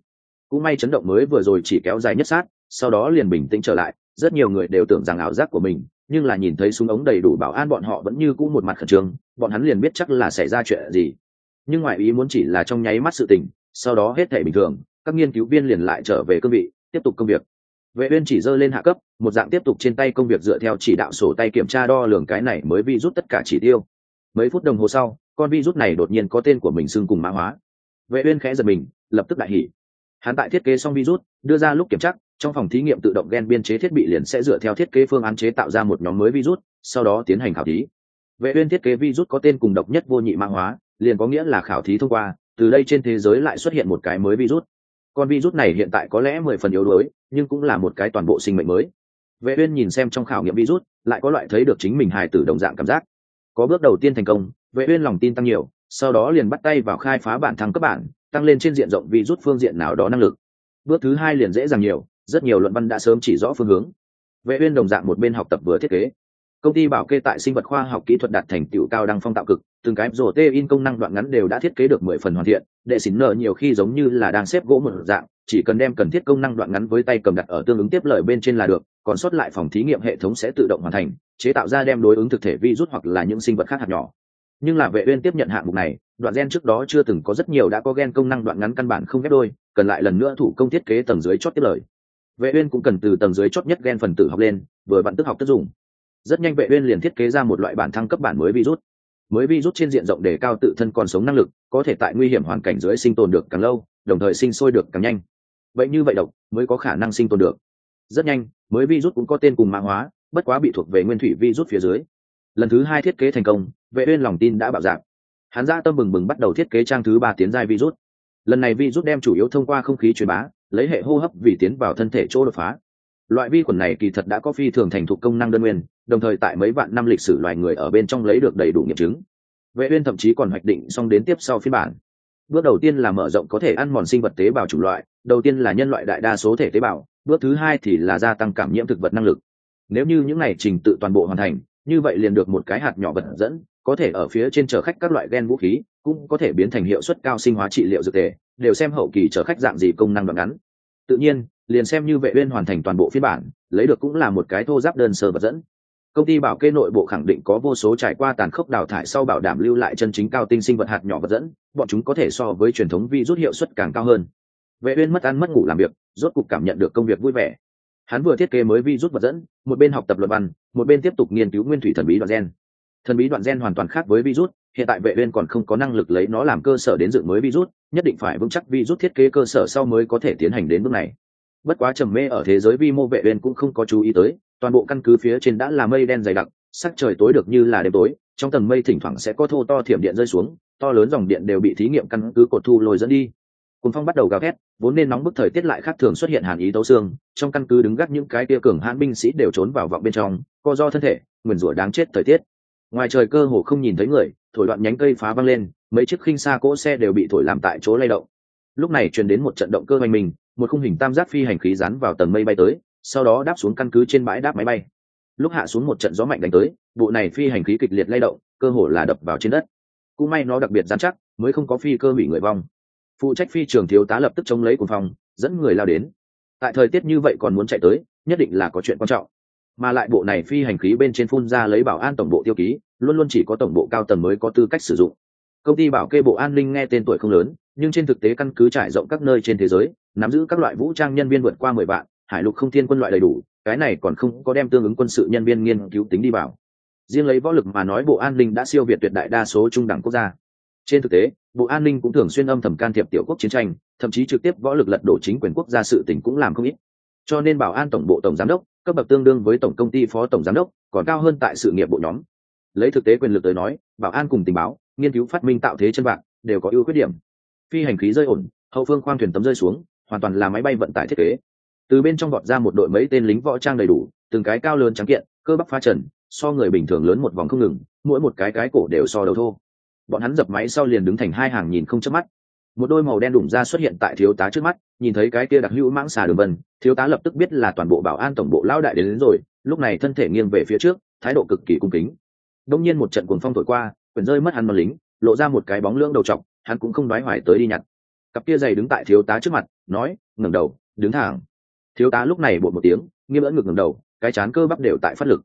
Cũng may chấn động mới vừa rồi chỉ kéo dài nhất sát, sau đó liền bình tĩnh trở lại, rất nhiều người đều tưởng rằng ảo giác của mình, nhưng là nhìn thấy súng ống đầy đủ bảo an bọn họ vẫn như cũ một mặt khẩn trương, bọn hắn liền biết chắc là xảy ra chuyện gì. Nhưng ngoại ý muốn chỉ là trong nháy mắt sự tình, sau đó hết thể bình thường, các nghiên cứu viên liền lại trở về cương vị, tiếp tục công việc. Vệ uyên chỉ dơ lên hạ cấp, một dạng tiếp tục trên tay công việc dựa theo chỉ đạo sổ tay kiểm tra đo lường cái này mới vi rút tất cả chỉ tiêu. Mấy phút đồng hồ sau, con vi rút này đột nhiên có tên của mình xưng cùng mã hóa vệ uyên khẽ giật mình, lập tức đại hỉ. Hắn tại thiết kế xong virus, đưa ra lúc kiểm tra, trong phòng thí nghiệm tự động gen biên chế thiết bị liền sẽ dựa theo thiết kế phương án chế tạo ra một nhóm mới virus, sau đó tiến hành khảo thí. Vệ uyên thiết kế virus có tên cùng độc nhất vô nhị mã hóa, liền có nghĩa là khảo thí thông qua, từ đây trên thế giới lại xuất hiện một cái mới virus. Con virus này hiện tại có lẽ mười phần yếu đuối, nhưng cũng là một cái toàn bộ sinh mệnh mới. Vệ uyên nhìn xem trong khảo nghiệm virus, lại có loại thấy được chính mình hài tử đồng dạng cảm giác. Có bước đầu tiên thành công, vệ uyên lòng tin tăng nhiều sau đó liền bắt tay vào khai phá bản thăng cấp bản, tăng lên trên diện rộng virus phương diện nào đó năng lực. Bước thứ hai liền dễ dàng nhiều, rất nhiều luận văn đã sớm chỉ rõ phương hướng. Vệ uyên đồng dạng một bên học tập vừa thiết kế. Công ty bảo kê tại sinh vật khoa học kỹ thuật đạt thành tựu cao đăng phong tạo cực, từng cái rổ tê in công năng đoạn ngắn đều đã thiết kế được mười phần hoàn thiện, đệ xỉn nở nhiều khi giống như là đang xếp gỗ một dạng, chỉ cần đem cần thiết công năng đoạn ngắn với tay cầm đặt ở tương ứng tiếp lợi bên trên là được, còn sót lại phòng thí nghiệm hệ thống sẽ tự động hoàn thành, chế tạo ra đem đối ứng thực thể virus hoặc là những sinh vật khác hạt nhỏ nhưng là vệ uyên tiếp nhận hạng mục này, đoạn gen trước đó chưa từng có rất nhiều đã có gen công năng đoạn ngắn căn bản không ghép đôi, cần lại lần nữa thủ công thiết kế tầng dưới chót tiếp lời. Vệ uyên cũng cần từ tầng dưới chót nhất gen phần tử học lên, vừa bạn tức học tức dùng. Rất nhanh vệ uyên liền thiết kế ra một loại bản thăng cấp bản mới virus. Mới virus trên diện rộng để cao tự thân còn sống năng lực, có thể tại nguy hiểm hoàn cảnh dưới sinh tồn được càng lâu, đồng thời sinh sôi được càng nhanh. Vậy như vậy độc, mới có khả năng sinh tồn được. Rất nhanh, mới virus cũng có tên cùng mã hóa, bất quá bị thuộc về nguyên thủy virus phía dưới. Lần thứ hai thiết kế thành công vệ uyên lòng tin đã bạo dạng hắn ra tâm bừng bừng bắt đầu thiết kế trang thứ ba tiến giai virus. Lần này virus đem chủ yếu thông qua không khí truyền bá, lấy hệ hô hấp vì tiến vào thân thể chỗ đột phá. Loại vi khuẩn này kỳ thật đã có phi thường thành thục công năng đơn nguyên, đồng thời tại mấy vạn năm lịch sử loài người ở bên trong lấy được đầy đủ nghiệm chứng. Vệ uyên thậm chí còn hoạch định xong đến tiếp sau phiên bản. Bước đầu tiên là mở rộng có thể ăn mòn sinh vật tế bào chủng loại, đầu tiên là nhân loại đại đa số thể tế bào, bước thứ hai thì là gia tăng cảm nhiễm thực vật năng lực. Nếu như những này trình tự toàn bộ hoàn thành như vậy liền được một cái hạt nhỏ vật dẫn, có thể ở phía trên chở khách các loại gen vũ khí, cũng có thể biến thành hiệu suất cao sinh hóa trị liệu dược tề, đều xem hậu kỳ chở khách dạng gì công năng đoạn ngắn. Tự nhiên, liền xem như vệ uyên hoàn thành toàn bộ phiên bản, lấy được cũng là một cái thô giáp đơn sơ vật dẫn. Công ty bảo kê nội bộ khẳng định có vô số trải qua tàn khốc đào thải sau bảo đảm lưu lại chân chính cao tinh sinh vật hạt nhỏ vật dẫn, bọn chúng có thể so với truyền thống vi rút hiệu suất càng cao hơn. Vệ uyên mất ăn mất ngủ làm việc, rốt cục cảm nhận được công việc vui vẻ hắn vừa thiết kế mới vi rút vật dẫn, một bên học tập luật văn, một bên tiếp tục nghiên cứu nguyên thủy thần bí đoạn gen. Thần bí đoạn gen hoàn toàn khác với virus, hiện tại vệ uyên còn không có năng lực lấy nó làm cơ sở đến dựng mới virus, nhất định phải vững chắc virus thiết kế cơ sở sau mới có thể tiến hành đến bước này. Bất quá trầm mê ở thế giới vi mô vệ uyên cũng không có chú ý tới, toàn bộ căn cứ phía trên đã là mây đen dày đặc, sắc trời tối được như là đêm tối, trong tầng mây thỉnh thoảng sẽ có thô to thiểm điện rơi xuống, to lớn dòng điện đều bị thí nghiệm căn cứ cột thu lôi dẫn đi cùng phong bắt đầu gào thét, vốn nên nóng bức thời tiết lại khác thường xuất hiện hàn ý tấu xương trong căn cứ đứng gác những cái tia cường hãn binh sĩ đều trốn vào vọng bên trong, co do thân thể, nguyền rủa đáng chết thời tiết. Ngoài trời cơ hồ không nhìn thấy người, thổi đoạn nhánh cây phá văng lên, mấy chiếc khinh xa cỗ xe đều bị thổi làm tại chỗ lay động. Lúc này truyền đến một trận động cơ hoành mình, một khung hình tam giác phi hành khí rắn vào tầng mây bay tới, sau đó đáp xuống căn cứ trên bãi đáp máy bay. Lúc hạ xuống một trận gió mạnh đánh tới, bộ này phi hành khí kịch liệt lay động, cơ hồ là đập vào trên đất. Cũng may nó đặc biệt dán chắc, mới không có phi cơ hủy người vong phụ trách phi trường thiếu tá lập tức chống lấy cuồng phòng dẫn người lao đến. Tại thời tiết như vậy còn muốn chạy tới, nhất định là có chuyện quan trọng. Mà lại bộ này phi hành khí bên trên phun ra lấy bảo an tổng bộ tiêu ký, luôn luôn chỉ có tổng bộ cao tầng mới có tư cách sử dụng. Công ty bảo kê bộ an ninh nghe tên tuổi không lớn, nhưng trên thực tế căn cứ trải rộng các nơi trên thế giới, nắm giữ các loại vũ trang nhân viên vượt qua mười vạn, hải lục không thiên quân loại đầy đủ, cái này còn không có đem tương ứng quân sự nhân viên nghiên cứu tính đi vào. Riêng lấy võ lực mà nói bộ an ninh đã siêu việt tuyệt đại đa số trung đẳng quốc gia. Trên thực tế bộ an ninh cũng thường xuyên âm thầm can thiệp tiểu quốc chiến tranh, thậm chí trực tiếp võ lực lật đổ chính quyền quốc gia sự tỉnh cũng làm không ít. Cho nên bảo an tổng bộ tổng giám đốc, cấp bậc tương đương với tổng công ty phó tổng giám đốc, còn cao hơn tại sự nghiệp bộ nhóm. Lấy thực tế quyền lực tới nói, bảo an cùng tình báo, nghiên cứu phát minh tạo thế chân vạn, đều có ưu khuyết điểm. Phi hành khí rơi ổn, hậu phương khoang thuyền tấm rơi xuống, hoàn toàn là máy bay vận tải thiết kế. Từ bên trong gọt ra một đội mấy tên lính võ trang đầy đủ, từng cái cao lớn trắng kiện, cơ bắp phá trần, so người bình thường lớn một vòng không ngừng, mỗi một cái cái cổ đều so đầu thô bọn hắn dập máy sau liền đứng thành hai hàng nhìn không chớp mắt. Một đôi màu đen đủng ra xuất hiện tại thiếu tá trước mắt nhìn thấy cái kia đặc hữu mãng xà đường vân thiếu tá lập tức biết là toàn bộ bảo an tổng bộ lao đại đến, đến rồi lúc này thân thể nghiêng về phía trước thái độ cực kỳ cung kính. Đông nhiên một trận cuồng phong thổi qua quyển rơi mất hắn mòn lính lộ ra một cái bóng lưỡng đầu t hắn cũng không đoái hoài tới đi nhặt. Cặp kia giày đứng tại thiếu tá trước mặt nói ngẩng đầu đứng thẳng. Thiếu tá lúc này bột một tiếng nghiêm ẫn ngực ngẩng đầu cái chán cơ bắp đều tại phát lực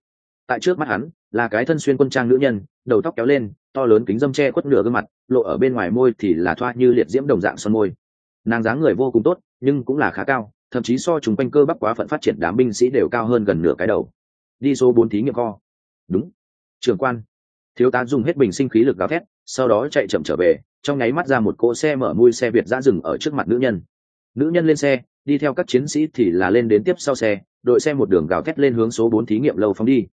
tại trước mắt hắn, là cái thân xuyên quân trang nữ nhân, đầu tóc kéo lên, to lớn kính dâm che khuất nửa gương mặt, lộ ở bên ngoài môi thì là thoa như liệt diễm đồng dạng son môi. Nàng dáng người vô cùng tốt, nhưng cũng là khá cao, thậm chí so chúng quanh cơ bắp quá phận phát triển đám binh sĩ đều cao hơn gần nửa cái đầu. Đi số bốn thí nghiệm kho. Đúng. Trường quan. Thiếu tá dùng hết bình sinh khí lực gào thét, sau đó chạy chậm trở về, trong nháy mắt ra một cỗ xe mở mui xe việt giã rừng ở trước mặt nữ nhân. Nữ nhân lên xe, đi theo các chiến sĩ thì là lên đến tiếp sau xe, đội xe một đường gào thét lên hướng số bốn thí nghiệm lâu phóng đi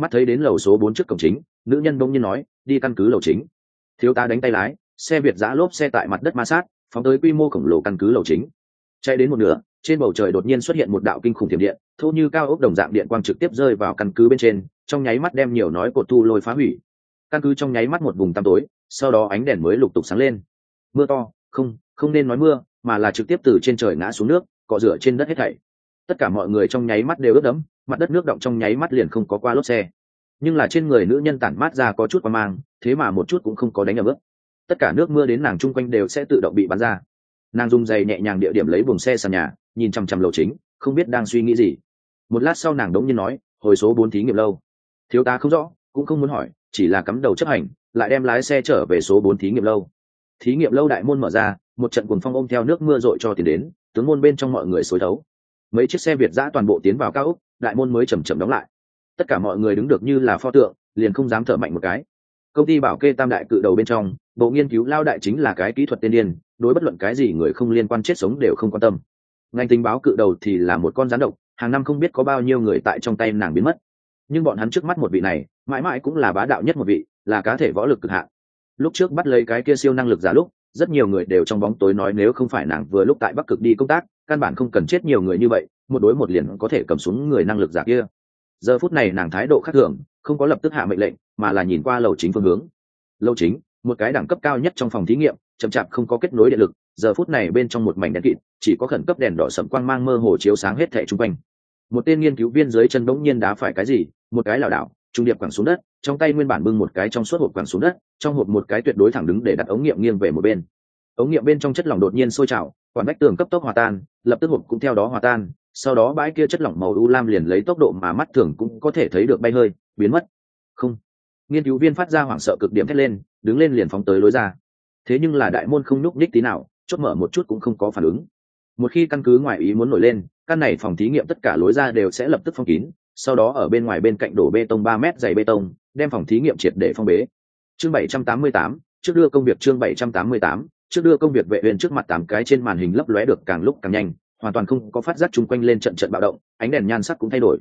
mắt thấy đến lầu số bốn trước cổng chính, nữ nhân bỗng nhiên nói, đi căn cứ lầu chính. Thiếu tá đánh tay lái, xe việt giã lốp xe tại mặt đất ma sát, phóng tới quy mô khổng lồ căn cứ lầu chính. Chạy đến một nửa, trên bầu trời đột nhiên xuất hiện một đạo kinh khủng thiểm điện, thô như cao ốc đồng dạng điện quang trực tiếp rơi vào căn cứ bên trên, trong nháy mắt đem nhiều nói cột thu lôi phá hủy. Căn cứ trong nháy mắt một vùng tăm tối, sau đó ánh đèn mới lục tục sáng lên. Mưa to, không không nên nói mưa, mà là trực tiếp từ trên trời ngã xuống nước, cọ rửa trên đất hết thảy. Tất cả mọi người trong nháy mắt đều ướt đẫm mặt đất nước động trong nháy mắt liền không có qua lốp xe. Nhưng là trên người nữ nhân tản mát ra có chút qua mang, thế mà một chút cũng không có đánh ở bước tất cả nước mưa đến nàng chung quanh đều sẽ tự động bị bắn ra. Nàng dùng giày nhẹ nhàng địa điểm lấy buồng xe sàn nhà, nhìn chằm chằm lầu chính, không biết đang suy nghĩ gì. Một lát sau nàng đống nhiên nói, hồi số bốn thí nghiệm lâu. Thiếu tá không rõ, cũng không muốn hỏi, chỉ là cắm đầu chấp hành, lại đem lái xe trở về số bốn thí nghiệm lâu. Thí nghiệm lâu đại môn mở ra, một trận cuồng phong ôm theo nước mưa r cho tiền đến, tướng môn bên trong mọi người xối thấu. Mấy chiếc xe việt giã toàn bộ tiến vào cao úc đại môn mới chầm chậm đóng lại. Tất cả mọi người đứng được như là pho tượng, liền không dám thở mạnh một cái. Công ty bảo kê tam đại cự đầu bên trong, bộ nghiên cứu lao đại chính là cái kỹ thuật tiên điên, đối bất luận cái gì người không liên quan chết sống đều không quan tâm. Ngành tình báo cự đầu thì là một con rắn độc, hàng năm không biết có bao nhiêu người tại trong tay nàng biến mất. Nhưng bọn hắn trước mắt một vị này, mãi mãi cũng là bá đạo nhất một vị, là cá thể võ lực cực hạn. Lúc trước bắt lấy cái kia siêu năng lực giả lúc, rất nhiều người đều trong bóng tối nói nếu không phải nàng vừa lúc tại bắc cực đi công tác, căn bản không cần chết nhiều người như vậy một đối một liền có thể cầm xuống người năng lực giả kia. Giờ phút này nàng thái độ khác thường, không có lập tức hạ mệnh lệnh, mà là nhìn qua lầu chính phương hướng. Lầu chính, một cái đẳng cấp cao nhất trong phòng thí nghiệm, chậm chạp không có kết nối điện lực, giờ phút này bên trong một mảnh đèn kịt, chỉ có khẩn cấp đèn đỏ sậm quang mang mơ hồ chiếu sáng hết thẻ chung quanh. Một tên nghiên cứu viên dưới chân bỗng nhiên đá phải cái gì, một cái lảo đảo, trung điệp quẳng xuống đất, trong tay nguyên bản bưng một cái trong suốt hộp quẳng xuống đất, trong hộp một cái tuyệt đối thẳng đứng để đặt ống nghiệm nghiêng về một bên. Ống nghiệm bên trong chất lỏng đột nhiên sôi trào, quản bách tường cấp tốc hòa tan, lập tức hộp cũng theo đó hòa tan sau đó bãi kia chất lỏng màu u lam liền lấy tốc độ mà mắt thường cũng có thể thấy được bay hơi, biến mất. Không. Nghiên cứu viên phát ra hoảng sợ cực điểm thét lên, đứng lên liền phóng tới lối ra. Thế nhưng là đại môn không nhúc ních tí nào, chốt mở một chút cũng không có phản ứng. Một khi căn cứ ngoài ý muốn nổi lên, căn này phòng thí nghiệm tất cả lối ra đều sẽ lập tức phong kín, sau đó ở bên ngoài bên cạnh đổ bê tông ba mét dày bê tông, đem phòng thí nghiệm triệt để phong bế. Chương bảy trăm tám mươi tám, trước đưa công việc chương bảy trăm tám mươi tám, trước đưa công việc vệ huyền trước mặt tám cái trên màn hình lấp lóe được càng lúc càng nhanh hoàn toàn không có phát giác chung quanh lên trận trận bạo động ánh đèn nhan sắc cũng thay đổi.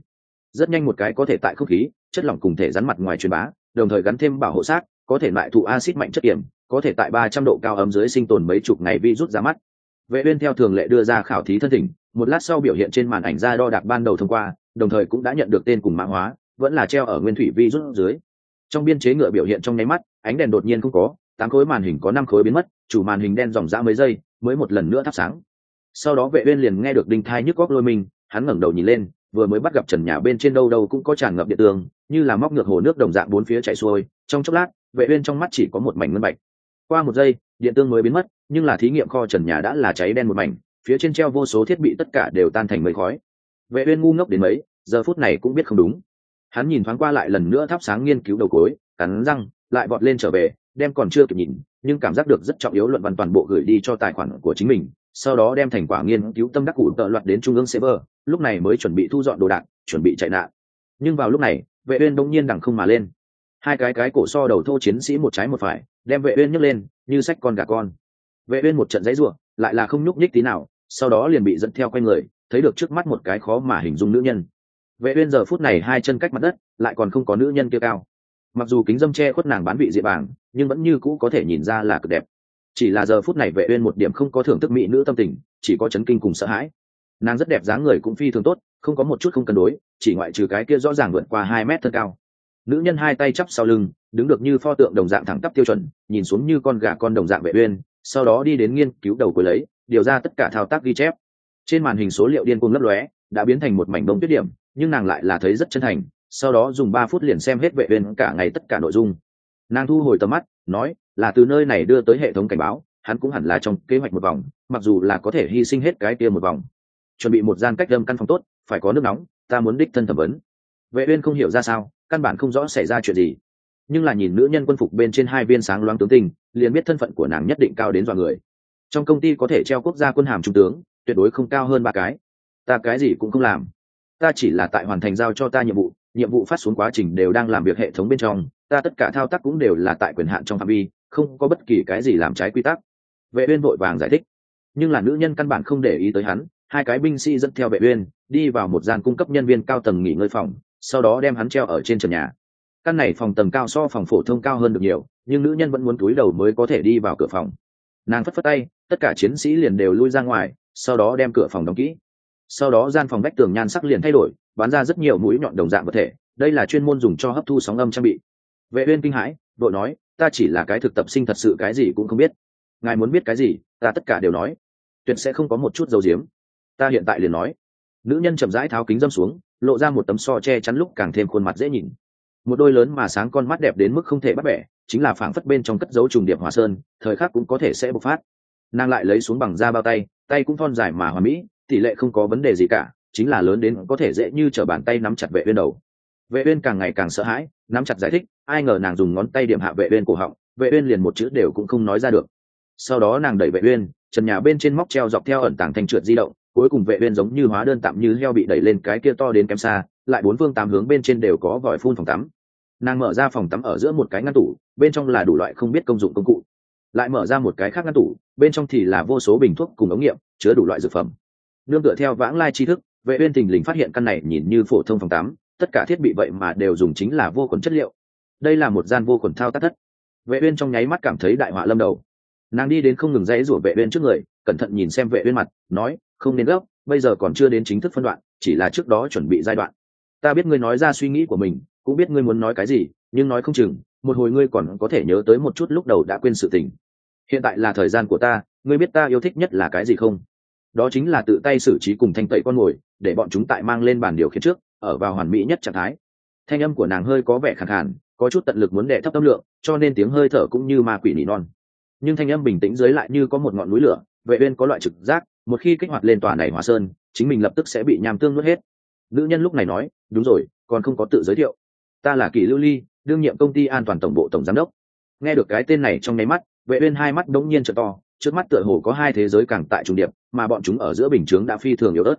Rất nhanh một cái có thể tại không khí chất lỏng cùng thể rắn mặt ngoài truyền bá đồng thời gắn thêm bảo hộ sát, có thể loại thụ acid mạnh chất kiểm có thể tại ba trăm độ cao ấm dưới sinh tồn mấy chục ngày vi rút ra mắt. Vệ uyên theo thường lệ đưa ra khảo thí thân thỉnh một lát sau biểu hiện trên màn ảnh ra đo đạc ban đầu thông qua đồng thời cũng đã nhận được tên cùng mã hóa vẫn là treo ở nguyên thủy vi rút dưới. Trong biên chế ngựa biểu hiện trong nháy mắt ánh đèn đột nhiên không có tám khối màn hình có năm khối biến mất chủ màn hình đen dòng dã mấy giây mới một lần nữa thắp sáng sau đó vệ uyên liền nghe được đinh thai nhức góc lôi mình, hắn ngẩng đầu nhìn lên, vừa mới bắt gặp trần nhà bên trên đâu đâu cũng có tràn ngập điện tường, như là móc ngược hồ nước đồng dạng bốn phía chảy xuôi, trong chốc lát, vệ uyên trong mắt chỉ có một mảnh ngân bạch. Qua một giây, điện tương mới biến mất, nhưng là thí nghiệm kho trần nhà đã là cháy đen một mảnh, phía trên treo vô số thiết bị tất cả đều tan thành mây khói. Vệ uyên ngu ngốc đến mấy, giờ phút này cũng biết không đúng. Hắn nhìn thoáng qua lại lần nữa thắp sáng nghiên cứu đầu cối cắn răng, lại vọt lên trở về đem còn chưa kịp nhìn, nhưng cảm giác được rất trọng yếu luận văn toàn bộ gửi đi cho tài khoản của chính mình, sau đó đem thành quả nghiên cứu tâm đắc cụ tợ loạt đến trung ương server, lúc này mới chuẩn bị thu dọn đồ đạc, chuẩn bị chạy nạn. Nhưng vào lúc này, vệ uyên đung nhiên đằng không mà lên. Hai cái cái cổ so đầu thô chiến sĩ một trái một phải, đem vệ uyên nhấc lên, như sách con gà con. Vệ uyên một trận dãy rủa, lại là không nhúc nhích tí nào, sau đó liền bị dẫn theo quanh người, thấy được trước mắt một cái khó mà hình dung nữ nhân. Vệ uyên giờ phút này hai chân cách mặt đất, lại còn không có nữ nhân kia cao mặc dù kính dâm che khuất nàng bán vị diện bảng nhưng vẫn như cũ có thể nhìn ra là cực đẹp. Chỉ là giờ phút này vệ uyên một điểm không có thưởng thức mỹ nữ tâm tình, chỉ có chấn kinh cùng sợ hãi. Nàng rất đẹp dáng người cũng phi thường tốt, không có một chút không cân đối, chỉ ngoại trừ cái kia rõ ràng vượt qua hai mét thân cao. Nữ nhân hai tay chắp sau lưng, đứng được như pho tượng đồng dạng thẳng tắp tiêu chuẩn, nhìn xuống như con gà con đồng dạng vệ uyên, sau đó đi đến nghiên cứu đầu cuối lấy, điều ra tất cả thao tác ghi chép. Trên màn hình số liệu điên cuồng lấp lóe, đã biến thành một mảnh bông tuyết điểm, nhưng nàng lại là thấy rất chân thành sau đó dùng ba phút liền xem hết vệ uyên cả ngày tất cả nội dung. Nàng thu hồi tầm mắt, nói, là từ nơi này đưa tới hệ thống cảnh báo, hắn cũng hẳn là trong kế hoạch một vòng, mặc dù là có thể hy sinh hết cái kia một vòng. Chuẩn bị một gian cách đâm căn phòng tốt, phải có nước nóng, ta muốn đích thân thẩm vấn. Vệ uyên không hiểu ra sao, căn bản không rõ xảy ra chuyện gì. Nhưng là nhìn nữ nhân quân phục bên trên hai viên sáng loáng tướng tình liền biết thân phận của nàng nhất định cao đến dọa người. Trong công ty có thể treo quốc gia quân hàm trung tướng, tuyệt đối không cao hơn ba cái. Ta cái gì cũng không làm. Ta chỉ là tại hoàn thành giao cho ta nhiệm vụ nhiệm vụ phát xuống quá trình đều đang làm việc hệ thống bên trong, ta tất cả thao tác cũng đều là tại quyền hạn trong phạm vi, không có bất kỳ cái gì làm trái quy tắc. Vệ uyên vội vàng giải thích. Nhưng là nữ nhân căn bản không để ý tới hắn, hai cái binh sĩ dẫn theo vệ uyên, đi vào một gian cung cấp nhân viên cao tầng nghỉ ngơi phòng, sau đó đem hắn treo ở trên trần nhà. Căn này phòng tầng cao so phòng phổ thông cao hơn được nhiều, nhưng nữ nhân vẫn muốn túi đầu mới có thể đi vào cửa phòng. Nàng phất phất tay, tất cả chiến sĩ liền đều lui ra ngoài, sau đó đem cửa phòng đóng kỹ sau đó gian phòng vách tường nhan sắc liền thay đổi, bán ra rất nhiều mũi nhọn đồng dạng vật thể, đây là chuyên môn dùng cho hấp thu sóng âm trang bị. Vệ uyên kinh hãi đội nói, ta chỉ là cái thực tập sinh thật sự cái gì cũng không biết. Ngài muốn biết cái gì, ta tất cả đều nói. Tuyệt sẽ không có một chút dầu diếm ta hiện tại liền nói. Nữ nhân chậm rãi tháo kính dâm xuống, lộ ra một tấm so che chắn lúc càng thêm khuôn mặt dễ nhìn. Một đôi lớn mà sáng con mắt đẹp đến mức không thể bắt bẻ, chính là phảng phất bên trong cất dấu trùng điệp hòa sơn, thời khắc cũng có thể sẽ bộc phát. Nàng lại lấy xuống bằng da bao tay tay cũng thon dài mà hòa mỹ tỷ lệ không có vấn đề gì cả, chính là lớn đến có thể dễ như t bàn tay nắm chặt vệ uyên đầu. Vệ uyên càng ngày càng sợ hãi, nắm chặt giải thích, ai ngờ nàng dùng ngón tay điểm hạ vệ uyên cổ họng, vệ uyên liền một chữ đều cũng không nói ra được. Sau đó nàng đẩy vệ uyên, trần nhà bên trên móc treo dọc theo ẩn tàng thanh trượt di động, cuối cùng vệ uyên giống như hóa đơn tạm như heo bị đẩy lên cái kia to đến kém xa, lại bốn phương tám hướng bên trên đều có vòi phun phòng tắm. Nàng mở ra phòng tắm ở giữa một cái ngăn tủ, bên trong là đủ loại không biết công dụng công cụ. Lại mở ra một cái khác ngăn tủ, bên trong thì là vô số bình thuốc cùng ống nghiệm, chứa đủ loại dược phẩm nương tựa theo vãng lai tri thức, vệ uyên tình lình phát hiện căn này nhìn như phổ thông phòng tắm, tất cả thiết bị vậy mà đều dùng chính là vô khuẩn chất liệu. Đây là một gian vô khuẩn thao tác thất. Vệ uyên trong nháy mắt cảm thấy đại họa lâm đầu. Nàng đi đến không ngừng dãy rủa vệ uyên trước người, cẩn thận nhìn xem vệ uyên mặt, nói, không nên gấp, bây giờ còn chưa đến chính thức phân đoạn, chỉ là trước đó chuẩn bị giai đoạn. Ta biết ngươi nói ra suy nghĩ của mình, cũng biết ngươi muốn nói cái gì, nhưng nói không chừng, một hồi ngươi còn có thể nhớ tới một chút lúc đầu đã quên sự tình. Hiện tại là thời gian của ta, ngươi biết ta yêu thích nhất là cái gì không? Đó chính là tự tay xử trí cùng thanh tẩy con mồi, để bọn chúng tại mang lên bàn điều khiển trước, ở vào hoàn mỹ nhất trạng thái. Thanh âm của nàng hơi có vẻ khẳng khàn, có chút tận lực muốn đệ thấp tâm lượng, cho nên tiếng hơi thở cũng như ma quỷ nỉ non. Nhưng thanh âm bình tĩnh dưới lại như có một ngọn núi lửa, vệ uyên có loại trực giác, một khi kích hoạt lên tòa này hỏa sơn, chính mình lập tức sẽ bị nham tương nuốt hết. Nữ nhân lúc này nói, đúng rồi, còn không có tự giới thiệu. Ta là kỳ lưu ly, đương nhiệm công ty an toàn tổng bộ tổng giám đốc. Nghe được cái tên này trong nháy mắt, vệ uyên hai mắt đống nhiên trợ to trước mắt tựa hồ có hai thế giới càng tại trùng điệp, mà bọn chúng ở giữa bình chướng đã phi thường yếu ớt.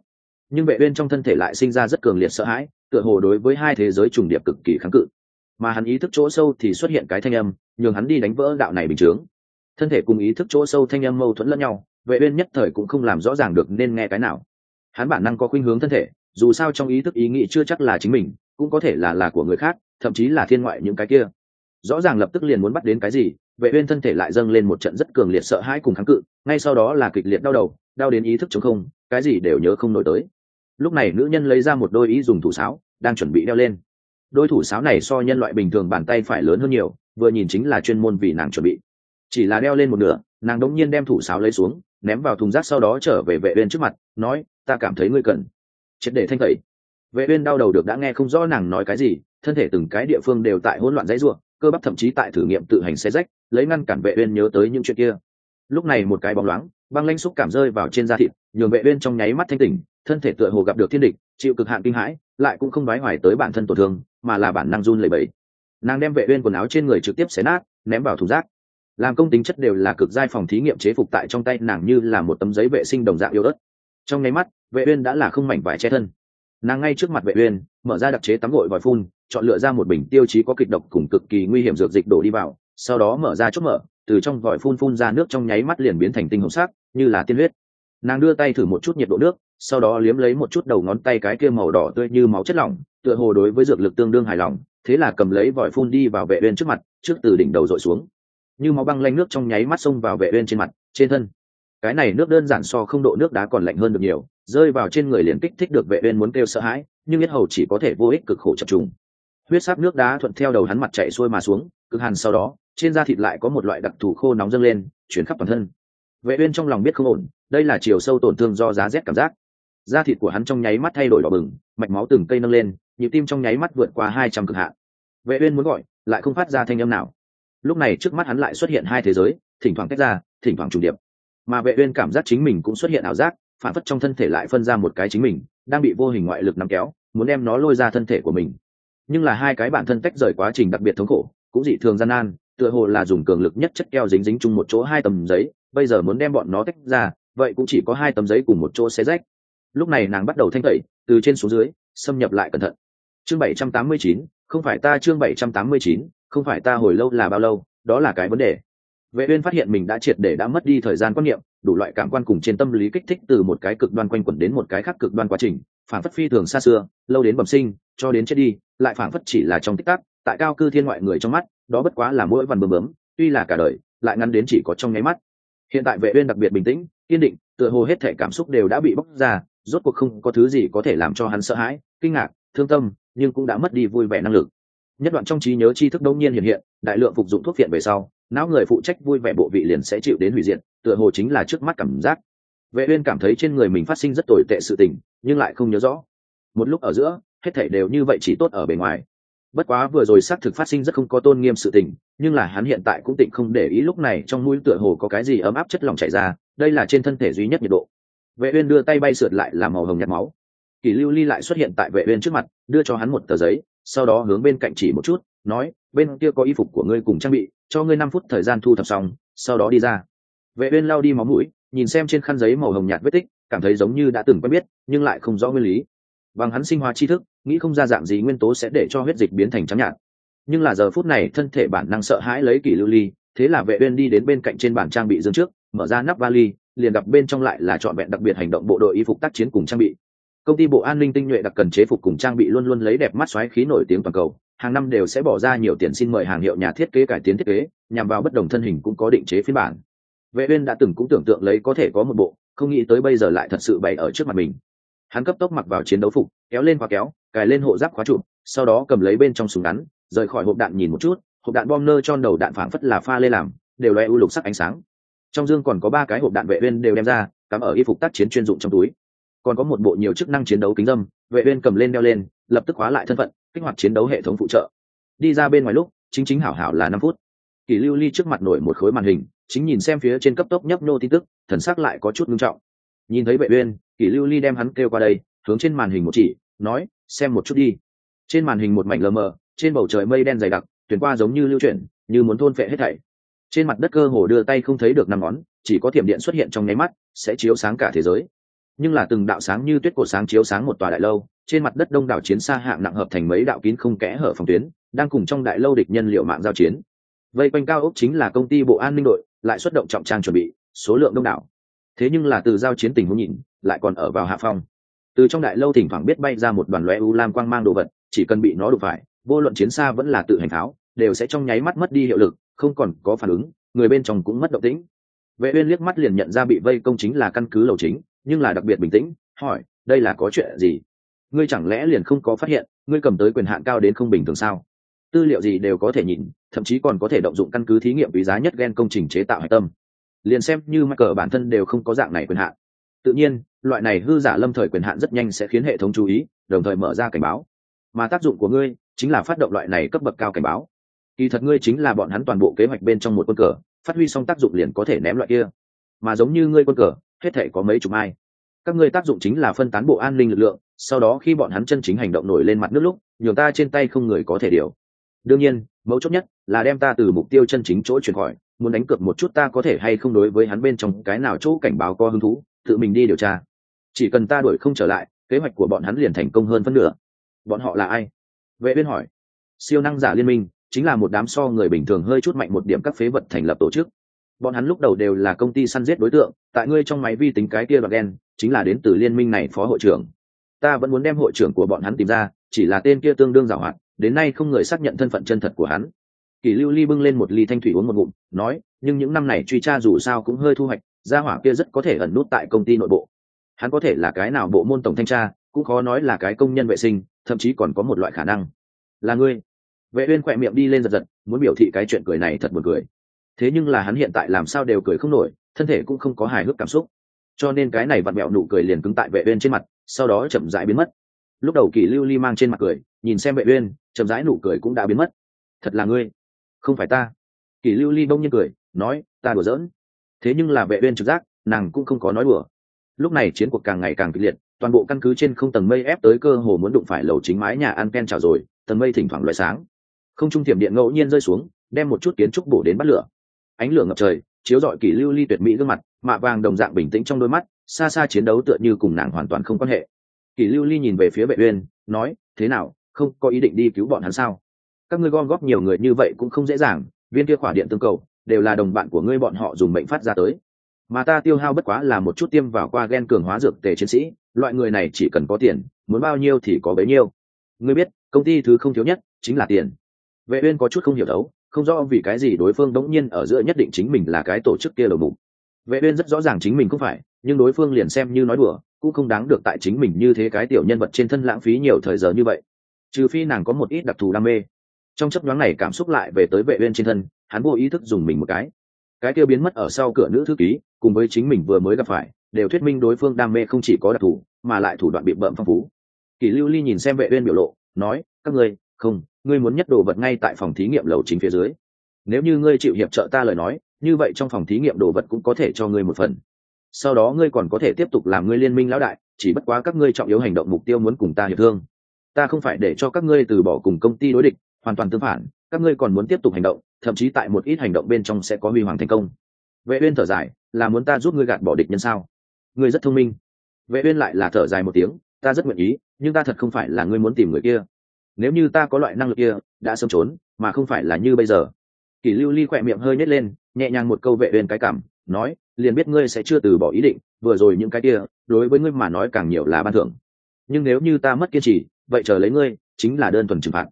Nhưng vệ uyên trong thân thể lại sinh ra rất cường liệt sợ hãi, tựa hồ đối với hai thế giới trùng điệp cực kỳ kháng cự. Mà hắn ý thức chỗ sâu thì xuất hiện cái thanh âm, nhường hắn đi đánh vỡ đạo này bình chướng. Thân thể cùng ý thức chỗ sâu thanh âm mâu thuẫn lẫn nhau, vệ uyên nhất thời cũng không làm rõ ràng được nên nghe cái nào. Hắn bản năng có khuynh hướng thân thể, dù sao trong ý thức ý nghĩ chưa chắc là chính mình, cũng có thể là là của người khác, thậm chí là thiên ngoại những cái kia. Rõ ràng lập tức liền muốn bắt đến cái gì vệ uyên thân thể lại dâng lên một trận rất cường liệt sợ hãi cùng kháng cự, ngay sau đó là kịch liệt đau đầu, đau đến ý thức chống không, cái gì đều nhớ không nổi tới. Lúc này nữ nhân lấy ra một đôi ý dùng thủ sáo, đang chuẩn bị đeo lên. Đôi thủ sáo này so nhân loại bình thường bàn tay phải lớn hơn nhiều, vừa nhìn chính là chuyên môn vì nàng chuẩn bị. Chỉ là đeo lên một nửa, nàng đống nhiên đem thủ sáo lấy xuống, ném vào thùng rác sau đó trở về vệ uyên trước mặt, nói, ta cảm thấy ngươi cần triệt để thanh tẩy. Vệ uyên đau đầu được đã nghe không rõ nàng nói cái gì, thân thể từng cái địa phương đều tại hỗn loạn dãy rủa cơ bắp thậm chí tại thử nghiệm tự hành xe rách, lấy ngăn cản vệ uyên nhớ tới những chuyện kia. Lúc này một cái bóng loáng, băng lãnh xúc cảm rơi vào trên da thịt, nhường vệ uyên trong nháy mắt thanh tỉnh, thân thể tựa hồ gặp được thiên địch, chịu cực hạn kinh hãi, lại cũng không đoái hoài tới bản thân tổn thương, mà là bản năng run lẩy bẩy. Nàng đem vệ uyên quần áo trên người trực tiếp xé nát, ném vào thùng rác. Làm công tính chất đều là cực giai phòng thí nghiệm chế phục tại trong tay nàng như là một tấm giấy vệ sinh đồng dạng yếu ớt trong nháy mắt, vệ uyên đã là không mảnh vải che thân. Nàng ngay trước mặt vệ uyên, mở ra đặc chế tắm gội vòi phun chọn lựa ra một bình tiêu chí có kịch độc cùng cực kỳ nguy hiểm dược dịch đổ đi vào, sau đó mở ra chốt mở, từ trong vòi phun phun ra nước trong nháy mắt liền biến thành tinh hồng sắc, như là tiên huyết. Nàng đưa tay thử một chút nhiệt độ nước, sau đó liếm lấy một chút đầu ngón tay cái kia màu đỏ tươi như máu chất lỏng, tựa hồ đối với dược lực tương đương hài lòng, thế là cầm lấy vòi phun đi vào vệ uyên trước mặt, trước từ đỉnh đầu dội xuống. Như máu băng lanh nước trong nháy mắt xông vào vệ uyên trên mặt, trên thân. Cái này nước đơn giản so không độ nước đá còn lạnh hơn được nhiều, rơi vào trên người liền kích thích được vệ uyên muốn kêu sợ hãi, nhưng biết hầu chỉ có thể vô ích cực khổ chập trùng huyết sắc nước đá thuận theo đầu hắn mặt chảy xuôi mà xuống, cực hàn sau đó, trên da thịt lại có một loại đặc thù khô nóng dâng lên, chuyển khắp toàn thân. Vệ uyên trong lòng biết không ổn, đây là chiều sâu tổn thương do giá rét cảm giác. Da thịt của hắn trong nháy mắt thay đổi đỏ bừng, mạch máu từng cây nâng lên, nhịp tim trong nháy mắt vượt qua 200 cực hạn. Vệ uyên muốn gọi, lại không phát ra thanh âm nào. Lúc này trước mắt hắn lại xuất hiện hai thế giới, thỉnh thoảng tách ra, thỉnh thoảng trùng điệp. Mà vệ uyên cảm giác chính mình cũng xuất hiện ảo giác, phản phất trong thân thể lại phân ra một cái chính mình, đang bị vô hình ngoại lực nắm kéo, muốn đem nó lôi ra thân thể của mình nhưng là hai cái bản thân tách rời quá trình đặc biệt thống khổ cũng dị thường gian nan tựa hồ là dùng cường lực nhất chất keo dính dính chung một chỗ hai tấm giấy bây giờ muốn đem bọn nó tách ra vậy cũng chỉ có hai tấm giấy cùng một chỗ xé rách. Lúc này nàng bắt đầu thanh tẩy từ trên xuống dưới xâm nhập lại cẩn thận. Chương 789, không phải ta chương 789, không phải ta hồi lâu là bao lâu đó là cái vấn đề. Vệ uyên phát hiện mình đã triệt để đã mất đi thời gian quan niệm đủ loại cảm quan cùng trên tâm lý kích thích từ một cái cực đoan quanh quẩn đến một cái khác cực đoan quá trình, phản phất phi thường xa xưa, lâu đến bẩm sinh, cho đến chết đi, lại phản phất chỉ là trong tích tắc, tại cao cư thiên ngoại người trong mắt, đó bất quá là mỗi vằn bướm bướm tuy là cả đời, lại ngắn đến chỉ có trong nháy mắt. Hiện tại vệ uyên đặc biệt bình tĩnh, kiên định, tựa hồ hết thể cảm xúc đều đã bị bóc ra, rốt cuộc không có thứ gì có thể làm cho hắn sợ hãi, kinh ngạc, thương tâm, nhưng cũng đã mất đi vui vẻ năng lực. Nhất đoạn trong trí nhớ tri thức đông nhiên hiện hiện, đại lượng phục dụng thuốc viện về sau, não người phụ trách vui vẻ bộ vị liền sẽ chịu đến hủy diệt tựa hồ chính là trước mắt cảm giác. Vệ uyên cảm thấy trên người mình phát sinh rất tồi tệ sự tình, nhưng lại không nhớ rõ. Một lúc ở giữa, hết thảy đều như vậy chỉ tốt ở bề ngoài. Bất quá vừa rồi xác thực phát sinh rất không có tôn nghiêm sự tình, nhưng là hắn hiện tại cũng tịnh không để ý lúc này trong mũi tựa hồ có cái gì ấm áp chất lỏng chảy ra, đây là trên thân thể duy nhất nhiệt độ. Vệ uyên đưa tay bay sượt lại là màu hồng nhạt máu. Kỳ lưu ly lại xuất hiện tại vệ uyên trước mặt, đưa cho hắn một tờ giấy, sau đó hướng bên cạnh chỉ một chút, nói, bên kia có y phục của ngươi cùng trang bị, cho ngươi năm phút thời gian thu thập xong, sau đó đi ra vệ uyên lau đi máu mũi, nhìn xem trên khăn giấy màu hồng nhạt vết tích, cảm thấy giống như đã từng quen biết, nhưng lại không rõ nguyên lý. Bằng hắn sinh hóa tri thức, nghĩ không ra dạng gì nguyên tố sẽ để cho huyết dịch biến thành trắng nhạt. Nhưng là giờ phút này, thân thể bản năng sợ hãi lấy kỷ lưu ly, thế là vệ uyên đi đến bên cạnh trên bàn trang bị dương trước, mở ra nắp vali, liền gặp bên trong lại là trọn vẹn đặc biệt hành động bộ đội y phục tác chiến cùng trang bị. Công ty bộ an ninh tinh nhuệ đặc cần chế phục cùng trang bị luôn luôn lấy đẹp mắt xoáy khí nổi tiếng toàn cầu, hàng năm đều sẽ bỏ ra nhiều tiền xin mời hàng hiệu nhà thiết kế cải tiến thiết kế, nhằm vào bất đồng thân hình cũng có định chế phiên bản vệ uyên đã từng cũng tưởng tượng lấy có thể có một bộ, không nghĩ tới bây giờ lại thật sự bày ở trước mặt mình. Hắn cấp tốc mặc vào chiến đấu phục, kéo lên khóa kéo, cài lên hộ giáp khóa trụ, sau đó cầm lấy bên trong súng ngắn, rời khỏi hộp đạn nhìn một chút, hộp đạn bom nơ cho đầu đạn phảng phất là pha lê làm, đều loe u lục sắc ánh sáng. Trong dương còn có ba cái hộp đạn vệ uyên đều đem ra, cắm ở y phục tác chiến chuyên dụng trong túi. Còn có một bộ nhiều chức năng chiến đấu kính dâm, vệ uyên cầm lên đeo lên, lập tức khóa lại thân phận, kích hoạt chiến đấu hệ thống phụ trợ. Đi ra bên ngoài lúc, chính chính hảo hảo là năm phút. Kỳ lưu ly trước mặt nổi một khối màn hình chính nhìn xem phía trên cấp tốc nhấp nô tin tức, thần sắc lại có chút nghiêm trọng. Nhìn thấy vệ uyên, kỷ lưu ly đem hắn kêu qua đây, hướng trên màn hình một chỉ, nói, xem một chút đi. Trên màn hình một mảnh lờ mờ, trên bầu trời mây đen dày đặc, tuyển qua giống như lưu chuyển, như muốn thôn phệ hết thảy. Trên mặt đất cơ hồ đưa tay không thấy được năm ngón, chỉ có thiểm điện xuất hiện trong nháy mắt, sẽ chiếu sáng cả thế giới. Nhưng là từng đạo sáng như tuyết cổ sáng chiếu sáng một tòa đại lâu, trên mặt đất đông đảo chiến xa hạng nặng hợp thành mấy đạo kín không kẽ hở phòng tuyến, đang cùng trong đại lâu địch nhân liệu mạng giao chiến. Vây quanh cao ốc chính là công ty bộ an ninh đội lại xuất động trọng trang chuẩn bị, số lượng đông đảo. Thế nhưng là từ giao chiến tình huống nhìn, lại còn ở vào hạ phong. Từ trong đại lâu thỉnh thoảng biết bay ra một đoàn lóe u lam quang mang đồ vật, chỉ cần bị nó đụng phải, vô luận chiến xa vẫn là tự hành tháo, đều sẽ trong nháy mắt mất đi hiệu lực, không còn có phản ứng, người bên trong cũng mất động tĩnh. Vệ uyên liếc mắt liền nhận ra bị vây công chính là căn cứ lầu chính, nhưng là đặc biệt bình tĩnh, hỏi, đây là có chuyện gì? Ngươi chẳng lẽ liền không có phát hiện, ngươi cầm tới quyền hạn cao đến không bình thường sao? Tư liệu gì đều có thể nhìn, thậm chí còn có thể động dụng căn cứ thí nghiệm quý giá nhất gen công trình chế tạo hạch tâm. Liền xem như mắc cờ bản thân đều không có dạng này quyền hạn. Tự nhiên, loại này hư giả lâm thời quyền hạn rất nhanh sẽ khiến hệ thống chú ý, đồng thời mở ra cảnh báo. Mà tác dụng của ngươi chính là phát động loại này cấp bậc cao cảnh báo. Kỳ thật ngươi chính là bọn hắn toàn bộ kế hoạch bên trong một quân cờ, phát huy xong tác dụng liền có thể ném loại kia. Mà giống như ngươi quân cờ, hết thể có mấy chục ai các ngươi tác dụng chính là phân tán bộ an ninh lực lượng, sau đó khi bọn hắn chân chính hành động nổi lên mặt nước lúc, nhường ta trên tay không người có thể điều đương nhiên, mấu chốt nhất là đem ta từ mục tiêu chân chính chỗ chuyển khỏi, muốn đánh cược một chút ta có thể hay không đối với hắn bên trong cái nào chỗ cảnh báo có hứng thú, tự mình đi điều tra. Chỉ cần ta đuổi không trở lại, kế hoạch của bọn hắn liền thành công hơn phân nửa. Bọn họ là ai? Vệ viên hỏi. Siêu năng giả liên minh, chính là một đám so người bình thường hơi chút mạnh một điểm các phế vật thành lập tổ chức. Bọn hắn lúc đầu đều là công ty săn giết đối tượng, tại ngươi trong máy vi tính cái kia và đen chính là đến từ liên minh này phó hội trưởng. Ta vẫn muốn đem hội trưởng của bọn hắn tìm ra, chỉ là tên kia tương đương giảo hoạt đến nay không người xác nhận thân phận chân thật của hắn. Kỷ lưu ly bưng lên một ly thanh thủy uống một ngụm, nói, nhưng những năm này truy tra dù sao cũng hơi thu hoạch, gia hỏa kia rất có thể ẩn nút tại công ty nội bộ. Hắn có thể là cái nào bộ môn tổng thanh tra, cũng khó nói là cái công nhân vệ sinh, thậm chí còn có một loại khả năng. Là ngươi. Vệ uyên quẹt miệng đi lên giật giật, muốn biểu thị cái chuyện cười này thật buồn cười. Thế nhưng là hắn hiện tại làm sao đều cười không nổi, thân thể cũng không có hài hước cảm xúc. Cho nên cái này vặn mẹo nụ cười liền cứng tại vệ uyên trên mặt, sau đó chậm rãi biến mất. Lúc đầu kỳ lưu ly mang trên mặt cười nhìn xem vệ uyên, chậm rãi nụ cười cũng đã biến mất. Thật là ngươi. Không phải ta. Kỷ lưu ly đông nhiên cười, nói, ta đùa giỡn. Thế nhưng là vệ uyên trực giác, nàng cũng không có nói đùa. Lúc này chiến cuộc càng ngày càng kịch liệt, toàn bộ căn cứ trên không tầng mây ép tới cơ hồ muốn đụng phải lầu chính mái nhà ăn ken chảo rồi, tầng mây thỉnh thoảng loại sáng. Không trung tiềm điện ngẫu nhiên rơi xuống, đem một chút kiến trúc bổ đến bắt lửa. Ánh lửa ngập trời, chiếu rọi kỷ lưu ly tuyệt mỹ gương mặt, mạ vàng đồng dạng bình tĩnh trong đôi mắt, xa xa chiến đấu tựa như cùng nàng hoàn toàn không quan hệ. Kỳ lưu ly nhìn về phía vệ uyên, nói, thế nào không có ý định đi cứu bọn hắn sao? Các ngươi gom góp nhiều người như vậy cũng không dễ dàng, viên kia khỏa điện tương cầu, đều là đồng bạn của ngươi bọn họ dùng bệnh phát ra tới. Mà ta tiêu hao bất quá là một chút tiêm vào qua gen cường hóa dược tề chiến sĩ, loại người này chỉ cần có tiền, muốn bao nhiêu thì có bấy nhiêu. Ngươi biết, công ty thứ không thiếu nhất chính là tiền. Vệ uyên có chút không hiểu đấu, không rõ vì cái gì đối phương đống nhiên ở giữa nhất định chính mình là cái tổ chức kia lầu mục. Vệ uyên rất rõ ràng chính mình không phải, nhưng đối phương liền xem như nói đùa, cũng không đáng được tại chính mình như thế cái tiểu nhân vật trên thân lãng phí nhiều thời giờ như vậy trừ phi nàng có một ít đặc thù đam mê. Trong chấp nhoáng này cảm xúc lại về tới vệ uyên trên thân, hắn vô ý thức dùng mình một cái. Cái kia biến mất ở sau cửa nữ thư ký, cùng với chính mình vừa mới gặp phải, đều thuyết minh đối phương đam mê không chỉ có đặc thù, mà lại thủ đoạn bị bợm phong phú. Kỷ lưu ly nhìn xem vệ uyên biểu lộ, nói, các ngươi, không, ngươi muốn nhất đồ vật ngay tại phòng thí nghiệm lầu chính phía dưới. Nếu như ngươi chịu hiệp trợ ta lời nói, như vậy trong phòng thí nghiệm đồ vật cũng có thể cho ngươi một phần. Sau đó ngươi còn có thể tiếp tục làm ngươi liên minh lão đại, chỉ bất quá các ngươi trọng yếu hành động mục tiêu muốn cùng ta hiệp thương ta không phải để cho các ngươi từ bỏ cùng công ty đối địch, hoàn toàn tương phản, các ngươi còn muốn tiếp tục hành động, thậm chí tại một ít hành động bên trong sẽ có huy hoàng thành công. Vệ uyên thở dài, là muốn ta giúp ngươi gạt bỏ địch nhân sao? Ngươi rất thông minh. Vệ uyên lại là thở dài một tiếng, ta rất nguyện ý, nhưng ta thật không phải là ngươi muốn tìm người kia. Nếu như ta có loại năng lực kia, đã sớm trốn, mà không phải là như bây giờ. Kỷ lưu ly quẹt miệng hơi nhếch lên, nhẹ nhàng một câu vệ uyên cái cảm, nói, liền biết ngươi sẽ chưa từ bỏ ý định, vừa rồi những cái kia, đối với ngươi mà nói càng nhiều là ban thưởng. Nhưng nếu như ta mất kiên trì vậy chờ lấy ngươi, chính là đơn thuần trừng phạt.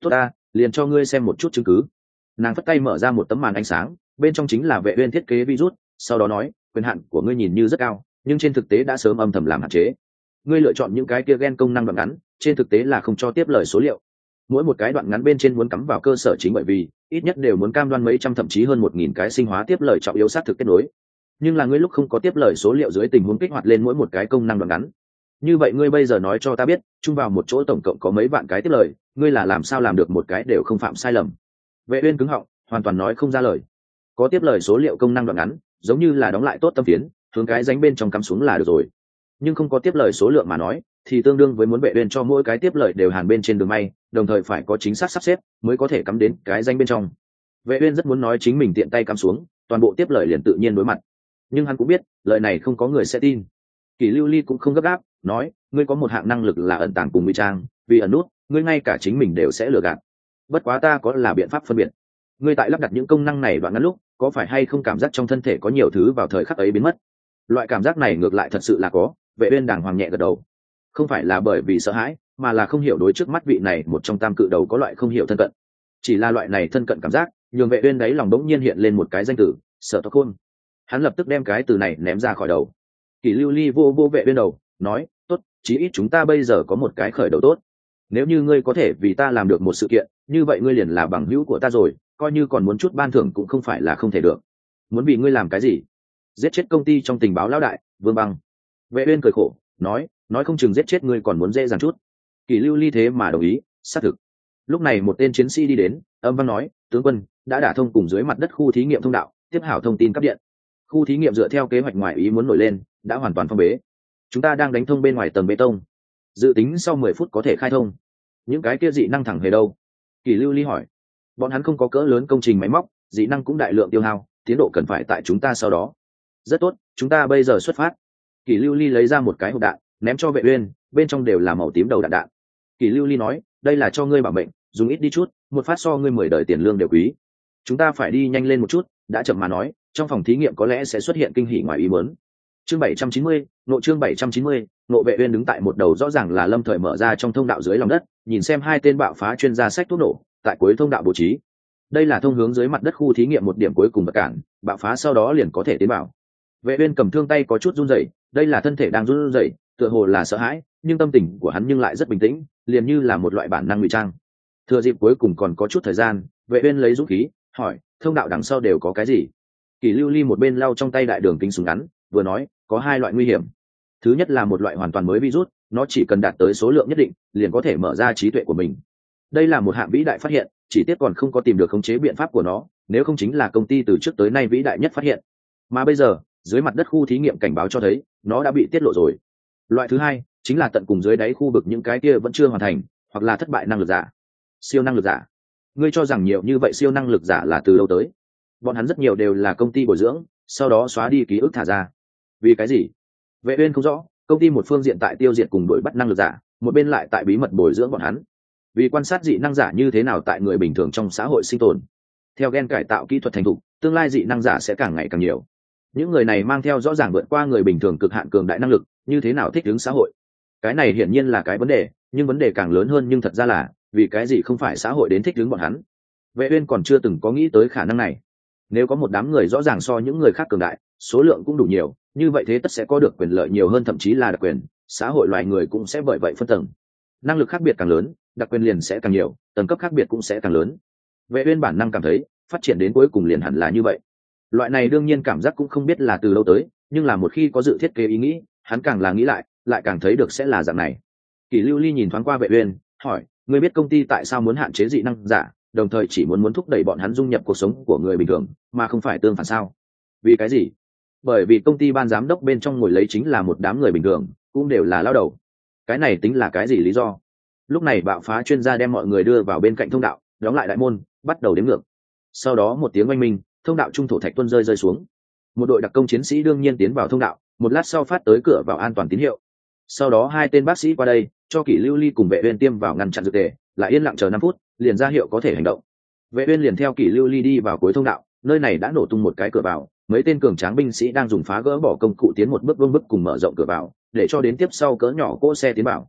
Tốt ta, liền cho ngươi xem một chút chứng cứ. Nàng phất tay mở ra một tấm màn ánh sáng, bên trong chính là vệ uyên thiết kế virus, sau đó nói, quyền hạn của ngươi nhìn như rất cao, nhưng trên thực tế đã sớm âm thầm làm hạn chế. Ngươi lựa chọn những cái kia gen công năng đoạn ngắn, trên thực tế là không cho tiếp lời số liệu. Mỗi một cái đoạn ngắn bên trên muốn cắm vào cơ sở chính bởi vì, ít nhất đều muốn cam đoan mấy trăm thậm chí hơn một nghìn cái sinh hóa tiếp lời trọng yếu sát thực kết nối. Nhưng là ngươi lúc không có tiếp lời số liệu dưới tình huống kích hoạt lên mỗi một cái công năng đoạn ngắn như vậy ngươi bây giờ nói cho ta biết, chung vào một chỗ tổng cộng có mấy vạn cái tiếp lời, ngươi là làm sao làm được một cái đều không phạm sai lầm? Vệ uyên cứng họng, hoàn toàn nói không ra lời. Có tiếp lời số liệu công năng đoạn ngắn, giống như là đóng lại tốt tâm phiến, hướng cái ránh bên trong cắm xuống là được rồi. Nhưng không có tiếp lời số lượng mà nói, thì tương đương với muốn vệ uyên cho mỗi cái tiếp lời đều hàn bên trên đường may, đồng thời phải có chính xác sắp xếp mới có thể cắm đến cái danh bên trong. Vệ uyên rất muốn nói chính mình tiện tay cắm xuống, toàn bộ tiếp lời liền tự nhiên đối mặt. Nhưng hắn cũng biết, lời này không có người sẽ tin kỷ lưu ly cũng không gấp gáp, nói, ngươi có một hạng năng lực là ẩn tàng cùng ngụy trang, vì ẩn nút, ngươi ngay cả chính mình đều sẽ lừa gạt. Bất quá ta có là biện pháp phân biệt. Ngươi tại lắp đặt những công năng này đoạn ngắn lúc, có phải hay không cảm giác trong thân thể có nhiều thứ vào thời khắc ấy biến mất? Loại cảm giác này ngược lại thật sự là có, vệ uyên đàng hoàng nhẹ gật đầu. Không phải là bởi vì sợ hãi, mà là không hiểu đối trước mắt vị này một trong tam cự đầu có loại không hiểu thân cận. Chỉ là loại này thân cận cảm giác, nhường vệ uyên đấy lòng đống nhiên hiện lên một cái danh từ, sợ to khôn. Hắn lập tức đem cái từ này ném ra khỏi đầu kỷ lưu ly vô vô vệ bên đầu, nói, tốt, chí ít chúng ta bây giờ có một cái khởi đầu tốt. Nếu như ngươi có thể vì ta làm được một sự kiện, như vậy ngươi liền là bằng hữu của ta rồi, coi như còn muốn chút ban thưởng cũng không phải là không thể được. Muốn vì ngươi làm cái gì? Giết chết công ty trong tình báo lão đại, vương băng. Vệ uyên cười khổ, nói nói không chừng giết chết ngươi còn muốn dễ dàng chút. Kỷ lưu ly thế mà đồng ý, xác thực. Lúc này một tên chiến sĩ đi đến, âm văn nói, tướng quân, đã đả thông cùng dưới mặt đất khu thí nghiệm thông đạo, tiếp hảo thông tin cấp điện. Khu thí nghiệm dựa theo kế hoạch ngoài ý muốn nổi lên đã hoàn toàn phong bế. Chúng ta đang đánh thông bên ngoài tầng bê tông. Dự tính sau mười phút có thể khai thông. Những cái kia dị năng thẳng về đâu? Kỳ lưu ly hỏi. Bọn hắn không có cỡ lớn công trình máy móc, dị năng cũng đại lượng tiêu hao, tiến độ cần phải tại chúng ta sau đó. Rất tốt, chúng ta bây giờ xuất phát. Kỳ lưu ly lấy ra một cái hộp đạn, ném cho vệ uyên, bên trong đều là màu tím đầu đạn đạn. Kỳ lưu ly nói, đây là cho ngươi bảo mệnh, dùng ít đi chút, một phát so ngươi mười đời tiền lương đều quý. Chúng ta phải đi nhanh lên một chút, đã chậm mà nói, trong phòng thí nghiệm có lẽ sẽ xuất hiện kinh hỉ ngoài ý muốn chương bảy trăm chín mươi chương bảy trăm chín mươi vệ uyên đứng tại một đầu rõ ràng là lâm thời mở ra trong thông đạo dưới lòng đất, nhìn xem hai tên bạo phá chuyên gia sách thuốc nổ, tại cuối thông đạo bố trí. Đây là thông hướng dưới mặt đất khu thí nghiệm một điểm cuối cùng vật cản, bạo phá sau đó liền có thể tiến vào. Vệ uyên cầm thương tay có chút run rẩy, đây là thân thể đang run rẩy, tựa hồ là sợ hãi, nhưng tâm tình của hắn nhưng lại rất bình tĩnh, liền như là một loại bản năng ngụy trang. Thừa dịp cuối cùng còn có chút thời gian, vệ uyên lấy dũng khí, hỏi, thông đạo đằng sau đều có cái gì? Kỳ lưu ly một bên lau trong tay đại đường kính súng ngắn vừa nói, có hai loại nguy hiểm. Thứ nhất là một loại hoàn toàn mới virus, nó chỉ cần đạt tới số lượng nhất định, liền có thể mở ra trí tuệ của mình. Đây là một hạng vĩ đại phát hiện, chỉ tiếc còn không có tìm được khống chế biện pháp của nó, nếu không chính là công ty từ trước tới nay vĩ đại nhất phát hiện. Mà bây giờ, dưới mặt đất khu thí nghiệm cảnh báo cho thấy, nó đã bị tiết lộ rồi. Loại thứ hai, chính là tận cùng dưới đáy khu vực những cái kia vẫn chưa hoàn thành, hoặc là thất bại năng lực giả. Siêu năng lực giả. Ngươi cho rằng nhiều như vậy siêu năng lực giả là từ đâu tới? Bọn hắn rất nhiều đều là công ty bồi dưỡng, sau đó xóa đi ký ức thả ra vì cái gì? Vệ uyên không rõ, công ty một phương diện tại tiêu diệt cùng đuổi bắt năng lực giả, một bên lại tại bí mật bồi dưỡng bọn hắn. Vì quan sát dị năng giả như thế nào tại người bình thường trong xã hội sinh tồn. Theo gen cải tạo kỹ thuật thành thục, tương lai dị năng giả sẽ càng ngày càng nhiều. Những người này mang theo rõ ràng vượt qua người bình thường cực hạn cường đại năng lực, như thế nào thích ứng xã hội? Cái này hiển nhiên là cái vấn đề, nhưng vấn đề càng lớn hơn nhưng thật ra là, vì cái gì không phải xã hội đến thích ứng bọn hắn? Vệ uyên còn chưa từng có nghĩ tới khả năng này. Nếu có một đám người rõ ràng so những người khác cường đại số lượng cũng đủ nhiều, như vậy thế tất sẽ có được quyền lợi nhiều hơn, thậm chí là đặc quyền, xã hội loài người cũng sẽ bởi vậy phân tầng. Năng lực khác biệt càng lớn, đặc quyền liền sẽ càng nhiều, tầng cấp khác biệt cũng sẽ càng lớn. Vệ uyên bản năng cảm thấy, phát triển đến cuối cùng liền hẳn là như vậy. Loại này đương nhiên cảm giác cũng không biết là từ lâu tới, nhưng là một khi có dự thiết kế ý nghĩ, hắn càng là nghĩ lại lại càng thấy được sẽ là dạng này. Kỷ lưu ly nhìn thoáng qua vệ uyên, hỏi, ngươi biết công ty tại sao muốn hạn chế dị năng giả, đồng thời chỉ muốn muốn thúc đẩy bọn hắn dung nhập cuộc sống của người bình thường, mà không phải tương phản sao? Vì cái gì? Bởi vì công ty ban giám đốc bên trong ngồi lấy chính là một đám người bình thường, cũng đều là lao đầu. Cái này tính là cái gì lý do? Lúc này bạo phá chuyên gia đem mọi người đưa vào bên cạnh thông đạo, đóng lại đại môn, bắt đầu đếm ngược. Sau đó một tiếng oanh minh, thông đạo trung thổ thạch tuân rơi rơi xuống. Một đội đặc công chiến sĩ đương nhiên tiến vào thông đạo, một lát sau phát tới cửa vào an toàn tín hiệu. Sau đó hai tên bác sĩ qua đây, cho kỷ lưu ly cùng vệ uyên tiêm vào ngăn chặn dược tề, lại yên lặng chờ năm phút, liền ra hiệu có thể hành động. Vệ uyên liền theo kỷ lưu ly đi vào cuối thông đạo, nơi này đã nổ tung một cái cửa vào mấy tên cường tráng binh sĩ đang dùng phá gỡ bỏ công cụ tiến một bước vương bức cùng mở rộng cửa vào, để cho đến tiếp sau cỡ nhỏ cỗ xe tiến vào.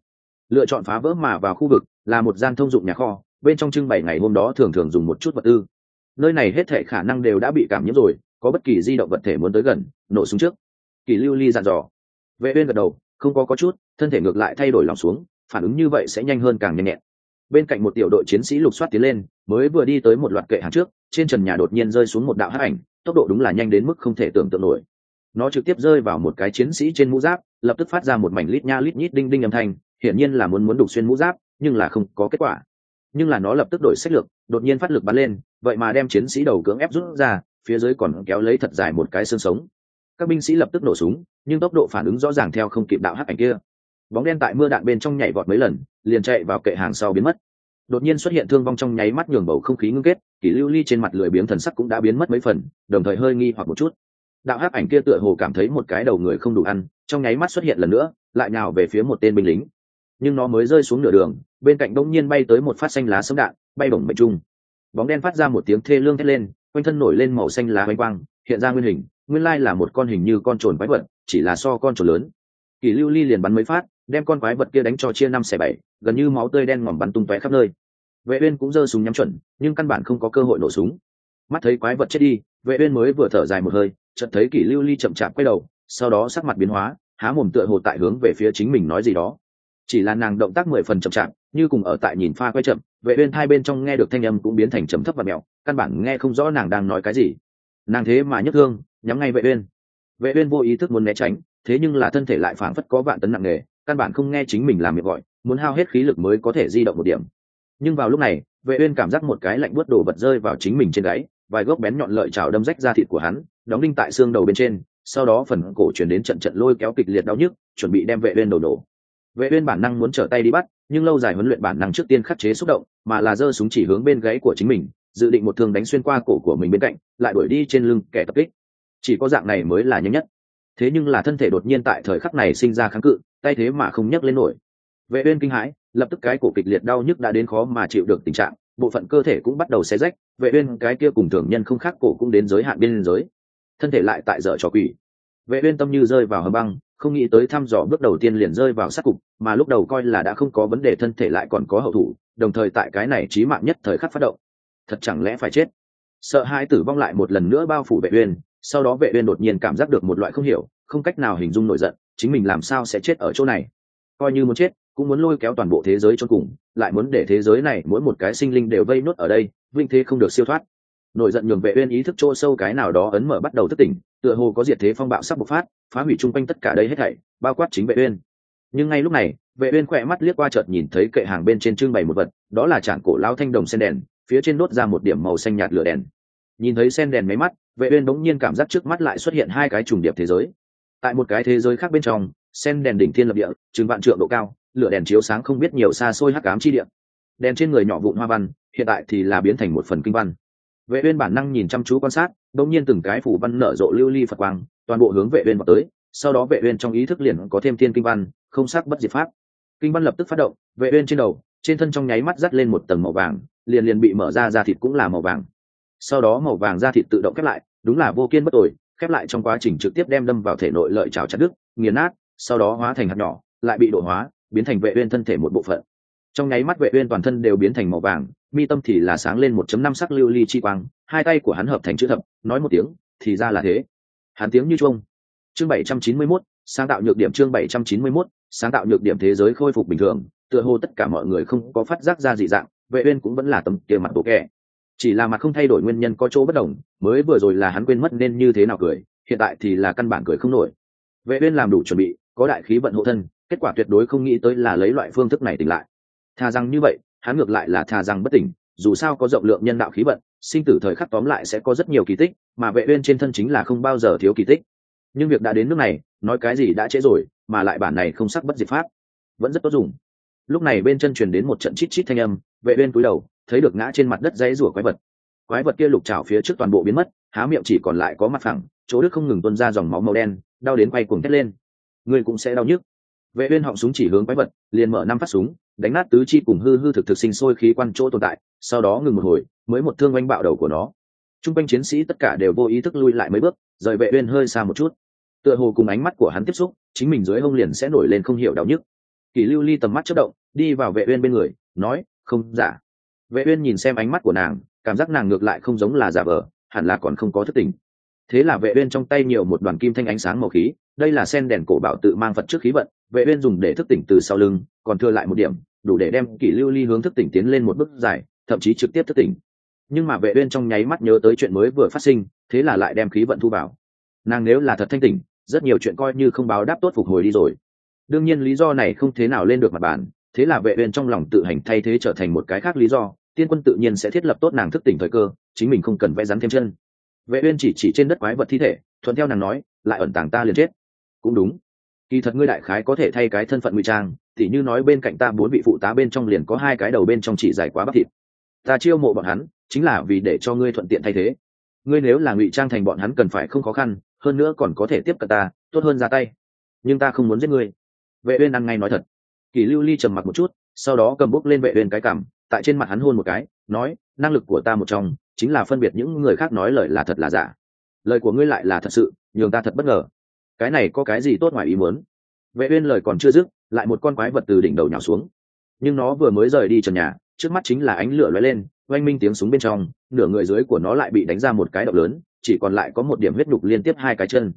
Lựa chọn phá vỡ mà vào khu vực là một gian thông dụng nhà kho, bên trong trưng bày ngày hôm đó thường thường dùng một chút vật tư. Nơi này hết thể khả năng đều đã bị cảm nhiễm rồi, có bất kỳ di động vật thể muốn tới gần, nổ súng trước. Kỳ lưu ly dặn dò. Vệ uyên gật đầu, không có có chút, thân thể ngược lại thay đổi lòng xuống, phản ứng như vậy sẽ nhanh hơn càng nhanh nhẹn. Bên cạnh một tiểu đội chiến sĩ lục soát tiến lên, mới vừa đi tới một loạt kệ hàng trước, trên trần nhà đột nhiên rơi xuống một đạo hắc ảnh tốc độ đúng là nhanh đến mức không thể tưởng tượng nổi. Nó trực tiếp rơi vào một cái chiến sĩ trên mũ giáp, lập tức phát ra một mảnh lít nha lít nhít đinh đinh âm thanh, hiển nhiên là muốn muốn đục xuyên mũ giáp, nhưng là không có kết quả. Nhưng là nó lập tức đổi sách lược, đột nhiên phát lực bắn lên, vậy mà đem chiến sĩ đầu cưỡng ép rút ra, phía dưới còn kéo lấy thật dài một cái xương sống. Các binh sĩ lập tức nổ súng, nhưng tốc độ phản ứng rõ ràng theo không kịp đạo hắc ảnh kia. Bóng đen tại mưa đạn bên trong nhảy vọt mấy lần, liền chạy vào kệ hàng sau biến mất đột nhiên xuất hiện thương vong trong nháy mắt nhường bầu không khí ngưng kết, kỷ lưu ly trên mặt lười biếng thần sắc cũng đã biến mất mấy phần, đồng thời hơi nghi hoặc một chút. Đạo hắc ảnh kia tựa hồ cảm thấy một cái đầu người không đủ ăn, trong nháy mắt xuất hiện lần nữa, lại nào về phía một tên binh lính. Nhưng nó mới rơi xuống nửa đường, bên cạnh đông nhiên bay tới một phát xanh lá sấm đạn, bay bổng mệnh trung. Bóng đen phát ra một tiếng thê lương thét lên, quanh thân nổi lên màu xanh lá quanh quang, hiện ra nguyên hình, nguyên lai là một con hình như con trồn quái vật, chỉ là so con trồn lớn. Kỷ lưu ly liền bắn mấy phát, đem con quái vật kia đánh cho chia năm xẻ bảy gần như máu tươi đen ngòm bắn tung tóe khắp nơi. Vệ uyên cũng giơ súng nhắm chuẩn, nhưng căn bản không có cơ hội nổ súng. Mắt thấy quái vật chết đi, vệ uyên mới vừa thở dài một hơi, chợt thấy kỷ lưu ly chậm chạp quay đầu, sau đó sắc mặt biến hóa, há mồm tựa hồ tại hướng về phía chính mình nói gì đó. Chỉ là nàng động tác mười phần chậm chạp, như cùng ở tại nhìn pha quay chậm, vệ uyên hai bên trong nghe được thanh âm cũng biến thành trầm thấp và mèo căn bản nghe không rõ nàng đang nói cái gì. Nàng thế mà nhấc thương, nhắm ngay vệ uyên. Vệ uyên vô ý thức muốn né tránh, thế nhưng là thân thể lại phảng phất có vạn tấn nặng nề, căn bản không nghe chính mình làm miệng gọi muốn hao hết khí lực mới có thể di động một điểm. Nhưng vào lúc này, vệ uyên cảm giác một cái lạnh buốt đổ bật rơi vào chính mình trên gáy vài gốc bén nhọn lợi chảo đâm rách da thịt của hắn, đóng đinh tại xương đầu bên trên, sau đó phần cổ truyền đến trận trận lôi kéo kịch liệt đau nhức, chuẩn bị đem vệ uyên đổ đổ. Vệ uyên bản năng muốn trở tay đi bắt, nhưng lâu dài huấn luyện bản năng trước tiên khắc chế xúc động, mà là giơ súng chỉ hướng bên gáy của chính mình, dự định một thương đánh xuyên qua cổ của mình bên cạnh, lại đuổi đi trên lưng kẻ tập kích. Chỉ có dạng này mới là nhanh nhất. Thế nhưng là thân thể đột nhiên tại thời khắc này sinh ra kháng cự, tay thế mà không nhấc lên nổi vệ uyên kinh hãi, lập tức cái cổ kịch liệt đau nhức đã đến khó mà chịu được tình trạng, bộ phận cơ thể cũng bắt đầu xé rách, vệ uyên cái kia cùng thường nhân không khác cổ cũng đến giới hạn biên giới. Thân thể lại tại dở trò quỷ. Vệ uyên tâm như rơi vào hầm băng, không nghĩ tới thăm dò bước đầu tiên liền rơi vào sát cục, mà lúc đầu coi là đã không có vấn đề thân thể lại còn có hậu thủ, đồng thời tại cái này chí mạng nhất thời khắc phát động. Thật chẳng lẽ phải chết? Sợ hai tử vong lại một lần nữa bao phủ vệ uyên, sau đó vệ uyên đột nhiên cảm giác được một loại không hiểu, không cách nào hình dung nổi giận, chính mình làm sao sẽ chết ở chỗ này? Coi như muốn chết cũng muốn lôi kéo toàn bộ thế giới cho cùng, lại muốn để thế giới này mỗi một cái sinh linh đều vây nốt ở đây, vinh thế không được siêu thoát. Nổi giận nhường vệ uyên ý thức chỗ sâu cái nào đó ấn mở bắt đầu thức tỉnh, tựa hồ có diệt thế phong bạo sắp bộc phát, phá hủy trung quanh tất cả đây hết thảy, bao quát chính vệ uyên. Nhưng ngay lúc này, vệ uyên quẹt mắt liếc qua chợt nhìn thấy kệ hàng bên trên trưng bày một vật, đó là trạng cổ lao thanh đồng sen đèn, phía trên đốt ra một điểm màu xanh nhạt lửa đèn. Nhìn thấy sen đèn mấy mắt, vệ uyên đống nhiên cảm giác trước mắt lại xuất hiện hai cái trùng điệp thế giới. Tại một cái thế giới khác bên trong, sen đèn đỉnh thiên lập địa trường vạn trượng độ cao lửa đèn chiếu sáng không biết nhiều xa xôi hắc ám chi địa. Đèn trên người nhỏ vụn hoa văn, hiện tại thì là biến thành một phần kinh văn. Vệ uyên bản năng nhìn chăm chú quan sát đột nhiên từng cái phủ văn nở rộ lưu ly phật quang, toàn bộ hướng vệ uyên vào tới, sau đó vệ uyên trong ý thức liền có thêm thiên kinh văn, không sắc bất diệt pháp. Kinh văn lập tức phát động, vệ uyên trên đầu, trên thân trong nháy mắt dắt lên một tầng màu vàng, liền liền bị mở ra, da thịt cũng là màu vàng. Sau đó màu vàng da thịt tự động khép lại, đúng là vô kiên bất đổi khép lại trong quá trình trực tiếp đem đâm vào thể nội lợi trào chặt đứt, nghiền nát, sau đó hóa thành hạt nhỏ, lại bị độ hóa biến thành vệ uyên thân thể một bộ phận. Trong nháy mắt vệ uyên toàn thân đều biến thành màu vàng, mi tâm thì là sáng lên 1.5 sắc lưu ly chi quang, hai tay của hắn hợp thành chữ thập, nói một tiếng, thì ra là thế. Hắn tiếng như chuông. Chương 791 sáng tạo nhược điểm chương 791 sáng tạo nhược điểm thế giới khôi phục bình thường, tựa hồ tất cả mọi người không có phát giác ra dị dạng, vệ uyên cũng vẫn là tấm kia mặt bộ kẻ. Chỉ là mặt không thay đổi nguyên nhân có chỗ bất đồng, mới vừa rồi là hắn quên mất nên như thế nào cười, hiện tại thì là căn bản cười không nổi. Vệ uyên làm đủ chuẩn bị, có đại khí vận hộ thân kết quả tuyệt đối không nghĩ tới là lấy loại phương thức này tỉnh lại. Thà rằng như vậy, hắn ngược lại là thà rằng bất tỉnh, dù sao có rộng lượng nhân đạo khí vận, sinh tử thời khắc tóm lại sẽ có rất nhiều kỳ tích, mà vệ uyên trên thân chính là không bao giờ thiếu kỳ tích. Nhưng việc đã đến nước này, nói cái gì đã trễ rồi, mà lại bản này không sắc bất diệt pháp, vẫn rất tốt dùng. Lúc này bên chân truyền đến một trận chít chít thanh âm, vệ uyên cúi đầu, thấy được ngã trên mặt đất dãy rủa quái vật. Quái vật kia lục chảo phía trước toàn bộ biến mất, há miệng chỉ còn lại có mặt phẳng, chỗ đức không ngừng tuôn ra dòng máu màu đen, đau đến quay cuồng thét lên. Người cũng sẽ đau nhức vệ uyên họng súng chỉ hướng quái vật, liền mở năm phát súng, đánh nát tứ chi cùng hư hư thực thực sinh sôi khí quan chỗ tồn tại, sau đó ngừng một hồi, mới một thương oanh bạo đầu của nó. Trung quanh chiến sĩ tất cả đều vô ý thức lui lại mấy bước, rời vệ uyên hơi xa một chút. Tựa hồ cùng ánh mắt của hắn tiếp xúc, chính mình dưới hông liền sẽ nổi lên không hiểu đau nhức. Kỳ lưu ly tầm mắt chớp động, đi vào vệ uyên bên người, nói, không giả vệ uyên nhìn xem ánh mắt của nàng, cảm giác nàng ngược lại không giống là giả vờ, hẳn là còn không có thức tỉnh. Thế là vệ uyên trong tay nhiều một đoàn kim thanh ánh sáng màu khí, đây là sen đèn cổ bảo tự mang vật trước khí vận vệ uyên dùng để thức tỉnh từ sau lưng, còn thừa lại một điểm, đủ để đem kỷ lưu ly hướng thức tỉnh tiến lên một bước dài, thậm chí trực tiếp thức tỉnh. Nhưng mà vệ uyên trong nháy mắt nhớ tới chuyện mới vừa phát sinh, thế là lại đem khí vận thu vào. Nàng nếu là thật thanh tỉnh, rất nhiều chuyện coi như không báo đáp tốt phục hồi đi rồi. Đương nhiên lý do này không thế nào lên được mặt bàn, thế là vệ uyên trong lòng tự hành thay thế trở thành một cái khác lý do, tiên quân tự nhiên sẽ thiết lập tốt nàng thức tỉnh thời cơ, chính mình không cần vẽ rắn thêm chân. Vệ uyên chỉ chỉ trên đất quái vật thi thể, thuận theo nàng nói, lại ẩn tàng ta liền chết. Cũng đúng kỳ thật ngươi đại khái có thể thay cái thân phận ngụy trang thì như nói bên cạnh ta bốn vị phụ tá bên trong liền có hai cái đầu bên trong chỉ dài quá bắp thịt. Ta chiêu mộ bọn hắn, chính là vì để cho ngươi thuận tiện thay thế. Ngươi nếu là ngụy trang thành bọn hắn cần phải không khó khăn, hơn nữa còn có thể tiếp cận ta, tốt hơn ra tay. Nhưng ta không muốn giết ngươi. Vệ uyên ăn ngay nói thật. Kỳ lưu ly trầm mặc một chút, sau đó cầm bút lên vệ uyên cái cằm, tại trên mặt hắn hôn một cái, nói, năng lực của ta một trong, chính là phân biệt những người khác nói lời là thật là giả. Lời của ngươi lại là thật sự, nhường ta thật bất ngờ cái này có cái gì tốt ngoài ý muốn? Vệ uyên lời còn chưa dứt, lại một con quái vật từ đỉnh đầu nhào xuống. Nhưng nó vừa mới rời đi trần nhà, trước mắt chính là ánh lửa lóe lên, oanh minh tiếng súng bên trong, nửa người dưới của nó lại bị đánh ra một cái động lớn, chỉ còn lại có một điểm huyết nhục liên tiếp hai cái chân.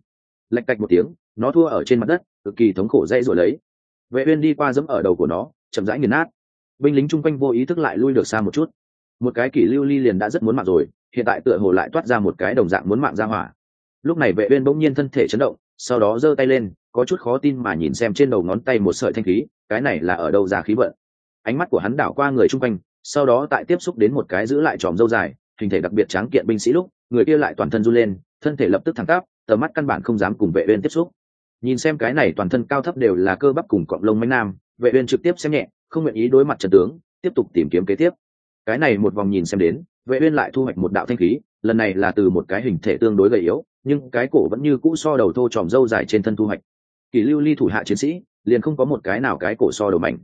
Lạch cạch một tiếng, nó thua ở trên mặt đất, cực kỳ thống khổ dây rồi lấy. Vệ uyên đi qua dẫm ở đầu của nó, chậm rãi nghiền nát. Binh lính chung quanh vô ý thức lại lui được xa một chút. Một cái kỷ lưu ly liền đã rất muốn mạng rồi, hiện tại tựa hồ lại toát ra một cái đồng dạng muốn mạng ra hỏa. Lúc này vệ uyên bỗng nhiên thân thể chấn động sau đó giơ tay lên, có chút khó tin mà nhìn xem trên đầu ngón tay một sợi thanh khí, cái này là ở đâu ra khí vận? Ánh mắt của hắn đảo qua người chung quanh, sau đó tại tiếp xúc đến một cái giữ lại tròm dâu dài, hình thể đặc biệt tráng kiện binh sĩ lúc, người kia lại toàn thân run lên, thân thể lập tức thẳng tắp, tầm mắt căn bản không dám cùng vệ uyên tiếp xúc. Nhìn xem cái này toàn thân cao thấp đều là cơ bắp cùng cọng lông mánh nam, vệ uyên trực tiếp xem nhẹ, không nguyện ý đối mặt trận tướng, tiếp tục tìm kiếm kế tiếp. Cái này một vòng nhìn xem đến, vệ uyên lại thu hoạch một đạo thanh khí lần này là từ một cái hình thể tương đối gầy yếu, nhưng cái cổ vẫn như cũ so đầu thô tròm dâu dài trên thân thu hoạch. Kỷ lưu ly thủ hạ chiến sĩ, liền không có một cái nào cái cổ so đầu mạnh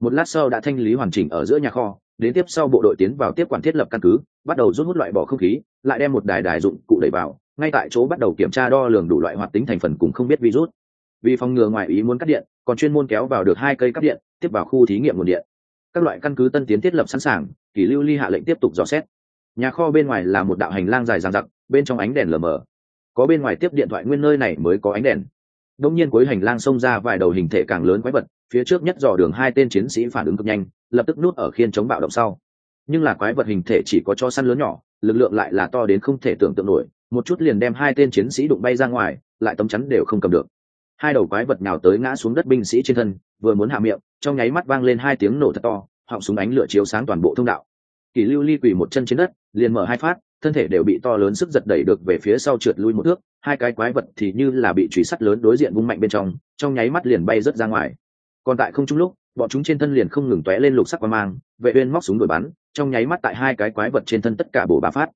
một lát sau đã thanh lý hoàn chỉnh ở giữa nhà kho, đến tiếp sau bộ đội tiến vào tiếp quản thiết lập căn cứ, bắt đầu rút hút loại bỏ không khí, lại đem một đài đài dụng cụ đẩy vào, ngay tại chỗ bắt đầu kiểm tra đo lường đủ loại hoạt tính thành phần cùng không biết virus. Vì phòng ngừa ngoài ý muốn cắt điện, còn chuyên môn kéo vào được hai cây cắp điện, tiếp vào khu thí nghiệm nguồn điện. Các loại căn cứ tân tiến thiết lập sẵn sàng, kỷ lưu ly hạ lệnh tiếp tục dò xét nhà kho bên ngoài là một đạo hành lang dài dằng dặc, bên trong ánh đèn lờ mờ. Có bên ngoài tiếp điện thoại nguyên nơi này mới có ánh đèn. Đông nhiên cuối hành lang xông ra vài đầu hình thể càng lớn quái vật, phía trước nhất dò đường hai tên chiến sĩ phản ứng cực nhanh, lập tức nuốt ở khiên chống bạo động sau. Nhưng là quái vật hình thể chỉ có cho săn lớn nhỏ, lực lượng lại là to đến không thể tưởng tượng nổi, một chút liền đem hai tên chiến sĩ đụng bay ra ngoài, lại tấm chắn đều không cầm được. Hai đầu quái vật nào tới ngã xuống đất binh sĩ trên thân, vừa muốn hạ miệng, trong nháy mắt vang lên hai tiếng nổ thật to, họng súng ánh lửa chiếu sáng toàn bộ thông đạo. Kỷ lưu ly quỳ một chân trên đất liền mở hai phát, thân thể đều bị to lớn sức giật đẩy được về phía sau trượt lui một thước, hai cái quái vật thì như là bị truy sắt lớn đối diện vung mạnh bên trong trong nháy mắt liền bay rớt ra ngoài. Còn tại không trung lúc, bọn chúng trên thân liền không ngừng tóe lên lục sắc qua mang, vệ uyên móc súng đuổi bắn, trong nháy mắt tại hai cái quái vật trên thân tất cả bổ bà phát.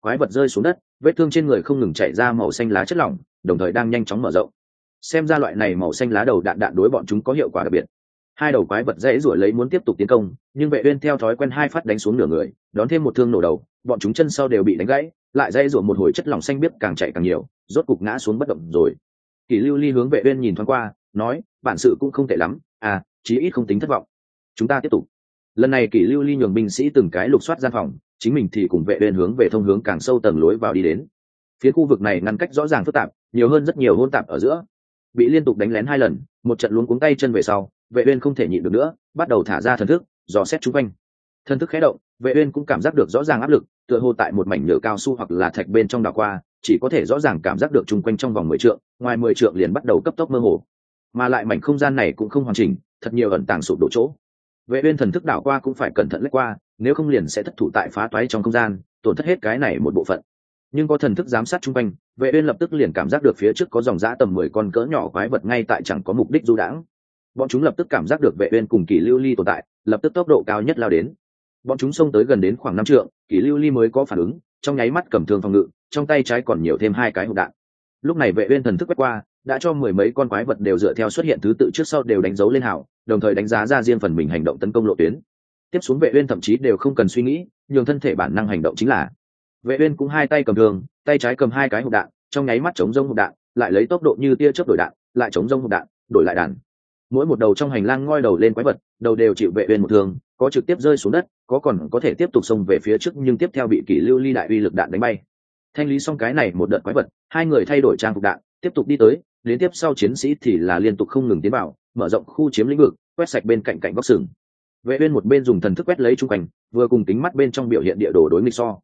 Quái vật rơi xuống đất, vết thương trên người không ngừng chảy ra màu xanh lá chất lỏng, đồng thời đang nhanh chóng mở rộng. Xem ra loại này màu xanh lá đầu đạn đạn đối bọn chúng có hiệu quả đặc biệt hai đầu quái vật dễ ruổi lấy muốn tiếp tục tiến công, nhưng vệ uyên theo thói quen hai phát đánh xuống nửa người, đón thêm một thương nổ đầu, bọn chúng chân sau đều bị đánh gãy, lại dễ ruổi một hồi chất lỏng xanh biếc càng chạy càng nhiều, rốt cục ngã xuống bất động rồi. Kỷ lưu ly hướng vệ uyên nhìn thoáng qua, nói, bản sự cũng không tệ lắm à chí ít không tính thất vọng. Chúng ta tiếp tục. Lần này kỷ lưu ly nhường binh sĩ từng cái lục soát gian phòng, chính mình thì cùng vệ uyên hướng về thông hướng càng sâu tầng lối vào đi đến. Phía khu vực này ngăn cách rõ ràng phức tạp, nhiều hơn rất nhiều hôn tạp ở giữa. Bị liên tục đánh lén hai lần, một trận luống cuống tay chân về sau vệ uyên không thể nhịn được nữa, bắt đầu thả ra thần thức, dò xét chung quanh. Thần thức khẽ động, vệ uyên cũng cảm giác được rõ ràng áp lực, tựa hồ tại một mảnh nhựa cao su hoặc là thạch bên trong đảo qua, chỉ có thể rõ ràng cảm giác được chung quanh trong vòng mười trượng, ngoài mười trượng liền bắt đầu cấp tốc mơ hồ. Mà lại mảnh không gian này cũng không hoàn chỉnh, thật nhiều ẩn tàng sụp đổ chỗ. Vệ uyên thần thức đảo qua cũng phải cẩn thận lách qua, nếu không liền sẽ thất thủ tại phá toái trong không gian, tổn thất hết cái này một bộ phận. Nhưng có thần thức giám sát chung quanh, vệ uyên lập tức liền cảm giác được phía trước có dòng dã tầm mười con cỡ nhỏ quái vật ngay tại chẳng có mục đích du đãng bọn chúng lập tức cảm giác được vệ uyên cùng kỳ lưu ly tồn tại, lập tức tốc độ cao nhất lao đến. Bọn chúng xông tới gần đến khoảng năm trượng, kỳ lưu ly mới có phản ứng, trong nháy mắt cầm thương phòng ngự, trong tay trái còn nhiều thêm hai cái hộp đạn. Lúc này vệ uyên thần thức quét qua, đã cho mười mấy con quái vật đều dựa theo xuất hiện thứ tự trước sau đều đánh dấu lên hảo đồng thời đánh giá ra riêng phần mình hành động tấn công lộ tuyến. Tiếp xuống vệ uyên thậm chí đều không cần suy nghĩ, nhường thân thể bản năng hành động chính là. Vệ uyên cũng hai tay cầm thương, tay trái cầm hai cái hộp đạn, trong nháy mắt chống rông hộp đạn, lại lấy tốc độ như tia chớp đổi đạn, lại chống rông hộp đạn, đổi lại đạn mỗi một đầu trong hành lang ngoi đầu lên quái vật đầu đều chịu vệ uyên một thương có trực tiếp rơi xuống đất có còn có thể tiếp tục xông về phía trước nhưng tiếp theo bị kỷ lưu ly đại uy lực đạn đánh bay. Thanh lý xong cái này một đợt quái vật hai người thay đổi trang phục đạn tiếp tục đi tới đến tiếp sau chiến sĩ thì là liên tục không ngừng tiến vào mở rộng khu chiếm lĩnh vực quét sạch bên cạnh cạnh góc sừng vệ uyên một bên dùng thần thức quét lấy trung cảnh, vừa cùng tính mắt bên trong biểu hiện địa đồ đối nghịch so.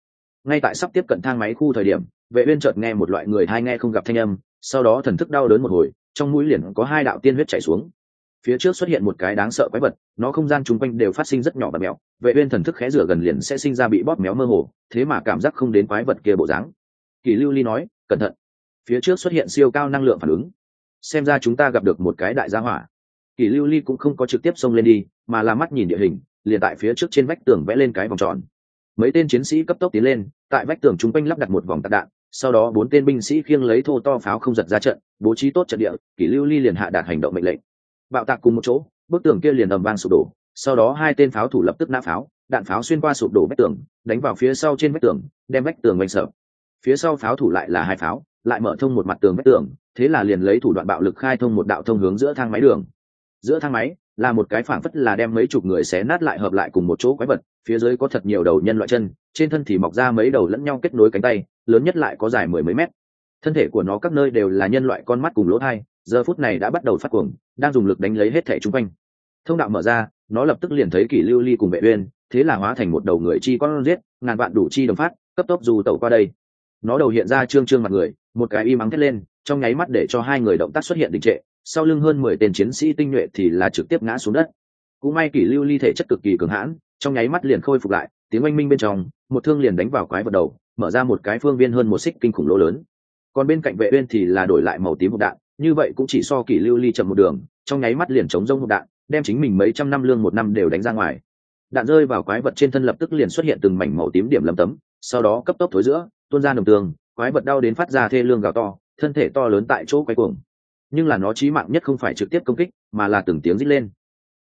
Ngay tại sắp tiếp cận thang máy khu thời điểm vệ uyên chợt nghe một loại người hai nghe không gặp thanh âm sau đó thần thức đau đớn một hồi trong mũi liền có hai đạo tiên huyết chảy xuống phía trước xuất hiện một cái đáng sợ quái vật, nó không gian chung quanh đều phát sinh rất nhỏ và mèo vệ uyên thần thức khẽ rửa gần liền sẽ sinh ra bị bóp méo mơ hồ, thế mà cảm giác không đến quái vật kia bộ dáng. Kỳ lưu ly nói, cẩn thận. Phía trước xuất hiện siêu cao năng lượng phản ứng. Xem ra chúng ta gặp được một cái đại gia hỏa. Kỳ lưu ly cũng không có trực tiếp xông lên đi, mà là mắt nhìn địa hình, liền tại phía trước trên vách tường vẽ lên cái vòng tròn. Mấy tên chiến sĩ cấp tốc tiến lên, tại vách tường chúng quanh lắp đặt một vòng tạc đạn, sau đó bốn tên binh sĩ khiêng lấy thô to pháo không giật ra trận, bố trí tốt trận địa kỷ lưu ly liền hạ đạt hành động mệnh lệnh bạo tạc cùng một chỗ, bức tường kia liền ầm vang sụp đổ, sau đó hai tên pháo thủ lập tức nã pháo, đạn pháo xuyên qua sụp đổ vách tường, đánh vào phía sau trên vách tường, đem vách tường oanh sợ phía sau pháo thủ lại là hai pháo, lại mở thông một mặt tường vách tường, thế là liền lấy thủ đoạn bạo lực khai thông một đạo thông hướng giữa thang máy đường. Giữa thang máy là một cái phảng phất là đem mấy chục người xé nát lại hợp lại cùng một chỗ quái vật, phía dưới có thật nhiều đầu nhân loại chân, trên thân thì mọc ra mấy đầu lẫn nhau kết nối cánh tay, lớn nhất lại có dài mười mấy mét. Thân thể của nó các nơi đều là nhân loại con mắt cùng lỗ thai giờ phút này đã bắt đầu phát cuồng, đang dùng lực đánh lấy hết thẻ chung quanh. Thông đạo mở ra, nó lập tức liền thấy kỷ lưu ly cùng vệ uyên, thế là hóa thành một đầu người chi con giết, ngàn vạn đủ chi đồng phát, cấp tốc dù tẩu qua đây. Nó đầu hiện ra trương trương mặt người, một cái y mắng thét lên, trong nháy mắt để cho hai người động tác xuất hiện đình trệ, sau lưng hơn mười tên chiến sĩ tinh nhuệ thì là trực tiếp ngã xuống đất. Cũng may kỷ lưu ly thể chất cực kỳ cường hãn, trong nháy mắt liền khôi phục lại, tiếng oanh minh bên trong, một thương liền đánh vào quái vật đầu, mở ra một cái phương viên hơn một xích kinh khủng lỗ lớn. Còn bên cạnh vệ uyên thì là đổi lại màu tím hộp đạn như vậy cũng chỉ so kỷ lưu ly chậm một đường, trong nháy mắt liền chống rông hộp đạn, đem chính mình mấy trăm năm lương một năm đều đánh ra ngoài. Đạn rơi vào quái vật trên thân lập tức liền xuất hiện từng mảnh màu tím điểm lấm tấm, sau đó cấp tốc thối giữa, tuôn ra đồng tường, quái vật đau đến phát ra thê lương gào to, thân thể to lớn tại chỗ quay cuồng. Nhưng là nó chí mạng nhất không phải trực tiếp công kích, mà là từng tiếng rít lên.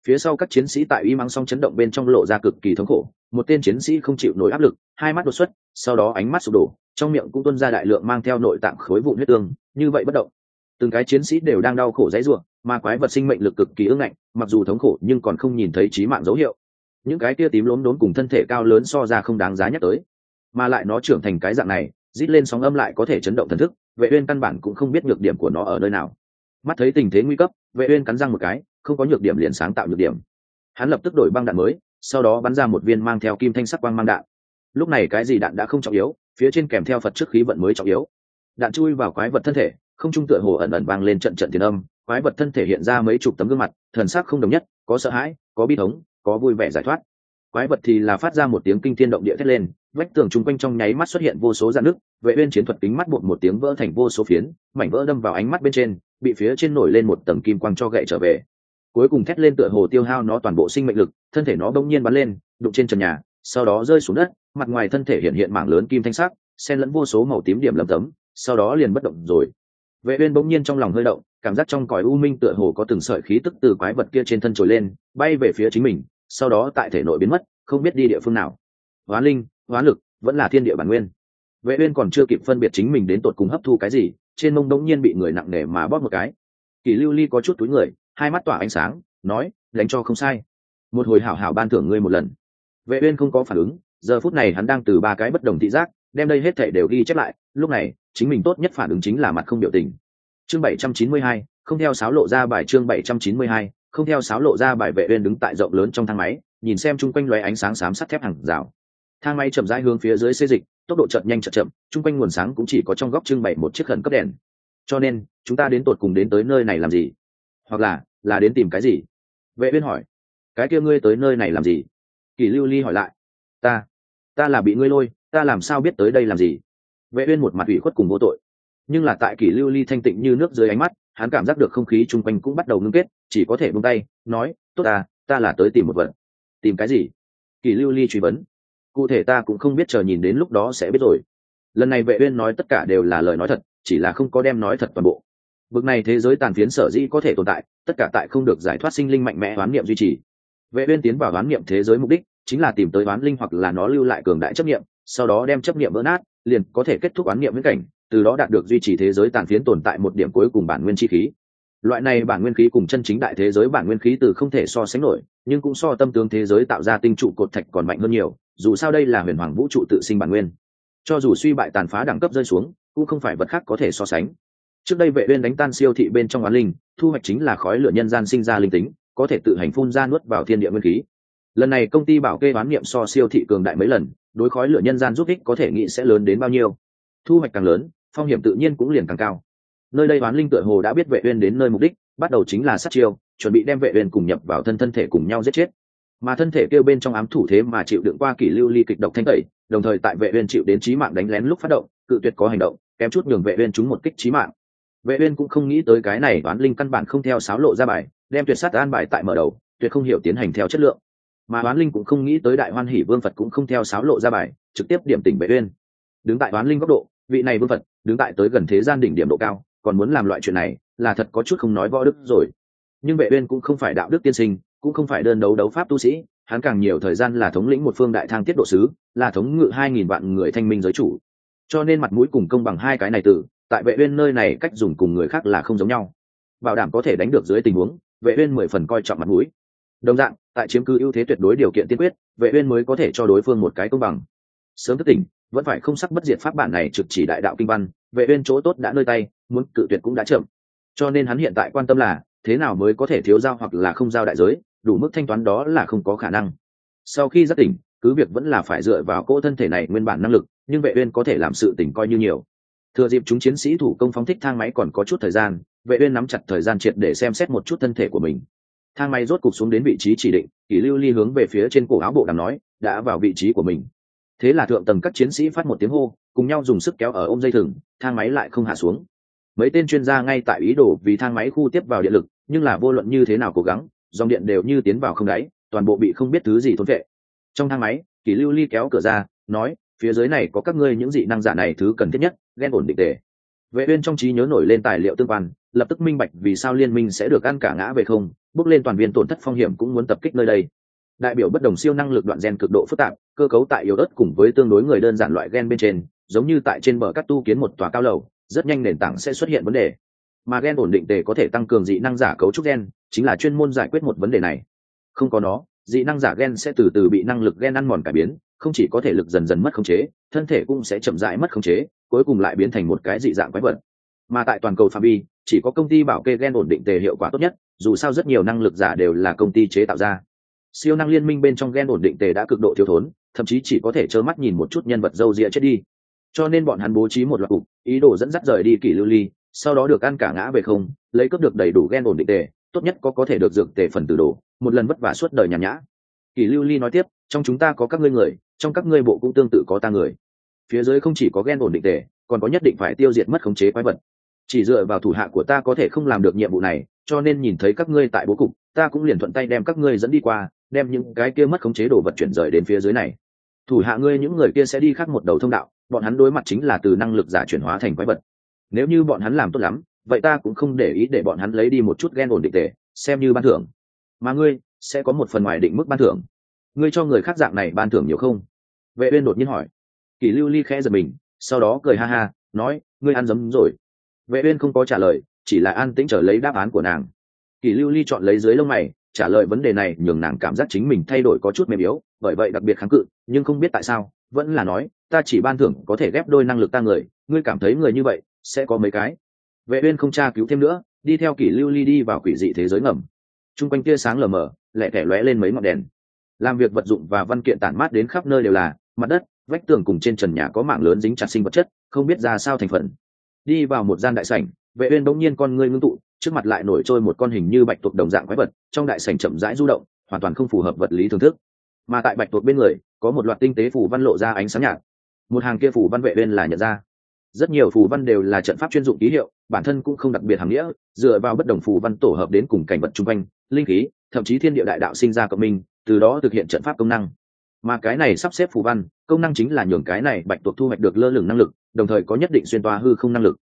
Phía sau các chiến sĩ tại y mắng song chấn động bên trong lộ ra cực kỳ thống khổ, một tên chiến sĩ không chịu nổi áp lực, hai mắt đột xuất, sau đó ánh mắt sụp đổ, trong miệng cũng tuân ra đại lượng mang theo nội tạng khối vụn huyết tương, như vậy bất động từng cái chiến sĩ đều đang đau khổ dãy ruộng mà quái vật sinh mệnh lực cực kỳ ưng ngạnh, mặc dù thống khổ nhưng còn không nhìn thấy trí mạng dấu hiệu. Những cái tia tím lốm đốn cùng thân thể cao lớn so ra không đáng giá nhắc tới. Mà lại nó trưởng thành cái dạng này, rít lên sóng âm lại có thể chấn động thần thức, vệ uyên căn bản cũng không biết nhược điểm của nó ở nơi nào. Mắt thấy tình thế nguy cấp, vệ uyên cắn răng một cái, không có nhược điểm liền sáng tạo nhược điểm. Hắn lập tức đổi băng đạn mới, sau đó bắn ra một viên mang theo kim thanh sắc quang mang đạn. Lúc này cái gì đạn đã không trọng yếu, phía trên kèm theo phật trước khí vận mới trọng yếu. Đạn chui vào quái vật thân thể không trung tựa hồ ẩn ẩn vang lên trận trận tiền âm, quái vật thân thể hiện ra mấy chục tấm gương mặt, thần sắc không đồng nhất, có sợ hãi, có bi thống, có vui vẻ giải thoát. Quái vật thì là phát ra một tiếng kinh thiên động địa thét lên, vách tường chung quanh trong nháy mắt xuất hiện vô số dạn nước vệ uyên chiến thuật kính mắt bột một tiếng vỡ thành vô số phiến, mảnh vỡ đâm vào ánh mắt bên trên, bị phía trên nổi lên một tầng kim quang cho gậy trở về. Cuối cùng thét lên tựa hồ tiêu hao nó toàn bộ sinh mệnh lực, thân thể nó bỗng nhiên bắn lên, đụng trên trần nhà, sau đó rơi xuống đất, mặt ngoài thân thể hiện hiện mảng lớn kim thanh sắc, xen lẫn vô số màu tím điểm lấm tấm, sau đó liền bất động rồi vệ uyên bỗng nhiên trong lòng hơi động, cảm giác trong cõi u minh tựa hồ có từng sợi khí tức từ quái vật kia trên thân trồi lên, bay về phía chính mình, sau đó tại thể nội biến mất, không biết đi địa phương nào. Hóa linh, hóa lực, vẫn là thiên địa bản nguyên. Vệ uyên còn chưa kịp phân biệt chính mình đến tột cùng hấp thu cái gì, trên mông đống nhiên bị người nặng nề mà bóp một cái. Kỳ lưu ly có chút túi người, hai mắt tỏa ánh sáng, nói, đánh cho không sai. Một hồi hảo hảo ban thưởng ngươi một lần. Vệ uyên không có phản ứng, giờ phút này hắn đang từ ba cái bất đồng thị giác, đem đây hết thảy đều ghi chép lại, lúc này chính mình tốt nhất phản ứng chính là mặt không biểu tình. Chương 792, không theo sáo lộ ra bài chương 792, không theo sáo lộ ra bài vệ uyên đứng tại rộng lớn trong thang máy nhìn xem chung quanh lóe ánh sáng xám sắt thép hàng rào. Thang máy chậm rãi hướng phía dưới xê dịch tốc độ chậm nhanh chậm chậm chung quanh nguồn sáng cũng chỉ có trong góc trưng bày một chiếc khẩn cấp đèn. Cho nên chúng ta đến tột cùng đến tới nơi này làm gì? Hoặc là là đến tìm cái gì? Vệ uyên hỏi. Cái kia ngươi tới nơi này làm gì? Kỳ lưu ly hỏi lại. Ta ta là bị ngươi lôi ta làm sao biết tới đây làm gì? Vệ uyên một mặt ủy khuất cùng vô tội. Nhưng là tại Kỷ lưu ly thanh tịnh như nước dưới ánh mắt hắn cảm giác được không khí chung quanh cũng bắt đầu ngưng kết chỉ có thể buông tay nói tốt ta ta là tới tìm một vật. Tìm cái gì? Kỷ lưu ly truy vấn. Cụ thể ta cũng không biết chờ nhìn đến lúc đó sẽ biết rồi. Lần này vệ uyên nói tất cả đều là lời nói thật chỉ là không có đem nói thật toàn bộ. Bước này thế giới tàn phiến sở dĩ có thể tồn tại, tất cả tại không được giải thoát sinh linh mạnh mẽ đoán niệm duy trì. Vệ uyên tiến vào đoán niệm thế giới mục đích chính là tìm tới đoán linh hoặc là nó lưu lại cường đại chấp niệm, sau đó đem chấp niệm vỡ nát, liền có thể kết thúc oán niệm viễn cảnh, từ đó đạt được duy trì thế giới tàn phiến tồn tại một điểm cuối cùng bản nguyên chi khí. Loại này bản nguyên khí cùng chân chính đại thế giới bản nguyên khí từ không thể so sánh nổi, nhưng cũng so tâm tướng thế giới tạo ra tinh trụ cột thạch còn mạnh hơn nhiều, dù sao đây là huyền hoàng vũ trụ tự sinh bản nguyên. Cho dù suy bại tàn phá đẳng cấp rơi xuống, cũng không phải vật khác có thể so sánh trước đây vệ uyên đánh tan siêu thị bên trong oán linh thu hoạch chính là khói lửa nhân gian sinh ra linh tính có thể tự hành phun ra nuốt vào thiên địa nguyên khí lần này công ty bảo kê oán niệm so siêu thị cường đại mấy lần đối khói lửa nhân gian giúp ích có thể nghĩ sẽ lớn đến bao nhiêu. Thu hoạch càng lớn, phong hiểm tự nhiên cũng liền càng cao. Nơi đây oán linh tựa hồ đã biết vệ uyên đến nơi mục đích, bắt đầu chính là sát chiêu, chuẩn bị đem vệ uyên cùng nhập vào thân thân thể cùng nhau giết chết. Mà thân thể kêu bên trong ám thủ thế mà chịu đựng qua kỷ lưu ly kịch độc thanh tẩy, đồng thời tại vệ uyên chịu đến chí mạng đánh lén lúc phát động, cự tuyệt có hành động, kém chút nhường vệ uyên trúng một kích chí mạng. Vệ uyên cũng không nghĩ tới cái này đoán linh căn bản không theo sáo lộ ra bài, đem tuyệt sát an bài tại mở đầu, tuyệt không hiểu tiến hành theo chất lượng mà đoán linh cũng không nghĩ tới đại hoan hỷ vương phật cũng không theo sáo lộ ra bài, trực tiếp điểm tỉnh vệ uyên. Đứng tại đoán linh góc độ, vị này vương phật, đứng tại tới gần thế gian đỉnh điểm độ cao, còn muốn làm loại chuyện này, là thật có chút không nói võ đức rồi. Nhưng vệ uyên cũng không phải đạo đức tiên sinh, cũng không phải đơn đấu đấu pháp tu sĩ, hắn càng nhiều thời gian là thống lĩnh một phương đại thang tiết độ sứ, là thống ngự hai nghìn vạn người thanh minh giới chủ. Cho nên mặt mũi cùng công bằng hai cái này từ, tại vệ uyên nơi này cách dùng cùng người khác là không giống nhau. Bảo đảm có thể đánh được dưới tình huống vệ uyên mười phần coi trọng mặt mũi đồng dạng, tại chiếm cứ ưu thế tuyệt đối điều kiện tiên quyết, vệ uyên mới có thể cho đối phương một cái công bằng. Sớm thức tỉnh, vẫn phải không sắc bất diệt pháp bản này trực chỉ đại đạo kinh văn, vệ uyên chỗ tốt đã nơi tay, muốn cự tuyệt cũng đã chậm. Cho nên hắn hiện tại quan tâm là, thế nào mới có thể thiếu giao hoặc là không giao đại giới, đủ mức thanh toán đó là không có khả năng. Sau khi giác tỉnh, cứ việc vẫn là phải dựa vào cỗ thân thể này nguyên bản năng lực, nhưng vệ uyên có thể làm sự tỉnh coi như nhiều. Thừa dịp chúng chiến sĩ thủ công phóng thích thang máy còn có chút thời gian, vệ uyên nắm chặt thời gian triệt để xem xét một chút thân thể của mình thang máy rốt cục xuống đến vị trí chỉ định, kỷ lưu ly hướng về phía trên cổ áo bộ đàm nói, đã vào vị trí của mình. Thế là thượng tầng các chiến sĩ phát một tiếng hô, cùng nhau dùng sức kéo ở ôm dây thừng, thang máy lại không hạ xuống. Mấy tên chuyên gia ngay tại ý đồ vì thang máy khu tiếp vào điện lực, nhưng là vô luận như thế nào cố gắng, dòng điện đều như tiến vào không đáy, toàn bộ bị không biết thứ gì thốn vệ. Trong thang máy, kỷ lưu ly kéo cửa ra, nói, phía dưới này có các ngươi những dị năng giả này thứ cần thiết nhất, ghen ổn định tề. Vệ uyên trong trí nhớ nổi lên tài liệu tương quan, lập tức minh bạch vì sao liên minh sẽ được ăn cả ngã về không bước lên toàn viên tổn thất phong hiểm cũng muốn tập kích nơi đây. Đại biểu bất đồng siêu năng lực đoạn gen cực độ phức tạp, cơ cấu tại yếu ớt cùng với tương đối người đơn giản loại gen bên trên, giống như tại trên bờ cắt tu kiến một tòa cao lầu, rất nhanh nền tảng sẽ xuất hiện vấn đề. Mà gen ổn định tề có thể tăng cường dị năng giả cấu trúc gen, chính là chuyên môn giải quyết một vấn đề này. Không có nó, dị năng giả gen sẽ từ từ bị năng lực gen ăn mòn cải biến, không chỉ có thể lực dần dần mất khống chế, thân thể cũng sẽ chậm rãi mất khống chế, cuối cùng lại biến thành một cái dị dạng quái vật mà tại toàn cầu phạm vi, chỉ có công ty bảo kê gen ổn định tề hiệu quả tốt nhất, dù sao rất nhiều năng lực giả đều là công ty chế tạo ra. Siêu năng liên minh bên trong gen ổn định tề đã cực độ thiếu thốn, thậm chí chỉ có thể trơ mắt nhìn một chút nhân vật dâu rịa chết đi. Cho nên bọn hắn bố trí một loạt cục, ý đồ dẫn dắt rời đi kỷ lưu ly, sau đó được ăn cả ngã về không, lấy cướp được đầy đủ gen ổn định tề, tốt nhất có có thể được dược tề phần từ đồ, một lần vất vả suốt đời nhàn nhã. Kỷ lưu ly nói tiếp, trong chúng ta có các ngươi người, trong các ngươi bộ cũng tương tự có ta người. Phía dưới không chỉ có gen ổn định tề, còn có nhất định phải tiêu diệt mất khống chế quái vật chỉ dựa vào thủ hạ của ta có thể không làm được nhiệm vụ này, cho nên nhìn thấy các ngươi tại bố cục, ta cũng liền thuận tay đem các ngươi dẫn đi qua, đem những cái kia mất khống chế đồ vật chuyển rời đến phía dưới này. Thủ hạ ngươi những người kia sẽ đi khác một đầu thông đạo, bọn hắn đối mặt chính là từ năng lực giả chuyển hóa thành quái vật. Nếu như bọn hắn làm tốt lắm, vậy ta cũng không để ý để bọn hắn lấy đi một chút ghen ổn định tệ xem như ban thưởng. Mà ngươi, sẽ có một phần ngoài định mức ban thưởng. Ngươi cho người khác dạng này ban thưởng nhiều không? Vệ uyên đột nhiên hỏi. Kỷ lưu ly khẽ giật mình, sau đó cười ha ha, nói, ngươi ăn dấm rồi vệ uyên không có trả lời, chỉ là an tĩnh chờ lấy đáp án của nàng. Kỷ lưu ly chọn lấy dưới lông mày, trả lời vấn đề này nhường nàng cảm giác chính mình thay đổi có chút mềm yếu, bởi vậy đặc biệt kháng cự, nhưng không biết tại sao, vẫn là nói, ta chỉ ban thưởng có thể ghép đôi năng lực ta người, ngươi cảm thấy người như vậy sẽ có mấy cái? Vệ uyên không tra cứu thêm nữa, đi theo kỷ lưu ly đi vào quỷ dị thế giới ngầm. Trung quanh tia sáng lờ mờ lẹ tẻ lóe lên mấy ngọn đèn. Làm việc vật dụng và văn kiện tản mát đến khắp nơi đều là, mặt đất, vách tường cùng trên trần nhà có mảng lớn dính chặt sinh vật chất, không biết ra sao thành phần đi vào một gian đại sảnh, vệ uyên bỗng nhiên con ngươi ngưng tụ, trước mặt lại nổi trôi một con hình như bạch tuộc đồng dạng quái vật, trong đại sảnh chậm rãi du động, hoàn toàn không phù hợp vật lý thường thức. Mà tại bạch tuộc bên người, có một loạt tinh tế phù văn lộ ra ánh sáng nhạt. Một hàng kia phù văn vệ uyên là nhận ra. Rất nhiều phù văn đều là trận pháp chuyên dụng ký hiệu, bản thân cũng không đặc biệt hàm nghĩa, dựa vào bất đồng phù văn tổ hợp đến cùng cảnh vật chung quanh, linh khí, thậm chí thiên địa đại đạo sinh ra cộng minh, từ đó thực hiện trận pháp công năng. Mà cái này sắp xếp phù văn, công năng chính là nhường cái này bạch tuộc thu hoạch được lơ lửng năng lực đồng thời có nhất định xuyên toa hư không năng lực.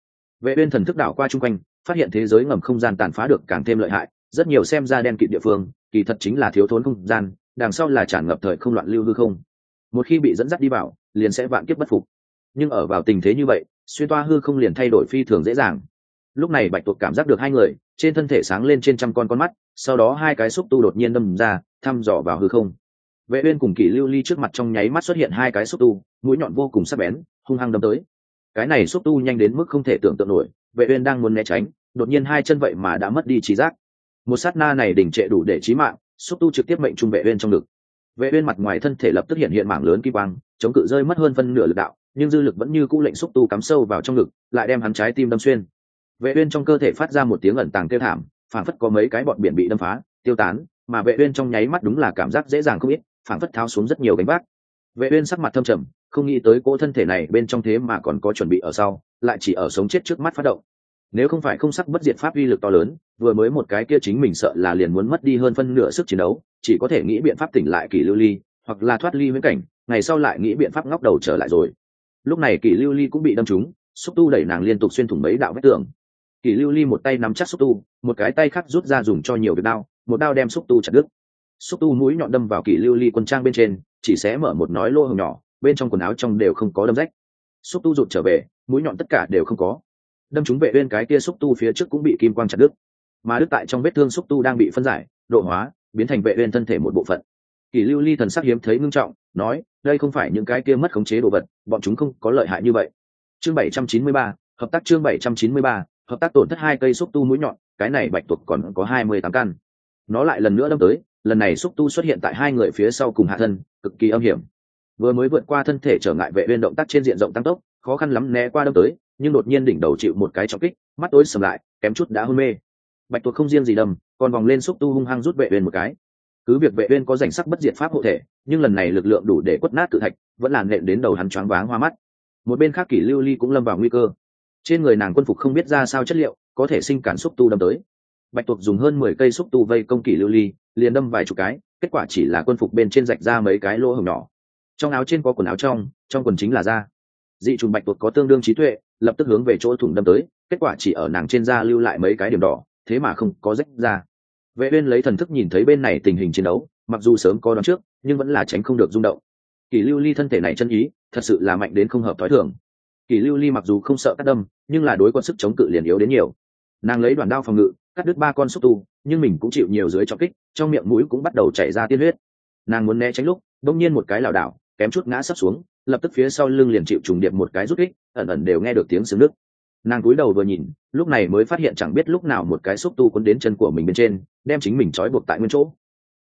Vệ uyên thần thức đảo qua chung quanh, phát hiện thế giới ngầm không gian tàn phá được càng thêm lợi hại, rất nhiều xem ra đen kịt địa phương, kỳ thật chính là thiếu thốn không gian, đằng sau là tràn ngập thời không loạn lưu hư không. Một khi bị dẫn dắt đi vào, liền sẽ vạn kiếp bất phục. Nhưng ở vào tình thế như vậy, xuyên toa hư không liền thay đổi phi thường dễ dàng. Lúc này bạch tuộc cảm giác được hai người, trên thân thể sáng lên trên trăm con con mắt, sau đó hai cái xúc tu đột nhiên đâm ra, thăm dò vào hư không. Vệ uyên cùng kỷ lưu ly trước mặt trong nháy mắt xuất hiện hai cái xúc tu, mũi nhọn vô cùng sắc bén, hung hăng đâm tới cái này xúc tu nhanh đến mức không thể tưởng tượng nổi, vệ uyên đang muốn né tránh, đột nhiên hai chân vậy mà đã mất đi trí giác. Một sát na này đỉnh trệ đủ để chí mạng, xúc tu trực tiếp mệnh trung vệ uyên trong ngực. Vệ uyên mặt ngoài thân thể lập tức hiện hiện mảng lớn kim quang, chống cự rơi mất hơn phân nửa lực đạo, nhưng dư lực vẫn như cũ lệnh xúc tu cắm sâu vào trong ngực, lại đem hắn trái tim đâm xuyên. Vệ uyên trong cơ thể phát ra một tiếng ẩn tàng tiêu thảm, phảng phất có mấy cái bọn biển bị đâm phá, tiêu tán, mà vệ uyên trong nháy mắt đúng là cảm giác dễ dàng không ít, phảng phất tháo xuống rất nhiều gánh vác. Vệ uyên sắc mặt thâm trầm không nghĩ tới cỗ thân thể này bên trong thế mà còn có chuẩn bị ở sau, lại chỉ ở sống chết trước mắt phát động. Nếu không phải không sắc bất diệt pháp uy lực to lớn, vừa mới một cái kia chính mình sợ là liền muốn mất đi hơn phân nửa sức chiến đấu, chỉ có thể nghĩ biện pháp tỉnh lại kỷ lưu ly, hoặc là thoát ly viễn cảnh, ngày sau lại nghĩ biện pháp ngóc đầu trở lại rồi. Lúc này kỷ lưu ly cũng bị đâm trúng, xúc tu đẩy nàng liên tục xuyên thủng mấy đạo vết tường. Kỷ lưu ly một tay nắm chắc xúc tu, một cái tay khác rút ra dùng cho nhiều việc đao, một đao đem xúc tu chặt đứt. Xúc tu mũi nhọn đâm vào kỷ lưu ly quân trang bên trên, chỉ sẽ mở một nói lô hồng nhỏ bên trong quần áo trong đều không có đâm rách. Xúc tu rụt trở về, mũi nhọn tất cả đều không có. Đâm chúng vệ bên cái kia xúc tu phía trước cũng bị kim quang chặt đứt. Mà đứt tại trong vết thương xúc tu đang bị phân giải, độ hóa, biến thành vệ bên thân thể một bộ phận. Kỷ lưu ly thần sắc hiếm thấy ngưng trọng, nói, đây không phải những cái kia mất khống chế đồ vật, bọn chúng không có lợi hại như vậy. Chương bảy trăm chín mươi ba, hợp tác chương bảy trăm chín mươi ba, hợp tác tổn thất hai cây xúc tu mũi nhọn, cái này bạch tuộc còn có hai mươi tám căn. Nó lại lần nữa đâm tới, lần này xúc tu xuất hiện tại hai người phía sau cùng hạ thân, cực kỳ âm hiểm vừa mới vượt qua thân thể trở ngại vệ viên động tác trên diện rộng tăng tốc, khó khăn lắm né qua đâm tới, nhưng đột nhiên đỉnh đầu chịu một cái trọng kích, mắt tối sầm lại, kém chút đã hôn mê. Bạch tuộc không riêng gì đầm còn vòng lên xúc tu hung hăng rút vệ viên một cái. Cứ việc vệ viên có rảnh sắc bất diệt pháp hộ thể, nhưng lần này lực lượng đủ để quất nát cự thạch, vẫn là nện đến đầu hắn choáng váng hoa mắt. Một bên khác kỷ lưu ly cũng lâm vào nguy cơ. Trên người nàng quân phục không biết ra sao chất liệu, có thể sinh cản xúc tu đâm tới. Bạch tuộc dùng hơn mười cây xúc tu vây công kỷ lưu ly, liền đâm vài chục cái, kết quả chỉ là quân phục bên trên rạch ra mấy cái lỗ hổng nhỏ trong áo trên có quần áo trong trong quần chính là da. Dị trùng bạch tuộc có tương đương trí tuệ, lập tức hướng về chỗ thủng đâm tới, kết quả chỉ ở nàng trên da lưu lại mấy cái điểm đỏ, thế mà không có rách ra. Vệ uyên lấy thần thức nhìn thấy bên này tình hình chiến đấu, mặc dù sớm có đoán trước, nhưng vẫn là tránh không được rung động. Kỷ lưu ly thân thể này chân ý, thật sự là mạnh đến không hợp thói thường. Kỷ lưu ly mặc dù không sợ cắt đâm, nhưng là đối quân sức chống cự liền yếu đến nhiều. Nàng lấy đoạn đao phòng ngự, cắt đứt ba con xúc tu, nhưng mình cũng chịu nhiều dưới trọng kích, trong miệng mũi cũng bắt đầu chảy ra tiên huyết. Nàng muốn né tránh lúc đông nhiên một cái lảo đảo kém chút ngã sắp xuống, lập tức phía sau lưng liền chịu trùng điệp một cái rút kích, ẩn ẩn đều nghe được tiếng sướng nước. Nàng cúi đầu vừa nhìn, lúc này mới phát hiện chẳng biết lúc nào một cái xúc tu quấn đến chân của mình bên trên, đem chính mình trói buộc tại nguyên chỗ.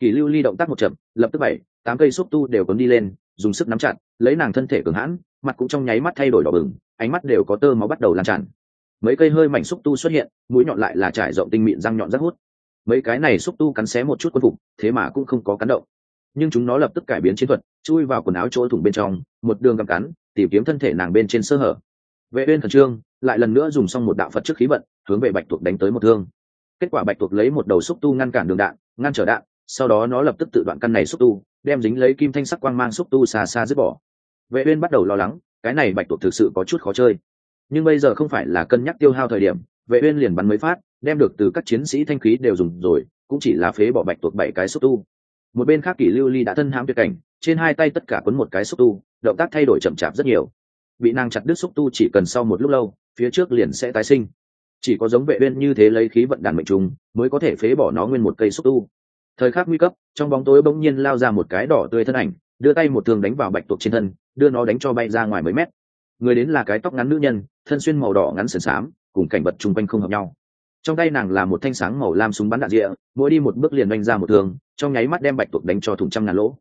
Kỳ lưu ly động tác một chậm, lập tức bảy, tám cây xúc tu đều quấn đi lên, dùng sức nắm chặt, lấy nàng thân thể cường hãn, mặt cũng trong nháy mắt thay đổi đỏ bừng, ánh mắt đều có tơ máu bắt đầu lan tràn. Mấy cây hơi mảnh xúc tu xuất hiện, mũi nhọn lại là trải rộng tinh mịn răng nhọn rất hút. Mấy cái này xúc tu cắn xé một chút quân phục, thế mà cũng không có cắn động nhưng chúng nó lập tức cải biến chiến thuật, chui vào quần áo chỗ thủng bên trong, một đường gặm cắn, tìm kiếm thân thể nàng bên trên sơ hở. Vệ uyên khẩn trương, lại lần nữa dùng xong một đạo phật trước khí vận, hướng về bạch tuộc đánh tới một thương. Kết quả bạch tuộc lấy một đầu xúc tu ngăn cản đường đạn, ngăn trở đạn, sau đó nó lập tức tự đoạn căn này xúc tu, đem dính lấy kim thanh sắc quang mang xúc tu xa xa dứt bỏ. Vệ uyên bắt đầu lo lắng, cái này bạch tuộc thực sự có chút khó chơi. Nhưng bây giờ không phải là cân nhắc tiêu hao thời điểm, vệ uyên liền bắn mấy phát, đem được từ các chiến sĩ thanh khí đều dùng rồi, cũng chỉ là phế bỏ bạch tuộc bảy cái xúc tu một bên khác, kỷ lưu ly đã thân hãm tuyệt cảnh, trên hai tay tất cả quấn một cái xúc tu, động tác thay đổi chậm chạp rất nhiều. Bị nàng chặt đứt xúc tu chỉ cần sau một lúc lâu, phía trước liền sẽ tái sinh. Chỉ có giống vệ uyên như thế lấy khí vận đàn mệnh trùng, mới có thể phế bỏ nó nguyên một cây xúc tu. Thời khắc nguy cấp, trong bóng tối bỗng nhiên lao ra một cái đỏ tươi thân ảnh, đưa tay một thương đánh vào bạch tuộc trên thân, đưa nó đánh cho bay ra ngoài mấy mét. Người đến là cái tóc ngắn nữ nhân, thân xuyên màu đỏ ngắn sườn xám, cùng cảnh vật chung quanh không hợp nhau trong tay nàng là một thanh sáng màu lam súng bắn đạn rịa, mỗi đi một bước liền đánh ra một thương, trong nháy mắt đem bạch tuộc đánh cho thùng trăm ngàn lỗ.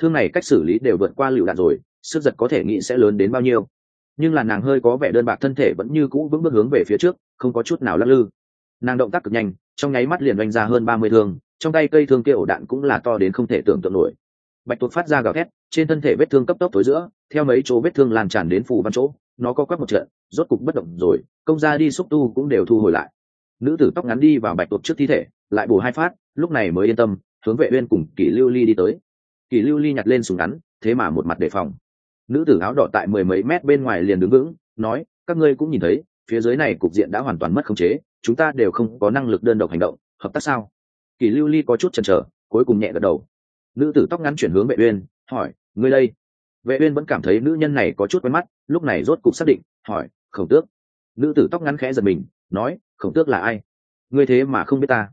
Thương này cách xử lý đều vượt qua lựu đạn rồi, sức giật có thể nghĩ sẽ lớn đến bao nhiêu. Nhưng là nàng hơi có vẻ đơn bạc thân thể vẫn như cũ vững bước hướng về phía trước, không có chút nào lắc lư. Nàng động tác cực nhanh, trong nháy mắt liền đánh ra hơn ba mươi thương, trong tay cây thương kia ổ đạn cũng là to đến không thể tưởng tượng nổi. Bạch tuộc phát ra gào thét, trên thân thể vết thương cấp tốc tối giữa, theo mấy chỗ vết thương lan tràn đến phủ văn chỗ, nó có quắc một trận, rốt cục bất động rồi, công ra đi xúc tu cũng đều thu hồi lại nữ tử tóc ngắn đi vào bạch tuộc trước thi thể, lại bù hai phát, lúc này mới yên tâm, hướng vệ uyên cùng kỷ lưu ly đi tới. Kỷ lưu ly nhặt lên súng ngắn, thế mà một mặt đề phòng. Nữ tử áo đỏ tại mười mấy mét bên ngoài liền đứng vững, nói, các ngươi cũng nhìn thấy, phía dưới này cục diện đã hoàn toàn mất khống chế, chúng ta đều không có năng lực đơn độc hành động, hợp tác sao? Kỷ lưu ly có chút chần chờ, cuối cùng nhẹ gật đầu. Nữ tử tóc ngắn chuyển hướng vệ uyên, hỏi, ngươi đây? Vệ uyên vẫn cảm thấy nữ nhân này có chút quen mắt, lúc này rốt cục xác định, hỏi, khổng tước. Nữ tử tóc ngắn khẽ giật mình nói, khổng tước là ai? Ngươi thế mà không biết ta.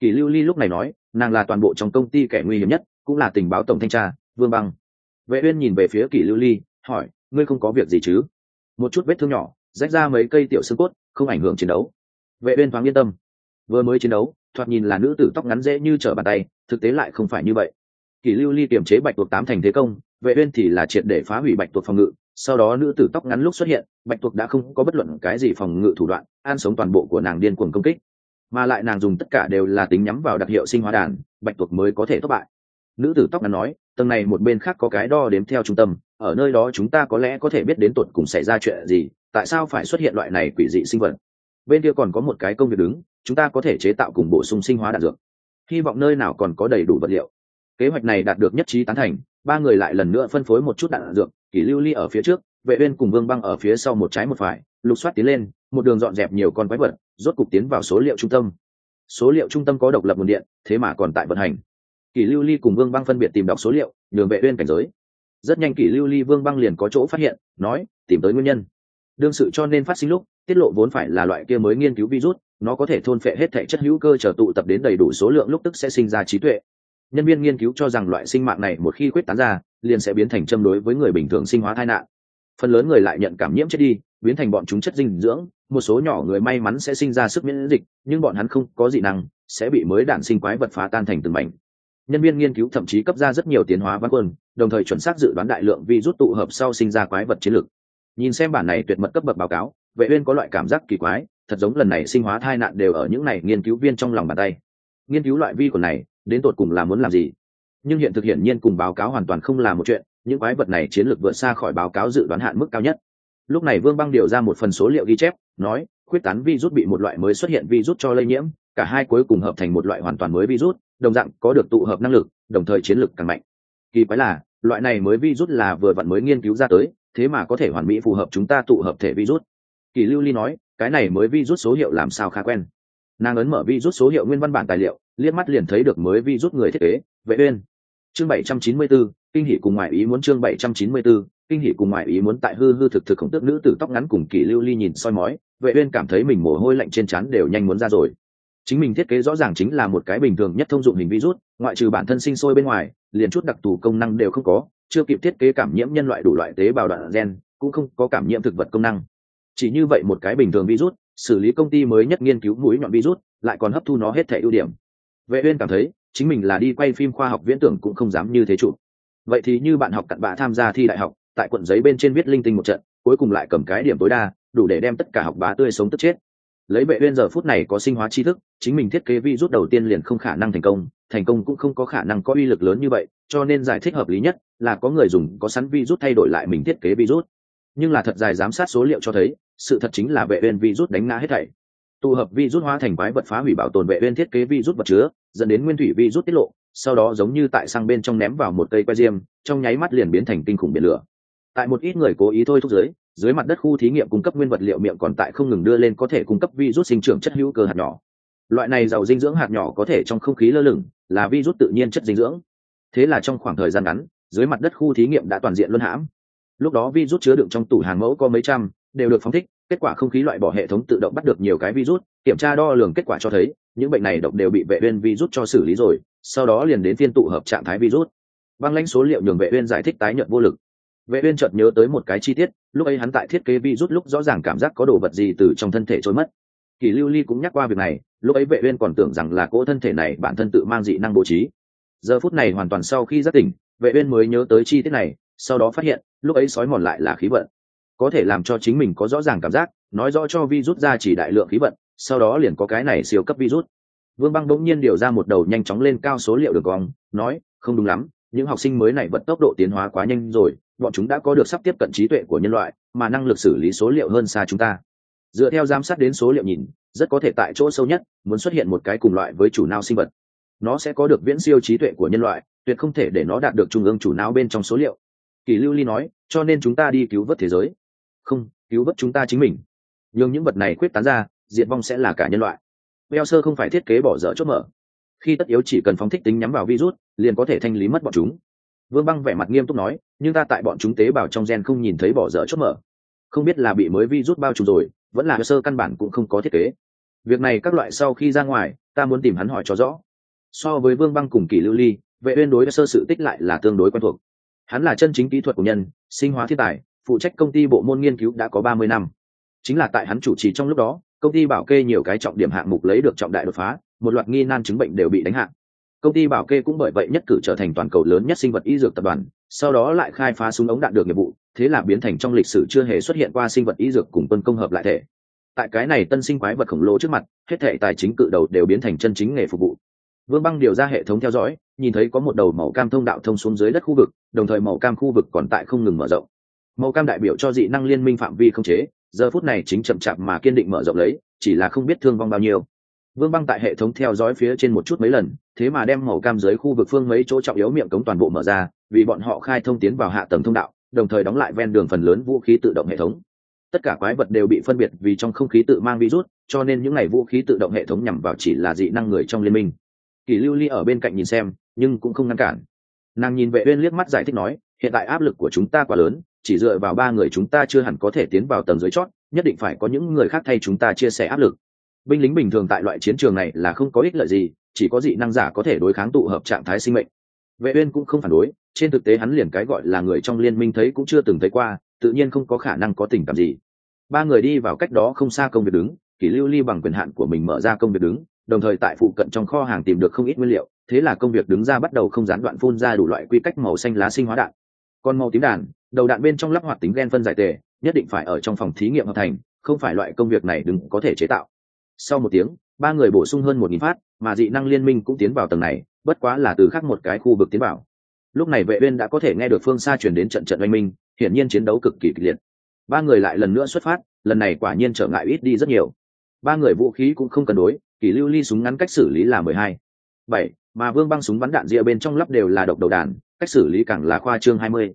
Kỷ lưu ly lúc này nói, nàng là toàn bộ trong công ty kẻ nguy hiểm nhất, cũng là tình báo tổng thanh tra, vương băng. Vệ uyên nhìn về phía kỷ lưu ly, hỏi, ngươi không có việc gì chứ? Một chút vết thương nhỏ, rách ra mấy cây tiểu xương cốt, không ảnh hưởng chiến đấu. Vệ uyên thoáng yên tâm. Vừa mới chiến đấu, thoạt nhìn là nữ tử tóc ngắn dễ như trở bàn tay, thực tế lại không phải như vậy. Kỷ lưu ly kiềm chế bạch tuộc tám thành thế công vệ uyên thì là triệt để phá hủy bạch tuộc phòng ngự, sau đó nữ tử tóc ngắn lúc xuất hiện, bạch tuộc đã không có bất luận cái gì phòng ngự thủ đoạn, an sống toàn bộ của nàng điên cuồng công kích. Mà lại nàng dùng tất cả đều là tính nhắm vào đặc hiệu sinh hóa đàn, bạch tuộc mới có thể thất bại. Nữ tử tóc ngắn nói, tầng này một bên khác có cái đo đếm theo trung tâm, ở nơi đó chúng ta có lẽ có thể biết đến tuột cùng xảy ra chuyện gì, tại sao phải xuất hiện loại này quỷ dị sinh vật? Bên kia còn có một cái công việc đứng, chúng ta có thể chế tạo cùng bổ sung sinh hóa đạn dược. Hy vọng nơi nào còn có đầy đủ vật liệu. Kế hoạch này đạt được nhất trí tán thành ba người lại lần nữa phân phối một chút đạn dược, kỷ lưu ly ở phía trước, vệ uyên cùng vương băng ở phía sau một trái một phải, lục soát tiến lên, một đường dọn dẹp nhiều con quái vật, rốt cục tiến vào số liệu trung tâm. Số liệu trung tâm có độc lập nguồn điện, thế mà còn tại vận hành. Kỷ lưu ly cùng vương băng phân biệt tìm đọc số liệu, nhường vệ uyên cảnh giới. Rất nhanh kỷ lưu ly vương băng liền có chỗ phát hiện, nói, tìm tới nguyên nhân. Đương sự cho nên phát sinh lúc, tiết lộ vốn phải là loại kia mới nghiên cứu virus, nó có thể thôn phệ hết thể chất hữu cơ chờ tụ tập đến đầy đủ số lượng lúc tức sẽ sinh ra trí tuệ nhân viên nghiên cứu cho rằng loại sinh mạng này một khi quyết tán ra, liền sẽ biến thành châm đối với người bình thường sinh hóa tai nạn. Phần lớn người lại nhận cảm nhiễm chết đi, biến thành bọn chúng chất dinh dưỡng, một số nhỏ người may mắn sẽ sinh ra sức miễn dịch, nhưng bọn hắn không có dị năng, sẽ bị mới đạn sinh quái vật phá tan thành từng mảnh. Nhân viên nghiên cứu thậm chí cấp ra rất nhiều tiến hóa văn quân, đồng thời chuẩn xác dự đoán đại lượng vi rút tụ hợp sau sinh ra quái vật chiến lược. Nhìn xem bản này tuyệt mật cấp bậc báo cáo, vệ uyên có loại cảm giác kỳ quái, thật giống lần này sinh hóa tai nạn đều ở những này nghiên cứu viên trong lòng bàn tay. Nghiên cứu loại vi của này đến tột cùng là muốn làm gì. Nhưng hiện thực hiển nhiên cùng báo cáo hoàn toàn không là một chuyện, những quái vật này chiến lược vượt xa khỏi báo cáo dự đoán hạn mức cao nhất. Lúc này vương băng điều ra một phần số liệu ghi chép, nói quyết tán virus bị một loại mới xuất hiện virus cho lây nhiễm, cả hai cuối cùng hợp thành một loại hoàn toàn mới virus, đồng dạng có được tụ hợp năng lực, đồng thời chiến lược càng mạnh. Kỳ quái là, loại này mới virus là vừa vặn mới nghiên cứu ra tới, thế mà có thể hoàn mỹ phù hợp chúng ta tụ hợp thể virus. Kỳ lưu ly nói, cái này mới virus số hiệu làm sao khá quen. Nàng ấn mở virus số hiệu nguyên văn bản tài liệu liếc mắt liền thấy được mới vi rút người thiết kế vệ uyên. Chương 794, kinh hỉ cùng ngoại ý muốn chương 794, kinh hỉ cùng ngoại ý muốn tại hư hư thực thực khổng tước nữ tử tóc ngắn cùng kỳ lưu ly nhìn soi mói vệ uyên cảm thấy mình mồ hôi lạnh trên trán đều nhanh muốn ra rồi. Chính mình thiết kế rõ ràng chính là một cái bình thường nhất thông dụng hình virus ngoại trừ bản thân sinh sôi bên ngoài liền chút đặc thù công năng đều không có chưa kịp thiết kế cảm nhiễm nhân loại đủ loại tế bào đoạn gen cũng không có cảm nhiễm thực vật công năng. Chỉ như vậy một cái bình thường virus xử lý công ty mới nhất nghiên cứu mũi nhọn virus lại còn hấp thu nó hết thể ưu điểm vệ uyên cảm thấy, chính mình là đi quay phim khoa học viễn tưởng cũng không dám như thế chủ. Vậy thì như bạn học cặn bã tham gia thi đại học, tại quận giấy bên trên viết linh tinh một trận, cuối cùng lại cầm cái điểm tối đa, đủ để đem tất cả học bá tươi sống tức chết. Lấy vệ uyên giờ phút này có sinh hóa tri thức, chính mình thiết kế vi rút đầu tiên liền không khả năng thành công thành công cũng không có khả năng có uy lực lớn như vậy, cho nên giải thích hợp lý nhất là có người dùng có sẵn vi rút thay đổi lại mình thiết kế vi rút. Nhưng là thật dài giám sát số liệu cho thấy, sự thật chính là vệ uyên vi rút đánh ngã hết thảy tụ hợp vi rút hóa thành quái vật phá hủy bảo tồn vệ viên thiết kế vi rút vật chứa, dẫn đến nguyên thủy vi rút tiết lộ, sau đó giống như tại sang bên trong ném vào một cây que diêm, trong nháy mắt liền biến thành kinh khủng biển lửa. Tại một ít người cố ý thôi thúc giới dưới mặt đất khu thí nghiệm cung cấp nguyên vật liệu miệng còn tại không ngừng đưa lên có thể cung cấp vi rút sinh trưởng chất hữu cơ hạt nhỏ. Loại này giàu dinh dưỡng hạt nhỏ có thể trong không khí lơ lửng, là vi rút tự nhiên chất dinh dưỡng. Thế là trong khoảng thời gian ngắn, dưới mặt đất khu thí nghiệm đã toàn diện luân hãm. Lúc đó vi rút chứa đựng trong tủ hàng mẫu có mấy trăm, đều được phóng thích kết quả không khí loại bỏ hệ thống tự động bắt được nhiều cái virus, kiểm tra đo lường kết quả cho thấy, những bệnh này độc đều bị vệ uyên virus cho xử lý rồi, sau đó liền đến phiên tụ hợp trạng thái virus. Băng lãnh số liệu nhường vệ uyên giải thích tái nhận vô lực. Vệ uyên chợt nhớ tới một cái chi tiết, lúc ấy hắn tại thiết kế virus lúc rõ ràng cảm giác có đồ vật gì từ trong thân thể trôi mất. Kỳ lưu ly cũng nhắc qua việc này, lúc ấy vệ uyên còn tưởng rằng là cỗ thân thể này bản thân tự mang dị năng bố trí. Giờ phút này hoàn toàn sau khi giác tỉnh, vệ uyên mới nhớ tới chi tiết này, sau đó phát hiện, lúc ấy sói mòn lại là khí vận có thể làm cho chính mình có rõ ràng cảm giác, nói rõ cho virus ra chỉ đại lượng khí vận, sau đó liền có cái này siêu cấp virus. Vương băng bỗng nhiên điều ra một đầu nhanh chóng lên cao số liệu được gong nói, không đúng lắm, những học sinh mới này vận tốc độ tiến hóa quá nhanh rồi, bọn chúng đã có được sắp tiếp cận trí tuệ của nhân loại, mà năng lực xử lý số liệu hơn xa chúng ta. Dựa theo giám sát đến số liệu nhìn, rất có thể tại chỗ sâu nhất, muốn xuất hiện một cái cùng loại với chủ não sinh vật. Nó sẽ có được viễn siêu trí tuệ của nhân loại, tuyệt không thể để nó đạt được trung ương chủ não bên trong số liệu. Kỳ lưu ly nói, cho nên chúng ta đi cứu vớt thế giới không, cứu vớt chúng ta chính mình. Nhưng những vật này quyết tán ra, diệt vong sẽ là cả nhân loại. Veo sơ không phải thiết kế bỏ dở chốt mở. Khi tất yếu chỉ cần phóng thích tính nhắm vào virus, liền có thể thanh lý mất bọn chúng. Vương băng vẻ mặt nghiêm túc nói, nhưng ta tại bọn chúng tế bào trong gen không nhìn thấy bỏ dở chốt mở. Không biết là bị mới virus bao trùm rồi, vẫn là sơ căn bản cũng không có thiết kế. Việc này các loại sau khi ra ngoài, ta muốn tìm hắn hỏi cho rõ. So với vương băng cùng kỳ lưu ly, vệ uyên đối với sơ sự tích lại là tương đối quen thuộc. Hắn là chân chính kỹ thuật của nhân, sinh hóa thiên tài phụ trách công ty bộ môn nghiên cứu đã có ba mươi năm. Chính là tại hắn chủ trì trong lúc đó, công ty bảo kê nhiều cái trọng điểm hạng mục lấy được trọng đại đột phá, một loạt nghi nan chứng bệnh đều bị đánh hạ. Công ty bảo kê cũng bởi vậy nhất cử trở thành toàn cầu lớn nhất sinh vật y dược tập đoàn, sau đó lại khai phá súng ống đạn được nghiệp vụ, thế là biến thành trong lịch sử chưa hề xuất hiện qua sinh vật y dược cùng quân công hợp lại thể. Tại cái này tân sinh quái vật khổng lồ trước mặt, hết thể tài chính cự đầu đều biến thành chân chính nghề phục vụ. Vương băng điều ra hệ thống theo dõi, nhìn thấy có một đầu màu cam thông đạo thông xuống dưới đất khu vực, đồng thời màu cam khu vực còn tại không ngừng mở rộng màu cam đại biểu cho dị năng liên minh phạm vi không chế, giờ phút này chính chậm chạp mà kiên định mở rộng lấy, chỉ là không biết thương vong bao nhiêu. Vương băng tại hệ thống theo dõi phía trên một chút mấy lần, thế mà đem màu cam dưới khu vực phương mấy chỗ trọng yếu miệng cống toàn bộ mở ra, vì bọn họ khai thông tiến vào hạ tầng thông đạo, đồng thời đóng lại ven đường phần lớn vũ khí tự động hệ thống. Tất cả quái vật đều bị phân biệt vì trong không khí tự mang virus, cho nên những ngày vũ khí tự động hệ thống nhằm vào chỉ là dị năng người trong liên minh. Kỳ lưu ly ở bên cạnh nhìn xem, nhưng cũng không ngăn cản. Nàng nhìn vệ uyên liếc mắt giải thích nói, hiện tại áp lực của chúng ta quá lớn chỉ dựa vào ba người chúng ta chưa hẳn có thể tiến vào tầng dưới chót, nhất định phải có những người khác thay chúng ta chia sẻ áp lực. Binh lính bình thường tại loại chiến trường này là không có ích lợi gì, chỉ có dị năng giả có thể đối kháng tụ hợp trạng thái sinh mệnh. Vệ uyên cũng không phản đối, trên thực tế hắn liền cái gọi là người trong liên minh thấy cũng chưa từng thấy qua, tự nhiên không có khả năng có tình cảm gì. Ba người đi vào cách đó không xa công việc đứng, kỷ lưu ly bằng quyền hạn của mình mở ra công việc đứng, đồng thời tại phụ cận trong kho hàng tìm được không ít nguyên liệu, thế là công việc đứng ra bắt đầu không gián đoạn phun ra đủ loại quy cách màu xanh lá sinh hóa đạn. Còn màu tím đàn đầu đạn bên trong lắp hoạt tính gen phân giải tề, nhất định phải ở trong phòng thí nghiệm hợp thành, không phải loại công việc này đừng có thể chế tạo. Sau một tiếng, ba người bổ sung hơn một nghìn phát, mà dị năng liên minh cũng tiến vào tầng này, bất quá là từ khác một cái khu vực tiến vào. Lúc này vệ uyên đã có thể nghe được phương xa truyền đến trận trận oanh minh, hiển nhiên chiến đấu cực kỳ kịch liệt. Ba người lại lần nữa xuất phát, lần này quả nhiên trở ngại ít đi rất nhiều. Ba người vũ khí cũng không cần đối, kỷ lưu ly súng ngắn cách xử lý là mười hai. Bảy, mà vương băng súng bắn đạn rìa bên trong lắp đều là độc đầu đạn cách xử lý càng là khoa trương hai mươi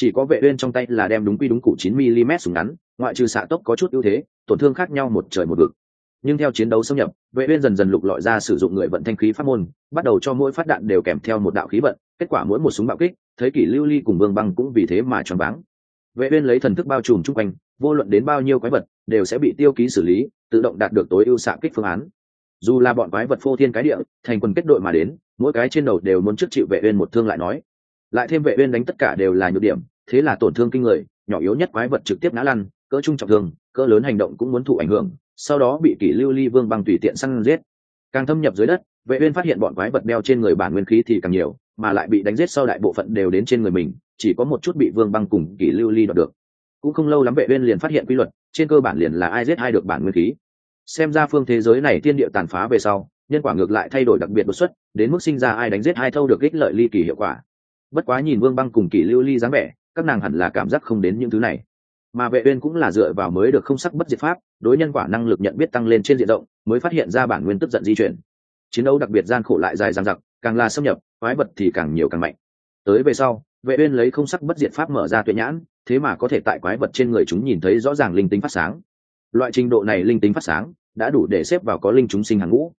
chỉ có vệ uyên trong tay là đem đúng quy đúng cụ 9 mm súng ngắn, ngoại trừ xạ tốc có chút ưu thế, tổn thương khác nhau một trời một vực. Nhưng theo chiến đấu xâm nhập, vệ uyên dần dần lục lọi ra sử dụng người vận thanh khí pháp môn, bắt đầu cho mỗi phát đạn đều kèm theo một đạo khí vận, kết quả mỗi một súng bạo kích, thấy kỷ lưu ly cùng vương băng cũng vì thế mà choáng váng. Vệ uyên lấy thần thức bao trùm chung quanh, vô luận đến bao nhiêu quái vật, đều sẽ bị tiêu ký xử lý, tự động đạt được tối ưu xạ kích phương án. Dù là bọn quái vật phô thiên cái địa, thành quần kết đội mà đến, mỗi cái trên đầu đều muốn trước chịu vệ uyên một thương lại nói lại thêm vệ uyên đánh tất cả đều là nhược điểm, thế là tổn thương kinh người, nhỏ yếu nhất quái vật trực tiếp ngã lăn, cỡ trung trọng thương, cỡ lớn hành động cũng muốn thụ ảnh hưởng, sau đó bị kỷ lưu ly vương băng tùy tiện săn giết. Càng thâm nhập dưới đất, vệ uyên phát hiện bọn quái vật đeo trên người bản nguyên khí thì càng nhiều, mà lại bị đánh giết sau đại bộ phận đều đến trên người mình, chỉ có một chút bị vương băng cùng kỷ lưu ly đoạt được. Cũng không lâu lắm vệ uyên liền phát hiện quy luật, trên cơ bản liền là ai giết ai được bản nguyên khí. Xem ra phương thế giới này thiên địa tàn phá về sau, nhân quả ngược lại thay đổi đặc biệt đột xuất, đến mức sinh ra ai đánh giết ai thâu được ích lợi ly kỳ hiệu quả bất quá nhìn vương băng cùng kỷ lưu ly dáng vẻ, các nàng hẳn là cảm giác không đến những thứ này. Mà vệ uyên cũng là dựa vào mới được không sắc bất diệt pháp, đối nhân quả năng lực nhận biết tăng lên trên diện rộng, mới phát hiện ra bản nguyên tức giận di chuyển. Chiến đấu đặc biệt gian khổ lại dài dằng dặc, càng là xâm nhập, quái vật thì càng nhiều càng mạnh. Tới về sau, vệ uyên lấy không sắc bất diệt pháp mở ra tuyệt nhãn, thế mà có thể tại quái vật trên người chúng nhìn thấy rõ ràng linh tính phát sáng. Loại trình độ này linh tính phát sáng, đã đủ để xếp vào có linh chúng sinh hàng ngũ.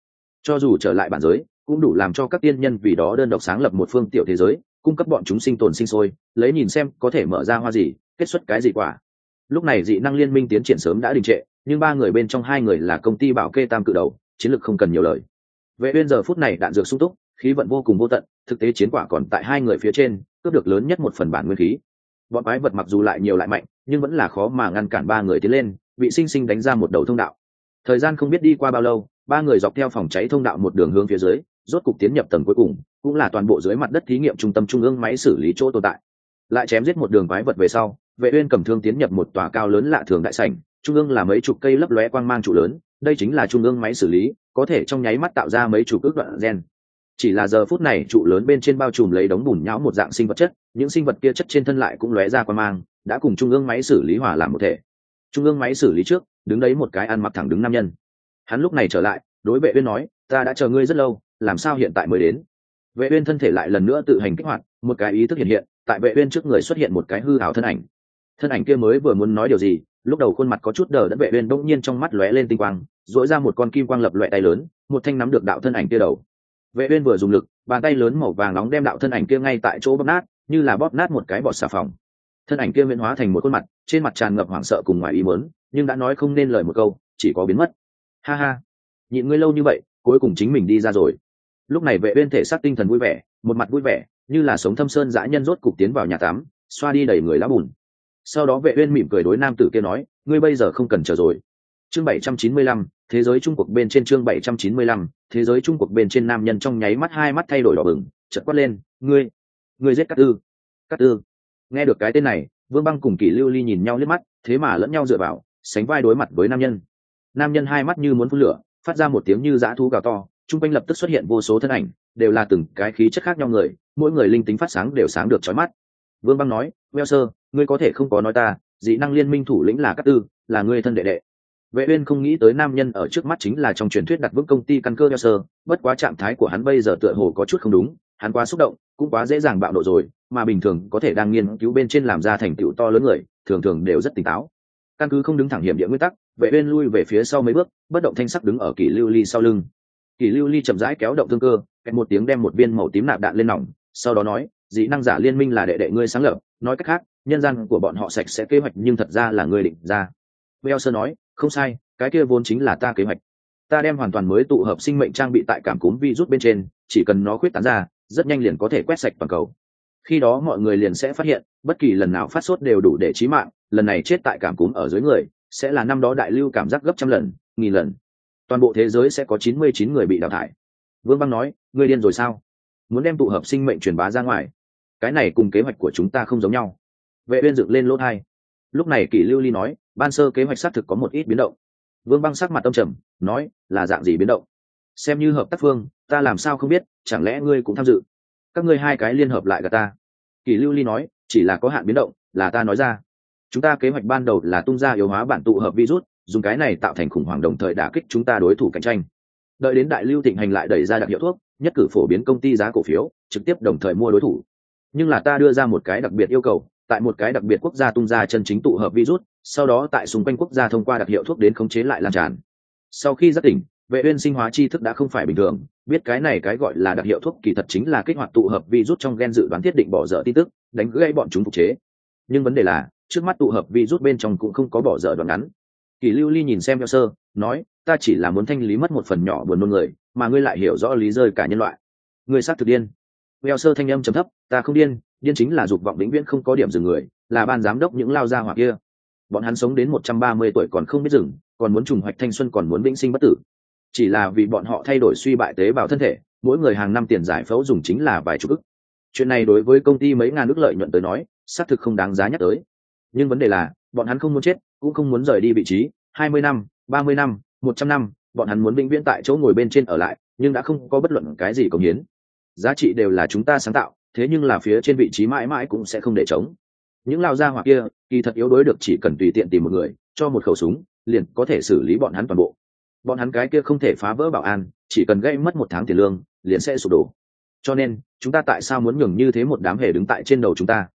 Cho dù trở lại bản giới, cũng đủ làm cho các tiên nhân vì đó đơn độc sáng lập một phương tiểu thế giới cung cấp bọn chúng sinh tồn sinh sôi, lấy nhìn xem có thể mở ra hoa gì, kết xuất cái gì quả. Lúc này dị năng liên minh tiến triển sớm đã đình trệ, nhưng ba người bên trong hai người là công ty bảo kê tam cự đầu, chiến lược không cần nhiều lời. Vệ uyên giờ phút này đạn dược sung túc, khí vận vô cùng vô tận, thực tế chiến quả còn tại hai người phía trên, cướp được lớn nhất một phần bản nguyên khí. Bọn quái vật mặc dù lại nhiều lại mạnh, nhưng vẫn là khó mà ngăn cản ba người tiến lên bị sinh sinh đánh ra một đầu thông đạo. Thời gian không biết đi qua bao lâu, ba người dọc theo phòng cháy thông đạo một đường hướng phía dưới rốt cục tiến nhập tầng cuối cùng, cũng là toàn bộ dưới mặt đất thí nghiệm trung tâm trung ương máy xử lý chỗ tồn tại. Lại chém giết một đường quái vật về sau, vệ uyên cầm thương tiến nhập một tòa cao lớn lạ thường đại sảnh, trung ương là mấy chục cây lấp lóe quang mang trụ lớn, đây chính là trung ương máy xử lý, có thể trong nháy mắt tạo ra mấy chục ước đoạn gen. Chỉ là giờ phút này, trụ lớn bên trên bao trùm lấy đống bùn nhão một dạng sinh vật chất, những sinh vật kia chất trên thân lại cũng lóe ra quang mang, đã cùng trung ương máy xử lý hòa làm một thể. Trung ương máy xử lý trước, đứng đấy một cái ăn mặc thẳng đứng nam nhân. Hắn lúc này trở lại, đối vệ uyên nói, ta đã chờ ngươi rất lâu làm sao hiện tại mới đến? Vệ uyên thân thể lại lần nữa tự hành kích hoạt, một cái ý thức hiện hiện, tại vệ uyên trước người xuất hiện một cái hư ảo thân ảnh. Thân ảnh kia mới vừa muốn nói điều gì, lúc đầu khuôn mặt có chút đờ đẫn vệ uyên bỗng nhiên trong mắt lóe lên tinh quang dỗi ra một con kim quang lập loè tay lớn, một thanh nắm được đạo thân ảnh kia đầu. Vệ uyên vừa dùng lực, bàn tay lớn màu vàng nóng đem đạo thân ảnh kia ngay tại chỗ bóp nát, như là bóp nát một cái bọt xà phòng. Thân ảnh kia biến hóa thành một khuôn mặt, trên mặt tràn ngập hoảng sợ cùng ngoài ý muốn, nhưng đã nói không nên lời một câu, chỉ có biến mất. Ha ha. Nhịn ngươi lâu như vậy, cuối cùng chính mình đi ra rồi lúc này vệ uyên thể xác tinh thần vui vẻ một mặt vui vẻ như là sống thâm sơn dã nhân rốt cục tiến vào nhà tắm xoa đi đầy người lá bùn. Sau đó vệ uyên mỉm cười đối nam tử kia nói ngươi bây giờ không cần chờ rồi. Chương 795, thế giới trung quốc bên trên chương 795, thế giới trung quốc bên trên nam nhân trong nháy mắt hai mắt thay đổi đỏ bừng chợt quát lên ngươi ngươi giết cát tư. Cát tư. Nghe được cái tên này vương băng cùng kỷ lưu ly nhìn nhau liếc mắt thế mà lẫn nhau dựa vào sánh vai đối mặt với nam nhân. Nam nhân hai mắt như muốn phun lửa phát ra một tiếng như dã thú gào to chung quanh lập tức xuất hiện vô số thân ảnh, đều là từng cái khí chất khác nhau người, mỗi người linh tính phát sáng đều sáng được chói mắt. Vương băng nói veo sơ ngươi có thể không có nói ta, dị năng liên minh thủ lĩnh là các tư, là ngươi thân đệ đệ. Vệ uyên không nghĩ tới nam nhân ở trước mắt chính là trong truyền thuyết đặt vững công ty căn cơ veo sơ bất quá trạng thái của hắn bây giờ tựa hồ có chút không đúng, hắn quá xúc động, cũng quá dễ dàng bạo nộ rồi, mà bình thường có thể đang nghiên cứu bên trên làm ra thành tựu to lớn người, thường thường đều rất tỉnh táo. Căn cứ không đứng thẳng hiểm địa nguyên tắc, vệ uyên lui về phía sau mấy bước, bất động thanh sắc đứng ở kỷ lưu ly sau lưng kỷ lưu ly chậm rãi kéo động thương cơ, kẹt một tiếng đem một viên màu tím nạp đạn lên nòng, sau đó nói Dĩ năng giả liên minh là đệ đệ ngươi sáng lập, nói cách khác, nhân gian của bọn họ sạch sẽ kế hoạch nhưng thật ra là ngươi định ra. Veo sơ nói, không sai, cái kia vốn chính là ta kế hoạch. Ta đem hoàn toàn mới tụ hợp sinh mệnh trang bị tại cảm cúm virus bên trên, chỉ cần nó khuyết tán ra, rất nhanh liền có thể quét sạch toàn cầu. Khi đó mọi người liền sẽ phát hiện, bất kỳ lần nào phát sốt đều đủ để chí mạng, lần này chết tại cảm cúm ở dưới người, sẽ là năm đó đại lưu cảm giác gấp trăm lần, nghìn lần toàn bộ thế giới sẽ có chín mươi chín người bị đào thải. Vương băng nói, ngươi điên rồi sao? Muốn đem tụ hợp sinh mệnh truyền bá ra ngoài? Cái này cùng kế hoạch của chúng ta không giống nhau. Vệ uyên dựng lên lỗ thai. Lúc này kỷ lưu ly nói, ban sơ kế hoạch xác thực có một ít biến động. Vương băng sắc mặt tâm trầm, nói, là dạng gì biến động? Xem như hợp tác phương, ta làm sao không biết, chẳng lẽ ngươi cũng tham dự? Các ngươi hai cái liên hợp lại cả ta. Kỷ lưu ly nói, chỉ là có hạn biến động, là ta nói ra. Chúng ta kế hoạch ban đầu là tung ra yếu hóa bản tụ hợp virus dùng cái này tạo thành khủng hoảng đồng thời đả kích chúng ta đối thủ cạnh tranh. Đợi đến đại lưu thịnh hành lại đẩy ra đặc hiệu thuốc, nhất cử phổ biến công ty giá cổ phiếu, trực tiếp đồng thời mua đối thủ. Nhưng là ta đưa ra một cái đặc biệt yêu cầu, tại một cái đặc biệt quốc gia tung ra chân chính tụ hợp virus, sau đó tại xung quanh quốc gia thông qua đặc hiệu thuốc đến khống chế lại lan tràn. Sau khi giác tỉnh, vệ uyên sinh hóa tri thức đã không phải bình thường, biết cái này cái gọi là đặc hiệu thuốc kỳ thật chính là kích hoạt tụ hợp virus trong gen dự đoán thiết định bỏ dở tin tức, đánh gãy bọn chúng phục chế. Nhưng vấn đề là, trước mắt tụ hợp virus bên trong cũng không có bỏ dở đoạn ngắn kỳ lưu ly nhìn xem theo sơ, nói, ta chỉ là muốn thanh lý mất một phần nhỏ buồn nôn người, mà ngươi lại hiểu rõ lý rơi cả nhân loại. Ngươi sát thực điên. Veo sơ thanh âm trầm thấp, ta không điên điên chính là dục vọng vĩnh viễn không có điểm dừng người, là ban giám đốc những lao gia hỏa kia. Bọn hắn sống đến một trăm ba mươi tuổi còn không biết dừng, còn muốn trùng hoạch thanh xuân còn muốn vĩnh sinh bất tử. Chỉ là vì bọn họ thay đổi suy bại tế bào thân thể, mỗi người hàng năm tiền giải phẫu dùng chính là vài chục ức. Chuyện này đối với công ty mấy ngàn ước lợi nhuận tới nói, xác thực không đáng giá nhắc tới. Nhưng vấn đề là bọn hắn không muốn chết, cũng không muốn rời đi vị trí. Hai mươi năm, ba mươi năm, một trăm năm, bọn hắn muốn vĩnh viễn tại chỗ ngồi bên trên ở lại, nhưng đã không có bất luận cái gì cống hiến. Giá trị đều là chúng ta sáng tạo, thế nhưng là phía trên vị trí mãi mãi cũng sẽ không để chống những lao gia hỏa kia, kỳ thật yếu đối được chỉ cần tùy tiện tìm một người, cho một khẩu súng, liền có thể xử lý bọn hắn toàn bộ. Bọn hắn cái kia không thể phá vỡ bảo an, chỉ cần gây mất một tháng tiền lương, liền sẽ sụp đổ. Cho nên, chúng ta tại sao muốn nhường như thế một đám hề đứng tại trên đầu chúng ta?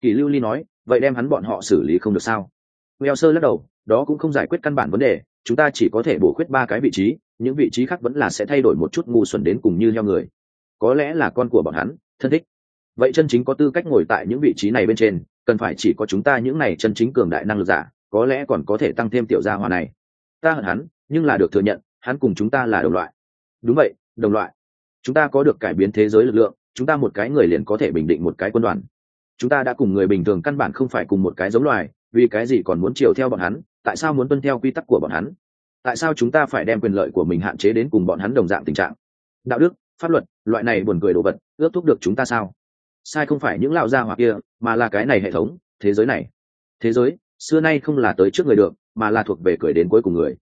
Kỳ lưu ly nói vậy đem hắn bọn họ xử lý không được sao? Mèo sơ lắc đầu, đó cũng không giải quyết căn bản vấn đề, chúng ta chỉ có thể bổ khuyết ba cái vị trí, những vị trí khác vẫn là sẽ thay đổi một chút ngu xuẩn đến cùng như heo người. Có lẽ là con của bọn hắn, thân thích. Vậy chân chính có tư cách ngồi tại những vị trí này bên trên, cần phải chỉ có chúng ta những này chân chính cường đại năng lực giả, có lẽ còn có thể tăng thêm tiểu gia hòa này. Ta hận hắn, nhưng là được thừa nhận, hắn cùng chúng ta là đồng loại. Đúng vậy, đồng loại. Chúng ta có được cải biến thế giới lực lượng, chúng ta một cái người liền có thể bình định một cái quân đoàn chúng ta đã cùng người bình thường căn bản không phải cùng một cái giống loài, vì cái gì còn muốn chiều theo bọn hắn, tại sao muốn tuân theo quy tắc của bọn hắn? Tại sao chúng ta phải đem quyền lợi của mình hạn chế đến cùng bọn hắn đồng dạng tình trạng? Đạo đức, pháp luật, loại này buồn cười đồ vật, ước thúc được chúng ta sao? Sai không phải những lão gia hoặc kia, mà là cái này hệ thống, thế giới này. Thế giới, xưa nay không là tới trước người được, mà là thuộc về cười đến cuối cùng người.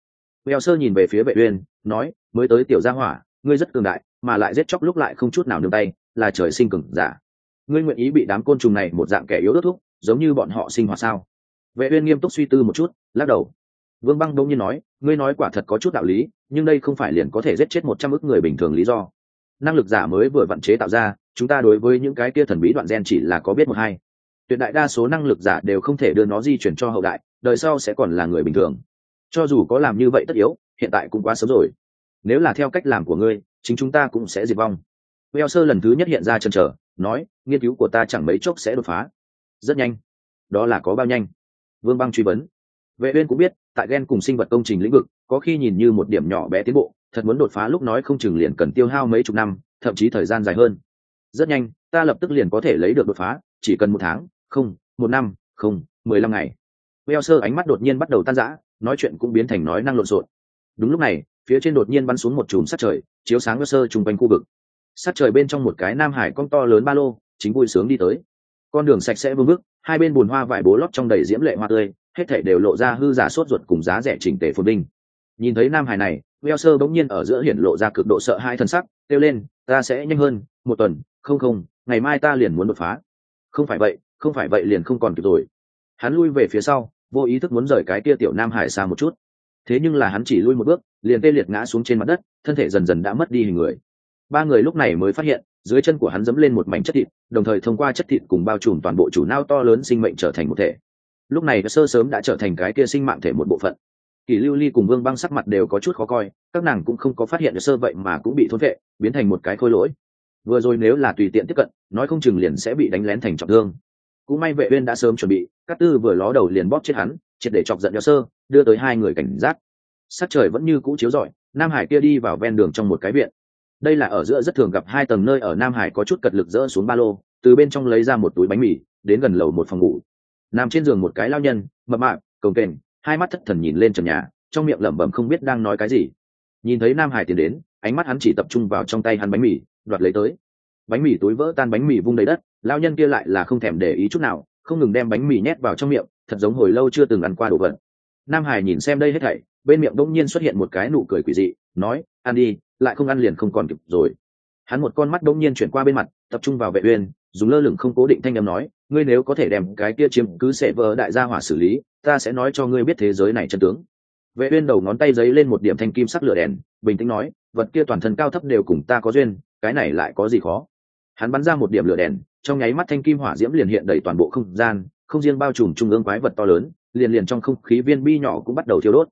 Mèo sơ nhìn về phía vệ uyên, nói, mới tới tiểu gia hỏa, ngươi rất cường đại, mà lại giết chóc lúc lại không chút nào nương tay, là trời sinh cường giả ngươi nguyện ý bị đám côn trùng này một dạng kẻ yếu đốt thúc giống như bọn họ sinh hoạt sao? Vệ uyên nghiêm túc suy tư một chút, lắc đầu. Vương băng đông nhiên nói, ngươi nói quả thật có chút đạo lý, nhưng đây không phải liền có thể giết chết một trăm ức người bình thường lý do. Năng lực giả mới vừa vận chế tạo ra, chúng ta đối với những cái kia thần bí đoạn gen chỉ là có biết một hai. Tuyệt đại đa số năng lực giả đều không thể đưa nó di chuyển cho hậu đại, đời sau sẽ còn là người bình thường. Cho dù có làm như vậy tất yếu, hiện tại cũng quá sớm rồi. Nếu là theo cách làm của ngươi, chính chúng ta cũng sẽ diệt vong. Weo sơ lần thứ nhất hiện ra chân trở, nói nghiên cứu của ta chẳng mấy chốc sẽ đột phá. Rất nhanh. Đó là có bao nhanh? Vương băng truy vấn. Vệ uyên cũng biết, tại gen cùng sinh vật công trình lĩnh vực, có khi nhìn như một điểm nhỏ bé tiến bộ, thật muốn đột phá lúc nói không chừng liền cần tiêu hao mấy chục năm, thậm chí thời gian dài hơn. Rất nhanh, ta lập tức liền có thể lấy được đột phá, chỉ cần một tháng, không, một năm, không, mười lăm ngày. Veo sơ ánh mắt đột nhiên bắt đầu tan rã, nói chuyện cũng biến thành nói năng lộn xộn. Đúng lúc này, phía trên đột nhiên bắn xuống một chùm sắt trời, chiếu sáng veo sơ trung quanh khu vực. Sắt trời bên trong một cái nam hải cong to lớn ba lô chính vui sướng đi tới. Con đường sạch sẽ vương vức, hai bên bùn hoa vải bố lót trong đầy diễm lệ hoa tươi, hết thảy đều lộ ra hư giả sốt ruột cùng giá rẻ chỉnh tề phồn binh nhìn thấy nam hải này weo sơ bỗng nhiên ở giữa hiển lộ ra cực độ sợ hai thân sắc, kêu lên, ta sẽ nhanh hơn, một tuần, không không, ngày mai ta liền muốn đột phá. Không phải vậy, không phải vậy liền không còn kịp rồi. Hắn lui về phía sau, vô ý thức muốn rời cái kia tiểu nam hải xa một chút. Thế nhưng là hắn chỉ lui một bước, liền tê liệt ngã xuống trên mặt đất, thân thể dần dần đã mất đi hình người. Ba người lúc này mới phát hiện dưới chân của hắn dẫm lên một mảnh chất thịt, đồng thời thông qua chất thịt cùng bao trùm toàn bộ chủ nao to lớn sinh mệnh trở thành một thể. Lúc này, sơ sớm đã trở thành cái kia sinh mạng thể một bộ phận. Kỳ lưu ly cùng vương băng sắc mặt đều có chút khó coi, các nàng cũng không có phát hiện được sơ vậy mà cũng bị thôn vệ, biến thành một cái khôi lỗi. Vừa rồi nếu là tùy tiện tiếp cận, nói không chừng liền sẽ bị đánh lén thành trọng thương. Cũng may vệ uyên đã sớm chuẩn bị, các tư vừa ló đầu liền bóp chết hắn, triệt để chọc giận cho sơ, đưa tới hai người cảnh giác. Sắc trời vẫn như cũ chiếu rọi, nam hải kia đi vào ven đường trong một cái viện đây là ở giữa rất thường gặp hai tầng nơi ở nam hải có chút cật lực dỡ xuống ba lô, từ bên trong lấy ra một túi bánh mì, đến gần lầu một phòng ngủ. Nằm trên giường một cái lao nhân, mập mạp, cồng kềnh, hai mắt thất thần nhìn lên trần nhà, trong miệng lẩm bẩm không biết đang nói cái gì. Nhìn thấy nam hải tiến đến, ánh mắt hắn chỉ tập trung vào trong tay hắn bánh mì, đoạt lấy tới. Bánh mì túi vỡ tan bánh mì vung đầy đất, lao nhân kia lại là không thèm để ý chút nào, không ngừng đem bánh mì nhét vào trong miệng, thật giống hồi lâu chưa từng ăn qua đồ vật. Nam hải nhìn xem đây hết thảy, bên miệng đông nhiên xuất hiện một cái nụ cười quỷ dị, nói, ăn đi lại không ăn liền không còn kịp rồi. Hắn một con mắt đông nhiên chuyển qua bên mặt, tập trung vào vệ uyên, dùng lơ lửng không cố định thanh âm nói, ngươi nếu có thể đem cái kia chiếm cứ sẽ vỡ đại gia hỏa xử lý, ta sẽ nói cho ngươi biết thế giới này chân tướng. Vệ uyên đầu ngón tay giấy lên một điểm thanh kim sắc lửa đèn, bình tĩnh nói, vật kia toàn thân cao thấp đều cùng ta có duyên, cái này lại có gì khó? Hắn bắn ra một điểm lửa đèn, trong nháy mắt thanh kim hỏa diễm liền hiện đầy toàn bộ không gian, không riêng bao trùm trung ương quái vật to lớn, liền liền trong không khí viên bi nhỏ cũng bắt đầu thiêu đốt.